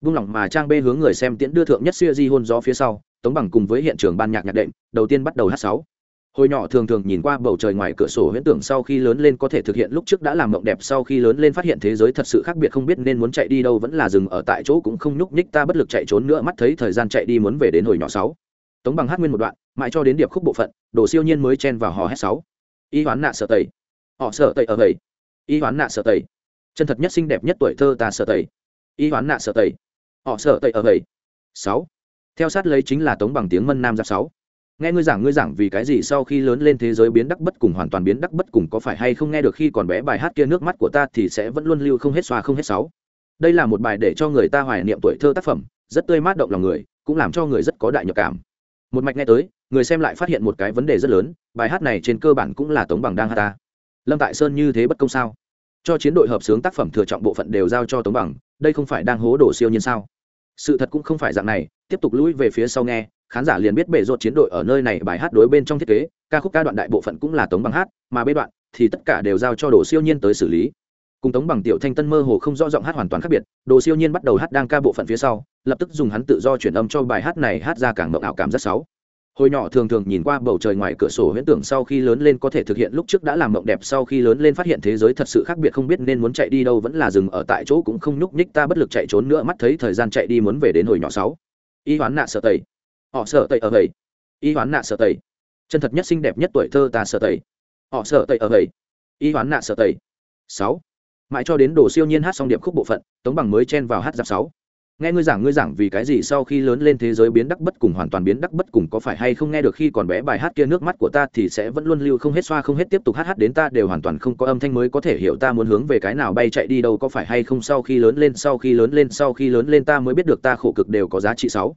[SPEAKER 1] Vung lòng mà trang bê hướng người xem tiễn đưa thượng nhất xuya di hôn gió phía sau, tống bằng cùng với hiện trường ban nhạc nhạc đệm, đầu tiên bắt đầu hát sáu hồi nhỏ thường thường nhìn qua bầu trời ngoài cửa sổ huyễn tưởng sau khi lớn lên có thể thực hiện lúc trước đã làm mộng đẹp sau khi lớn lên phát hiện thế giới thật sự khác biệt không biết nên muốn chạy đi đâu vẫn là dừng ở tại chỗ cũng không nhúc nhích ta bất lực chạy trốn nữa mắt thấy thời gian chạy đi muốn về đến hồi nhỏ sáu. Tống bằng hát nguyên một đoạn, mãi cho đến điệp khúc bộ phận, đồ siêu nhiên mới chen vào hò hét sáu. Y hoán nạ sợ tẩy. Họ sợ tẩy ở vậy. Y hoán nạ sợ tẩy. Chân thật nhất xinh đẹp nhất tuổi thơ ta sợ tẩy. Y hoán nạ sợ tẩy. Họ sợ tẩy ở vậy. Sáu. Theo sát lấy chính là tống bằng tiếng mân nam giáp sáu nghe ngươi giảng ngươi giảng vì cái gì sau khi lớn lên thế giới biến đắc bất cùng, hoàn toàn biến đắc bất cùng, có phải hay không nghe được khi còn bé bài hát kia nước mắt của ta thì sẽ vẫn luôn lưu không hết xoa không hết sáu. Đây là một bài để cho người ta hoài niệm tuổi thơ tác phẩm, rất tươi mát động lòng người, cũng làm cho người rất có đại nhập cảm. Một mạch nghe tới, người xem lại phát hiện một cái vấn đề rất lớn, bài hát này trên cơ bản cũng là tống bằng đang hát ta. Lâm tại sơn như thế bất công sao? Cho chiến đội hợp sướng tác phẩm thừa trọng bộ phận đều giao cho tống bằng, đây không phải đang hố đổ siêu nhiên sao? Sự thật cũng không phải dạng này, tiếp tục lũi về phía sau nghe khán giả liền biết bể rột chiến đội ở nơi này bài hát đối bên trong thiết kế, ca khúc ca đoạn đại bộ phận cũng là tống bằng hát, mà bê đoạn thì tất cả đều giao cho đồ siêu nhiên tới xử lý. Cùng tống bằng, tiểu thanh tân mơ hồ không rõ giọng hát hoàn toàn khác biệt, đồ siêu nhiên bắt đầu hát đang ca bộ phận phía sau, lập tức dùng hắn tự do chuyển âm cho bài hát này hát ra càng mộng ảo cảm rất xấu. Hồi nhỏ thường thường nhìn qua bầu trời ngoài cửa sổ huyễn tưởng sau khi lớn lên có thể thực hiện lúc trước đã làm mộng đẹp sau khi lớn lên phát hiện thế giới thật sự khác biệt không biết nên muốn chạy đi đâu vẫn là dừng ở tại chỗ cũng không nhúc nhích ta bất lực chạy trốn nữa, mắt thấy thời gian chạy đi muốn về đến hồi nhỏ sáu. Y hoán nạ sợ tẩy họ sợ tẩy ở vậy y hoán nạ sợ tẩy. Chân thật nhất xinh đẹp nhất tuổi thơ ta sợ tẩy. Họ sợ tẩy ở vậy y hoán nạ sợ tẩy. Sáu. Mãi cho đến đồ siêu nhiên hát xong điệp khúc bộ phận, tống bằng mới chen vào hát giáp sáu. Nghe ngươi giảng ngươi giảng vì cái gì sau khi lớn lên thế giới biến đắc bất cùng hoàn toàn biến đắc bất cùng có phải hay không nghe được khi còn bé bài hát kia nước mắt của ta thì sẽ vẫn luôn lưu không hết xoa không hết tiếp tục hát hát đến ta đều hoàn toàn không có âm thanh mới có thể hiểu ta muốn hướng về cái nào bay chạy đi đâu có phải hay không sau khi lớn lên, sau khi lớn lên, sau khi lớn lên ta mới biết được ta khổ cực đều có giá trị sáu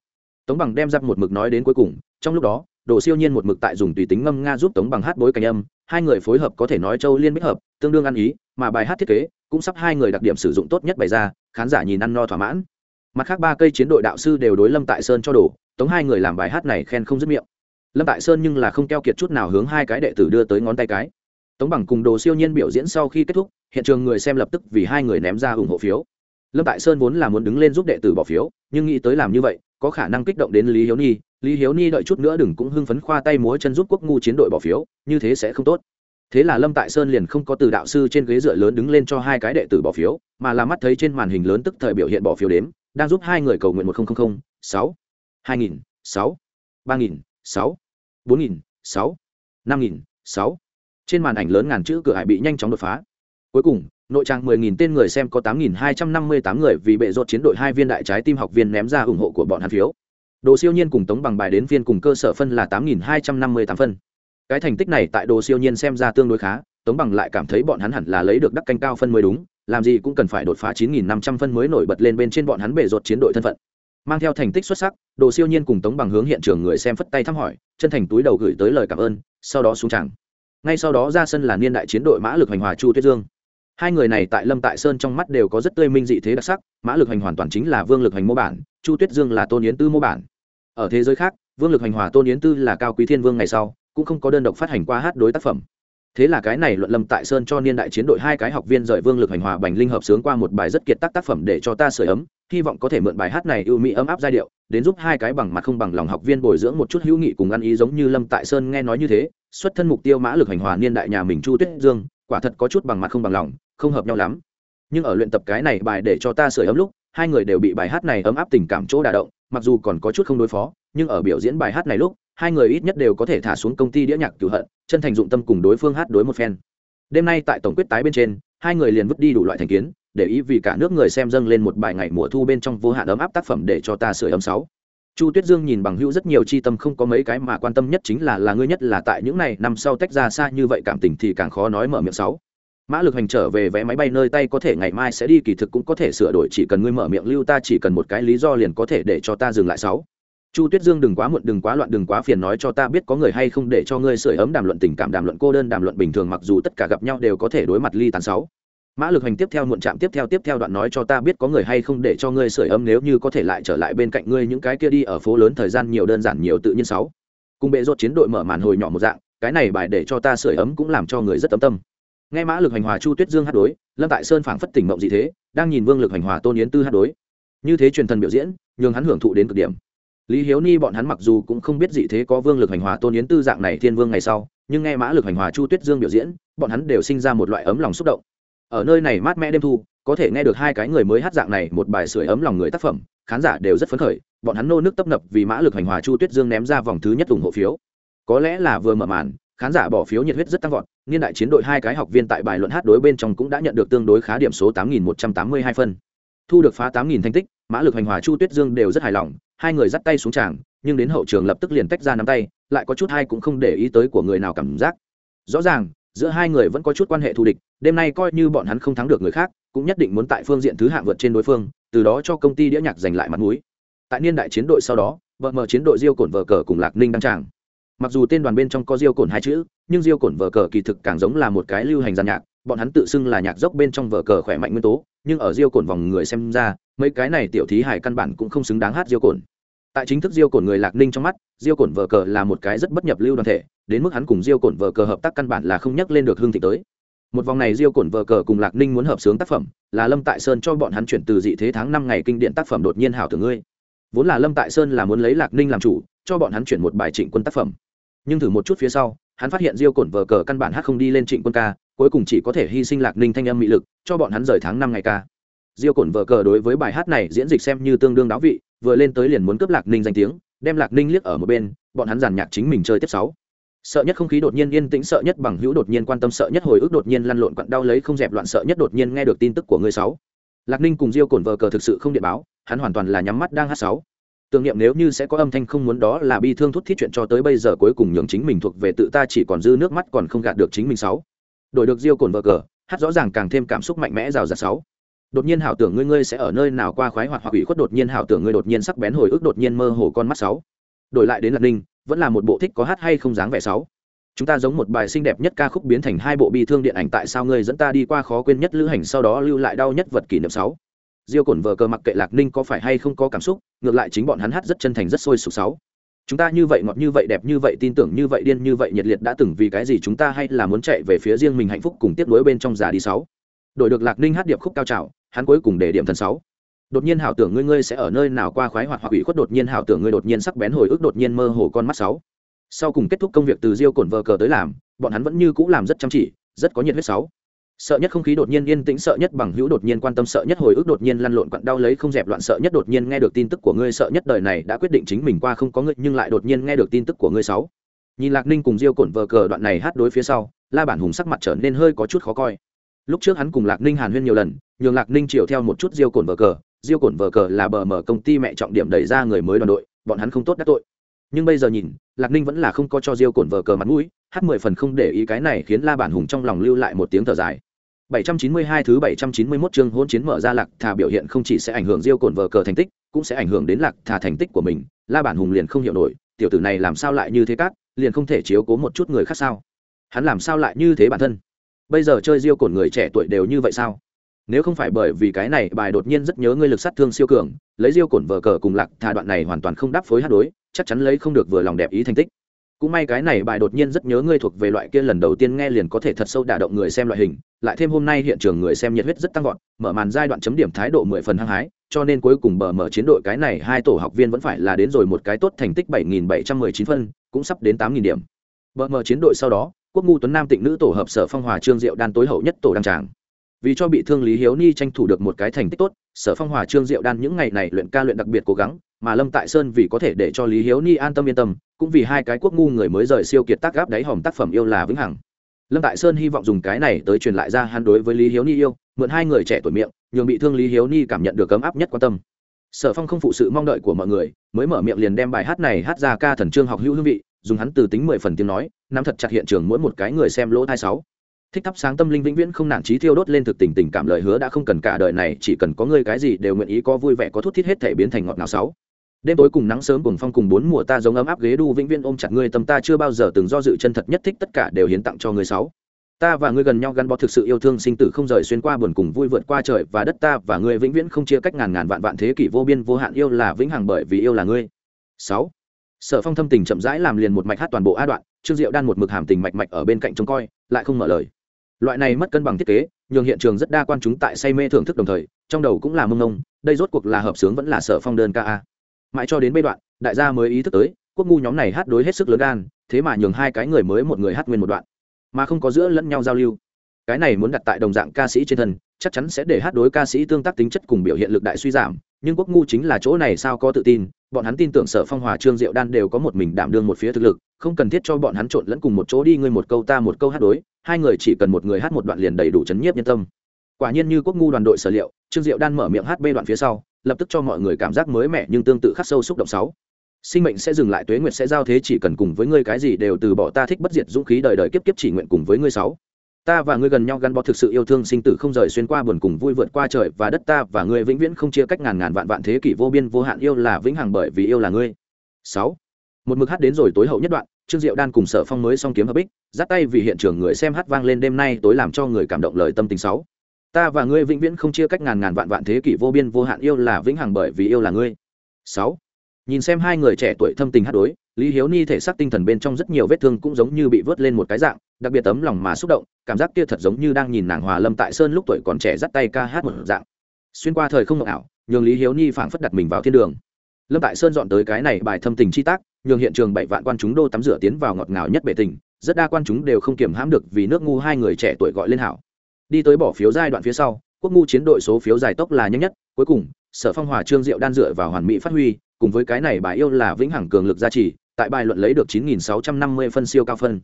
[SPEAKER 1] tống bằng đem giáp một mực nói đến cuối cùng, trong lúc đó, đồ siêu nhiên một mực tại dùng tùy tính ngâm nga giúp tống bằng hát bối cảnh âm, hai người phối hợp có thể nói châu liên bích hợp, tương đương ăn ý, mà bài hát thiết kế cũng sắp hai người đặc điểm sử dụng tốt nhất bày ra, khán giả nhìn ăn no thỏa mãn. Mặt khác ba cây chiến đội đạo sư đều đối lâm tại sơn cho đồ, tống hai người làm bài hát này khen không dứt miệng. Lâm tại sơn nhưng là không keo kiệt chút nào hướng hai cái đệ tử đưa tới ngón tay cái. Tống bằng cùng đồ siêu nhiên biểu diễn sau khi kết thúc, hiện trường người xem lập tức vì hai người ném ra ủng hộ phiếu lâm tại sơn vốn là muốn đứng lên giúp đệ tử bỏ phiếu, nhưng nghĩ tới làm như vậy, có khả năng kích động đến lý hiếu ni lý hiếu ni đợi chút nữa đừng cũng hưng phấn khoa tay múa chân giúp quốc ngu chiến đội bỏ phiếu, như thế sẽ không tốt. Thế là lâm tại sơn liền không có từ đạo sư trên ghế dựa lớn đứng lên cho hai cái đệ tử bỏ phiếu, mà là mắt thấy trên màn hình lớn tức thời biểu hiện bỏ phiếu đếm, đang giúp hai người cầu nguyện một nghìn sáu, hai nghìn, sáu, ba nghìn, sáu, bốn nghìn, sáu, năm nghìn, sáu. Trên màn ảnh lớn ngàn chữ cửa hải bị nhanh chóng đột phá. Cuối cùng nội trang 10.000 tên người xem có 8.258 người vì bệ rột chiến đội hai viên đại trái tim học viên ném ra ủng hộ của bọn hắn phiếu. Đồ siêu nhiên cùng tống bằng bài đến viên cùng cơ sở phân là 8.258 phân. Cái thành tích này tại đồ siêu nhiên xem ra tương đối khá, tống bằng lại cảm thấy bọn hắn hẳn là lấy được đắc canh cao phân mới đúng, làm gì cũng cần phải đột phá 9.500 phân mới nổi bật lên bên trên bọn hắn bệ rột chiến đội thân phận. Mang theo thành tích xuất sắc, đồ siêu nhiên cùng tống bằng hướng hiện trường người xem phất tay thăm hỏi, chân thành túi đầu gửi tới lời cảm ơn, sau đó xuống tràng. Ngay sau đó ra sân là niên đại chiến đội mã lực hoành hòa chu tuyết dương hai người này tại lâm tại sơn trong mắt đều có rất tươi minh dị thế đặc sắc, mã lực hành hoàn toàn chính là vương lực hành mô bản, chu tuyết dương là tôn yến tư mô bản. Ở thế giới khác, vương lực hành hòa tôn yến tư là cao quý thiên vương ngày sau, cũng không có đơn độc phát hành qua hát đối tác phẩm. Thế là cái này luận lâm tại sơn cho niên đại chiến đội hai cái học viên rời vương lực hành hòa bành linh hợp sướng qua một bài rất kiệt tác tác phẩm để cho ta sửa ấm, hy vọng có thể mượn bài hát này ưu mỹ ấm áp giai điệu, đến giúp hai cái bằng mặt không bằng lòng học viên bồi dưỡng một chút hữu nghị cùng ăn ý giống như lâm tại sơn nghe nói như thế, xuất thân mục tiêu mã lực hành hòa niên đại nhà mình chu tuyết dương, quả thật có chút bằng mặt không bằng lòng không hợp nhau lắm. Nhưng ở luyện tập cái này bài để cho ta sửa ấm lúc, hai người đều bị bài hát này ấm áp tình cảm chỗ đà động, mặc dù còn có chút không đối phó, nhưng ở biểu diễn bài hát này lúc, hai người ít nhất đều có thể thả xuống công ty đĩa nhạc cửu hận, chân thành dụng tâm cùng đối phương hát đối một phen. Đêm nay tại tổng quyết tái bên trên, hai người liền vứt đi đủ loại thành kiến, để ý vì cả nước người xem dâng lên một bài ngày mùa thu bên trong vô hạn ấm áp tác phẩm để cho ta sửa ấm sáu. Chu tuyết dương nhìn bằng hữu rất nhiều chi tâm không có mấy cái mà quan tâm nhất chính là là ngươi nhất là tại những này năm sau tách ra xa như vậy cảm tình thì càng khó nói mở miệng sáu mã lực hành trở về vé máy bay nơi tay có thể ngày mai sẽ đi, kỳ thực cũng có thể sửa đổi, chỉ cần ngươi mở miệng lưu ta, chỉ cần một cái lý do liền có thể để cho ta dừng lại sáu. Chu tuyết dương đừng quá muộn, đừng quá loạn, đừng quá phiền nói cho ta biết có người hay không để cho ngươi sửa ấm đàm luận tình cảm, đàm luận cô đơn, đàm luận bình thường, mặc dù tất cả gặp nhau đều có thể đối mặt ly tàn sáu. Mã lực hành tiếp theo muộn chạm tiếp theo tiếp theo đoạn nói cho ta biết có người hay không để cho ngươi sửa ấm, nếu như có thể lại trở lại bên cạnh ngươi những cái kia đi, ở phố lớn thời gian nhiều đơn giản, nhiều tự nhiên sáu. Cùng bệ rốt chiến đội mở màn hồi nhỏ một dạng, cái này bài để cho ta sửa ấm cũng làm cho người rất tâm tâm nghe mã lực hành hòa chu tuyết dương hát đối, lâm tại sơn phảng phất tỉnh mộng gì thế, đang nhìn vương lực hành hòa tôn yến tư hát đối. Như thế truyền thần biểu diễn, nhường hắn hưởng thụ đến cực điểm. Lý hiếu ni bọn hắn mặc dù cũng không biết dị thế có vương lực hành hòa tôn yến tư dạng này thiên vương ngày sau, nhưng nghe mã lực hành hòa chu tuyết dương biểu diễn, bọn hắn đều sinh ra một loại ấm lòng xúc động. Ở nơi này mát mẻ đêm thu, có thể nghe được hai cái người mới hát dạng này một bài sưởi ấm lòng người tác phẩm, khán giả đều rất phấn khởi, bọn hắn nô nước tấp nập vì mã lực hành hòa chu tuyết dương ném ra vòng thứ nhất ủng hộ phiếu. Có lẽ là vừa mở màn khán giả bỏ phiếu nhiệt huyết rất tăng vọt, niên đại chiến đội hai cái học viên tại bài luận hát đối bên trong cũng đã nhận được tương đối khá điểm số tám nghìn một trăm tám mươi hai phân. Thu được phá tám nghìn thành tích, mã lực hành hòa, chu tuyết dương đều rất hài lòng, hai người dắt tay xuống tràng, nhưng đến hậu trường lập tức liền tách ra nắm tay, lại có chút hai cũng không để ý tới của người nào cảm giác. Rõ ràng, giữa hai người vẫn có chút quan hệ thù địch, đêm nay coi như bọn hắn không thắng được người khác, cũng nhất định muốn tại phương diện thứ hạng vượt trên đối phương, từ đó cho công ty đĩa nhạc giành lại mặt mũi. Tại niên đại chiến đội sau đó, vợ mờ chiến đội diêu cổn vợ cờ cùng lạc ninh đăng tràng mặc dù tên đoàn bên trong có diêu cổn hai chữ, nhưng diêu cổn vở cờ kỳ thực càng giống là một cái lưu hành giàn nhạc, bọn hắn tự xưng là nhạc dốc bên trong vở cờ khỏe mạnh nguyên tố, nhưng ở diêu cổn vòng người xem ra, mấy cái này tiểu thí hải căn bản cũng không xứng đáng hát diêu cổn. Tại chính thức diêu cổn người lạc ninh trong mắt, diêu cổn vở cờ là một cái rất bất nhập lưu đoàn thể, đến mức hắn cùng diêu cổn vở cờ hợp tác căn bản là không nhắc lên được hương thị tới. Một vòng này diêu cổn vở cờ cùng lạc ninh muốn hợp sướng tác phẩm, là lâm tại sơn cho bọn hắn chuyển từ dị thế tháng năm ngày kinh điện tác phẩm đột nhiên hảo tưởng ngươi. Vốn là lâm tại sơn là muốn lấy lạc ninh làm chủ, cho bọn hắn chuyển một bài trịnh quân tác phẩm nhưng thử một chút phía sau, hắn phát hiện diêu cổn vờ cờ căn bản hát không đi lên trịnh quân ca, cuối cùng chỉ có thể hy sinh lạc ninh thanh âm mị lực, cho bọn hắn rời tháng năm ngày ca. Diêu cổn vờ cờ đối với bài hát này diễn dịch xem như tương đương đáo vị, vừa lên tới liền muốn cướp lạc ninh danh tiếng, đem lạc ninh liếc ở một bên, bọn hắn giàn nhạc chính mình chơi tiếp sáu. Sợ nhất không khí đột nhiên yên tĩnh, sợ nhất bằng hữu đột nhiên quan tâm, sợ nhất hồi ức đột nhiên lăn lộn quặn đau lấy không dẹp loạn, sợ nhất đột nhiên nghe được tin tức của người sáu. Lạc ninh cùng diêu cổn vờ cờ thực sự không điện báo, hắn hoàn toàn là nhắm mắt đang hát sáu tưởng niệm nếu như sẽ có âm thanh không muốn đó là bi thương thút thít chuyện cho tới bây giờ cuối cùng nhường chính mình thuộc về tự ta chỉ còn dư nước mắt còn không gạt được chính mình sáu. Đổi được diêu cồn vợ cờ, hát rõ ràng càng thêm cảm xúc mạnh mẽ rào rạt sáu. Đột nhiên hảo tưởng ngươi ngươi sẽ ở nơi nào qua khoái hoặc hoặc ủy khuất, đột nhiên hảo tưởng ngươi đột nhiên sắc bén hồi ức, đột nhiên mơ hồ con mắt sáu. Đổi lại đến lạc ninh, vẫn là một bộ thích có hát hay không dáng vẻ sáu. Chúng ta giống một bài xinh đẹp nhất ca khúc biến thành hai bộ bi thương điện ảnh tại sao ngươi dẫn ta đi qua khó quên nhất lữ hành, sau đó lưu lại đau nhất vật kỷ niệm sáu diêu cổn vờ cờ mặc kệ lạc ninh có phải hay không có cảm xúc, ngược lại chính bọn hắn hát rất chân thành, rất sôi sục sáu. Chúng ta như vậy ngọt, như vậy đẹp, như vậy tin tưởng, như vậy điên, như vậy nhiệt liệt đã từng vì cái gì chúng ta hay là muốn chạy về phía riêng mình hạnh phúc cùng tiếp nối bên trong già đi sáu. Đổi được lạc ninh hát điệp khúc cao trào, hắn cuối cùng để điểm thần sáu. Đột nhiên hảo tưởng ngươi ngươi sẽ ở nơi nào qua khoái hoạt hoặc ủy khuất, đột nhiên hảo tưởng ngươi đột nhiên sắc bén hồi ức, đột nhiên mơ hồ con mắt sáu. Sau cùng kết thúc công việc từ diêu cổn vờ cờ tới làm, bọn hắn vẫn như cũ làm rất chăm chỉ, rất có nhiệt huyết sáu sợ nhất không khí đột nhiên yên tĩnh, sợ nhất bằng hữu đột nhiên quan tâm, sợ nhất hồi ức đột nhiên lăn lộn quặn đau lấy không dẹp loạn, sợ nhất đột nhiên nghe được tin tức của ngươi, sợ nhất đời này đã quyết định chính mình qua không có ngươi, nhưng lại đột nhiên nghe được tin tức của ngươi sáu. Nhìn lạc ninh cùng diêu cổn vờ cờ đoạn này hát đối phía sau, la bản hùng sắc mặt trở nên hơi có chút khó coi. Lúc trước hắn cùng lạc ninh hàn huyên nhiều lần, nhường lạc ninh chiều theo một chút diêu cổn vờ cờ, diêu cổn vờ cờ là bờ mở công ty mẹ trọng điểm đẩy ra người mới đoàn đội, bọn hắn không tốt đắc tội. Nhưng bây giờ nhìn, lạc ninh vẫn là không có cho diêu cổn vờ cờ mặt mũi, hát mười phần không để ý cái này khiến la bản hùng trong lòng lưu lại một tiếng thở dài. 792 thứ 791 chương hỗn chiến mở ra lạc thà biểu hiện không chỉ sẽ ảnh hưởng diêu cổn vờ cờ thành tích, cũng sẽ ảnh hưởng đến lạc thà thành tích của mình. La bản hùng liền không hiểu nổi, tiểu tử này làm sao lại như thế các liền không thể chiếu cố một chút người khác sao? Hắn làm sao lại như thế bản thân? Bây giờ chơi diêu cổn người trẻ tuổi đều như vậy sao? Nếu không phải bởi vì cái này, bài đột nhiên rất nhớ ngươi lực sát thương siêu cường, lấy diêu cổn vờ cờ cùng lạc thà đoạn này hoàn toàn không đáp phối hát đối, chắc chắn lấy không được vừa lòng đẹp ý thành tích cũng may cái này bài đột nhiên rất nhớ ngươi thuộc về loại kia lần đầu tiên nghe liền có thể thật sâu đả động người xem loại hình, lại thêm hôm nay hiện trường người xem nhiệt huyết rất tăng vọt, mở màn giai đoạn chấm điểm thái độ mười phần hăng hái, cho nên cuối cùng bờ mở chiến đội cái này hai tổ học viên vẫn phải là đến rồi một cái tốt thành tích bảy nghìn bảy trăm mười chín phân, cũng sắp đến tám nghìn điểm. Bờ mở chiến đội sau đó, quốc ngu tuấn nam tịnh nữ tổ hợp sở phong hòa trương diệu đan tối hậu nhất tổ đăng tràng. Vì cho bị thương lý hiếu ni tranh thủ được một cái thành tích tốt, sở phong hòa trương diệu đan những ngày này luyện ca luyện đặc biệt cố gắng mà lâm tại sơn vì có thể để cho lý hiếu ni an tâm yên tâm, cũng vì hai cái quốc ngu người mới rời siêu kiệt tác gáp đáy hòm tác phẩm yêu là vĩnh hằng. Lâm tại sơn hy vọng dùng cái này tới truyền lại ra hắn đối với lý hiếu ni yêu, mượn hai người trẻ tuổi miệng, nhường bị thương lý hiếu ni cảm nhận được ấm áp nhất quan tâm. Sở phong không phụ sự mong đợi của mọi người, mới mở miệng liền đem bài hát này hát ra ca thần trương học hữu hương vị, dùng hắn từ tính mười phần tiếng nói, nắm thật chặt hiện trường mỗi một cái người xem lỗ thai sáu. Thích thắp sáng tâm linh vĩnh viễn không nản trí thiêu đốt lên thực tình tình cảm lời hứa đã không cần cả đời này, chỉ cần có ngươi cái gì đều nguyện ý có vui vẻ có thút thiết hết thể biến thành ngọt ngào sáu đêm tối cùng nắng sớm cùng phong cùng bốn mùa ta giống ấm áp ghế đu vĩnh viễn ôm chặt ngươi, tâm ta chưa bao giờ từng do dự chân thật nhất thích tất cả đều hiến tặng cho người sáu. Ta và ngươi gần nhau gắn bó thực sự yêu thương sinh tử không rời xuyên qua buồn cùng vui vượt qua trời và đất, ta và ngươi vĩnh viễn không chia cách ngàn ngàn vạn vạn thế kỷ vô biên vô hạn yêu là vĩnh hằng bởi vì yêu là ngươi. Sáu. Sở phong thâm tình chậm rãi làm liền một mạch hát toàn bộ a đoạn, trương diệu đan một mực hàm tình mạch mạch ở bên cạnh trông coi, lại không mở lời. Loại này mất cân bằng thiết kế, nhường hiện trường rất đa quan chúng tại say mê thưởng thức đồng thời, trong đầu cũng là mông ngông, đây rốt cuộc là hợp sướng vẫn là sở phong đơn ca a mãi cho đến bê đoạn, đại gia mới ý thức tới, quốc ngu nhóm này hát đối hết sức lớn gan, thế mà nhường hai cái người mới một người hát nguyên một đoạn, mà không có giữa lẫn nhau giao lưu. Cái này muốn đặt tại đồng dạng ca sĩ trên thân, chắc chắn sẽ để hát đối ca sĩ tương tác tính chất cùng biểu hiện lực đại suy giảm, nhưng quốc ngu chính là chỗ này sao có tự tin, bọn hắn tin tưởng sở phong, hòa trương, diệu đan đều có một mình đảm đương một phía thực lực, không cần thiết cho bọn hắn trộn lẫn cùng một chỗ đi ngươi một câu ta một câu hát đối, hai người chỉ cần một người hát một đoạn liền đầy đủ chấn nhiếp nhân tâm. Quả nhiên như quốc ngu đoàn đội sở liệu, trương, diệu đan mở miệng hát bê đoạn phía sau lập tức cho mọi người cảm giác mới mẻ nhưng tương tự khắc sâu xúc động sáu. Sinh mệnh sẽ dừng lại, tuế nguyệt sẽ giao thế chỉ cần cùng với ngươi, cái gì đều từ bỏ, ta thích bất diệt dũng khí, đời đời kiếp kiếp chỉ nguyện cùng với ngươi sáu. Ta và ngươi gần nhau, gắn bó thực sự yêu thương, sinh tử không rời, xuyên qua buồn cùng vui vượt qua trời và đất, ta và ngươi vĩnh viễn không chia cách ngàn ngàn vạn vạn thế kỷ vô biên, vô hạn yêu là vĩnh hằng bởi vì yêu là ngươi. Sáu. Một mực hát đến rồi tối hậu nhất đoạn, trương diệu đan cùng sở phong mới song kiếm hợp bích, dắt tay vì hiện trường người xem hát vang lên, đêm nay tối làm cho người cảm động lời tâm tình sáu ta và ngươi vĩnh viễn không chia cách ngàn ngàn vạn vạn thế kỷ vô biên vô hạn yêu là vĩnh hằng bởi vì yêu là ngươi. Sáu. Nhìn xem hai người trẻ tuổi thâm tình hát đối, lý hiếu ni thể xác tinh thần bên trong rất nhiều vết thương cũng giống như bị vớt lên một cái dạng, đặc biệt tấm lòng mà xúc động, cảm giác kia thật giống như đang nhìn nàng hòa lâm tại sơn lúc tuổi còn trẻ dắt tay ca hát một dạng. Xuyên qua thời không ngọc ảo, nhường lý hiếu ni phảng phất đặt mình vào thiên đường. Lâm tại sơn dọn tới cái này bài thâm tình chi tác, nhường hiện trường bảy vạn quan chúng đô tắm rửa tiến vào ngọt ngào nhất bể tình, rất đa quan chúng đều không kiểm hãm được vì nước ngu hai người trẻ tuổi gọi lên hảo đi tới bỏ phiếu giai đoạn phía sau, quốc ngu chiến đội số phiếu dài tốc là nhanh nhất. Cuối cùng, sở phong hòa, trương diệu đan dựa vào hoàn mỹ phát huy, cùng với cái này bà yêu là vĩnh hằng cường lực gia trì, tại bài luận lấy được 9.650 phân siêu cao phân.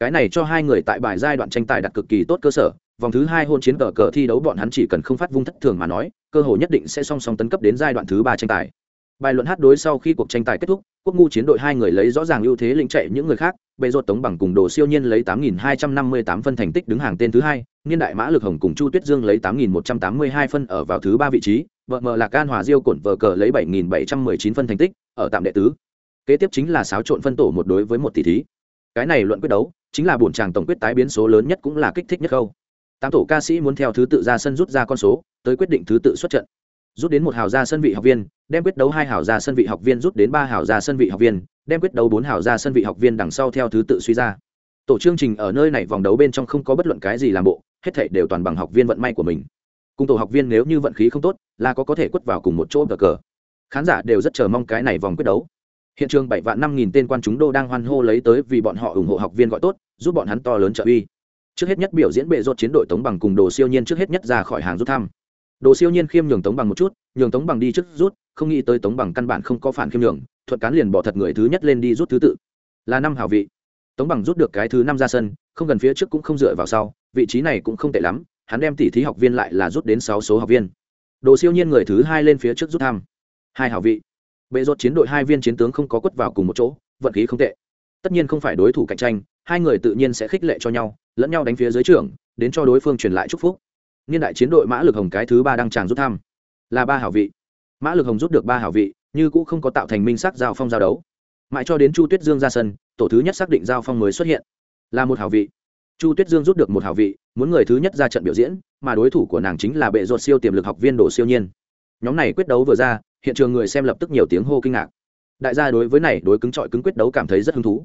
[SPEAKER 1] Cái này cho hai người tại bài giai đoạn tranh tài đặt cực kỳ tốt cơ sở. Vòng thứ hai hôn chiến cờ cờ thi đấu bọn hắn chỉ cần không phát vung thất thường mà nói, cơ hội nhất định sẽ song song tấn cấp đến giai đoạn thứ ba tranh tài bài luận hát đối sau khi cuộc tranh tài kết thúc, quốc ngu chiến đội hai người lấy rõ ràng ưu thế lĩnh chạy những người khác, bệ rột tống bằng cùng đồ siêu nhiên lấy 8.258 phân thành tích đứng hàng tên thứ hai, niên đại mã lực hồng cùng chu tuyết dương lấy 8.182 phân ở vào thứ ba vị trí, vợ mờ là can hòa diêu cổn vờ cờ lấy 7.719 phân thành tích ở tạm đệ tứ. Kế tiếp chính là xáo trộn phân tổ một đối với một tỷ thí. Cái này luận quyết đấu, chính là bổn tràng tổng quyết tái biến số lớn nhất cũng là kích thích nhất câu. tám tổ ca sĩ muốn theo thứ tự ra sân rút ra con số, tới quyết định thứ tự xuất trận rút đến một hào gia sân vị học viên, đem quyết đấu hai hào gia sân vị học viên rút đến ba hào gia sân vị học viên, đem quyết đấu bốn hào gia sân vị học viên đằng sau theo thứ tự suy ra. Tổ chương trình ở nơi này vòng đấu bên trong không có bất luận cái gì làm bộ, hết thảy đều toàn bằng học viên vận may của mình. Cùng tổ học viên nếu như vận khí không tốt, là có có thể quất vào cùng một chỗ cờ cờ. Khán giả đều rất chờ mong cái này vòng quyết đấu. Hiện trường bảy vạn năm nghìn tên quan chúng đô đang hoan hô lấy tới vì bọn họ ủng hộ học viên gọi tốt, giúp bọn hắn to lớn trợ uy. Trước hết nhất biểu diễn bệ rột chiến đội tống bằng cùng đồ siêu nhiên trước hết nhất ra khỏi hàng rút thăm đồ siêu nhiên khiêm nhường tống bằng một chút, nhường tống bằng đi trước rút, không nghĩ tới tống bằng căn bản không có phản khiêm nhường thuận cán liền bỏ thật người thứ nhất lên đi rút thứ tự. Là năm hảo vị. Tống bằng rút được cái thứ năm ra sân, không gần phía trước cũng không dựa vào sau, vị trí này cũng không tệ lắm, hắn đem tỷ thí học viên lại là rút đến sáu số học viên. Đồ siêu nhiên người thứ hai lên phía trước rút thăm hai hảo vị. Bệ rốt chiến đội hai viên chiến tướng không có quất vào cùng một chỗ, vận khí không tệ. Tất nhiên không phải đối thủ cạnh tranh, hai người tự nhiên sẽ khích lệ cho nhau, lẫn nhau đánh phía dưới trưởng, đến cho đối phương truyền lại chúc phúc niên đại chiến đội mã lực hồng cái thứ ba đang tràng rút thăm. Là ba hảo vị. Mã lực hồng rút được ba hảo vị, như cũng không có tạo thành minh sắc giao phong giao đấu. Mãi cho đến chu tuyết dương ra sân, tổ thứ nhất xác định giao phong mới xuất hiện. Là một hảo vị. Chu tuyết dương rút được một hảo vị, muốn người thứ nhất ra trận biểu diễn, mà đối thủ của nàng chính là bệ ruột siêu tiềm lực học viên đồ siêu nhiên. Nhóm này quyết đấu vừa ra, hiện trường người xem lập tức nhiều tiếng hô kinh ngạc. Đại gia đối với này đối cứng trọi cứng quyết đấu cảm thấy rất hứng thú.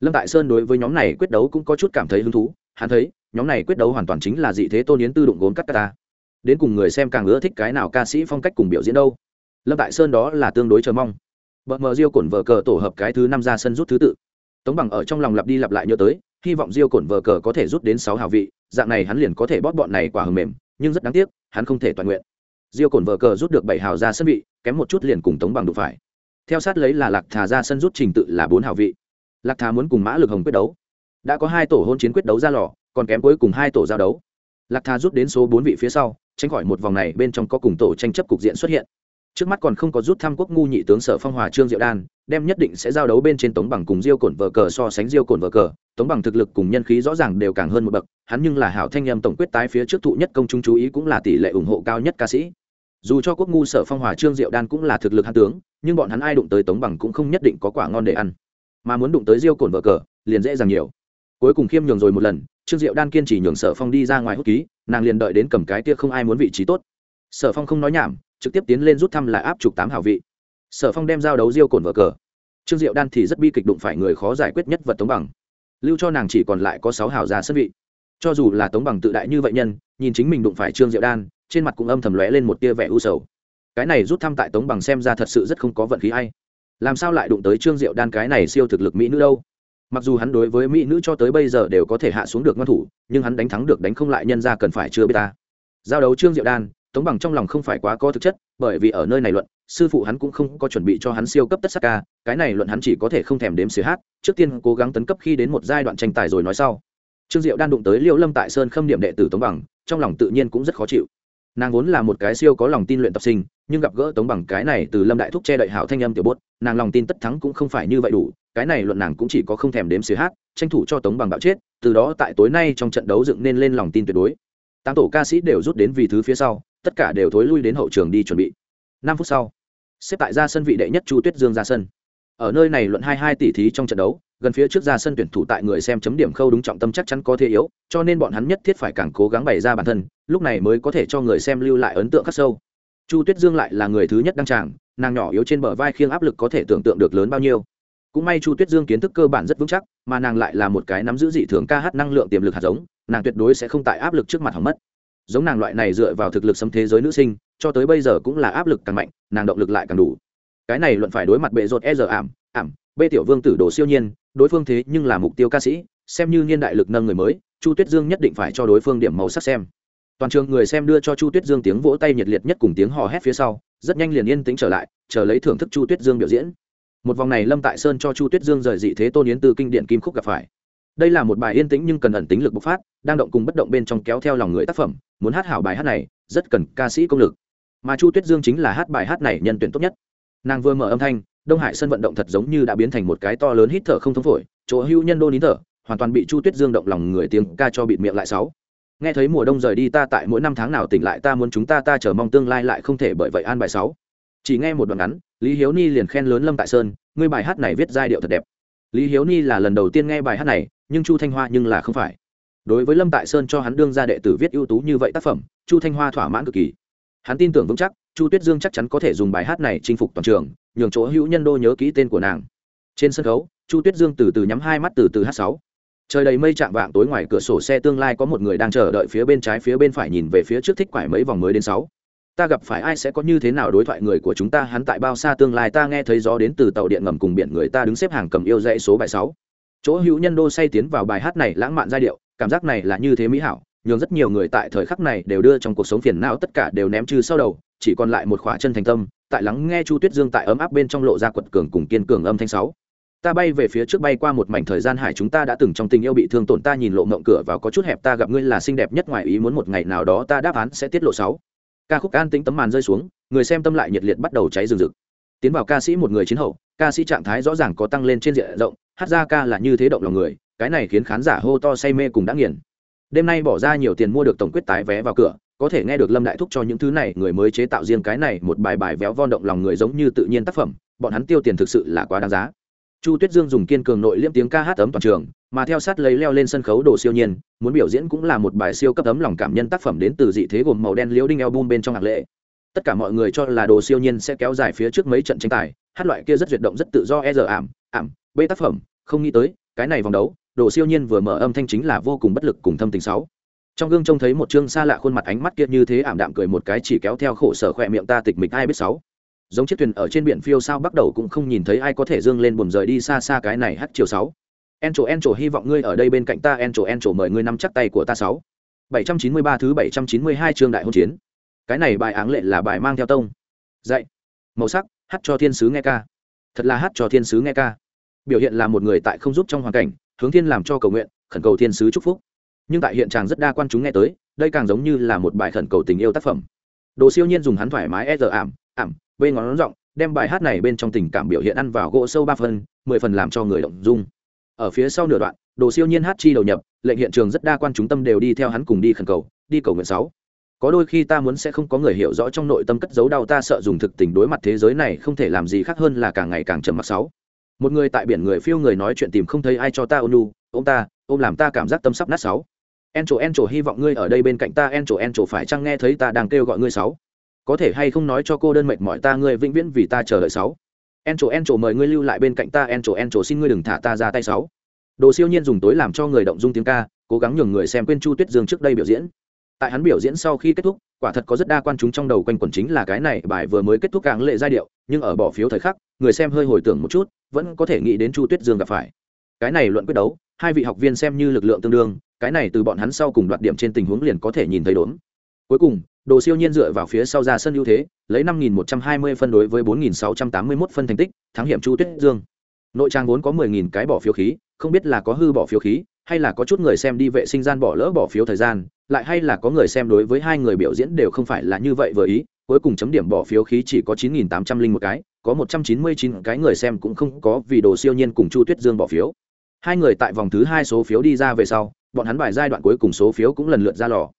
[SPEAKER 1] Lâm tại sơn đối với nhóm này quyết đấu cũng có chút cảm thấy hứng thú, hắn thấy nhóm này quyết đấu hoàn toàn chính là dị thế tôn yến tư đụng gốm cắt ta. Đến cùng người xem càng ưa thích cái nào ca sĩ phong cách cùng biểu diễn đâu. Lâm tại sơn đó là tương đối chờ mong. Vợ mờ diêu cổn vờ cờ tổ hợp cái thứ năm ra sân rút thứ tự. Tống bằng ở trong lòng lặp đi lặp lại nhớ tới, hy vọng diêu cổn vờ cờ có thể rút đến sáu hào vị, dạng này hắn liền có thể bóp bọn này quả hầm mềm, nhưng rất đáng tiếc, hắn không thể toàn nguyện. Diêu cổn vờ cờ rút được bảy hào ra sân vị, kém một chút liền cùng tống bằng đụng phải. Theo sát lấy là lạc thà ra sân rút trình tự là bốn hào vị. Lạc thà muốn cùng mã lực hồng quyết đấu. Đã có hai tổ hôn chiến quyết đấu ra lò còn kém cuối cùng hai tổ giao đấu. Lạc thà rút đến số bốn vị phía sau, tránh khỏi một vòng này bên trong có cùng tổ tranh chấp cục diện xuất hiện. Trước mắt còn không có rút tham quốc ngu nhị tướng sở phong hòa trương diệu đan, đem nhất định sẽ giao đấu bên trên tống bằng cùng diêu cổn vờ cờ so sánh diêu cổn vờ cờ, tống bằng thực lực cùng nhân khí rõ ràng đều càng hơn một bậc, hắn nhưng là hảo thanh em tổng quyết tái phía trước thụ nhất công chúng chú ý cũng là tỷ lệ ủng hộ cao nhất ca sĩ. Dù cho quốc ngu sở phong hòa trương diệu đan cũng là thực lực hắn tướng, nhưng bọn hắn ai đụng tới tống bằng cũng không nhất định có quả ngon để ăn. Mà muốn đụng tới diêu cổn vờ cờ, liền dễ dàng nhiều. Cuối cùng khiêm nhường rồi một lần trương diệu đan kiên chỉ nhường sở phong đi ra ngoài hút ký, nàng liền đợi đến cầm cái kia không ai muốn vị trí tốt. Sở phong không nói nhảm, trực tiếp tiến lên rút thăm lại áp trục tám hảo vị. Sở phong đem giao đấu diêu cồn vờ cờ. Trương diệu đan thì rất bi kịch đụng phải người khó giải quyết nhất vật tống bằng. Lưu cho nàng chỉ còn lại có sáu hảo ra sân vị. Cho dù là tống bằng tự đại như vậy nhân, nhìn chính mình đụng phải trương diệu đan, trên mặt cũng âm thầm lóe lên một tia vẻ u sầu. Cái này rút thăm tại tống bằng xem ra thật sự rất không có vận khí hay làm sao lại đụng tới trương diệu đan cái này siêu thực lực mỹ nữ đâu? Mặc dù hắn đối với mỹ nữ cho tới bây giờ đều có thể hạ xuống được ngon thủ, nhưng hắn đánh thắng được đánh không lại nhân ra cần phải chưa biết ta. Giao đấu trương diệu đan, tống bằng trong lòng không phải quá có thực chất, bởi vì ở nơi này luận, sư phụ hắn cũng không có chuẩn bị cho hắn siêu cấp tất sắc ca, cái này luận hắn chỉ có thể không thèm đếm xì hát, trước tiên cố gắng tấn cấp khi đến một giai đoạn tranh tài rồi nói sau. Trương diệu đan đụng tới liễu lâm tại sơn khâm điểm đệ tử tống bằng, trong lòng tự nhiên cũng rất khó chịu. Nàng vốn là một cái siêu có lòng tin luyện tập sinh, nhưng gặp gỡ tống bằng cái này từ lâm đại thúc che đậy hảo thanh âm tiểu bốt, nàng lòng tin tất thắng cũng không phải như vậy đủ cái này luận nàng cũng chỉ có không thèm đếm xì hát, tranh thủ cho tống bằng bạo chết, từ đó tại tối nay trong trận đấu dựng nên lên lòng tin tuyệt đối. Tám tổ ca sĩ đều rút đến vì thứ phía sau, tất cả đều thối lui đến hậu trường đi chuẩn bị. Năm phút sau, xếp tại ra sân vị đệ nhất chu tuyết dương ra sân. Ở nơi này luận hai hai tỷ thí trong trận đấu, gần phía trước ra sân tuyển thủ tại người xem chấm điểm khâu đúng trọng tâm chắc chắn có thế yếu, cho nên bọn hắn nhất thiết phải càng cố gắng bày ra bản thân, lúc này mới có thể cho người xem lưu lại ấn tượng khắc sâu. Chu tuyết dương lại là người thứ nhất đăng tràng, nàng nhỏ yếu trên bờ vai khiêng áp lực có thể tưởng tượng được lớn bao nhiêu cũng may chu tuyết dương kiến thức cơ bản rất vững chắc, mà nàng lại là một cái nắm giữ dị thường ca hát năng lượng tiềm lực hạt giống, nàng tuyệt đối sẽ không tại áp lực trước mặt hỏng mất. Giống nàng loại này dựa vào thực lực xâm thế giới nữ sinh, cho tới bây giờ cũng là áp lực càng mạnh, nàng động lực lại càng đủ. Cái này luận phải đối mặt bệ rột e giờ ảm ảm, bê tiểu vương tử đồ siêu nhiên, đối phương thế nhưng là mục tiêu ca sĩ, xem như niên đại lực nâng người mới, chu tuyết dương nhất định phải cho đối phương điểm màu sắc xem. Toàn trường người xem đưa cho chu tuyết dương tiếng vỗ tay nhiệt liệt nhất cùng tiếng hò hét phía sau, rất nhanh liền yên tĩnh trở lại, chờ lấy thưởng thức chu tuyết dương biểu diễn một vòng này lâm tại sơn cho chu tuyết dương rời dị thế tôn yến từ kinh điển kim khúc gặp phải đây là một bài yên tĩnh nhưng cần ẩn tính lực bộc phát đang động cùng bất động bên trong kéo theo lòng người tác phẩm muốn hát hảo bài hát này rất cần ca sĩ công lực mà chu tuyết dương chính là hát bài hát này nhân tuyển tốt nhất nàng vừa mở âm thanh đông hải sân vận động thật giống như đã biến thành một cái to lớn hít thở không thống phổi chỗ hưu nhân đô nín thở hoàn toàn bị chu tuyết dương động lòng người tiếng ca cho bịt miệng lại sáu nghe thấy mùa đông rời đi ta tại mỗi năm tháng nào tỉnh lại ta muốn chúng ta ta chờ mong tương lai lại không thể bởi vậy an bài sáu chỉ nghe một đoạn ngắn, lý hiếu ni liền khen lớn lâm tại sơn, ngươi bài hát này viết giai điệu thật đẹp. Lý hiếu ni là lần đầu tiên nghe bài hát này, nhưng chu thanh hoa nhưng là không phải. Đối với lâm tại sơn cho hắn đương ra đệ tử viết ưu tú như vậy tác phẩm, chu thanh hoa thỏa mãn cực kỳ. Hắn tin tưởng vững chắc, chu tuyết dương chắc chắn có thể dùng bài hát này chinh phục toàn trường, nhường chỗ hữu nhân đô nhớ kỹ tên của nàng. Trên sân khấu, chu tuyết dương từ từ nhắm hai mắt từ từ hát sáu. Trời đầy mây chạm vạng, tối ngoài cửa sổ xe tương lai có một người đang chờ đợi phía bên trái, phía bên phải nhìn về phía trước thích quải mấy vòng mới đến sáu ta gặp phải ai sẽ có như thế nào đối thoại người của chúng ta, hắn tại bao xa tương lai ta nghe thấy gió đến từ tàu điện ngầm cùng biển người ta đứng xếp hàng cầm yêu dãy số bài sáu. Chỗ hữu nhân đô say tiến vào bài hát này lãng mạn giai điệu, cảm giác này là như thế mỹ hảo, nhường rất nhiều người tại thời khắc này đều đưa trong cuộc sống phiền não tất cả đều ném trừ sau đầu, chỉ còn lại một khóa chân thành tâm, tại lắng nghe chu tuyết dương tại ấm áp bên trong lộ ra quật cường cùng kiên cường âm thanh sáu. Ta bay về phía trước bay qua một mảnh thời gian hải chúng ta đã từng trong tình yêu bị thương tổn, ta nhìn lộ mộng cửa vào có chút hẹp, ta gặp ngươi là xinh đẹp nhất, ngoài ý muốn một ngày nào đó ta đáp án sẽ tiết lộ sáu ca khúc an tĩnh tấm màn rơi xuống, người xem tâm lại nhiệt liệt bắt đầu cháy rừng rực. Tiến vào ca sĩ một người chiến hậu, ca sĩ trạng thái rõ ràng có tăng lên trên diện rộng, hát ra ca là như thế động lòng người, cái này khiến khán giả hô to say mê cùng đã nghiền. Đêm nay bỏ ra nhiều tiền mua được tổng quyết tái vé vào cửa, có thể nghe được lâm đại thúc cho những thứ này, người mới chế tạo riêng cái này, một bài bài véo von động lòng người giống như tự nhiên tác phẩm, bọn hắn tiêu tiền thực sự là quá đáng giá. Chu tuyết dương dùng kiên cường nội liêm tiếng ca hát ấm toàn trường mà theo sát lấy leo lên sân khấu đồ siêu nhiên, muốn biểu diễn cũng là một bài siêu cấp ấm lòng cảm nhân tác phẩm đến từ dị thế gồm màu đen liễu đinh album bên trong hạc lệ. Tất cả mọi người cho là đồ siêu nhiên sẽ kéo dài phía trước mấy trận tranh tài, hát loại kia rất duyệt động rất tự do e giờ ảm ảm, b tác phẩm, không nghĩ tới, cái này vòng đấu, đồ siêu nhiên vừa mở âm thanh chính là vô cùng bất lực cùng thâm tình sáu. Trong gương trông thấy một chương xa lạ khuôn mặt ánh mắt kia như thế ảm đạm cười một cái chỉ kéo theo khổ sở khỏe miệng ta tịch mịch ai biết sáu. Giống chiếc thuyền ở trên biển phiêu sao bắt đầu cũng không nhìn thấy ai có thể dương lên buồn rời đi xa xa cái này hát chiều sáu en trổ en trổ hy vọng ngươi ở đây bên cạnh ta. En trổ en trổ mời ngươi nắm chắc tay của ta sáu. Bảy trăm chín mươi ba thứ bảy trăm chín mươi hai chương đại hôn chiến. Cái này bài áng lệ là bài mang theo tông. Dạy. Màu sắc, hát cho thiên sứ nghe ca. Thật là hát cho thiên sứ nghe ca. Biểu hiện là một người tại không giúp trong hoàn cảnh, hướng thiên làm cho cầu nguyện, khẩn cầu thiên sứ chúc phúc. Nhưng tại hiện trạng rất đa quan chúng nghe tới, đây càng giống như là một bài khẩn cầu tình yêu tác phẩm. Đồ siêu nhiên dùng hắn thoải mái e giờ, ảm ảm bên ngón giọng đem bài hát này bên trong tình cảm biểu hiện ăn vào gỗ sâu ba phần, mười phần làm cho người động dung ở phía sau nửa đoạn, đồ siêu nhiên hát chi đầu nhập, lệnh hiện trường rất đa quan chúng tâm đều đi theo hắn cùng đi khẩn cầu, đi cầu nguyện sáu. Có đôi khi ta muốn sẽ không có người hiểu rõ trong nội tâm cất giấu đau ta sợ dùng thực tình đối mặt thế giới này không thể làm gì khác hơn là càng ngày càng trầm mặc sáu. Một người tại biển người phiêu người nói chuyện tìm không thấy ai cho ta ôn nu ôm ta, ôm làm ta cảm giác tâm sắp nát sáu. En trổ en trổ hy vọng ngươi ở đây bên cạnh ta en trổ en trổ phải chăng nghe thấy ta đang kêu gọi ngươi sáu? Có thể hay không nói cho cô đơn mệt mỏi ta, ngươi vĩnh viễn vì ta chờ đợi sáu en trổ en trổ mời ngươi lưu lại bên cạnh ta. En trổ en trổ xin ngươi đừng thả ta ra tay sáu. Đồ siêu nhiên dùng tối làm cho người động dung tiếng ca, cố gắng nhường người xem quên chu tuyết dương trước đây biểu diễn. Tại hắn biểu diễn sau khi kết thúc, quả thật có rất đa quan chúng trong đầu quanh quẩn chính là cái này bài vừa mới kết thúc càng lệ giai điệu, nhưng ở bỏ phiếu thời khắc, người xem hơi hồi tưởng một chút, vẫn có thể nghĩ đến chu tuyết dương gặp phải. Cái này luận quyết đấu, hai vị học viên xem như lực lượng tương đương, cái này từ bọn hắn sau cùng đoạt điểm trên tình huống liền có thể nhìn thấy đốn cuối cùng đồ siêu nhiên dựa vào phía sau ra sân ưu thế, lấy năm nghìn một trăm hai mươi phân đối với bốn nghìn sáu trăm tám mươi mốt phân thành tích, thắng hiểm chu tuyết dương. Nội trang vốn có mười nghìn cái bỏ phiếu khí, không biết là có hư bỏ phiếu khí, hay là có chút người xem đi vệ sinh gian bỏ lỡ bỏ phiếu thời gian, lại hay là có người xem đối với hai người biểu diễn đều không phải là như vậy vừa ý, cuối cùng chấm điểm bỏ phiếu khí chỉ có chín nghìn tám trăm linh một cái, có một trăm chín mươi chín cái người xem cũng không có vì đồ siêu nhiên cùng chu tuyết dương bỏ phiếu. Hai người tại vòng thứ hai số phiếu đi ra về sau, bọn hắn bài giai đoạn cuối cùng số phiếu cũng lần lượt ra lò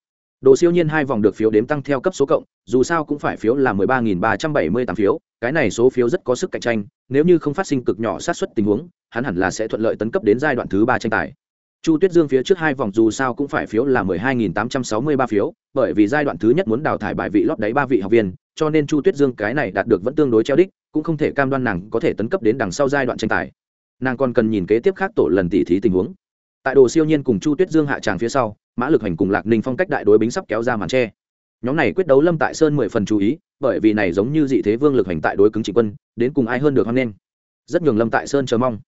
[SPEAKER 1] đồ siêu nhiên hai vòng được phiếu đếm tăng theo cấp số cộng, dù sao cũng phải phiếu là mười ba nghìn ba trăm bảy mươi tám phiếu, cái này số phiếu rất có sức cạnh tranh, nếu như không phát sinh cực nhỏ sát xuất tình huống, hắn hẳn là sẽ thuận lợi tấn cấp đến giai đoạn thứ ba tranh tài. Chu tuyết dương phía trước hai vòng dù sao cũng phải phiếu là mười hai nghìn tám trăm sáu mươi ba phiếu, bởi vì giai đoạn thứ nhất muốn đào thải bài vị lót đáy ba vị học viên, cho nên chu tuyết dương cái này đạt được vẫn tương đối treo đích, cũng không thể cam đoan nàng có thể tấn cấp đến đằng sau giai đoạn tranh tài. Nàng còn cần nhìn kế tiếp khác tổ lần tỉ thí tình huống. Tại đồ siêu nhiên cùng chu tuyết dương hạ tràng phía sau mã lực hành cùng lạc ninh phong cách đại đối bính sắp kéo ra màn tre. Nhóm này quyết đấu lâm tại sơn mười phần chú ý, bởi vì này giống như dị thế vương lực hành tại đối cứng trịnh quân, đến cùng ai hơn được hoan nghênh. Rất nhường lâm tại sơn chờ mong.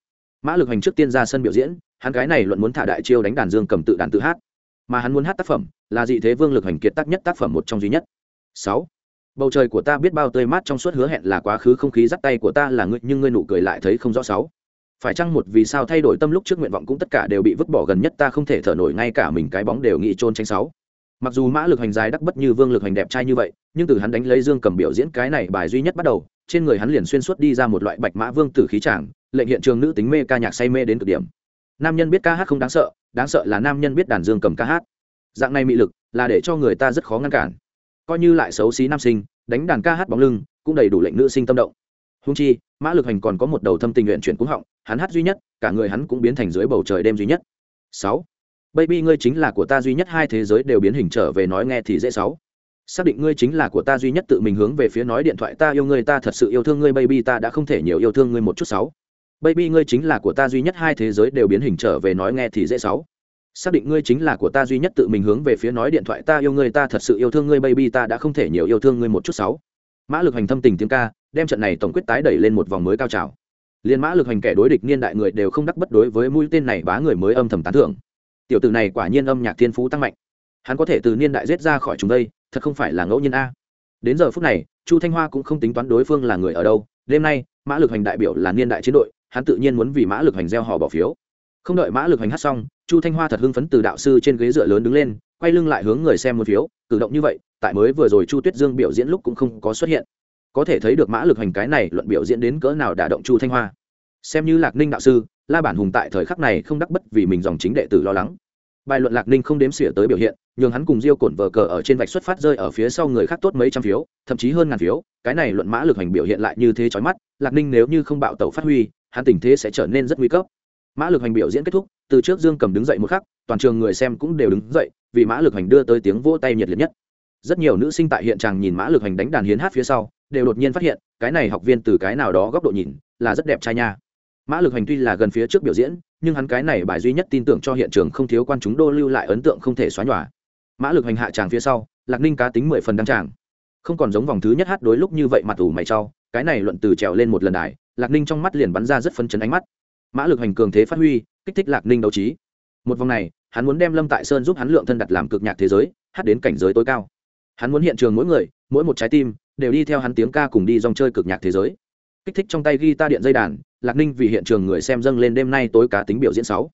[SPEAKER 1] Mã lực hành trước tiên ra sân biểu diễn, hắn gái này luận muốn thả đại chiêu đánh đàn dương cầm tự đàn tự hát. Mà hắn muốn hát tác phẩm, là dị thế vương lực hành kiệt tác nhất tác phẩm một trong duy nhất. Sáu. Bầu trời của ta biết bao tươi mát trong suốt hứa hẹn là quá khứ không khí dắt tay của ta là ngươi, nhưng ngươi nụ cười lại thấy không rõ sáu phải chăng một vì sao thay đổi tâm lúc trước nguyện vọng cũng tất cả đều bị vứt bỏ gần nhất ta không thể thở nổi, ngay cả mình cái bóng đều nghĩ trôn tranh sáu. Mặc dù mã lực hành dài đắc bất như vương lực hành đẹp trai như vậy, nhưng từ hắn đánh lấy dương cầm biểu diễn cái này bài duy nhất bắt đầu, trên người hắn liền xuyên suốt đi ra một loại bạch mã vương tử khí tràng lệnh hiện trường nữ tính mê ca nhạc say mê đến cực điểm. Nam nhân biết ca hát không đáng sợ đáng sợ là nam nhân biết đàn dương cầm ca hát. Dạng này mị lực là để cho người ta rất khó ngăn cản. Coi như lại xấu xí nam sinh, đánh đàn ca hát bóng lưng, cũng đầy đủ lệnh nữ sinh tâm động húng chi, mã lực hành còn có một đầu thâm tình nguyện chuyển cúng họng, hắn hát duy nhất, cả người hắn cũng biến thành dưới bầu trời đêm duy nhất. Sáu. Baby ngươi chính là của ta duy nhất, hai thế giới đều biến hình trở về nói nghe thì dễ sáu. Xác định ngươi chính là của ta duy nhất, tự mình hướng về phía nói điện thoại, ta yêu ngươi, ta thật sự yêu thương ngươi, baby, ta đã không thể nhiều yêu thương ngươi một chút, sáu. Baby ngươi chính là của ta duy nhất, hai thế giới đều biến hình trở về nói nghe thì dễ sáu. Xác định ngươi chính là của ta duy nhất, tự mình hướng về phía nói điện thoại, ta yêu ngươi, ta thật sự yêu thương ngươi, baby, ta đã không thể nhiều yêu thương ngươi một chút, sáu. Mã lực hành thâm tình tiếng ca đem trận này tổng quyết tái đẩy lên một vòng mới cao trào. Liên mã lực hành kẻ đối địch niên đại người đều không đắc bất đối với mũi tên này bá người mới âm thầm tán thưởng. Tiểu tử này quả nhiên âm nhạc thiên phú tăng mạnh. Hắn có thể từ niên đại giết ra khỏi chúng đây, thật không phải là ngẫu nhiên a. Đến giờ phút này, chu thanh hoa cũng không tính toán đối phương là người ở đâu. Đêm nay, mã lực hành đại biểu là niên đại chiến đội, hắn tự nhiên muốn vì mã lực hành gieo họ bỏ phiếu. Không đợi mã lực hành hát xong, chu thanh hoa thật hưng phấn từ đạo sư trên ghế dựa lớn đứng lên, quay lưng lại hướng người xem một phiếu, cử động như vậy, tại mới vừa rồi chu tuyết dương biểu diễn lúc cũng không có xuất hiện có thể thấy được mã lực hành cái này luận biểu diễn đến cỡ nào đả động chu thanh hoa. Xem như lạc ninh đạo sư, la bản hùng tại thời khắc này không đắc bất vì mình dòng chính đệ tử lo lắng. Bài luận lạc ninh không đếm xỉa tới biểu hiện, nhường hắn cùng diêu cổn vờ cờ ở trên vạch xuất phát rơi ở phía sau người khác tốt mấy trăm phiếu, thậm chí hơn ngàn phiếu, cái này luận mã lực hành biểu hiện lại như thế chói mắt, lạc ninh nếu như không bạo tẩu phát huy, hắn tình thế sẽ trở nên rất nguy cấp. Mã lực hành biểu diễn kết thúc, từ trước dương cầm đứng dậy một khắc, toàn trường người xem cũng đều đứng dậy, vì mã lực hành đưa tới tiếng vỗ tay nhiệt liệt nhất. Rất nhiều nữ sinh tại hiện tràng nhìn mã lực hành đánh đàn hiến hát phía sau đều đột nhiên phát hiện, cái này học viên từ cái nào đó góc độ nhìn, là rất đẹp trai nha. Mã lực hành tuy là gần phía trước biểu diễn, nhưng hắn cái này bài duy nhất tin tưởng cho hiện trường không thiếu quan chúng đô lưu lại ấn tượng không thể xóa nhòa. Mã lực hành hạ tràng phía sau, lạc ninh cá tính mười phần đăng tràng. Không còn giống vòng thứ nhất hát đối lúc như vậy mặt ủ mày trau cái này luận từ trèo lên một lần đài, lạc ninh trong mắt liền bắn ra rất phân chấn ánh mắt. Mã lực hành cường thế phát huy, kích thích lạc ninh đấu trí. Một vòng này, hắn muốn đem lâm tại sơn giúp hắn lượng thân đặt làm cực nhạc thế giới, hát đến cảnh giới tối cao. Hắn muốn hiện trường mỗi người, mỗi một trái tim đều đi theo hắn tiếng ca cùng đi dòng chơi cực nhạc thế giới. Kích thích trong tay guitar điện dây đàn, lạc ninh vì hiện trường người xem dâng lên đêm nay tối cá tính biểu diễn sáu.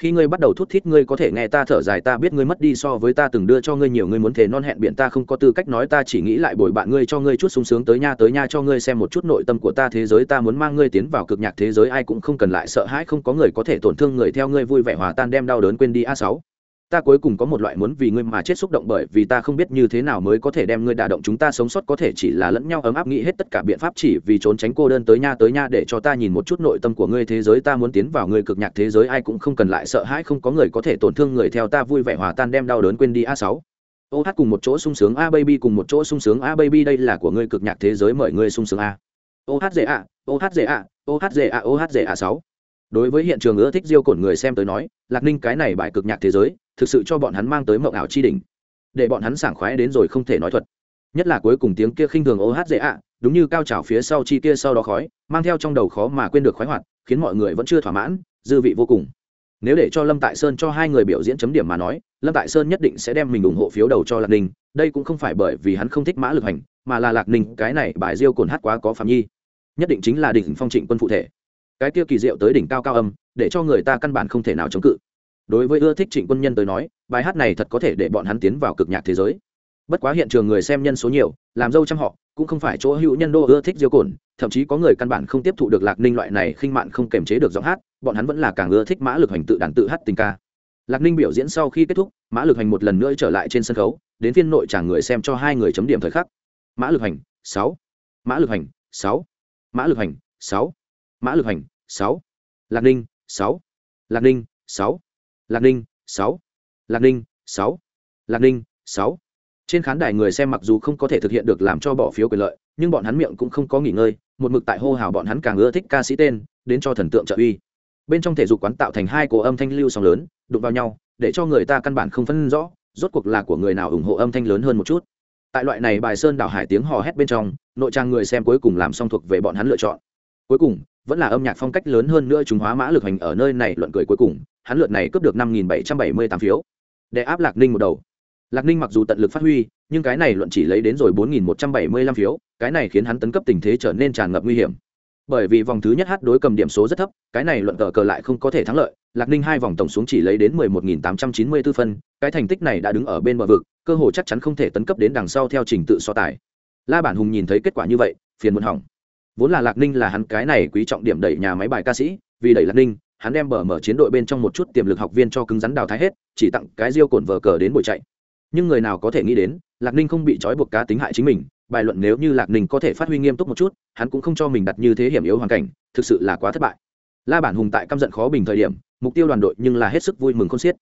[SPEAKER 1] Khi ngươi bắt đầu thút thít, ngươi có thể nghe ta thở dài, ta biết ngươi mất đi so với ta từng đưa cho ngươi nhiều, ngươi muốn thể non hẹn biện ta không có tư cách nói, ta chỉ nghĩ lại bồi bạn ngươi, cho ngươi chút sung sướng tới nha tới nha, cho ngươi xem một chút nội tâm của ta thế giới, ta muốn mang ngươi tiến vào cực nhạc thế giới, ai cũng không cần lại sợ hãi, không có người có thể tổn thương người, theo ngươi vui vẻ hòa tan, đem đau đớn quên đi, a sáu ta cuối cùng có một loại muốn vì ngươi mà chết xúc động bởi vì ta không biết như thế nào mới có thể đem ngươi đả động chúng ta sống sót, có thể chỉ là lẫn nhau ấm áp nghĩ hết tất cả biện pháp chỉ vì trốn tránh cô đơn tới nha tới nha để cho ta nhìn một chút nội tâm của ngươi thế giới. Ta muốn tiến vào ngươi cực nhạc thế giới, ai cũng không cần lại sợ hãi, không có người có thể tổn thương người theo ta, vui vẻ hòa tan đem đau đớn quên đi. A sáu. Ô hát cùng một chỗ sung sướng, a baby cùng một chỗ sung sướng, a baby đây là của ngươi cực nhạc thế giới, mời ngươi sung sướng a. Ô hát dễ a ô hát dễ a ô hát dễ a ô hát dễ a sáu. Đối với hiện trường ưa thích diêu cổn người xem tới nói, lạc ninh cái này bài cực nhạc thế giới thực sự cho bọn hắn mang tới mộng ảo chi đỉnh. Để bọn hắn sảng khoái đến rồi không thể nói thuật. Nhất là cuối cùng tiếng kia khinh thường ô hát dễ ạ, đúng như cao trào phía sau chi kia sau đó khói, mang theo trong đầu khó mà quên được khoái hoạt, khiến mọi người vẫn chưa thỏa mãn, dư vị vô cùng. Nếu để cho lâm tại sơn cho hai người biểu diễn chấm điểm mà nói, lâm tại sơn nhất định sẽ đem mình ủng hộ phiếu đầu cho lạc ninh, đây cũng không phải bởi vì hắn không thích mã lực hành, mà là lạc ninh, cái này bài diêu cồn hát quá có phạm nhi. Nhất định chính là đỉnh phong trịnh quân phụ thể. Cái kia kỳ diệu tới đỉnh cao cao âm, để cho người ta căn bản không thể nào chống cự đối với ưa thích trịnh quân nhân tới nói, bài hát này thật có thể để bọn hắn tiến vào cực nhạc thế giới. Bất quá hiện trường người xem nhân số nhiều, làm dâu trăm họ, cũng không phải chỗ hữu nhân đô ưa thích diêu cồn, thậm chí có người căn bản không tiếp thụ được lạc ninh loại này khinh mạn không kềm chế được giọng hát, bọn hắn vẫn là càng ưa thích mã lực hành tự đàn tự hát tình ca. Lạc ninh biểu diễn sau khi kết thúc, mã lực hành một lần nữa trở lại trên sân khấu, đến phiên nội trả người xem cho hai người chấm điểm thời khắc. Mã lực hành sáu. Mã lực hành sáu. Mã lực hành sáu. Mã lực hành sáu. Lạc ninh, sáu. Lạc ninh, sáu lạc ninh, sáu. Lạc ninh, sáu. Lạc ninh, sáu. Trên khán đài người xem mặc dù không có thể thực hiện được làm cho bỏ phiếu quyền lợi, nhưng bọn hắn miệng cũng không có nghỉ ngơi, một mực tại hô hào bọn hắn càng ưa thích ca sĩ tên, đến cho thần tượng trợ uy. Bên trong thể dục quán tạo thành hai cổ âm thanh lưu sóng lớn, đụng vào nhau, để cho người ta căn bản không phân rõ, rốt cuộc là của người nào ủng hộ âm thanh lớn hơn một chút. Tại loại này bài sơn đảo hải tiếng hò hét bên trong, nội trang người xem cuối cùng làm xong thuộc về bọn hắn lựa chọn. Cuối cùng vẫn là âm nhạc phong cách lớn hơn nữa chúng hóa mã lực hành ở nơi này, luận cười cuối cùng, hắn lượt này cướp được năm nghìn bảy trăm bảy mươi tám phiếu. Để áp lạc ninh một đầu. Lạc ninh mặc dù tận lực phát huy, nhưng cái này luận chỉ lấy đến rồi 4.175 phiếu, cái này khiến hắn tấn cấp tình thế trở nên tràn ngập nguy hiểm. Bởi vì vòng thứ nhất hát đối cầm điểm số rất thấp, cái này luận cờ cờ lại không có thể thắng lợi, lạc ninh hai vòng tổng xuống chỉ lấy đến 11.894 phân, cái thành tích này đã đứng ở bên bờ vực, cơ hội chắc chắn không thể tấn cấp đến đằng sau theo trình tự so tài. La bản hùng nhìn thấy kết quả như vậy, phiền muộn hỏng vốn là lạc ninh là hắn cái này quý trọng điểm đẩy nhà máy bài ca sĩ, vì đẩy lạc ninh, hắn đem bờ mở chiến đội bên trong một chút tiềm lực học viên cho cứng rắn đào thái hết, chỉ tặng cái riêu cồn vờ cờ đến buổi chạy. Nhưng người nào có thể nghĩ đến, lạc ninh không bị trói buộc cá tính hại chính mình, bài luận nếu như lạc ninh có thể phát huy nghiêm túc một chút, hắn cũng không cho mình đặt như thế hiểm yếu hoàn cảnh, thực sự là quá thất bại. La bản hùng tại căm giận khó bình thời điểm, mục tiêu đoàn đội nhưng là hết sức vui mừng không xiết.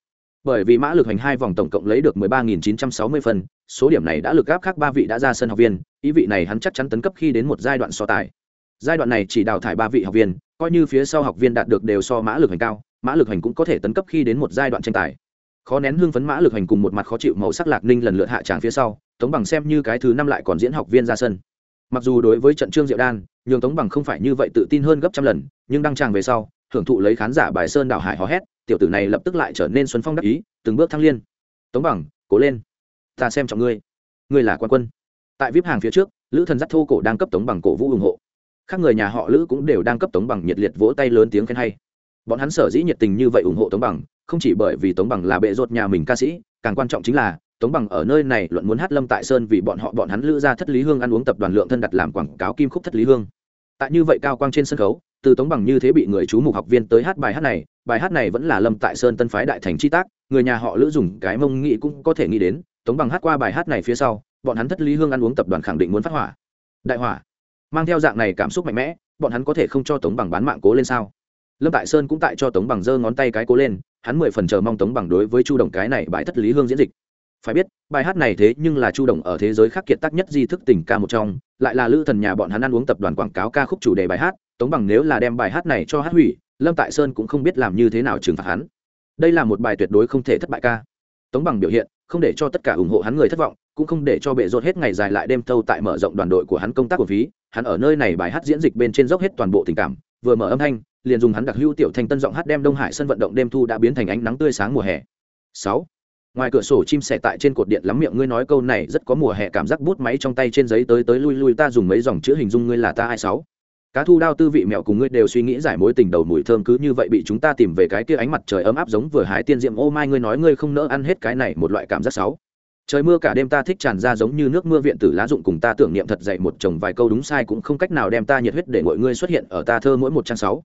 [SPEAKER 1] Bởi vì mã lực hành hai vòng tổng cộng lấy được 13.960 phần, số điểm này đã lực gáp khác ba vị đã ra sân học viên, ý vị này hắn chắc chắn tấn cấp khi đến một giai đoạn so tài giai đoạn này chỉ đào thải ba vị học viên, coi như phía sau học viên đạt được đều so mã lực hành cao, mã lực hành cũng có thể tấn cấp khi đến một giai đoạn tranh tài. Khó nén hương phấn mã lực hành cùng một mặt khó chịu màu sắc lạc ninh lần lượt hạ tràng phía sau, tống bằng xem như cái thứ năm lại còn diễn học viên ra sân. Mặc dù đối với trận trương diệu đan, nhường tống bằng không phải như vậy tự tin hơn gấp trăm lần, nhưng đăng tràng về sau hưởng thụ lấy khán giả bài sơn đảo hải hò hét, tiểu tử này lập tức lại trở nên xuân phong đắc ý, từng bước thăng liên. Tống bằng, cố lên. Ta xem trọng ngươi. Ngươi là quan quân. Tại vip hàng phía trước, lữ thần giắt thô cổ đang cấp tống bằng cổ vũ ủng hộ khác người nhà họ lữ cũng đều đang cấp tống bằng nhiệt liệt vỗ tay lớn tiếng khen hay. Bọn hắn sở dĩ nhiệt tình như vậy ủng hộ tống bằng, không chỉ bởi vì tống bằng là bệ rột nhà mình ca sĩ, càng quan trọng chính là, tống bằng ở nơi này luận muốn hát lâm tại sơn vì bọn họ bọn hắn lữ ra thất lý hương ăn uống tập đoàn lượng thân đặt làm quảng cáo kim khúc thất lý hương. Tại như vậy cao quang trên sân khấu, từ tống bằng như thế bị người chú mục học viên tới hát bài hát này, bài hát này vẫn là lâm tại sơn tân phái đại thành chi tác, người nhà họ lữ dùng cái mông nghĩ cũng có thể nghĩ đến, tống bằng hát qua bài hát này phía sau, bọn hắn thất lý hương ăn uống tập đoàn khẳng định muốn phát hỏa. Đại hỏa mang theo dạng này cảm xúc mạnh mẽ, bọn hắn có thể không cho tống bằng bán mạng cố lên sao? Lâm tại sơn cũng tại cho tống bằng giơ ngón tay cái cố lên, hắn mười phần chờ mong tống bằng đối với chu đồng cái này bài thất lý hương diễn dịch. Phải biết, bài hát này thế nhưng là chu đồng ở thế giới khác kiệt tác nhất di thức tình ca một trong, lại là lữ thần nhà bọn hắn ăn uống tập đoàn quảng cáo ca khúc chủ đề bài hát, tống bằng nếu là đem bài hát này cho hát hủy, lâm tại sơn cũng không biết làm như thế nào trừng phạt hắn. Đây là một bài tuyệt đối không thể thất bại ca. Tống bằng biểu hiện, không để cho tất cả ủng hộ hắn người thất vọng cũng không để cho bệ rột hết ngày dài lại đêm thâu tại mở rộng đoàn đội của hắn công tác của phí, hắn ở nơi này bài hát diễn dịch bên trên dốc hết toàn bộ tình cảm, vừa mở âm thanh, liền dùng hắn đặc hữu tiểu thành tân giọng hát đem đông hải sân vận động đêm thu đã biến thành ánh nắng tươi sáng mùa hè. Sáu, ngoài cửa sổ chim sẻ tại trên cột điện lắm miệng ngươi nói câu này rất có mùa hè cảm giác bút máy trong tay trên giấy tới tới lui lui ta dùng mấy dòng chữ hình dung ngươi là ta ai. Sáu, cá thu đao tư vị mẹo cùng ngươi đều suy nghĩ giải mối tình đầu mùi thơm cứ như vậy bị chúng ta tìm về cái kia ánh mặt trời ấm áp giống vừa hái tiên diệm. Ô mai ngươi nói ngươi không nỡ ăn hết cái này một loại cảm giác. Sáu trời mưa cả đêm ta thích tràn ra giống như nước mưa viện tử lá dụng cùng ta tưởng niệm thật dậy một chồng vài câu đúng sai cũng không cách nào đem ta nhiệt huyết để mọi ngươi xuất hiện ở ta thơ mỗi một trang sáu.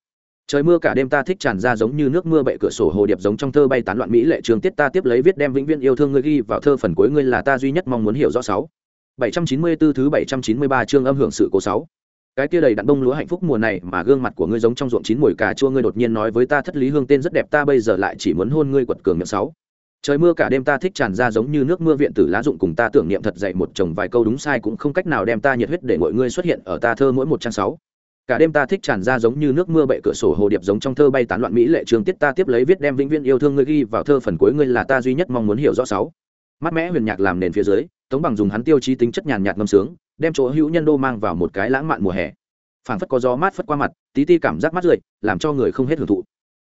[SPEAKER 1] Trời mưa cả đêm ta thích tràn ra giống như nước mưa bệ cửa sổ hồ điệp giống trong thơ bay tán loạn mỹ lệ trường tiết ta tiếp lấy viết đem vĩnh viễn yêu thương ngươi ghi vào thơ phần cuối ngươi là ta duy nhất mong muốn hiểu rõ sáu. Bảy trăm chín mươi 794 thứ bảy trăm chín mươi ba chương âm hưởng sự cố sáu. Cái kia đầy đặn bông lúa hạnh phúc mùa này mà gương mặt của ngươi giống trong ruộng chín mùi cà chua ngươi đột nhiên nói với ta thất lý hương tên rất đẹp ta bây giờ lại chỉ muốn hôn ngươi quật cường miệng sáu trời mưa cả đêm ta thích tràn ra giống như nước mưa viện tử lá dụng cùng ta tưởng niệm thật dậy một chồng vài câu đúng sai cũng không cách nào đem ta nhiệt huyết để mọi ngươi xuất hiện ở ta thơ mỗi một trang sáu. Cả đêm ta thích tràn ra giống như nước mưa bệ cửa sổ hồ điệp giống trong thơ bay tán loạn mỹ lệ trường tiết ta tiếp lấy viết đem vĩnh viễn yêu thương ngươi ghi vào thơ phần cuối ngươi là ta duy nhất mong muốn hiểu rõ sáu. Mắt mẽ huyền nhạc làm nền phía dưới, tống bằng dùng hắn tiêu chí tính chất nhàn nhạt ngâm sướng, đem chỗ hữu nhân đô mang vào một cái lãng mạn mùa hè. Phảng phất có gió mát phất qua mặt, tí ti cảm giác mát rượi, làm cho người không hết hưởng thụ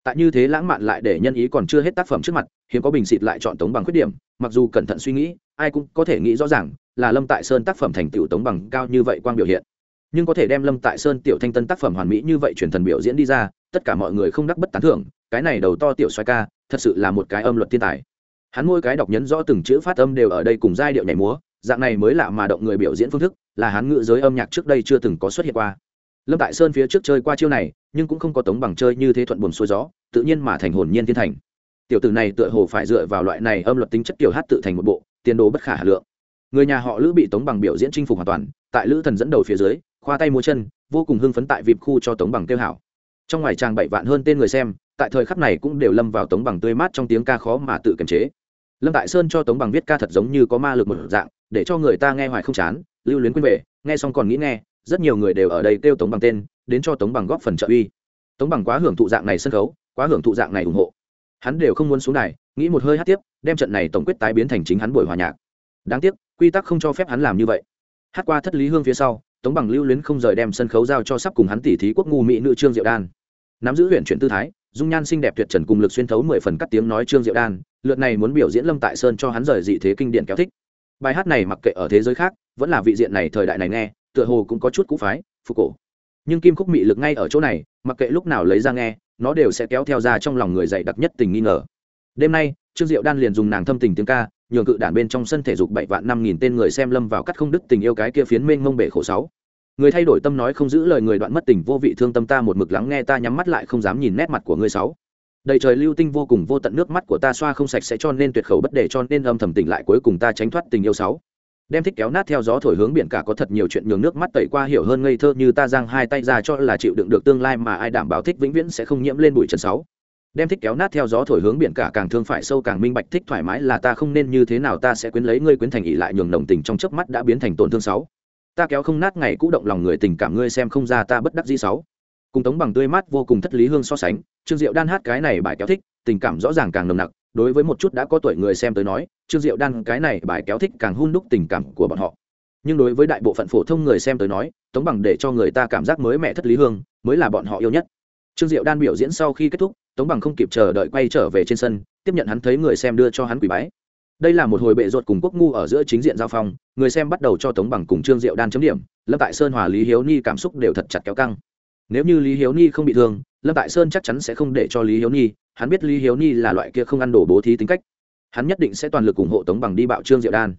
[SPEAKER 1] tại như thế lãng mạn lại để nhân ý còn chưa hết tác phẩm trước mặt, hiếm có bình xịt lại chọn tống bằng khuyết điểm, mặc dù cẩn thận suy nghĩ, ai cũng có thể nghĩ rõ ràng là lâm tại sơn tác phẩm thành tựu tống bằng cao như vậy quang biểu hiện. Nhưng có thể đem lâm tại sơn tiểu thanh tân tác phẩm hoàn mỹ như vậy truyền thần biểu diễn đi ra, tất cả mọi người không đắc bất tán thưởng, cái này đầu to tiểu xoay ca, thật sự là một cái âm luật thiên tài. Hắn môi cái đọc nhấn rõ từng chữ phát âm đều ở đây cùng giai điệu nhảy múa, dạng này mới lạ mà động người biểu diễn phương thức, là hắn ngự giới âm nhạc trước đây chưa từng có xuất hiện qua lâm tại sơn phía trước chơi qua chiêu này, nhưng cũng không có tống bằng chơi như thế thuận buồn xuôi gió, tự nhiên mà thành hồn nhiên thiên thành. Tiểu tử này tựa hồ phải dựa vào loại này âm luật tính chất kiểu hát tự thành một bộ, tiền đồ bất khả hà lượng. Người nhà họ lữ bị tống bằng biểu diễn chinh phục hoàn toàn, tại lữ thần dẫn đầu phía dưới, khoa tay múa chân, vô cùng hưng phấn tại vịp khu cho tống bằng kêu hảo. Trong ngoài tràng bảy vạn hơn tên người xem, tại thời khắc này cũng đều lâm vào tống bằng tươi mát trong tiếng ca khó mà tự kiềm chế. Lâm tại sơn cho tống bằng viết ca thật giống như có ma lực một dạng, để cho người ta nghe hoài không chán, lưu luyến quên về, nghe xong còn nghĩ nghe rất nhiều người đều ở đây kêu tống bằng tên, đến cho tống bằng góp phần trợ uy. Tống bằng quá hưởng thụ dạng này sân khấu, quá hưởng thụ dạng này ủng hộ. Hắn đều không muốn xuống này nghĩ một hơi hát tiếp, đem trận này tổng quyết tái biến thành chính hắn buổi hòa nhạc. Đáng tiếc, quy tắc không cho phép hắn làm như vậy. Hát qua thất lý hương phía sau, tống bằng lưu luyến không rời đem sân khấu giao cho sắp cùng hắn tỷ thí quốc ngu mỹ nữ trương diệu đan. Nắm giữ huyện chuyển tư thái, dung nhan xinh đẹp tuyệt trần cùng lực xuyên thấu mười phần cắt tiếng nói trương diệu đan, lượt này muốn biểu diễn lâm tại sơn cho hắn rời dị thế kinh điển kéo thích. Bài hát này mặc kệ ở thế giới khác, vẫn là vị diện này thời đại này nghe tựa hồ cũng có chút cũ phái, phục cổ. Nhưng kim khúc mị lực ngay ở chỗ này, mặc kệ lúc nào lấy ra nghe, nó đều sẽ kéo theo ra trong lòng người dạy đặc nhất tình nghi ngờ. Đêm nay, trương diệu đan liền dùng nàng thâm tình tiếng ca, nhường cự đản bên trong sân thể dục bảy vạn năm nghìn tên người xem lâm vào cắt không đứt tình yêu cái kia phiến mênh mông bể khổ sáu. Người thay đổi tâm nói không giữ lời người đoạn mất tình, vô vị thương tâm ta một mực lắng nghe ta nhắm mắt lại không dám nhìn nét mặt của ngươi sáu. Đầy trời lưu tinh vô cùng, vô tận nước mắt của ta xoa không sạch sẽ cho nên tuyệt khẩu bất để cho nên âm thầm tỉnh lại, cuối cùng ta tránh thoát tình yêu sáu đem thích kéo nát theo gió thổi hướng biển cả có thật nhiều chuyện nhường nước mắt tẩy qua, hiểu hơn ngây thơ như ta giang hai tay ra cho là chịu đựng được tương lai mà ai đảm bảo thích vĩnh viễn sẽ không nhiễm lên bụi trần sáu. Đem thích kéo nát theo gió thổi hướng biển cả càng thương phải sâu càng minh bạch, thích thoải mái là ta không nên như thế nào ta sẽ quyến lấy ngươi quyến thành ỷ lại nhường đồng tình trong chớp mắt đã biến thành tổn thương sáu. Ta kéo không nát ngày cũ động lòng người tình cảm ngươi xem không ra ta bất đắc dĩ sáu. Cùng tống bằng tươi mát vô cùng thất lý hương so sánh, trương diệu đan hát cái này bài kéo thích, tình cảm rõ ràng càng nồng nặc đối với một chút đã có tuổi người xem tới nói, trương diệu đan cái này bài kéo thích càng hun đúc tình cảm của bọn họ. Nhưng đối với đại bộ phận phổ thông người xem tới nói, tống bằng để cho người ta cảm giác mới mẹ thất lý hương, mới là bọn họ yêu nhất. Trương diệu đan biểu diễn sau khi kết thúc, tống bằng không kịp chờ đợi quay trở về trên sân, tiếp nhận hắn thấy người xem đưa cho hắn quỷ bái. Đây là một hồi bệ ruột cùng quốc ngu ở giữa chính diện giao phong, người xem bắt đầu cho tống bằng cùng trương diệu đan chấm điểm, lâm tại sơn, hòa lý hiếu ni cảm xúc đều thật chặt kéo căng. Nếu như lý hiếu ni không bị thương, lâm tại sơn chắc chắn sẽ không để cho lý hiếu ni hắn biết lý hiếu ni là loại kia không ăn đồ bố thí tính cách. Hắn nhất định sẽ toàn lực ủng hộ tống bằng đi bạo trương diệu đan.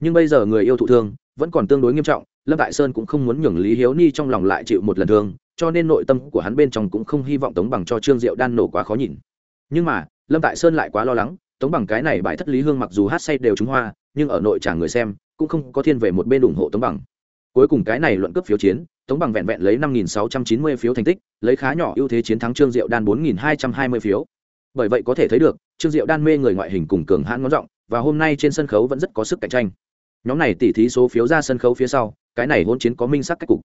[SPEAKER 1] Nhưng bây giờ người yêu thụ thương vẫn còn tương đối nghiêm trọng, lâm tại sơn cũng không muốn nhường lý hiếu ni trong lòng lại chịu một lần thương, cho nên nội tâm của hắn bên trong cũng không hy vọng tống bằng cho trương diệu đan nổ quá khó nhìn. Nhưng mà, lâm tại sơn lại quá lo lắng, tống bằng cái này bài thất lý hương mặc dù hát say đều trúng hoa, nhưng ở nội tràng người xem, cũng không có thiên về một bên ủng hộ tống bằng. Cuối cùng cái này luận cấp phiếu chiến, tống bằng vẹn vẹn lấy năm nghìn sáu trăm chín mươi phiếu thành tích, lấy khá nhỏ ưu thế chiến thắng trương diệu đan bốn nghìn hai trăm hai mươi phiếu bởi vậy có thể thấy được, trương diệu đan mê người ngoại hình cùng cường hãn ngón giọng, và hôm nay trên sân khấu vẫn rất có sức cạnh tranh. Nhóm này tỉ thí số phiếu ra sân khấu phía sau, cái này hôn chiến có minh sắc cách cục.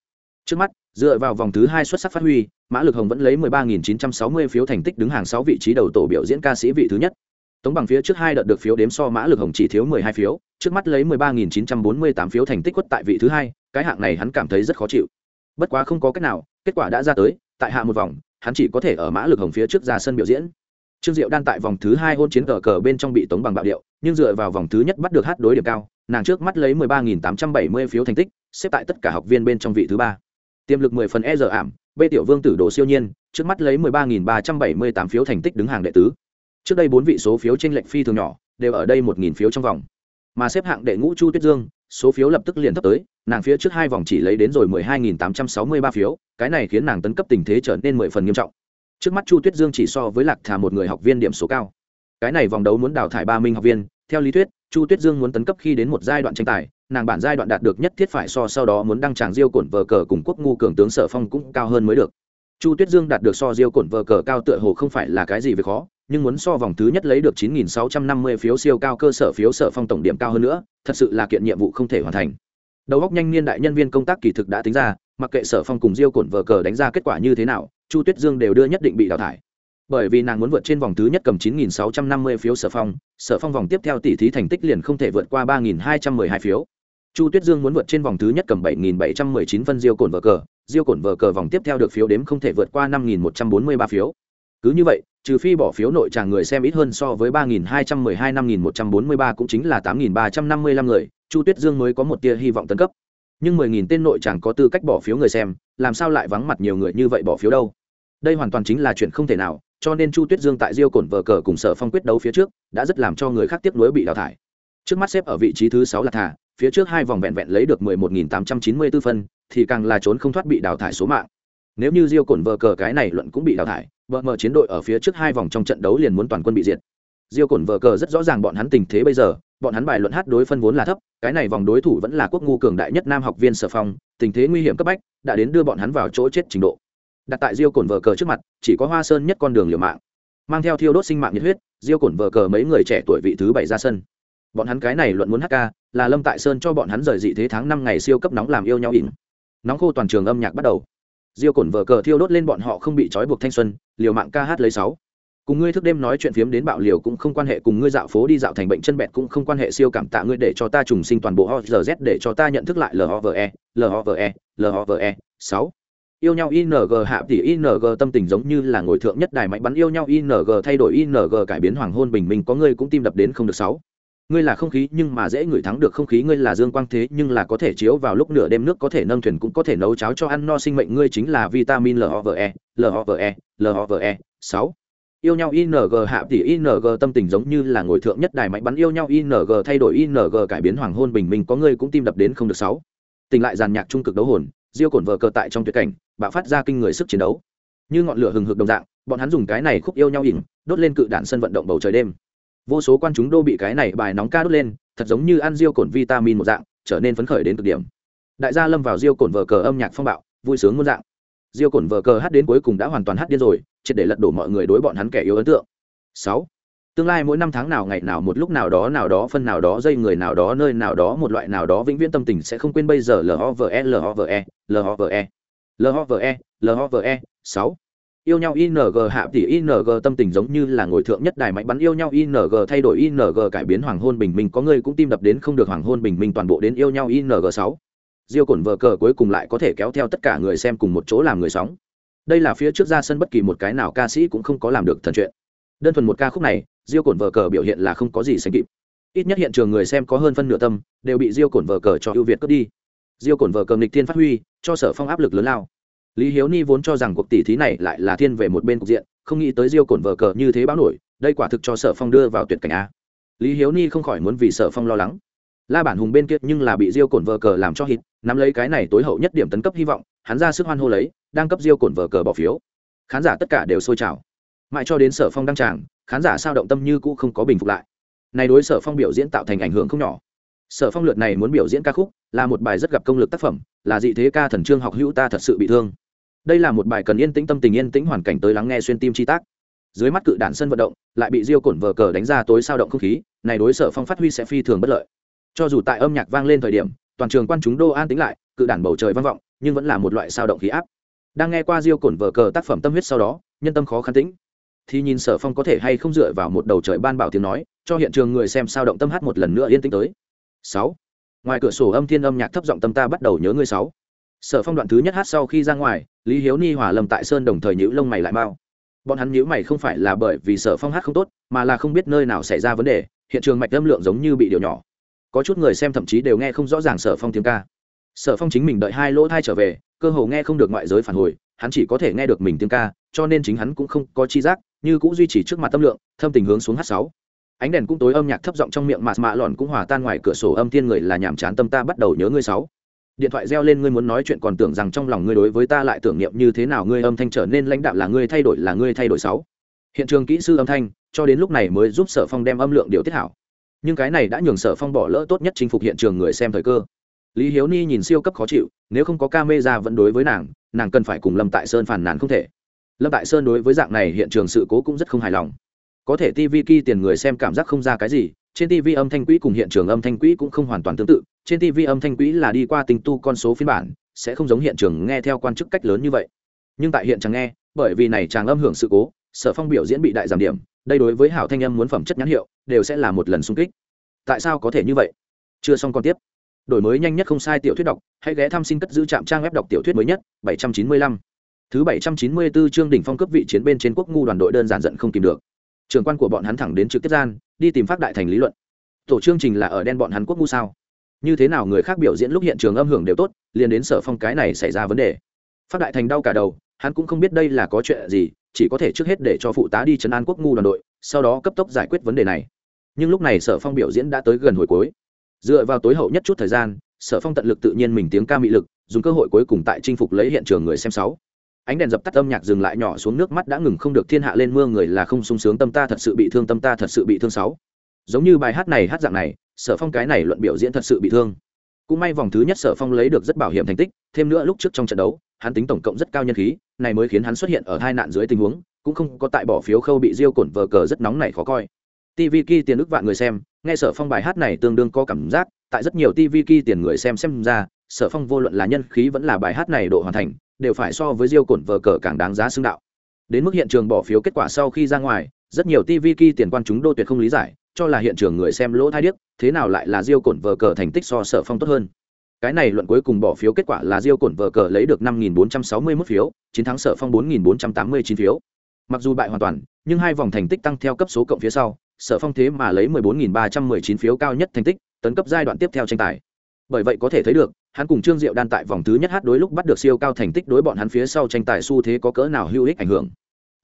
[SPEAKER 1] Trước mắt, dựa vào vòng thứ hai xuất sắc phát huy, mã lực hồng vẫn lấy 13.960 phiếu thành tích đứng hàng sáu vị trí đầu tổ biểu diễn ca sĩ vị thứ nhất. Tống bằng phía trước hai đợt được phiếu đếm so mã lực hồng chỉ thiếu 12 phiếu, trước mắt lấy 13.948 phiếu thành tích quất tại vị thứ hai, cái hạng này hắn cảm thấy rất khó chịu. Bất quá không có cách nào, kết quả đã ra tới, tại hạ một vòng, hắn chỉ có thể ở mã lực hồng phía trước ra sân biểu diễn trương diệu đan tại vòng thứ hai hôn chiến cờ cờ bên trong bị tống bằng bạo điệu, nhưng dựa vào vòng thứ nhất bắt được hát đối điểm cao, nàng trước mắt lấy 13.870 phiếu thành tích, xếp tại tất cả học viên bên trong vị thứ ba. Tiềm lực 10 phần e giờ ảm, b tiểu vương tử đồ siêu nhiên, trước mắt lấy 13.378 phiếu thành tích đứng hàng đệ tứ. Trước đây bốn vị số phiếu tranh lệch phi thường nhỏ, đều ở đây 1.000 phiếu trong vòng. Mà xếp hạng đệ ngũ chu tuyết dương, số phiếu lập tức liền thấp tới, nàng phía trước hai vòng chỉ lấy đến rồi 12.863 phiếu, cái này khiến nàng tấn cấp tình thế trở nên 10 phần nghiêm trọng trước mắt chu tuyết dương chỉ so với lạc thà một người học viên điểm số cao. Cái này vòng đấu muốn đào thải ba minh học viên. Theo lý thuyết, chu tuyết dương muốn tấn cấp khi đến một giai đoạn tranh tài, nàng bản giai đoạn đạt được nhất thiết phải so sau đó muốn đăng tràng diêu cổn vờ cờ cùng quốc ngu cường tướng sở phong cũng cao hơn mới được. Chu tuyết dương đạt được so diêu cổn vờ cờ cao tựa hồ không phải là cái gì về khó, nhưng muốn so vòng thứ nhất lấy được 9.650 phiếu siêu cao cơ sở phiếu sở phong tổng điểm cao hơn nữa, thật sự là kiện nhiệm vụ không thể hoàn thành. Đầu góc nhanh niên đại nhân viên công tác kỳ thực đã tính ra mặc kệ sở phong cùng diêu cổn vờ cờ đánh ra kết quả như thế nào, chu tuyết dương đều đưa nhất định bị đào thải. Bởi vì nàng muốn vượt trên vòng thứ nhất cầm 9.650 phiếu sở phong sở phong vòng tiếp theo tỷ thí thành tích liền không thể vượt qua 3.212 phiếu. Chu tuyết dương muốn vượt trên vòng thứ nhất cầm 7.719 phân diêu cổn vờ cờ, diêu cổn vờ cờ vòng tiếp theo được phiếu đếm không thể vượt qua 5.143 phiếu. Cứ như vậy, trừ phi bỏ phiếu nội tràng người xem ít hơn so với 3.212 5.143 cũng chính là 8.355 người, chu tuyết dương mới có một tia hy vọng tấn cấp nhưng 10.000 tên nội chẳng có tư cách bỏ phiếu người xem, làm sao lại vắng mặt nhiều người như vậy bỏ phiếu đâu? Đây hoàn toàn chính là chuyện không thể nào, cho nên chu tuyết dương tại diêu cổn vờ cờ cùng sở phong quyết đấu phía trước, đã rất làm cho người khác tiếp nối bị đào thải. Trước mắt xếp ở vị trí thứ sáu là thả phía trước hai vòng vẹn vẹn lấy được mười một nghìn tám trăm chín mươi 894 phân, thì càng là trốn không thoát bị đào thải số mạng. Nếu như diêu cổn vờ cờ cái này luận cũng bị đào thải vợ mờ chiến đội ở phía trước hai vòng trong trận đấu liền muốn toàn quân bị diệt. Diêu cổn vờ cờ rất rõ ràng bọn hắn tình thế bây giờ bọn hắn bài luận hát đối phân vốn là thấp, cái này vòng đối thủ vẫn là quốc ngu cường đại nhất nam học viên sở phong, tình thế nguy hiểm cấp bách, đã đến đưa bọn hắn vào chỗ chết trình độ. Đặt tại diêu cổn vờ cờ trước mặt, chỉ có hoa sơn nhất con đường liều mạng. Mang theo thiêu đốt sinh mạng nhiệt huyết, diêu cổn vờ cờ mấy người trẻ tuổi vị thứ bảy ra sân. Bọn hắn cái này luận muốn hát ca, là lâm tại sơn cho bọn hắn rời dị thế tháng năm ngày siêu cấp nóng làm yêu nhau ỉn. Nóng khô toàn trường âm nhạc bắt đầu. Diêu cổn vờ cờ thiêu đốt lên bọn họ không bị trói buộc thanh xuân, liều mạng ca hát lấy sáu cùng ngươi thức đêm nói chuyện phiếm đến bạo liều cũng không quan hệ, cùng ngươi dạo phố đi dạo thành bệnh chân bẹt cũng không quan hệ, siêu cảm tạ ngươi để cho ta trùng sinh toàn bộ ho giờ z, để cho ta nhận thức lại love love love sáu. Yêu nhau ing hạ tỷ ing tâm tình giống như là ngồi thượng nhất đài máy bắn yêu nhau ing thay đổi ing cải biến hoàng hôn bình minh, có ngươi cũng tim đập đến không được sáu. Ngươi là không khí nhưng mà dễ ngửi thắng được không khí, ngươi là dương quang thế nhưng là có thể chiếu vào lúc nửa đêm nước, có thể nâng thuyền cũng có thể nấu cháo cho ăn no, sinh mệnh ngươi chính là vitamin love love love sáu yêu nhau ing hạ tỷ ing tâm tình giống như là ngồi thượng nhất đài máy bắn yêu nhau ing thay đổi ing cải biến hoàng hôn bình minh có người cũng tim đập đến không được sáu. Tình lại giàn nhạc trung cực đấu hồn, diêu cổn vờ cờ tại trong tuyệt cảnh, bạo phát ra kinh người sức chiến đấu. Như ngọn lửa hừng hực đồng dạng, bọn hắn dùng cái này khúc yêu nhau ỉn, đốt lên cự đạn sân vận động bầu trời đêm. Vô số quan chúng đô bị cái này bài nóng ca đốt lên, thật giống như ăn diêu cổn vitamin một dạng, trở nên phấn khởi đến cực điểm. Đại gia lâm vào diêu cổn vờ cờ âm nhạc phong bạo, vui sướng muôn dạng diêu cổn vờ cờ hát đến cuối cùng đã hoàn toàn hát điên rồi, triệt để lật đổ mọi người đối bọn hắn kẻ yếu ấn tượng. Sáu, tương lai mỗi năm tháng nào ngày nào một lúc nào đó nào đó phân nào đó dây người nào đó nơi nào đó một loại nào đó vĩnh viễn tâm tình sẽ không quên bây giờ love love love love love sáu, yêu nhau ing hạ tỷ ing tâm tình giống như là ngồi thượng nhất đài máy bắn yêu nhau ing thay đổi ing cải biến hoàng hôn bình minh, có người cũng tim đập đến không được hoàng hôn bình minh, toàn bộ đến yêu nhau ing sáu diêu cổn vờ cờ cuối cùng lại có thể kéo theo tất cả người xem cùng một chỗ làm người sóng. Đây là phía trước ra sân bất kỳ một cái nào ca sĩ cũng không có làm được thần chuyện. Đơn thuần một ca khúc này, diêu cổn vờ cờ biểu hiện là không có gì sánh kịp. Ít nhất hiện trường người xem có hơn phân nửa tâm, đều bị diêu cổn vờ cờ cho ưu việt cướp đi. Diêu cổn vờ cờ nghịch thiên phát huy, cho sở phong áp lực lớn lao. Lý hiếu ni vốn cho rằng cuộc tỷ thí này lại là thiên về một bên cục diện, không nghĩ tới diêu cổn vờ cờ như thế báo nổi, đây quả thực cho sở phong đưa vào tuyệt cảnh a. Lý hiếu ni không khỏi muốn vì sở phong lo lắng. La bản hùng bên kia nhưng là bị diêu cổn vờ cờ làm cho hít nắm lấy cái này tối hậu nhất điểm tấn cấp hy vọng, hắn ra sức hoan hô lấy, đang cấp diêu cổn vờ cờ bỏ phiếu. Khán giả tất cả đều sôi trào. Mãi cho đến sở phong đăng tràng, khán giả sao động tâm như cũ không có bình phục lại. Này đối sở phong biểu diễn tạo thành ảnh hưởng không nhỏ. Sở phong lượt này muốn biểu diễn ca khúc, là một bài rất gặp công lực tác phẩm, là dị thế ca thần trương học hữu ta thật sự bị thương. Đây là một bài cần yên tĩnh tâm tình yên tĩnh hoàn cảnh tới lắng nghe xuyên tim chi tác. Dưới mắt cự đạn sân vận động, lại bị diêu cổn vờ cờ đánh ra tối sao động không khí, này đối sở phong phát huy sẽ phi thường bất lợi. Cho dù tại âm nhạc vang lên thời điểm toàn trường quan chúng đô an tính lại, cự đản bầu trời vang vọng, nhưng vẫn là một loại sao động khí áp. Đang nghe qua diêu cổn vờ cờ tác phẩm tâm huyết sau đó, nhân tâm khó khăn tĩnh. Thì nhìn sở phong có thể hay không dựa vào một đầu trời ban bảo tiếng nói, cho hiện trường người xem sao động tâm hát một lần nữa yên tĩnh tới. Sáu. Ngoài cửa sổ âm thiên âm nhạc thấp giọng tâm ta bắt đầu nhớ ngươi sáu. Sở phong đoạn thứ nhất hát sau khi ra ngoài, lý hiếu ni hòa lầm tại sơn đồng thời nhữ lông mày lại mau. Bọn hắn nhữ mày không phải là bởi vì sở phong hát không tốt, mà là không biết nơi nào xảy ra vấn đề, hiện trường mạch âm lượng giống như bị điều nhỏ có chút người xem thậm chí đều nghe không rõ ràng sở phong tiếng ca. Sở phong chính mình đợi hai lỗ thai trở về, cơ hồ nghe không được ngoại giới phản hồi, hắn chỉ có thể nghe được mình tiếng ca, cho nên chính hắn cũng không có chi giác, như cũng duy trì trước mặt tâm lượng, thâm tình hướng xuống h sáu. Ánh đèn cũng tối âm nhạc thấp giọng trong miệng mạt mạ lòn cũng hòa tan ngoài cửa sổ âm tiên người là nhàm chán tâm ta bắt đầu nhớ ngươi sáu. Điện thoại reo lên ngươi muốn nói chuyện còn tưởng rằng trong lòng ngươi đối với ta lại tưởng niệm như thế nào ngươi âm thanh trở nên lãnh đạo là ngươi thay đổi là ngươi thay đổi sáu. Hiện trường kỹ sư âm thanh, cho đến lúc này mới giúp sở phong đem âm lượng điều tiết hảo nhưng cái này đã nhường sở phong bỏ lỡ tốt nhất chinh phục hiện trường người xem thời cơ. Lý hiếu ni nhìn siêu cấp khó chịu, nếu không có ca mê ra vẫn đối với nàng nàng cần phải cùng lâm tại sơn phản nàn không thể. Lâm tại sơn đối với dạng này hiện trường sự cố cũng rất không hài lòng. Có thể tv ki tiền người xem cảm giác không ra cái gì, trên tv âm thanh quỹ cùng hiện trường âm thanh quỹ cũng không hoàn toàn tương tự, trên tv âm thanh quỹ là đi qua tình tu con số phiên bản, sẽ không giống hiện trường nghe theo quan chức cách lớn như vậy. Nhưng tại hiện trường nghe, bởi vì này chàng âm hưởng sự cố sở phong biểu diễn bị đại giảm điểm, đây đối với hảo thanh âm muốn phẩm chất nhãn hiệu, đều sẽ là một lần xung kích. Tại sao có thể như vậy? Chưa xong còn tiếp. Đổi mới nhanh nhất không sai tiểu thuyết đọc, hãy ghé thăm xin cất giữ trạm trang web đọc tiểu thuyết mới nhất 795. thứ 794 chương đỉnh phong cấp vị chiến bên trên quốc ngu đoàn đội đơn giản giận không kìm được. Trường quan của bọn hắn thẳng đến trực tiếp gian, đi tìm phát đại thành lý luận. Tổ chương trình là ở đen bọn hắn quốc ngu sao? Như thế nào người khác biểu diễn lúc hiện trường âm hưởng đều tốt, liền đến sở phong cái này xảy ra vấn đề. Phát đại thành đau cả đầu hắn cũng không biết đây là có chuyện gì, chỉ có thể trước hết để cho phụ tá đi chấn an quốc ngu đoàn đội, sau đó cấp tốc giải quyết vấn đề này. Nhưng lúc này sở phong biểu diễn đã tới gần hồi cuối. Dựa vào tối hậu nhất chút thời gian, sở phong tận lực tự nhiên mình tiếng ca mị lực, dùng cơ hội cuối cùng tại chinh phục lấy hiện trường người xem sáu. Ánh đèn dập tắt âm nhạc dừng lại nhỏ xuống nước mắt đã ngừng không được thiên hạ lên mưa người là không sung sướng, tâm ta thật sự bị thương, tâm ta thật sự bị thương sáu. Giống như bài hát này, hát dạng này, sở phong cái này luận biểu diễn thật sự bị thương. Cũng may vòng thứ nhất sở phong lấy được rất bảo hiểm thành tích, thêm nữa lúc trước trong trận đấu hắn tính tổng cộng rất cao nhân khí, này mới khiến hắn xuất hiện ở hai nạn dưới tình huống, cũng không có tại bỏ phiếu khâu bị diêu cổn vờ cờ rất nóng này khó coi. Tv ki tiền ức vạn người xem, nghe sở phong bài hát này tương đương có cảm giác, tại rất nhiều tv ki tiền người xem xem ra, sở phong vô luận là nhân khí vẫn là bài hát này độ hoàn thành, đều phải so với diêu cổn vờ cờ càng đáng giá xưng đạo. Đến mức hiện trường bỏ phiếu kết quả sau khi ra ngoài, rất nhiều tv ki tiền quan chúng đô tuyệt không lý giải, cho là hiện trường người xem lỗ thai điếc, thế nào lại là diêu cổn vờ cờ thành tích so sở phong tốt hơn cái này luận cuối cùng bỏ phiếu kết quả là diêu cổn vờ cờ lấy được năm nghìn bốn trăm sáu mươi mốt phiếu, chiến thắng sở phong bốn nghìn bốn trăm tám mươi chín phiếu. Mặc dù bại hoàn toàn, nhưng hai vòng thành tích tăng theo cấp số cộng phía sau sở phong thế mà lấy 14.319 phiếu cao nhất thành tích, tấn cấp giai đoạn tiếp theo tranh tài. Bởi vậy có thể thấy được, hắn cùng trương diệu đan tại vòng thứ nhất hát đối lúc bắt được siêu cao thành tích đối bọn hắn phía sau tranh tài xu thế có cỡ nào hữu ích ảnh hưởng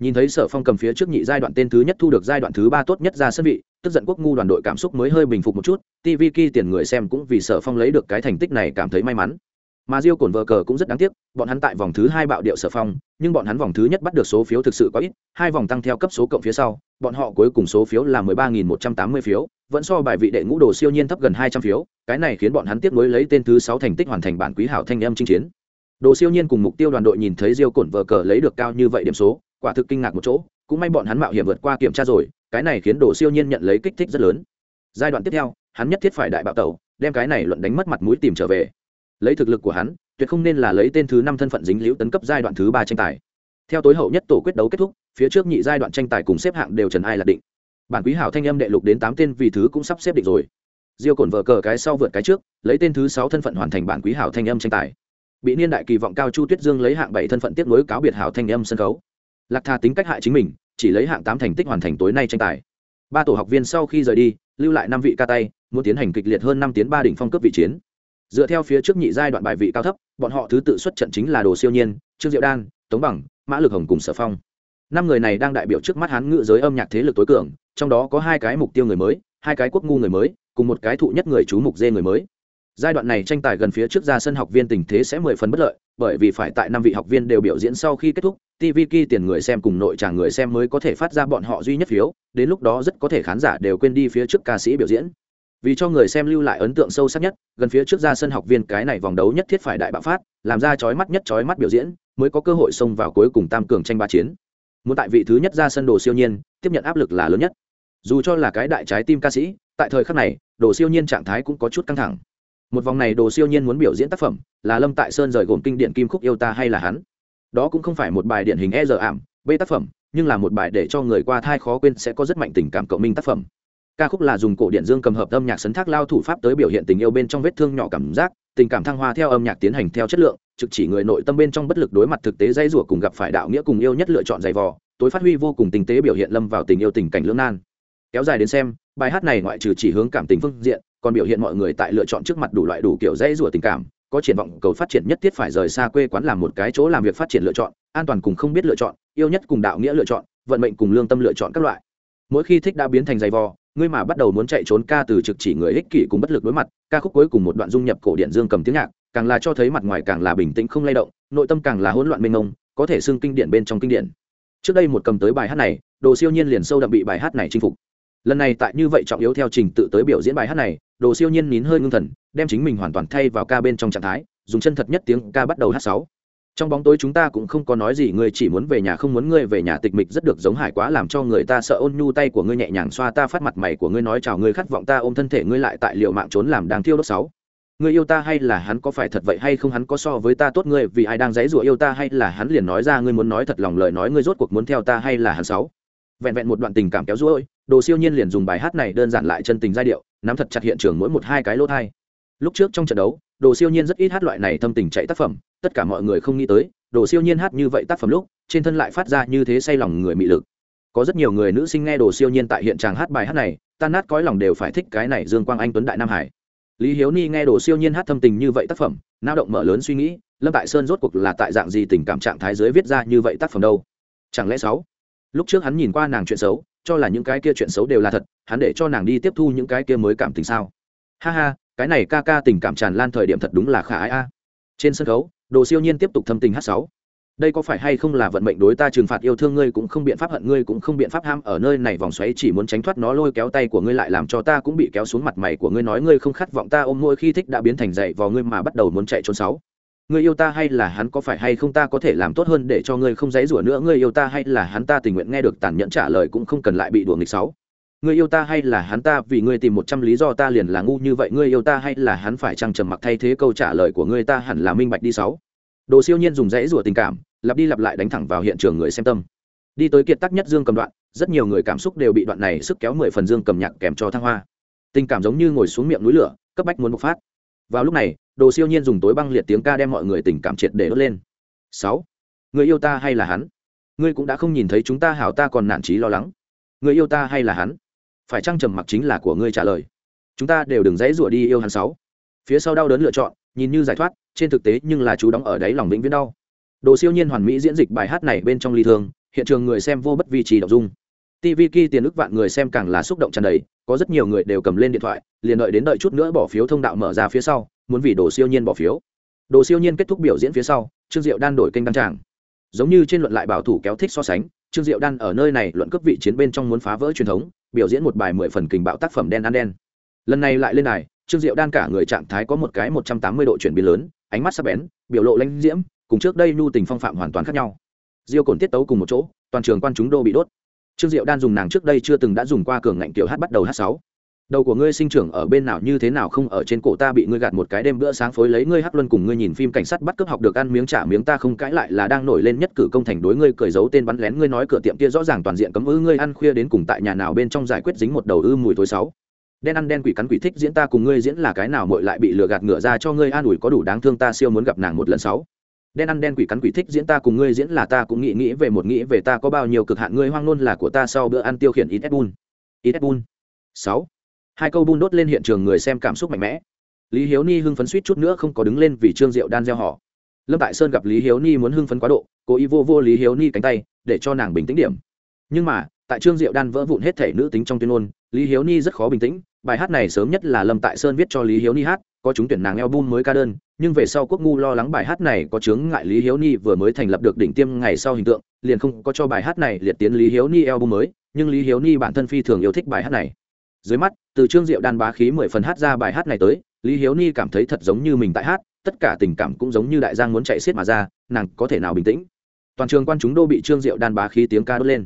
[SPEAKER 1] nhìn thấy sở phong cầm phía trước nhị giai đoạn tên thứ nhất thu được giai đoạn thứ ba tốt nhất ra sân vị, tức giận quốc ngu đoàn đội cảm xúc mới hơi bình phục một chút tv ki tiền người xem cũng vì sở phong lấy được cái thành tích này cảm thấy may mắn. Mà diêu cổn vờ cờ cũng rất đáng tiếc, bọn hắn tại vòng thứ hai bạo điệu sở phong, nhưng bọn hắn vòng thứ nhất bắt được số phiếu thực sự có ít, hai vòng tăng theo cấp số cộng phía sau, bọn họ cuối cùng số phiếu là mười ba nghìn một trăm tám mươi phiếu, vẫn so bài vị đệ ngũ đồ siêu nhiên thấp gần hai trăm phiếu, cái này khiến bọn hắn tiếp nối lấy tên thứ sáu thành tích hoàn thành bản quý hảo thanh âm chinh chiến. Đồ siêu nhiên cùng mục tiêu đoàn đội nhìn thấy diêu cổn vờ cờ lấy được cao như vậy điểm số quả thực kinh ngạc một chỗ, cũng may bọn hắn mạo hiểm vượt qua kiểm tra rồi, cái này khiến đồ siêu nhiên nhận lấy kích thích rất lớn. Giai đoạn tiếp theo, hắn nhất thiết phải đại bạo tẩu, đem cái này luận đánh mất mặt mũi tìm trở về. Lấy thực lực của hắn, tuyệt không nên là lấy tên thứ năm thân phận dính liễu tấn cấp giai đoạn thứ ba tranh tài. Theo tối hậu nhất tổ quyết đấu kết thúc, phía trước nhị giai đoạn tranh tài cùng xếp hạng đều trần ai là định. Bản quý hảo thanh âm đệ lục đến tám tên vì thứ cũng sắp xếp định rồi. Diêu cổn vợ cờ cái sau vượt cái trước, lấy tên thứ sáu thân phận hoàn thành bản quý hảo thanh âm tranh tài. Bị niên đại kỳ vọng cao chu tuyết dương lấy hạng bảy thân phận tiếp nối cáo biệt hảo thanh âm sân khấu lạc thà tính cách hại chính mình, chỉ lấy hạng tám thành tích hoàn thành tối nay tranh tài. Ba tổ học viên sau khi rời đi, lưu lại năm vị ca tay, muốn tiến hành kịch liệt hơn năm tiến ba đỉnh phong cấp vị chiến. Dựa theo phía trước nhị giai đoạn bài vị cao thấp, bọn họ thứ tự xuất trận chính là đồ siêu nhiên, trương diệu đan, tống bằng, mã lực hồng cùng sở phong. Năm người này đang đại biểu trước mắt hán ngự giới âm nhạc thế lực tối cường, trong đó có hai cái mục tiêu người mới, hai cái quốc ngu người mới, cùng một cái thụ nhất người chú mục dê người mới. Giai đoạn này tranh tài gần phía trước ra sân học viên tình thế sẽ mười phần bất lợi bởi vì phải tại năm vị học viên đều biểu diễn sau khi kết thúc tv ki tiền người xem cùng nội tràng người xem mới có thể phát ra bọn họ duy nhất phiếu, đến lúc đó rất có thể khán giả đều quên đi phía trước ca sĩ biểu diễn. Vì cho người xem lưu lại ấn tượng sâu sắc nhất, gần phía trước ra sân học viên cái này vòng đấu nhất thiết phải đại bạo phát, làm ra chói mắt nhất chói mắt biểu diễn, mới có cơ hội xông vào cuối cùng tam cường tranh ba chiến. Muốn tại vị thứ nhất ra sân đồ siêu nhiên, tiếp nhận áp lực là lớn nhất. Dù cho là cái đại trái tim ca sĩ, tại thời khắc này, đồ siêu nhiên trạng thái cũng có chút căng thẳng một vòng này đồ siêu nhiên muốn biểu diễn tác phẩm, là lâm tại sơn rời gồm kinh điện kim khúc yêu ta hay là hắn? Đó cũng không phải một bài điển hình e giờ ảm b tác phẩm, nhưng là một bài để cho người qua thai khó quên sẽ có rất mạnh tình cảm cộng minh tác phẩm. Ca khúc là dùng cổ điện dương cầm hợp âm nhạc sấn thác lao thủ pháp tới biểu hiện tình yêu bên trong vết thương nhỏ cảm giác, tình cảm thăng hoa theo âm nhạc tiến hành theo chất lượng, trực chỉ người nội tâm bên trong bất lực đối mặt thực tế dây rủa cùng gặp phải đạo nghĩa cùng yêu nhất lựa chọn giày vò, tối phát huy vô cùng tinh tế biểu hiện lâm vào tình yêu tình cảnh lưỡng nan. Kéo dài đến xem, bài hát này ngoại trừ chỉ hướng cảm tình phương diện còn biểu hiện mọi người tại lựa chọn trước mặt đủ loại đủ kiểu dây rủa tình cảm, có triển vọng cầu phát triển nhất thiết phải rời xa quê quán làm một cái chỗ làm việc phát triển lựa chọn, an toàn cùng không biết lựa chọn, yêu nhất cùng đạo nghĩa lựa chọn, vận mệnh cùng lương tâm lựa chọn các loại. Mỗi khi thích đã biến thành dày vò, ngươi mà bắt đầu muốn chạy trốn ca từ trực chỉ người ích kỷ cùng bất lực đối mặt, ca khúc cuối cùng một đoạn dung nhập cổ điện dương cầm tiếng nhạc, càng là cho thấy mặt ngoài càng là bình tĩnh không lay động, nội tâm càng là hỗn loạn mênh mông, có thể xưng kinh điển bên trong kinh điển. Trước đây một cầm tới bài hát này, đồ siêu nhiên liền sâu đậm bị bài hát này chinh phục. Lần này tại như vậy trọng yếu theo trình tự tới biểu diễn bài hát này đồ siêu nhiên nín hơi ngưng thần, đem chính mình hoàn toàn thay vào ca bên trong trạng thái, dùng chân thật nhất tiếng ca bắt đầu hát sáu. Trong bóng tối chúng ta cũng không có nói gì ngươi chỉ muốn về nhà không muốn ngươi, về nhà tịch mịch rất được giống hải quá, làm cho người ta sợ ôn nhu, tay của ngươi nhẹ nhàng xoa, ta phát mặt mày của ngươi nói chào ngươi, khát vọng ta ôm thân thể ngươi lại tại liệu mạng trốn làm đang thiêu đốt sáu. Ngươi yêu ta hay là hắn có phải thật vậy hay không, hắn có so với ta tốt ngươi, vì ai đang dãy rủa yêu ta hay là hắn liền nói ra, ngươi muốn nói thật lòng lời nói, ngươi rốt cuộc muốn theo ta hay là hắn sáu. Vẹn vẹn một đoạn tình cảm kéo ruôi đồ siêu nhiên liền dùng bài hát này đơn giản lại chân tình giai điệu, nắm thật chặt hiện trường mỗi một hai cái lỗ thai. Lúc trước trong trận đấu, đồ siêu nhiên rất ít hát loại này thâm tình chạy tác phẩm, tất cả mọi người không nghĩ tới, đồ siêu nhiên hát như vậy tác phẩm lúc, trên thân lại phát ra như thế say lòng người mị lực. Có rất nhiều người nữ sinh nghe đồ siêu nhiên tại hiện tràng hát bài hát này, tan nát cõi lòng đều phải thích cái này dương quang anh tuấn đại nam hải. Lý hiếu ni nghe đồ siêu nhiên hát thâm tình như vậy tác phẩm, nao động mở lớn suy nghĩ, lâm tại sơn rốt cuộc là tại dạng gì tình cảm trạng thái giới viết ra như vậy tác phẩm đâu? Chẳng lẽ sáu? Lúc trước hắn nhìn qua nàng chuyện xấu cho là những cái kia chuyện xấu đều là thật, hắn để cho nàng đi tiếp thu những cái kia mới cảm tình sao. Ha ha, cái này ca ca tình cảm tràn lan thời điểm thật đúng là khả ái a. Trên sân khấu, đồ siêu nhiên tiếp tục thâm tình hát sáu. Đây có phải hay không là vận mệnh đối ta trừng phạt yêu thương ngươi cũng không biện pháp hận ngươi cũng không biện pháp ham ở nơi này, vòng xoáy chỉ muốn tránh thoát nó lôi kéo tay của ngươi lại làm cho ta cũng bị kéo xuống mặt mày của ngươi nói ngươi không khát vọng ta ôm môi khi thích đã biến thành dậy vào ngươi mà bắt đầu muốn chạy trốn sáu ngươi yêu ta hay là hắn có phải hay không ta có thể làm tốt hơn để cho ngươi không dãy rủa nữa? Ngươi yêu ta hay là hắn ta tình nguyện nghe được tàn nhẫn trả lời cũng không cần lại bị đùa nghịch sáu. Ngươi yêu ta hay là hắn ta vì ngươi tìm một trăm lý do ta liền là ngu như vậy? Ngươi yêu ta hay là hắn phải chăng trầm mặc thay thế câu trả lời của ngươi? Ta hẳn là minh bạch đi sáu. Đồ siêu nhiên dùng dãy rủa tình cảm, lặp đi lặp lại đánh thẳng vào hiện trường người xem tâm. Đi tới kiệt tác nhất dương cầm đoạn, rất nhiều người cảm xúc đều bị đoạn này sức kéo mười phần dương cầm nhạc kèm cho thăng hoa. Tình cảm giống như ngồi xuống miệng núi lửa, cấp bách muốn bộc phát vào lúc này, đồ siêu nhiên dùng tối băng liệt tiếng ca đem mọi người tình cảm triệt để đốt lên. Sáu, người yêu ta hay là hắn? Ngươi cũng đã không nhìn thấy chúng ta hảo ta còn nản trí lo lắng. Người yêu ta hay là hắn? Phải chăng trầm mặc chính là của ngươi trả lời? Chúng ta đều đừng dãy rủa đi yêu hắn sáu. Phía sau đau đớn lựa chọn, nhìn như giải thoát, trên thực tế nhưng là chú đóng ở đáy lòng vĩnh viễn đau. Đồ siêu nhiên hoàn mỹ diễn dịch bài hát này bên trong ly thương hiện trường người xem vô bất vi trì đọc dung tv ki tiền ức vạn người xem càng là xúc động tràn đầy, có rất nhiều người đều cầm lên điện thoại, liền đợi đến đợi chút nữa bỏ phiếu thông đạo mở ra phía sau, muốn vì đồ siêu nhiên bỏ phiếu. Đồ siêu nhiên kết thúc biểu diễn phía sau, trương diệu đan đổi kênh đăng tràng. Giống như trên luận lại bảo thủ kéo thích so sánh, trương diệu đan ở nơi này luận cấp vị chiến bên trong muốn phá vỡ truyền thống, biểu diễn một bài mười phần kình bạo tác phẩm đen ăn đen. Lần này lại lên đài, trương diệu đan cả người trạng thái có một cái một trăm tám mươi độ chuyển biến lớn, ánh mắt sắc bén, biểu lộ lãnh diễm, cùng trước đây nhu tình phong phạm hoàn toàn khác nhau. Diêu cổn tiết tấu cùng một chỗ, toàn trường quan chúng đô bị đốt trương diệu đan dùng nàng trước đây chưa từng đã dùng qua cường ngạnh kiểu hát bắt đầu hát sáu. Đầu của ngươi sinh trưởng ở bên nào, như thế nào không ở trên cổ ta bị ngươi gạt một cái đêm bữa sáng phối lấy ngươi hắc luân cùng ngươi nhìn phim cảnh sát bắt cướp học được ăn miếng trả miếng ta không cãi lại là đang nổi lên nhất cử công thành đối ngươi cười giấu tên bắn lén ngươi nói cửa tiệm kia rõ ràng toàn diện cấm ư ngươi ăn khuya đến cùng tại nhà nào bên trong giải quyết dính một đầu ư mùi tối sáu. Đen ăn đen quỷ cắn quỷ thích diễn ta cùng ngươi diễn là cái nào mọi lại bị lừa gạt ngựa ra cho ngươi an ủi có đủ đáng thương ta siêu muốn gặp nàng một lần sáu đen ăn đen quỷ cắn quỷ thích diễn ta cùng ngươi diễn là ta cũng nghĩ nghĩ về một nghĩ về ta có bao nhiêu cực hạn ngươi hoang nôn là của ta sau bữa ăn tiêu khiển ít bun ít bun sáu. Hai câu bun đốt lên hiện trường người xem cảm xúc mạnh mẽ. Lý hiếu ni hưng phấn suýt chút nữa không có đứng lên vì trương diệu đan gieo họ. Lâm tại sơn gặp lý hiếu ni muốn hưng phấn quá độ, cố ý vô vô lý hiếu ni cánh tay, để cho nàng bình tĩnh điểm. Nhưng mà, tại trương diệu đan vỡ vụn hết thể nữ tính trong tuyên ngôn, lý hiếu ni rất khó bình tĩnh. Bài hát này sớm nhất là lâm tại sơn viết cho lý hiếu ni hát, có chúng tuyển nàng eo bun mới ca đơn nhưng về sau quốc ngu lo lắng bài hát này có chướng ngại lý hiếu ni vừa mới thành lập được đỉnh tiêm ngày sau hình tượng, liền không có cho bài hát này liệt tiến lý hiếu ni eo bun mới, nhưng lý hiếu ni bản thân phi thường yêu thích bài hát này. Dưới mắt, từ trương diệu đan bá khí mười phần hát ra bài hát này tới, lý hiếu ni cảm thấy thật giống như mình tại hát, tất cả tình cảm cũng giống như đại giang muốn chạy xiết mà ra, nàng có thể nào bình tĩnh? Toàn trường quan chúng đô bị trương diệu đan bá khí tiếng ca đốt lên.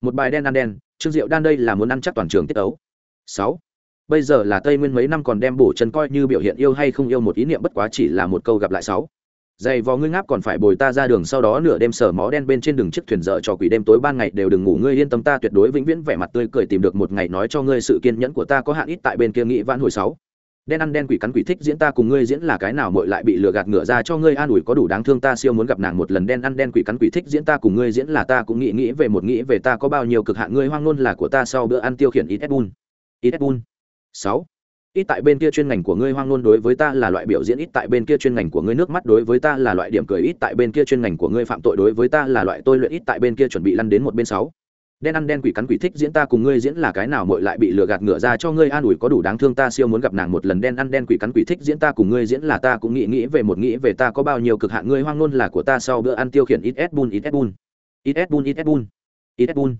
[SPEAKER 1] Một bài đen ăn đen, trương diệu đan đây là muốn ăn chắc toàn trường tiết ấu sáu bây giờ là tây nguyên mấy năm còn đem bổ chân coi như biểu hiện yêu hay không yêu một ý niệm bất quá chỉ là một câu gặp lại sáu. Dày vò ngươi ngáp còn phải bồi ta ra đường sau đó nửa đêm sờ mó đen bên trên đường chiếc thuyền dở cho quỷ đêm tối ban ngày đều đừng ngủ ngươi yên tâm ta tuyệt đối vĩnh viễn vẻ mặt tươi cười tìm được một ngày nói cho ngươi sự kiên nhẫn của ta có hạn ít tại bên kia nghĩ vãn hồi sáu. Đen ăn đen quỷ cắn quỷ thích diễn ta cùng ngươi diễn là cái nào mội lại bị lừa gạt ngựa ra cho ngươi an ủi có đủ đáng thương ta siêu muốn gặp nàng một lần đen ăn đen quỷ cắn quỷ thích diễn ta cùng ngươi diễn là ta cũng nghĩ nghĩ về một nghĩ về ta có bao nhiêu cực hạn ngươi hoang ngôn là của ta sau bữa ăn tiêu khiển ít bun ít bun sáu. Ít tại bên kia chuyên ngành của ngươi hoang ngôn đối với ta là loại biểu diễn, ít tại bên kia chuyên ngành của ngươi nước mắt đối với ta là loại điểm cười, ít tại bên kia chuyên ngành của ngươi phạm tội đối với ta là loại tôi luyện, ít tại bên kia chuẩn bị lăn đến một bên. Sáu. Đen ăn đen quỷ cắn quỷ thích diễn ta cùng ngươi diễn là cái nào mội lại bị lừa gạt ngựa ra cho ngươi an ủi có đủ đáng thương ta siêu muốn gặp nàng một lần. Đen ăn đen quỷ cắn quỷ thích diễn ta cùng ngươi diễn là ta cũng nghĩ nghĩ về một nghĩ về ta có bao nhiêu cực hạn, ngươi hoang ngôn là của ta sau bữa ăn tiêu khiển, ít s bun ít s bun ít s bun ít s bun ít s bun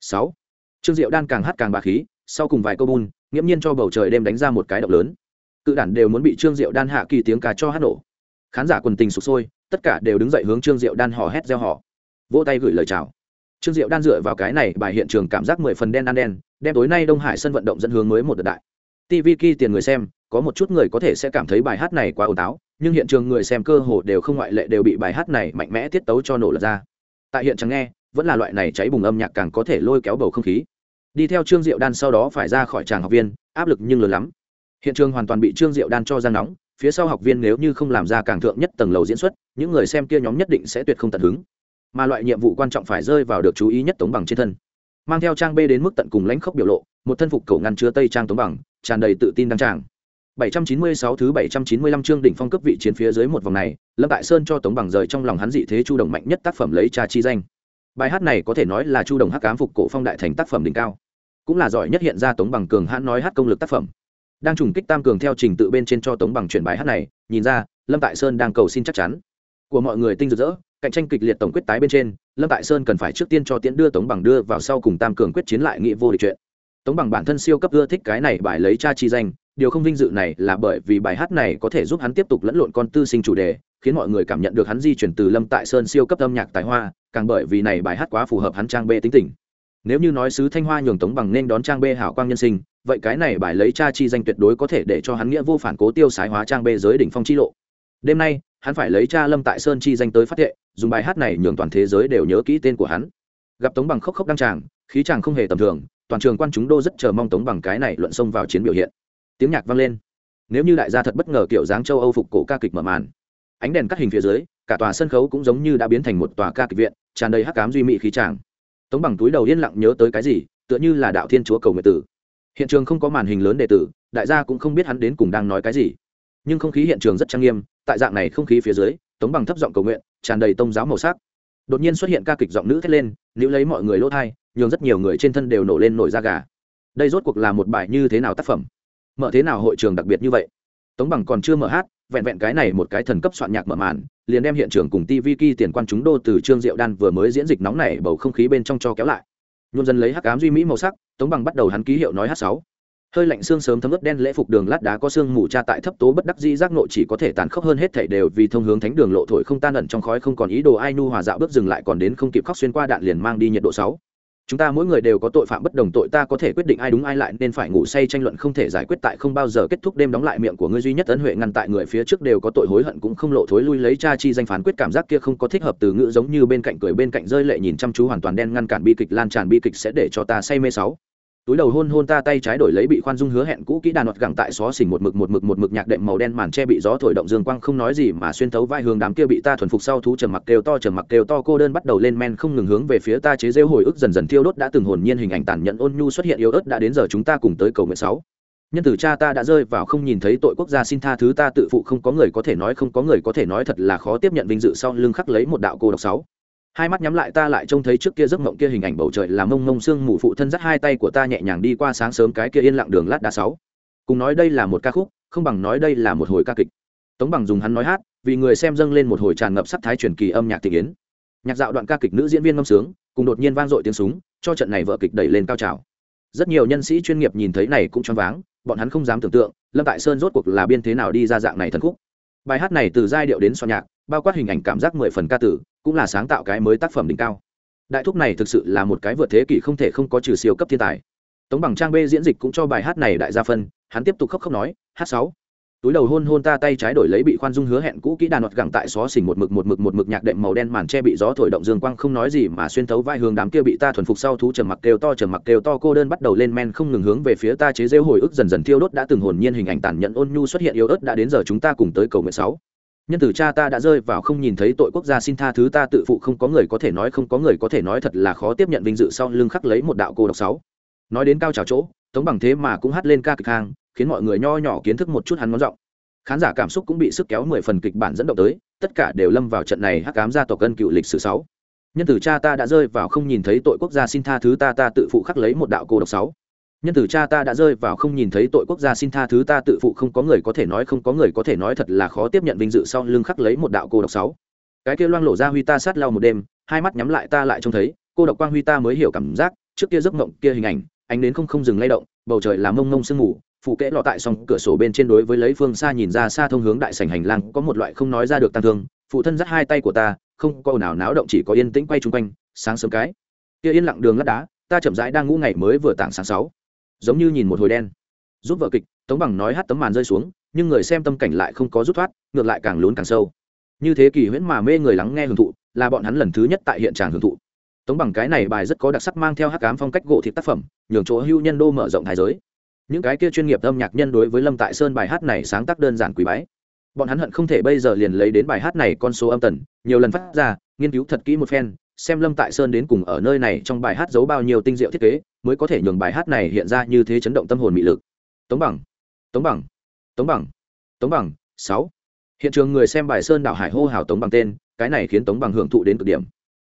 [SPEAKER 1] sáu. Trương diệu đan càng hát càng bà khí, sau cùng vài câu bun nghiễm nhiên cho bầu trời đêm đánh ra một cái động lớn. Cự đản đều muốn bị trương diệu đan hạ kỳ tiếng ca cho hát nổ. Khán giả quần tình sụp sôi, tất cả đều đứng dậy hướng trương diệu đan hò hét gieo họ vỗ tay gửi lời chào. Trương diệu đan dựa vào cái này, bài hiện trường cảm giác mười phần đen ăn đen, đem tối nay đông hải sân vận động dẫn hướng mới một đợt đại. Tv ki tiền người xem, có một chút người có thể sẽ cảm thấy bài hát này quá ồn táo nhưng hiện trường người xem cơ hồ đều không ngoại lệ đều bị bài hát này mạnh mẽ tiết tấu cho nổ lật ra. Tại hiện trường nghe, vẫn là loại này cháy bùng âm nhạc càng có thể lôi kéo bầu không khí đi theo trương diệu đan sau đó phải ra khỏi tràng học viên áp lực nhưng lớn lắm. Hiện trường hoàn toàn bị trương diệu đan cho ra nóng phía sau học viên nếu như không làm ra càng thượng nhất tầng lầu diễn xuất những người xem kia nhóm nhất định sẽ tuyệt không tận hứng. Mà loại nhiệm vụ quan trọng phải rơi vào được chú ý nhất tống bằng trên thân. Mang theo trang b đến mức tận cùng lãnh khốc biểu lộ một thân phục cầu ngăn chứa tây trang tống bằng tràn đầy tự tin đăng tràng. 796 thứ 795 chương đỉnh phong cấp vị chiến phía dưới một vòng này, Lâm Tại Sơn cho Tống Bằng rời trong lòng hắn dị thế chu động mạnh nhất tác phẩm lấy cha chi danh. Bài hát này có thể nói là chu đồng hắc cám phục cổ phong đại thành tác phẩm đỉnh cao, cũng là giỏi nhất hiện ra tống bằng cường hãn nói hát công lực tác phẩm. Đang trùng kích tam cường theo trình tự bên trên cho tống bằng chuyển bài hát này, nhìn ra, lâm tại sơn đang cầu xin chắc chắn. Của mọi người tinh rực rỡ, cạnh tranh kịch liệt tổng quyết tái bên trên, lâm tại sơn cần phải trước tiên cho tiễn đưa tống bằng đưa vào sau cùng tam cường quyết chiến lại nghị vô địch chuyện. Tống bằng bản thân siêu cấp ưa thích cái này bài lấy cha chi danh, điều không vinh dự này là bởi vì bài hát này có thể giúp hắn tiếp tục lẫn lộn con tư sinh chủ đề khiến mọi người cảm nhận được hắn di chuyển từ lâm tại sơn siêu cấp âm nhạc tài hoa, càng bởi vì này bài hát quá phù hợp hắn trang bê tính tình. Nếu như nói sứ thanh hoa nhường tống bằng nên đón trang bê hảo quang nhân sinh, vậy cái này bài lấy cha chi danh tuyệt đối có thể để cho hắn nghĩa vô phản cố tiêu sái hóa trang bê giới đỉnh phong chi lộ. Đêm nay, hắn phải lấy cha lâm tại sơn chi danh tới phát thệ, dùng bài hát này nhường toàn thế giới đều nhớ kỹ tên của hắn. Gặp tống bằng khóc khóc đăng tràng, khí chàng không hề tầm thường, toàn trường quan chúng đô rất chờ mong tống bằng cái này luận xông vào chiến biểu hiện. Tiếng nhạc vang lên. Nếu như đại gia thật bất ngờ kiểu dáng châu âu phục cổ ca kịch mở màn ánh đèn cắt hình phía dưới, cả tòa sân khấu cũng giống như đã biến thành một tòa ca kịch viện, tràn đầy hắc cám duy mị khí tràng. Tống bằng túi đầu yên lặng nhớ tới cái gì, tựa như là đạo thiên chúa cầu nguyện tử. Hiện trường không có màn hình lớn đệ tử, đại gia cũng không biết hắn đến cùng đang nói cái gì. Nhưng không khí hiện trường rất trang nghiêm, tại dạng này không khí phía dưới, tống bằng thấp giọng cầu nguyện, tràn đầy tông giáo màu sắc. Đột nhiên xuất hiện ca kịch giọng nữ thét lên nữ lấy mọi người lỗ thai nhường rất nhiều người trên thân đều nổ lên nổi da gà. Đây rốt cuộc là một bài như thế nào tác phẩm? Mở thế nào hội trường đặc biệt như vậy? Tống bằng còn chưa mở hát, vẹn vẹn cái này một cái thần cấp soạn nhạc mở màn, liền đem hiện trường cùng tv ki tiền quan chúng đô từ trương diệu đan vừa mới diễn dịch nóng này bầu không khí bên trong cho kéo lại. Nhuộm dần lấy hắc ám duy mỹ màu sắc, tống bằng bắt đầu hắn ký hiệu nói hát sáu. Hơi lạnh xương sớm thấm ướt đen lễ phục đường lát đá có xương mù cha tại thấp tố bất đắc di giác nội chỉ có thể tàn khốc hơn hết thảy đều vì thông hướng thánh đường lộ thổi không tan ẩn trong khói không còn ý đồ ai nu hòa dạo bước dừng lại còn đến không kịp khóc xuyên qua đạn liền mang đi nhiệt độ sáu chúng ta mỗi người đều có tội phạm bất đồng tội, ta có thể quyết định ai đúng ai lại nên phải ngủ say tranh luận không thể giải quyết tại không bao giờ kết thúc đêm đóng lại miệng của ngươi duy nhất ấn huệ ngăn tại người phía trước đều có tội hối hận cũng không lộ thối lui lấy cha chi danh phán quyết cảm giác kia không có thích hợp từ ngữ giống như bên cạnh cười bên cạnh rơi lệ nhìn chăm chú hoàn toàn đen ngăn cản bi kịch, lan tràn bi kịch sẽ để cho ta say mê sáu túi đầu hôn hôn ta tay trái đổi lấy bị khoan dung hứa hẹn cũ kỹ đàn hoạt gẳng tại xó xỉnh một mực một mực một mực nhạc đệm màu đen màn che bị gió thổi động dương quang không nói gì mà xuyên thấu vai hướng đám kia bị ta thuần phục sau thú trầm mặc kêu to trầm mặc kêu to cô đơn bắt đầu lên men không ngừng hướng về phía ta chế rêu hồi ức dần dần thiêu đốt đã từng hồn nhiên hình ảnh tàn nhẫn ôn nhu xuất hiện yếu ớt đã đến giờ chúng ta cùng tới cầu nguyện sáu. Nhân tử cha ta đã rơi vào không nhìn thấy tội quốc gia xin tha thứ ta tự phụ không có người có thể nói không có người có thể nói thật là khó tiếp nhận vinh dự sau lưng khắc lấy một đạo cô độc sáu hai mắt nhắm lại ta lại trông thấy trước kia giấc mộng kia hình ảnh bầu trời làm mông mông sương mù phụ thân dắt hai tay của ta nhẹ nhàng đi qua sáng sớm cái kia yên lặng đường lát đá sáu. Cùng nói đây là một ca khúc, không bằng nói đây là một hồi ca kịch. Tống bằng dùng hắn nói hát, vì người xem dâng lên một hồi tràn ngập sắc thái truyền kỳ âm nhạc thị yến. Nhạc dạo đoạn ca kịch nữ diễn viên ngâm sướng, cùng đột nhiên vang dội tiếng súng, cho trận này vợ kịch đẩy lên cao trào. Rất nhiều nhân sĩ chuyên nghiệp nhìn thấy này cũng choáng váng, bọn hắn không dám tưởng tượng, lâm tại sơn rốt cuộc là biên thế nào đi ra dạng này thần khúc. Bài hát này từ giai điệu đến soạn nhạc bao quát hình ảnh cảm giác mười phần ca tử, cũng là sáng tạo cái mới tác phẩm đỉnh cao. Đại thúc này thực sự là một cái vượt thế kỷ không thể không có trừ siêu cấp thiên tài. Tống bằng trang b diễn dịch cũng cho bài hát này đại gia phân, hắn tiếp tục khóc khóc nói, hát sáu. Túi đầu hôn hôn ta tay trái đổi lấy bị khoan dung hứa hẹn cũ kỹ đàn ngọt gẳng tại xó xỉnh một mực một mực một mực nhạc đệm màu đen màn che bị gió thổi động dương quang không nói gì mà xuyên thấu vai hướng đám kia bị ta thuần phục sau thú trầm mặc kêu to trầm mặc kêu to cô đơn bắt đầu lên men không ngừng hướng về phía ta chế rêu hồi ức dần dần thiêu đốt đã từng hồn nhiên hình ảnh tàn nhẫn ôn nhu xuất hiện yếu ớt đã đến giờ chúng ta cùng tới cầu nguyện sáu nhân tử cha ta đã rơi vào không nhìn thấy tội quốc gia xin tha thứ ta tự phụ không có người có thể nói không có người có thể nói thật là khó tiếp nhận vinh dự sau lưng khắc lấy một đạo cô độc sáu. Nói đến cao trào chỗ, tống bằng thế mà cũng hát lên ca kịch hang khiến mọi người nho nhỏ kiến thức một chút hắn ngón giọng. Khán giả cảm xúc cũng bị sức kéo mười phần kịch bản dẫn động tới, tất cả đều lâm vào trận này hắc cám gia tộc cân cựu lịch sử sáu. Nhân tử cha ta đã rơi vào không nhìn thấy tội quốc gia xin tha thứ ta ta tự phụ khắc lấy một đạo cô độc sáu nhân tử cha ta đã rơi vào không nhìn thấy tội quốc gia xin tha thứ ta tự phụ không có người có thể nói, không có người có thể nói thật là khó tiếp nhận vinh dự sau lưng khắc lấy một đạo cô độc sáu. Cái kia loang lộ ra huy ta sát lau một đêm, hai mắt nhắm lại ta lại trông thấy, cô độc quang huy ta mới hiểu cảm giác, trước kia giấc mộng, kia hình ảnh, ánh đến không không dừng lay động, bầu trời là mông mông sương mù phụ kẽ lọ tại song cửa sổ bên trên đối với lấy phương xa nhìn ra xa thông hướng đại sảnh hành lang, có một loại không nói ra được tăng thương, phụ thân dắt hai tay của ta, không có nào náo động chỉ có yên tĩnh quay chung quanh, sáng sớm cái, kia yên lặng đường lát đá, ta chậm rãi đang ngủ ngày mới vừa tảng sáng sáu giống như nhìn một hồi đen. Giúp vợ kịch, tống bằng nói hát tấm màn rơi xuống, nhưng người xem tâm cảnh lại không có rút thoát, ngược lại càng lún càng sâu. Như thế kỳ huyễn mà mê người lắng nghe hưởng thụ, là bọn hắn lần thứ nhất tại hiện tràng hưởng thụ. Tống bằng cái này bài rất có đặc sắc mang theo hát cám phong cách gỗ thịt tác phẩm, nhường chỗ hưu nhân đô mở rộng thái giới. Những cái kia chuyên nghiệp âm nhạc nhân đối với lâm tại sơn bài hát này sáng tác đơn giản quý bái. Bọn hắn hận không thể bây giờ liền lấy đến bài hát này con số âm tần, nhiều lần phát ra, nghiên cứu thật kỹ một phen xem lâm tại sơn đến cùng ở nơi này trong bài hát giấu bao nhiêu tinh diệu thiết kế, mới có thể nhường bài hát này hiện ra như thế chấn động tâm hồn mị lực. Tống bằng tống bằng tống bằng tống bằng, sáu. Hiện trường người xem bài sơn đảo hải hô hào tống bằng tên, cái này khiến tống bằng hưởng thụ đến cực điểm.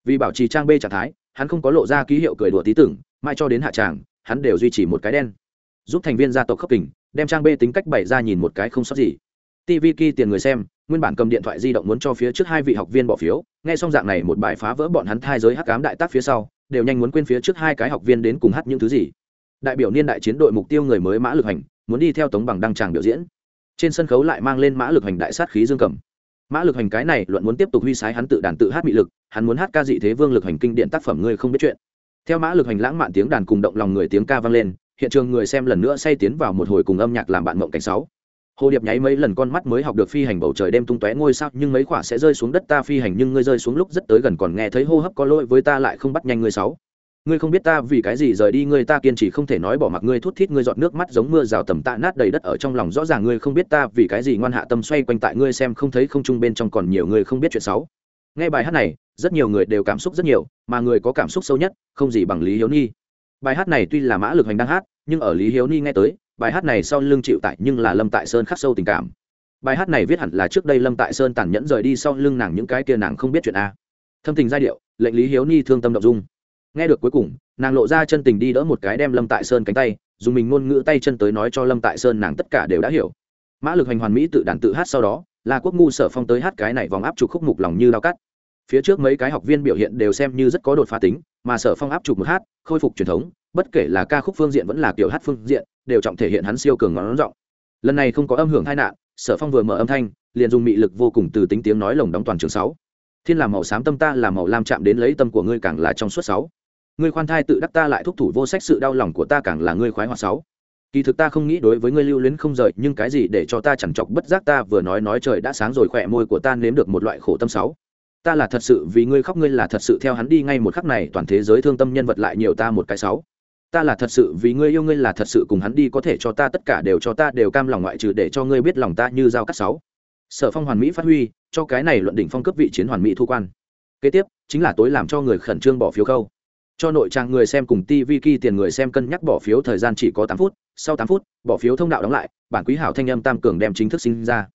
[SPEAKER 1] Vì bảo trì trang b trạng thái, hắn không có lộ ra ký hiệu cười đùa tí tưởng mai cho đến hạ tràng, hắn đều duy trì một cái đen. Giúp thành viên gia tộc khốc kình, đem trang b tính cách bày ra nhìn một cái không sót gì. Tv ki tiền người xem, nguyên bản cầm điện thoại di động muốn cho phía trước hai vị học viên bỏ phiếu nghe xong dạng này một bài phá vỡ bọn hắn thai giới hắc cám đại tác phía sau, đều nhanh muốn quên phía trước hai cái học viên đến cùng hát những thứ gì. Đại biểu niên đại chiến đội mục tiêu người mới mã lực hành, muốn đi theo tống bằng đăng tràng biểu diễn. Trên sân khấu lại mang lên mã lực hành đại sát khí dương cầm. Mã lực hành cái này luận muốn tiếp tục huy sái hắn tự đàn tự hát mị lực, hắn muốn hát ca dị thế vương lực hành kinh điện tác phẩm ngươi không biết chuyện. Theo mã lực hành lãng mạn tiếng đàn cùng động lòng người tiếng ca vang lên, hiện trường người xem lần nữa say tiến vào một hồi cùng âm nhạc làm bạn mộng cảnh sáu hồ điệp nháy mấy lần con mắt mới học được phi hành bầu trời đêm tung tóe ngôi sao, nhưng mấy quả sẽ rơi xuống đất ta phi hành, nhưng ngươi rơi xuống lúc rất tới gần còn nghe thấy hô hấp có lỗi với ta lại không bắt nhanh ngươi sáu. Ngươi không biết ta vì cái gì rời đi, ngươi ta kiên trì không thể nói bỏ mặc ngươi, thút thít ngươi giọt nước mắt giống mưa rào tầm tạ nát đầy đất ở trong lòng, rõ ràng ngươi không biết ta vì cái gì ngoan hạ tâm xoay quanh tại ngươi xem không thấy không trung bên trong còn nhiều người không biết chuyện sáu. Nghe bài hát này, rất nhiều người đều cảm xúc rất nhiều, mà người có cảm xúc sâu nhất, không gì bằng lý hiếu nhi. Bài hát này tuy là mã lực hành đang hát, nhưng ở lý hiếu ni nghe tới bài hát này sau lưng chịu tại nhưng là lâm tại sơn khắc sâu tình cảm. Bài hát này viết hẳn là trước đây lâm tại sơn tàn nhẫn rời đi sau lưng nàng những cái kia nàng không biết chuyện a. Thâm tình giai điệu, lệnh lý hiếu ni thương tâm đ dung. Nghe được cuối cùng, nàng lộ ra chân tình đi đỡ một cái đem lâm tại sơn cánh tay, dùng mình ngôn ngữ tay chân tới nói cho lâm tại sơn nàng tất cả đều đã hiểu. Mã lực hành hoàn mỹ tự đàn tự hát sau đó là quốc ngu sở phong tới hát cái này vòng áp trục khúc mục lòng như lao cắt. Phía trước mấy cái học viên biểu hiện đều xem như rất có đột phá tính mà sở phong áp chụp một hát, khôi phục truyền thống, bất kể là ca khúc phương diện vẫn là kiểu hát phương diện, đều trọng thể hiện hắn siêu cường ngón giọng. Lần này không có âm hưởng tai nạn, sở phong vừa mở âm thanh, liền dùng mị lực vô cùng từ tính tiếng nói lồng đóng toàn trường sáu. Thiên làm màu xám tâm ta là màu lam chạm đến lấy tâm của ngươi càng là trong suốt sáu. Ngươi khoan thai tự đắc ta lại thúc thủ vô sách sự đau lòng của ta càng là ngươi khoái hoạt sáu. Kỳ thực ta không nghĩ đối với ngươi lưu luyến không rời, nhưng cái gì để cho ta chẳng chọc bất giác ta vừa nói nói trời đã sáng rồi, khỏe môi của ta nếm được một loại khổ tâm sáu ta là thật sự vì ngươi khóc, ngươi là thật sự theo hắn đi ngay một khắc này, toàn thế giới thương tâm nhân vật lại nhiều ta một cái sáu. Ta là thật sự vì ngươi yêu, ngươi là thật sự cùng hắn đi, có thể cho ta tất cả đều cho ta, đều cam lòng ngoại trừ để cho ngươi biết lòng ta như dao cắt sáu. Sở phong hoàn mỹ phát huy, cho cái này luận đỉnh phong cấp vị chiến hoàn mỹ thu quan. Kế tiếp, chính là tối làm cho người khẩn trương bỏ phiếu khâu. Cho nội trang người xem cùng tv kỳ tiền người xem cân nhắc bỏ phiếu thời gian chỉ có tám phút, sau tám phút, bỏ phiếu thông đạo đóng lại, bản quý hảo thanh âm tam cường đem chính thức sinh ra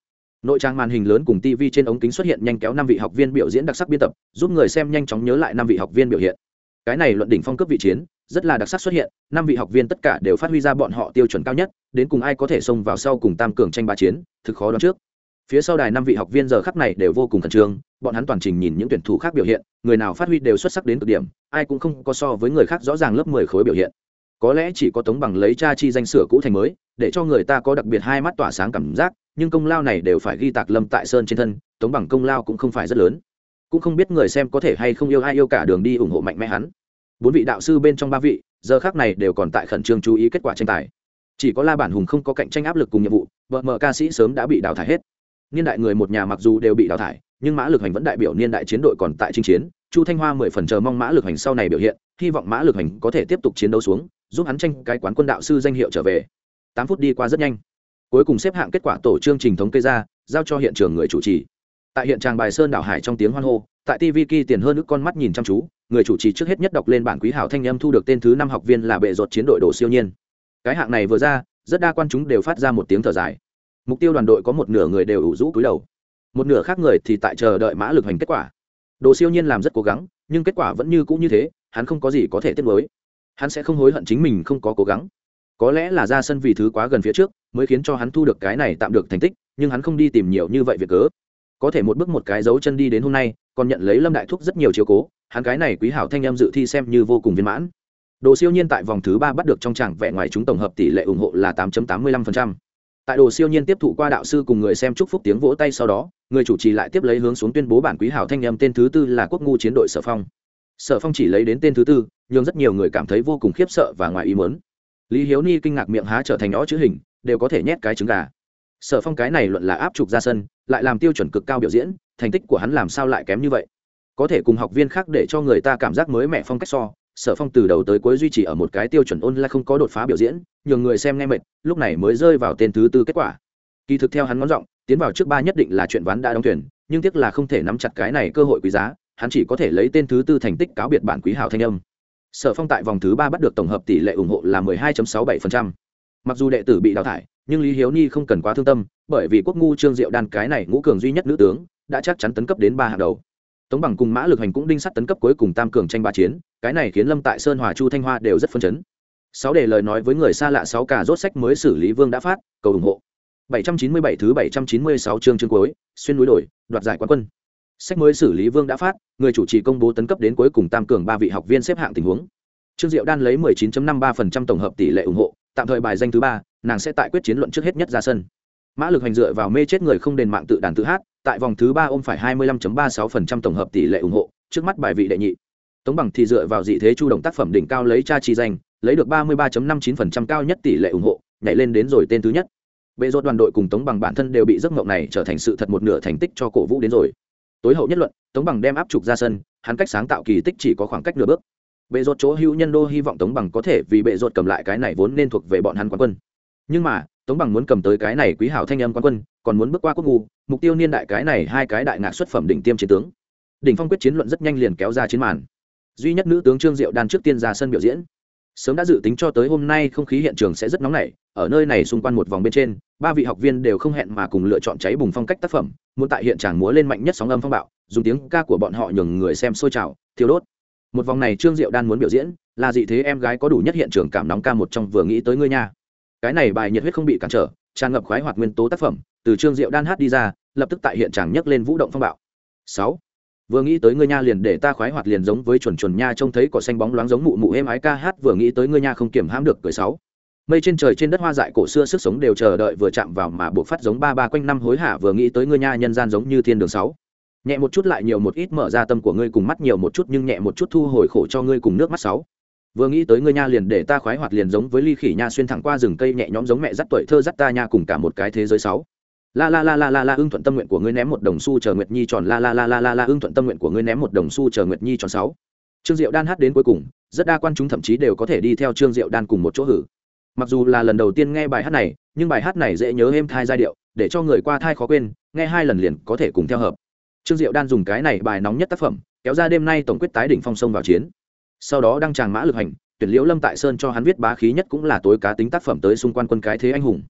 [SPEAKER 1] nội trang màn hình lớn cùng tv trên ống kính xuất hiện nhanh kéo năm vị học viên biểu diễn đặc sắc biên tập, giúp người xem nhanh chóng nhớ lại năm vị học viên biểu hiện. Cái này luận đỉnh phong cấp vị chiến, rất là đặc sắc xuất hiện, năm vị học viên tất cả đều phát huy ra bọn họ tiêu chuẩn cao nhất, đến cùng ai có thể xông vào sau cùng tam cường tranh ba chiến, thực khó đoán trước. Phía sau đài năm vị học viên giờ khắc này đều vô cùng khẩn trương, bọn hắn toàn trình nhìn những tuyển thủ khác biểu hiện, người nào phát huy đều xuất sắc đến cực điểm, ai cũng không có so với người khác rõ ràng lớp mười khối biểu hiện có lẽ chỉ có tống bằng lấy cha chi danh sửa cũ thành mới, để cho người ta có đặc biệt hai mắt tỏa sáng cảm giác, nhưng công lao này đều phải ghi tạc lâm tại sơn trên thân, tống bằng công lao cũng không phải rất lớn. Cũng không biết người xem có thể hay không yêu ai yêu cả đường đi ủng hộ mạnh mẽ hắn. Bốn vị đạo sư bên trong ba vị, giờ khác này đều còn tại khẩn trương chú ý kết quả tranh tài. Chỉ có la bản hùng không có cạnh tranh áp lực cùng nhiệm vụ, vợ mợ ca sĩ sớm đã bị đào thải hết. Niên đại người một nhà mặc dù đều bị đào thải, nhưng mã lực hành vẫn đại biểu niên đại chiến đội còn tại chinh chiến. Chu thanh hoa mười phần chờ mong mã lực hành sau này biểu hiện, hy vọng mã lực hành có thể tiếp tục chiến đấu xuống giúp hắn tranh cái quán quân đạo sư danh hiệu trở về. Tám phút đi qua rất nhanh. Cuối cùng xếp hạng kết quả tổ chương trình thống kê ra, giao cho hiện trường người chủ trì. Tại hiện tràng bài sơn đảo hải trong tiếng hoan hô, tại tv kỳ tiền hơn ức con mắt nhìn chăm chú, người chủ trì trước hết nhất đọc lên bản quý hảo thanh âm thu được tên thứ năm học viên là bệ ruột chiến đội đồ siêu nhiên. Cái hạng này vừa ra, rất đa quan chúng đều phát ra một tiếng thở dài. Mục tiêu đoàn đội có một nửa người đều ủ rũ cúi đầu. Một nửa khác người thì tại chờ đợi mã lực hành kết quả. Đồ siêu nhiên làm rất cố gắng, nhưng kết quả vẫn như cũ như thế, hắn không có gì có thể tiếp mới hắn sẽ không hối hận chính mình không có cố gắng. Có lẽ là ra sân vì thứ quá gần phía trước mới khiến cho hắn thu được cái này tạm được thành tích, nhưng hắn không đi tìm nhiều như vậy việc cớ. Có thể một bước một cái dấu chân đi đến hôm nay, còn nhận lấy lâm đại thúc rất nhiều chiếu cố, hắn cái này quý hảo thanh em dự thi xem như vô cùng viên mãn. Đồ siêu nhiên tại vòng thứ ba bắt được trong tràng vẻ ngoài chúng tổng hợp tỷ lệ ủng hộ là tám tám mươi lăm phần trăm. Tại đồ siêu nhiên tiếp thụ qua đạo sư cùng người xem chúc phúc tiếng vỗ tay sau đó, người chủ trì lại tiếp lấy hướng xuống tuyên bố bản quý hảo thanh em tên thứ tư là quốc ngu chiến đội sở phong. Sở phong chỉ lấy đến tên thứ tư nhưng rất nhiều người cảm thấy vô cùng khiếp sợ và ngoài ý muốn. lý hiếu ni kinh ngạc miệng há trở thành ó chữ hình, đều có thể nhét cái trứng gà. Sở phong cái này luận là áp trục ra sân, lại làm tiêu chuẩn cực cao biểu diễn, thành tích của hắn làm sao lại kém như vậy? Có thể cùng học viên khác để cho người ta cảm giác mới mẻ phong cách so, sở phong từ đầu tới cuối duy trì ở một cái tiêu chuẩn ôn lại không có đột phá biểu diễn, nhường người xem nghe mệt, lúc này mới rơi vào tên thứ tư kết quả. Kỳ thực theo hắn ngón giọng, tiến vào trước ba nhất định là chuyện ván đã đóng tuyển nhưng tiếc là không thể nắm chặt cái này cơ hội quý giá, hắn chỉ có thể lấy tên thứ tư thành tích cáo biệt bản quý hào thanh âm sở phong tại vòng thứ ba bắt được tổng hợp tỷ lệ ủng hộ là 12.67%. mặc dù đệ tử bị đào thải, nhưng lý hiếu ni không cần quá thương tâm, bởi vì quốc ngu trương diệu đan cái này ngũ cường duy nhất nữ tướng, đã chắc chắn tấn cấp đến ba hàng đầu. Tống bằng cùng mã lực hành cũng đinh sắt tấn cấp cuối cùng tam cường tranh ba chiến, cái này khiến lâm tại sơn, hòa chu, thanh hoa đều rất phân chấn. Sáu đề lời nói với người xa lạ sáu cả rốt sách mới xử lý vương đã phát, cầu ủng hộ. 797 thứ 796 chương chương cuối, xuyên núi đổi, đoạt giải quán quân sách mới xử lý vương đã phát, người chủ trì công bố tấn cấp đến cuối cùng tam cường ba vị học viên xếp hạng tình huống. Trương diệu đan lấy 19.53% tổng hợp tỷ lệ ủng hộ, tạm thời bài danh thứ ba, nàng sẽ tại quyết chiến luận trước hết nhất ra sân. Mã lực hành dựa vào mê chết người không đền mạng tự đàn tự hát, tại vòng thứ ba ôm phải 25.36% tổng hợp tỷ lệ ủng hộ, trước mắt bài vị đệ nhị. Tống bằng thì dựa vào dị thế chu động tác phẩm đỉnh cao lấy cha chi danh, lấy được 33.59% cao nhất tỷ lệ ủng hộ, nhảy lên đến rồi tên thứ nhất. Bệ rốt đoàn đội cùng tống bằng bản thân đều bị giấc mộng này trở thành sự thật một nửa thành tích cho cổ vũ đến rồi tối hậu nhất luận, tống bằng đem áp trục ra sân, hắn cách sáng tạo kỳ tích chỉ có khoảng cách nửa bước. Bệ ruột chỗ hữu nhân đô hy vọng tống bằng có thể vì bệ ruột cầm lại cái này vốn nên thuộc về bọn hắn quán quân. Nhưng mà, tống bằng muốn cầm tới cái này quý hảo thanh âm quán quân, còn muốn bước qua quốc ngu, mục tiêu niên đại cái này hai cái đại ngạc xuất phẩm đỉnh tiêm chiến tướng. Đỉnh phong quyết chiến luận rất nhanh liền kéo ra chiến màn. Duy nhất nữ tướng trương diệu đan trước tiên ra sân biểu diễn sớm đã dự tính cho tới hôm nay không khí hiện trường sẽ rất nóng nảy, ở nơi này xung quanh một vòng bên trên, ba vị học viên đều không hẹn mà cùng lựa chọn cháy bùng phong cách tác phẩm, muốn tại hiện tràng múa lên mạnh nhất sóng âm phong bạo, dùng tiếng ca của bọn họ nhường người xem sôi trào, thiêu đốt. Một vòng này trương diệu đan muốn biểu diễn, là dị thế em gái có đủ nhất hiện trường cảm nóng ca một trong vừa nghĩ tới ngươi nha. Cái này bài nhiệt huyết không bị cản trở, tràn ngập khoái hoạt nguyên tố tác phẩm, từ trương diệu đan hát đi ra, lập tức tại hiện tràng nhấc lên vũ động phong bạo. Sáu vừa nghĩ tới ngươi nha liền để ta khoái hoạt liền giống với chuẩn chuẩn nha trông thấy cỏ xanh bóng loáng giống mụ mụ êm ái ca hát, vừa nghĩ tới ngươi nha không kiểm hãm được cười sáu. Mây trên trời trên đất hoa dại cổ xưa sức sống đều chờ đợi vừa chạm vào mà buộc phát giống ba ba quanh năm hối hả, vừa nghĩ tới ngươi nha nhân gian giống như thiên đường sáu. Nhẹ một chút lại nhiều một ít mở ra tâm của ngươi cùng mắt nhiều một chút nhưng nhẹ một chút thu hồi khổ cho ngươi cùng nước mắt sáu. Vừa nghĩ tới ngươi nha liền để ta khoái hoạt liền giống với ly khỉ nha xuyên thẳng qua rừng cây nhẹ nhõm giống mẹ dắt tuổi thơ dắt ta nha cùng cả một cái thế giới sáu la la la la la la, ưng thuận tâm nguyện của ngươi ném một đồng xu chờ nguyệt nhi tròn. La la la la la la, ưng thuận tâm nguyện của ngươi ném một đồng xu chờ nguyệt nhi tròn sáu. Trương diệu đan hát đến cuối cùng, rất đa quan chúng thậm chí đều có thể đi theo trương diệu đan cùng một chỗ hử. Mặc dù là lần đầu tiên nghe bài hát này, nhưng bài hát này dễ nhớ êm thai giai điệu, để cho người qua thai khó quên, nghe hai lần liền có thể cùng theo hợp. Trương diệu đan dùng cái này bài nóng nhất tác phẩm, kéo ra đêm nay tổng quyết tái đỉnh phong sông vào chiến. Sau đó đăng tràng mã lực hành, tuyển liễu lâm tại sơn cho hắn viết bá khí nhất cũng là tối cá tính tác phẩm tới xung quanh quân cái thế anh hùng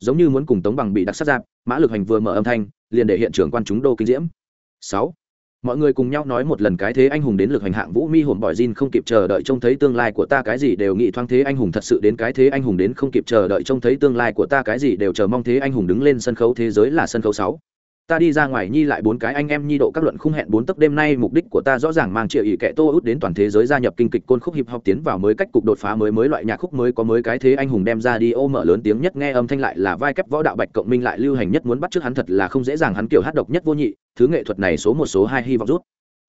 [SPEAKER 1] giống như muốn cùng tống bằng bị đặc sắc giáp, mã lực hành vừa mở âm thanh, liền để hiện trường quan chúng đô kinh diễm. Sáu, mọi người cùng nhau nói một lần cái thế anh hùng đến lực hành hạng vũ mi hồn bỏi Jin không kịp chờ đợi trông thấy tương lai của ta cái gì đều nghĩ thoáng thế anh hùng thật sự đến cái thế anh hùng đến không kịp chờ đợi trông thấy tương lai của ta cái gì đều chờ mong thế anh hùng đứng lên sân khấu thế giới là sân khấu sáu ta đi ra ngoài nhi lại bốn cái anh em nhi độ các luận khung hẹn bốn tấc đêm nay mục đích của ta rõ ràng mang triệu ý kẻ tô út đến toàn thế giới gia nhập kinh kịch côn khúc hiệp học tiến vào mới cách cục đột phá mới mới loại nhạc khúc mới có mới cái thế anh hùng đem ra đi ô mở lớn tiếng nhất nghe âm thanh lại là vai kép võ đạo bạch cộng minh lại lưu hành nhất muốn bắt trước hắn thật là không dễ dàng hắn kiểu hát độc nhất vô nhị thứ nghệ thuật này số một số hai hy vọng rút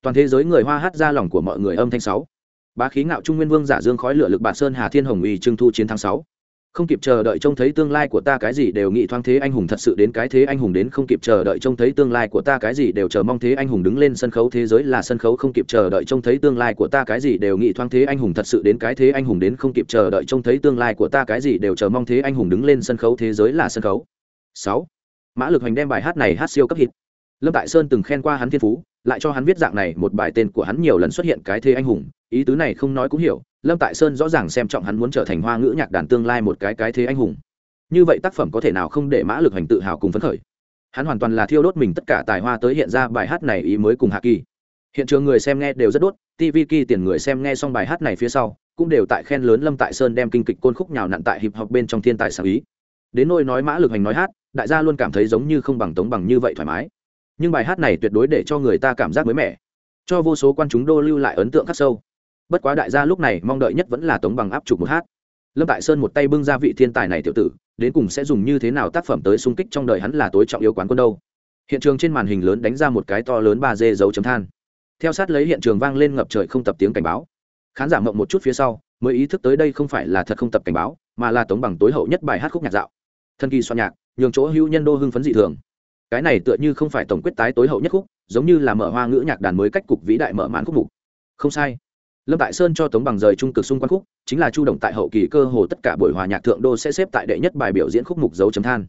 [SPEAKER 1] toàn thế giới người hoa hát ra lòng của mọi người âm thanh sáu bá khí ngạo trung nguyên vương giả dương khói lửa lực bản sơn hà thiên hồng uy trưng thu chiến thắng sáu không kịp chờ đợi trông thấy tương lai của ta cái gì đều nghĩ thoáng thế anh hùng thật sự đến cái thế anh hùng đến không kịp chờ đợi trông thấy tương lai của ta cái gì đều chờ mong thế anh hùng đứng lên sân khấu thế giới là sân khấu không kịp chờ đợi trông thấy tương lai của ta cái gì đều nghĩ thoáng thế anh hùng thật sự đến cái thế anh hùng đến không kịp chờ đợi trông thấy tương lai của ta cái gì đều chờ mong thế anh hùng đứng lên sân khấu thế giới là sân khấu. Sáu. Mã lực hành đem bài hát này hát siêu cấp hit. Lâm tại sơn từng khen qua hắn thiên phú, lại cho hắn viết dạng này một bài tên của hắn nhiều lần xuất hiện cái thế anh hùng, ý tứ này không nói cũng hiểu lâm tại sơn rõ ràng xem trọng hắn muốn trở thành hoa ngữ nhạc đàn tương lai một cái cái thế anh hùng. Như vậy tác phẩm có thể nào không để mã lực hành tự hào cùng phấn khởi? Hắn hoàn toàn là thiêu đốt mình tất cả tài hoa tới hiện ra bài hát này ý mới cùng hạ kỳ. Hiện trường người xem nghe đều rất đốt tv kỳ tiền người xem nghe xong bài hát này phía sau, cũng đều tại khen lớn lâm tại sơn đem kinh kịch côn khúc nhào nặn tại hiệp học bên trong thiên tài sáng ý. Đến nôi nói mã lực hành nói hát, đại gia luôn cảm thấy giống như không bằng tống bằng như vậy thoải mái. Nhưng bài hát này tuyệt đối để cho người ta cảm giác mới mẻ. Cho vô số quan chúng đô lưu lại ấn tượng khắc sâu bất quá đại gia lúc này mong đợi nhất vẫn là tống bằng áp chụp một hát. Lâm tại sơn một tay bưng ra vị thiên tài này tiểu tử, đến cùng sẽ dùng như thế nào tác phẩm tới sung kích trong đời hắn là tối trọng yếu quán quân đâu. Hiện trường trên màn hình lớn đánh ra một cái to lớn ba d dấu chấm than. Theo sát lấy hiện trường vang lên ngập trời không tập tiếng cảnh báo. Khán giả mộng một chút phía sau, mới ý thức tới đây không phải là thật không tập cảnh báo, mà là tống bằng tối hậu nhất bài hát khúc nhạc dạo. Thân kỳ soạn nhạc, nhường chỗ hữu nhân đô hưng phấn dị thường. Cái này tựa như không phải tổng quyết tái tối hậu nhất khúc, giống như là mở hoa ngữ nhạc đàn mới cách cục vĩ đại mở màn khúc mục. Không sai lâm tại sơn cho tống bằng rời trung cực xung quanh khúc, chính là chu động tại hậu kỳ cơ hồ tất cả buổi hòa nhạc thượng đô sẽ xếp tại đệ nhất bài biểu diễn khúc mục dấu chấm than.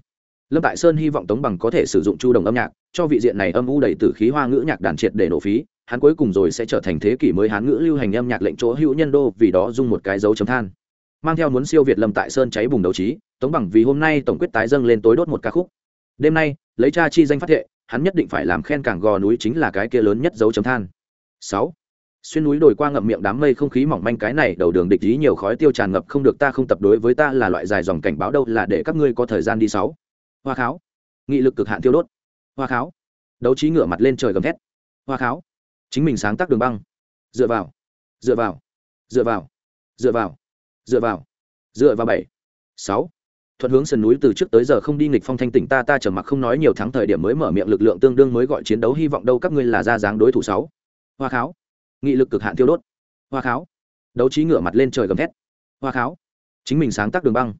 [SPEAKER 1] Lâm tại sơn hy vọng tống bằng có thể sử dụng chu đồng âm nhạc, cho vị diện này âm u đầy t khí hoa ngữ nhạc đàn triệt để nổ phí, hắn cuối cùng rồi sẽ trở thành thế kỷ mới hán ngữ lưu hành âm nhạc lệnh chỗ hữu nhân đô vì đó dung một cái dấu chấm than. Mang theo muốn siêu việt lâm tại sơn cháy bùng đầu trí, tống bằng vì hôm nay tổng quyết tái dâng lên tối đốt một ca khúc. Đêm nay, lấy cha chi danh phát thệ, hắn nhất định phải làm khen cảng gò núi chính là cái kia lớn nhất dấu chấm than. Sáu xuyên núi đồi qua ngậm miệng đám mây không khí mỏng manh cái này, đầu đường địch ý nhiều khói tiêu tràn ngập không được ta không tập đối với ta là loại dài dòng cảnh báo đâu, là để các ngươi có thời gian đi sáu. Hoa kháo. Nghị lực cực hạn tiêu đốt. Hoa kháo. Đấu trí ngửa mặt lên trời gầm thét. Hoa kháo. Chính mình sáng tác đường băng. Dựa vào. Dựa vào. Dựa vào. Dựa vào. Dựa vào. Dựa vào bảy. Sáu. Thuận hướng sườn núi từ trước tới giờ không đi nghịch phong thanh tỉnh ta ta trở mặc không nói nhiều tháng thời điểm mới mở miệng lực lượng tương đương mới gọi chiến đấu hy vọng đâu, các ngươi là ra dáng đối thủ sáu. Hoa kháo nghị lực cực hạn tiêu đốt. Hoa kháo. Đấu trí ngửa mặt lên trời gầm thét. Hoa kháo. Chính mình sáng tác đường băng.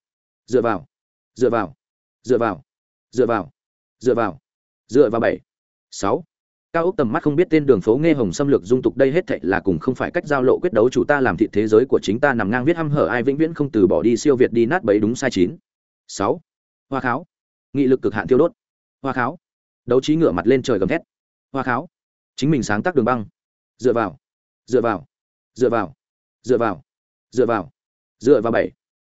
[SPEAKER 1] Dựa vào. Dựa vào. Dựa vào. Dựa vào. Dựa vào. Dựa vào bảy. Sáu. Cao ốc tầm mắt không biết tên đường phố nghe hồng xâm lược dung tục đây hết thệ là cùng không phải cách giao lộ quyết đấu chủ ta làm thị thế giới của chính ta nằm ngang viết hăm hở ai vĩnh viễn không từ bỏ đi siêu việt đi nát bấy đúng sai chín. Sáu. Hoa kháo. Nghị lực cực hạn tiêu đốt. Hoa kháo. Đấu trí ngửa mặt lên trời gầm thét. Hoa kháo. Chính mình sáng tác đường băng. Dựa vào dựa vào dựa vào dựa vào dựa vào dựa vào bảy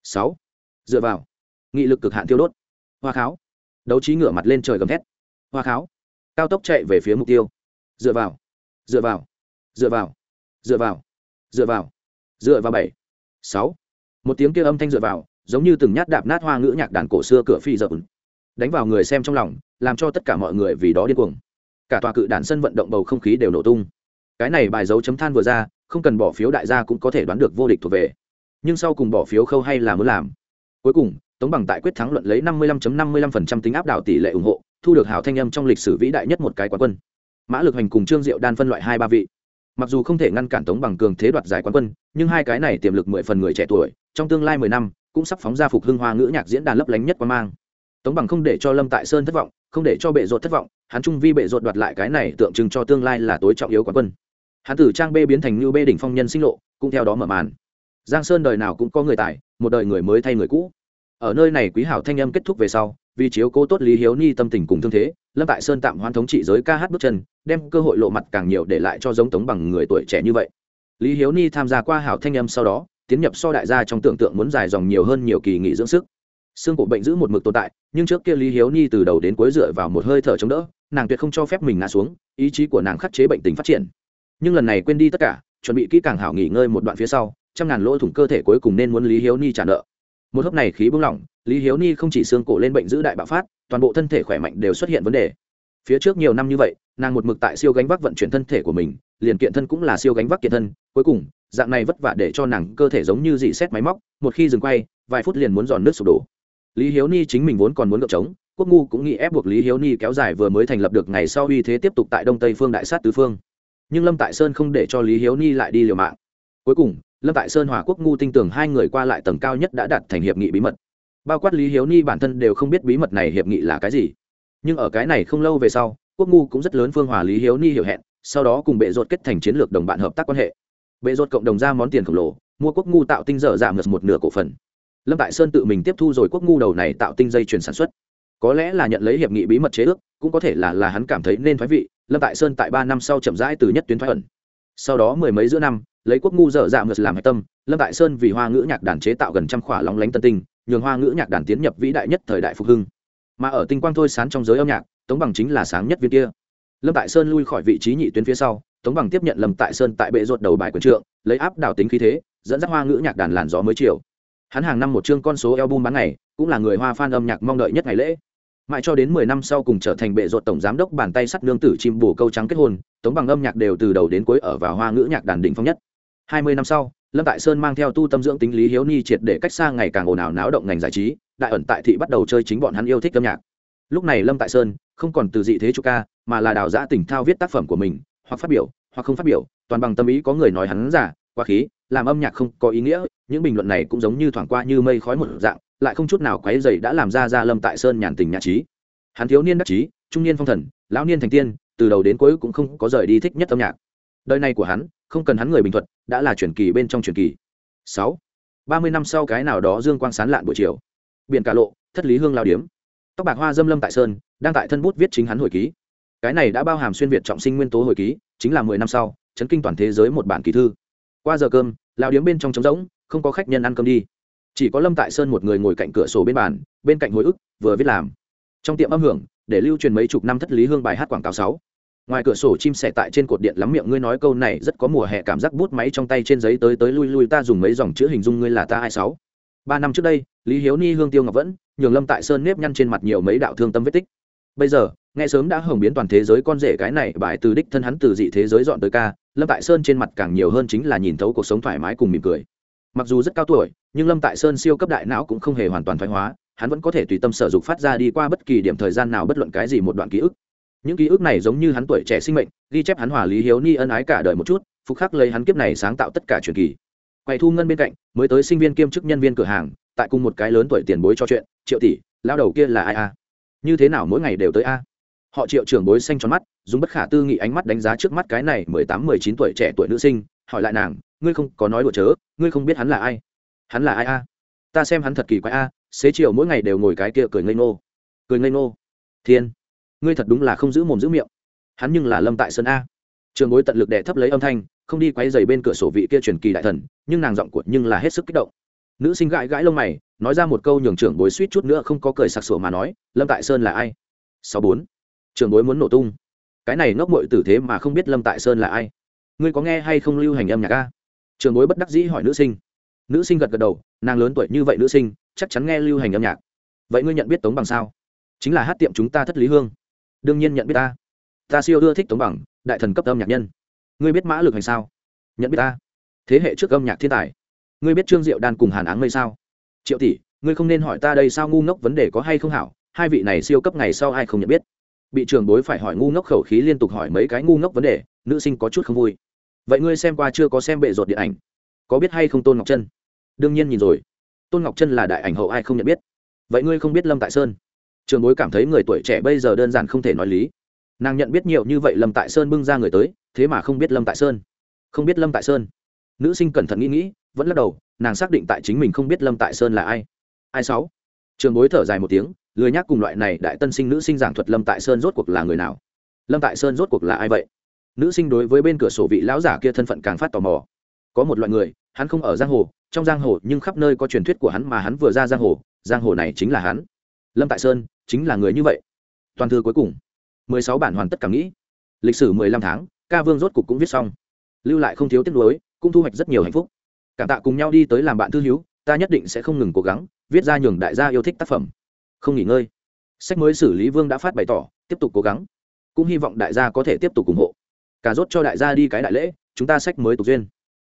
[SPEAKER 1] sáu dựa vào nghị lực cực hạn tiêu đốt hoa kháo đấu trí ngửa mặt lên trời gầm thét hoa kháo cao tốc chạy về phía mục tiêu dựa vào dựa vào dựa vào dựa vào dựa vào dựa vào bảy sáu một tiếng kia âm thanh dựa vào giống như từng nhát đạp nát hoa ngữ nhạc đàn cổ xưa cửa phi dợn đánh vào người xem trong lòng làm cho tất cả mọi người vì đó điên cuồng cả tòa cự đàn sân vận động bầu không khí đều nổ tung cái này bài dấu chấm than vừa ra, không cần bỏ phiếu đại gia cũng có thể đoán được vô địch thuộc về. Nhưng sau cùng bỏ phiếu khâu hay là muốn làm. Cuối cùng, tống bằng tại quyết thắng luận lấy 55.55% tính áp đảo tỷ lệ ủng hộ, thu được hảo thanh âm trong lịch sử vĩ đại nhất một cái quán quân. Mã lực hành cùng trương diệu đan phân loại hai ba vị. Mặc dù không thể ngăn cản tống bằng cường thế đoạt giải quán quân, nhưng hai cái này tiềm lực mười phần người trẻ tuổi, trong tương lai mười năm, cũng sắp phóng ra phục hưng hoa ngữ nhạc diễn đàn lấp lánh nhất quan mang. Tống bằng không để cho lâm tại sơn thất vọng, không để cho bệ rột thất vọng, hắn trung vi bệ rột đoạt lại cái này tượng trưng cho tương lai là tối trọng yếu quán quân hắn từ trang b biến thành như b đỉnh phong nhân sinh lộ, cũng theo đó mở màn. Giang sơn đời nào cũng có người tài, một đời người mới thay người cũ. Ở nơi này quý hảo thanh âm kết thúc về sau, vì chiếu cố tốt lý hiếu ni tâm tình cùng thương thế, lâm tại sơn tạm hoan thống trị giới ca hát bước chân, đem cơ hội lộ mặt càng nhiều để lại cho giống tống bằng người tuổi trẻ như vậy. Lý hiếu ni tham gia qua hảo thanh âm sau đó, tiến nhập so đại gia trong tưởng tượng muốn dài dòng nhiều hơn nhiều kỳ nghỉ dưỡng sức. Xương cổ bệnh giữ một mực tồn tại, nhưng trước kia lý hiếu ni từ đầu đến cuối dựa vào một hơi thở chống đỡ, nàng tuyệt không cho phép mình ngã xuống, ý chí của nàng khắc chế bệnh tình phát triển nhưng lần này quên đi tất cả, chuẩn bị kỹ càng hảo nghỉ ngơi một đoạn phía sau, trăm ngàn lỗ thủng cơ thể cuối cùng nên muốn lý hiếu ni trả nợ. Một hớp này khí bung lỏng, lý hiếu ni không chỉ xương cổ lên bệnh giữ đại bạo phát, toàn bộ thân thể khỏe mạnh đều xuất hiện vấn đề. Phía trước nhiều năm như vậy, nàng một mực tại siêu gánh vác vận chuyển thân thể của mình, liền kiện thân cũng là siêu gánh vác kiện thân, cuối cùng, dạng này vất vả để cho nàng cơ thể giống như dị xét máy móc, một khi dừng quay, vài phút liền muốn giòn nước sụp đổ. Lý hiếu ni chính mình vốn còn muốn gợp trống, quốc ngu cũng nghĩ ép buộc lý hiếu ni kéo dài vừa mới thành lập được ngày sau uy thế tiếp tục tại đông tây phương đại sát tứ phương nhưng lâm tại sơn không để cho lý hiếu ni lại đi liều mạng. Cuối cùng, lâm tại sơn hòa quốc ngu tin tưởng hai người qua lại tầng cao nhất đã đặt thành hiệp nghị bí mật. Bao quát lý hiếu ni bản thân đều không biết bí mật này hiệp nghị là cái gì. Nhưng ở cái này không lâu về sau, quốc ngu cũng rất lớn phương hòa lý hiếu ni hiểu hẹn, sau đó cùng bệ rột kết thành chiến lược đồng bạn hợp tác quan hệ. Bệ rột cộng đồng ra món tiền khổng lồ, mua quốc ngu tạo tinh dở giảm ngược một nửa cổ phần. Lâm tại sơn tự mình tiếp thu rồi quốc ngu đầu này tạo tinh dây chuyển sản xuất. Có lẽ là nhận lấy hiệp nghị bí mật chế ước, cũng có thể là là hắn cảm thấy nên thoái vị lâm tại sơn tại ba năm sau chậm rãi từ nhất tuyến thoái ẩn. Sau đó mười mấy giữa năm, lấy quốc ngu dở dạ ngược làm hạch tâm, lâm tại sơn vì hoa ngữ nhạc đàn chế tạo gần trăm khỏa lóng lánh tân tinh, nhường hoa ngữ nhạc đàn tiến nhập vĩ đại nhất thời đại phục hưng. Mà ở tinh quang thôi sán trong giới âm nhạc, tống bằng chính là sáng nhất viên kia. Lâm tại sơn lui khỏi vị trí nhị tuyến phía sau, tống bằng tiếp nhận lâm tại sơn tại bệ ruột đầu bài quần trượng, lấy áp đảo tính khí thế, dẫn dắt hoa ngữ nhạc đàn làn gió mới chiều. Hắn hàng năm một chương con số album bán ngày, cũng là người hoa fan âm nhạc mong đợi nhất ngày lễ mãi cho đến mười năm sau cùng trở thành bệ ruột tổng giám đốc bàn tay sắt nương tử chim bù câu trắng kết hôn, tống bằng âm nhạc đều từ đầu đến cuối ở vào hoa ngữ nhạc đàn đỉnh phong nhất. Hai mươi năm sau, lâm tại sơn mang theo tu tâm dưỡng tính lý hiếu ni triệt để cách xa ngày càng ồn ào náo động ngành giải trí, đại ẩn tại thị bắt đầu chơi chính bọn hắn yêu thích âm nhạc. Lúc này lâm tại sơn không còn từ dị thế chủ ca, mà là đào giã tỉnh thao viết tác phẩm của mình, hoặc phát biểu, hoặc không phát biểu, toàn bằng tâm ý có người nói hắn giả, quá khí, làm âm nhạc không có ý nghĩa, những bình luận này cũng giống như thoảng qua như mây khói một dạng lại không chút nào quấy dày đã làm ra ra lâm tại sơn nhàn tình nhã trí. Hắn thiếu niên đắc trí trung niên phong thần, lão niên thành tiên, từ đầu đến cuối cũng không có rời đi thích nhất âm nhạc. Đời này của hắn, không cần hắn người bình thuận, đã là truyền kỳ bên trong truyền kỳ. Sáu, ba mươi năm sau cái nào đó dương quang sán lạn buổi chiều. Biển cả lộ, thất lý hương lao điếm. Tóc bạc hoa dâm lâm tại sơn, đang tại thân bút viết chính hắn hồi ký. Cái này đã bao hàm xuyên việt trọng sinh nguyên tố hồi ký, chính là mười năm sau, chấn kinh toàn thế giới một bản kỳ thư. Qua giờ cơm, lao điếm bên trong trống rỗng, không có khách nhân ăn cơm đi chỉ có lâm tại sơn một người ngồi cạnh cửa sổ bên bàn, bên cạnh hồi ức, vừa viết làm. Trong tiệm âm hưởng, để lưu truyền mấy chục năm thất lý hương bài hát quảng cáo sáu. Ngoài cửa sổ chim sẻ tại trên cột điện lắm miệng ngươi nói câu này rất có mùa hè cảm giác bút máy trong tay trên giấy tới tới lui lui ta dùng mấy dòng chữ hình dung ngươi là ta hai sáu. Ba năm trước đây, lý hiếu ni, hương tiêu ngọc vẫn, nhường lâm tại sơn nếp nhăn trên mặt nhiều mấy đạo thương tâm vết tích. Bây giờ, nghe sớm đã hồng biến toàn thế giới con rể cái này, bài từ đích thân hắn từ dị thế giới dọn tới ca, lâm tại sơn trên mặt càng nhiều hơn chính là nhìn thấu cuộc sống thoải mái cùng mỉm cười mặc dù rất cao tuổi, nhưng lâm tại sơn siêu cấp đại não cũng không hề hoàn toàn thoái hóa, hắn vẫn có thể tùy tâm sở dục phát ra đi qua bất kỳ điểm thời gian nào bất luận cái gì một đoạn ký ức. Những ký ức này giống như hắn tuổi trẻ sinh mệnh, ghi chép hắn hòa lý hiếu ni ân ái cả đời một chút, phục khắc lấy hắn kiếp này sáng tạo tất cả truyền kỳ. Quầy thu ngân bên cạnh, mới tới sinh viên kiêm chức nhân viên cửa hàng, tại cùng một cái lớn tuổi tiền bối cho chuyện, triệu tỷ lao đầu kia là ai a? Như thế nào mỗi ngày đều tới a? Họ triệu trưởng bối xanh tròn mắt, dùng bất khả tư nghị ánh mắt đánh giá trước mắt cái này mười tám, mười chín tuổi trẻ tuổi nữ sinh, hỏi lại nàng ngươi không có nói đùa chớ, ngươi không biết hắn là ai. Hắn là ai a? Ta xem hắn thật kỳ quái a, xế chiều mỗi ngày đều ngồi cái kia cười ngây ngô. Cười ngây ngô. Thiên, ngươi thật đúng là không giữ mồm giữ miệng. Hắn nhưng là lâm tại sơn a. Trường bối tận lực đè thấp lấy âm thanh, không đi quay dày bên cửa sổ vị kia truyền kỳ đại thần, nhưng nàng giọng của nhưng là hết sức kích động. Nữ sinh gãi gãi lông mày, nói ra một câu nhường trưởng bối suýt chút nữa không có cười sặc sủa mà nói, lâm tại sơn là ai? Sáu bốn. Trưởng bối muốn nổ tung. Cái này ngốc mội tử thế mà không biết lâm tại sơn là ai. Ngươi có nghe hay không lưu hành âm nhạc a? Trường bối bất đắc dĩ hỏi nữ sinh. Nữ sinh gật gật đầu, nàng lớn tuổi như vậy nữ sinh, chắc chắn nghe lưu hành âm nhạc. Vậy ngươi nhận biết tống bằng sao? Chính là hát tiệm chúng ta thất lý hương. Đương nhiên nhận biết ta. Ta siêu ưa thích tống bằng, đại thần cấp âm nhạc nhân. Ngươi biết mã lực hành sao? Nhận biết ta. Thế hệ trước âm nhạc thiên tài. Ngươi biết trương diệu đan cùng hàn áng mây sao? Triệu tỷ, ngươi không nên hỏi ta đây sao ngu ngốc vấn đề có hay không hảo, hai vị này siêu cấp ngày sau ai không nhận biết? Bị trường bối phải hỏi ngu ngốc khẩu khí liên tục hỏi mấy cái ngu ngốc vấn đề, nữ sinh có chút không vui vậy ngươi xem qua chưa có xem bệ rột điện ảnh? Có biết hay không tôn ngọc chân đương nhiên nhìn rồi. Tôn ngọc chân là đại ảnh hậu ai không nhận biết? Vậy ngươi không biết lâm tại sơn? Trường bối cảm thấy người tuổi trẻ bây giờ đơn giản không thể nói lý. Nàng nhận biết nhiều như vậy lâm tại sơn bưng ra người tới, thế mà không biết lâm tại sơn. Không biết lâm tại sơn. Nữ sinh cẩn thận nghĩ nghĩ, vẫn lắc đầu, nàng xác định tại chính mình không biết lâm tại sơn là ai. Ai sáu? Trường bối thở dài một tiếng, lười nhắc cùng loại này đại tân sinh nữ sinh giảng thuật lâm tại sơn rốt cuộc là người nào? Lâm tại sơn rốt cuộc là ai vậy? Nữ sinh đối với bên cửa sổ vị lão giả kia thân phận càng phát tò mò. Có một loại người, hắn không ở giang hồ, trong giang hồ nhưng khắp nơi có truyền thuyết của hắn mà hắn vừa ra giang hồ giang hồ này chính là hắn. Lâm tại sơn chính là người như vậy. Toàn thư cuối cùng. Mười sáu bản hoàn tất cảm nghĩ. Lịch sử mười lăm tháng, ca vương rốt cục cũng viết xong. Lưu lại không thiếu tiết nuối, cũng thu hoạch rất nhiều hạnh phúc. Cảm tạ cùng nhau đi tới làm bạn thư hiếu ta nhất định sẽ không ngừng cố gắng, viết ra nhường đại gia yêu thích tác phẩm. Không nghỉ ngơi. Sách mới xử lý vương đã phát bày tỏ, tiếp tục cố gắng. Cũng hy vọng đại gia có thể tiếp tục ủng hộ cả rốt cho đại gia đi cái đại lễ, chúng ta sách mới tục duyên.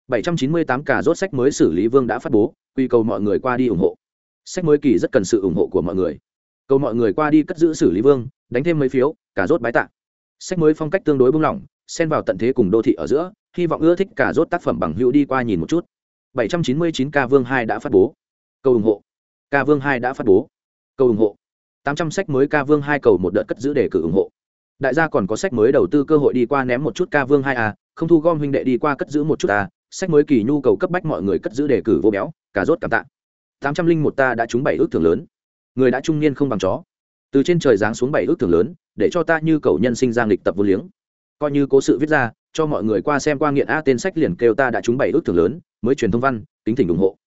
[SPEAKER 1] 798 cả rốt sách mới xử lý vương đã phát bố, quy cầu mọi người qua đi ủng hộ. Sách mới kỳ rất cần sự ủng hộ của mọi người. Cầu mọi người qua đi cất giữ xử lý vương, đánh thêm mấy phiếu cả rốt bái tạ. Sách mới phong cách tương đối buông lỏng, xen vào tận thế cùng đô thị ở giữa, hy vọng ưa thích cả rốt tác phẩm bằng hữu đi qua nhìn một chút. 799 ca vương 2 đã phát bố. Cầu ủng hộ. Ca vương 2 đã phát bố. Cầu ủng hộ. 800 sách mới ca vương 2 cầu một đợt cất giữ để cử ủng hộ đại gia còn có sách mới đầu tư cơ hội đi qua ném một chút ca vương hai a, không thu gom huynh đệ đi qua cất giữ một chút a, sách mới kỳ nhu cầu cấp bách mọi người cất giữ đề cử vô béo cả rốt cảm tạ. Tám trăm linh một ta đã trúng bảy ước thưởng lớn. Người đã trung niên không bằng chó. Từ trên trời giáng xuống bảy ước thưởng lớn, để cho ta như cầu nhân sinh giang lịch tập vô liếng. Coi như cố sự viết ra, cho mọi người qua xem qua nghiện a, tên sách liền kêu ta đã trúng bảy ước thưởng lớn, mới truyền thông văn tính thỉnh ủng hộ.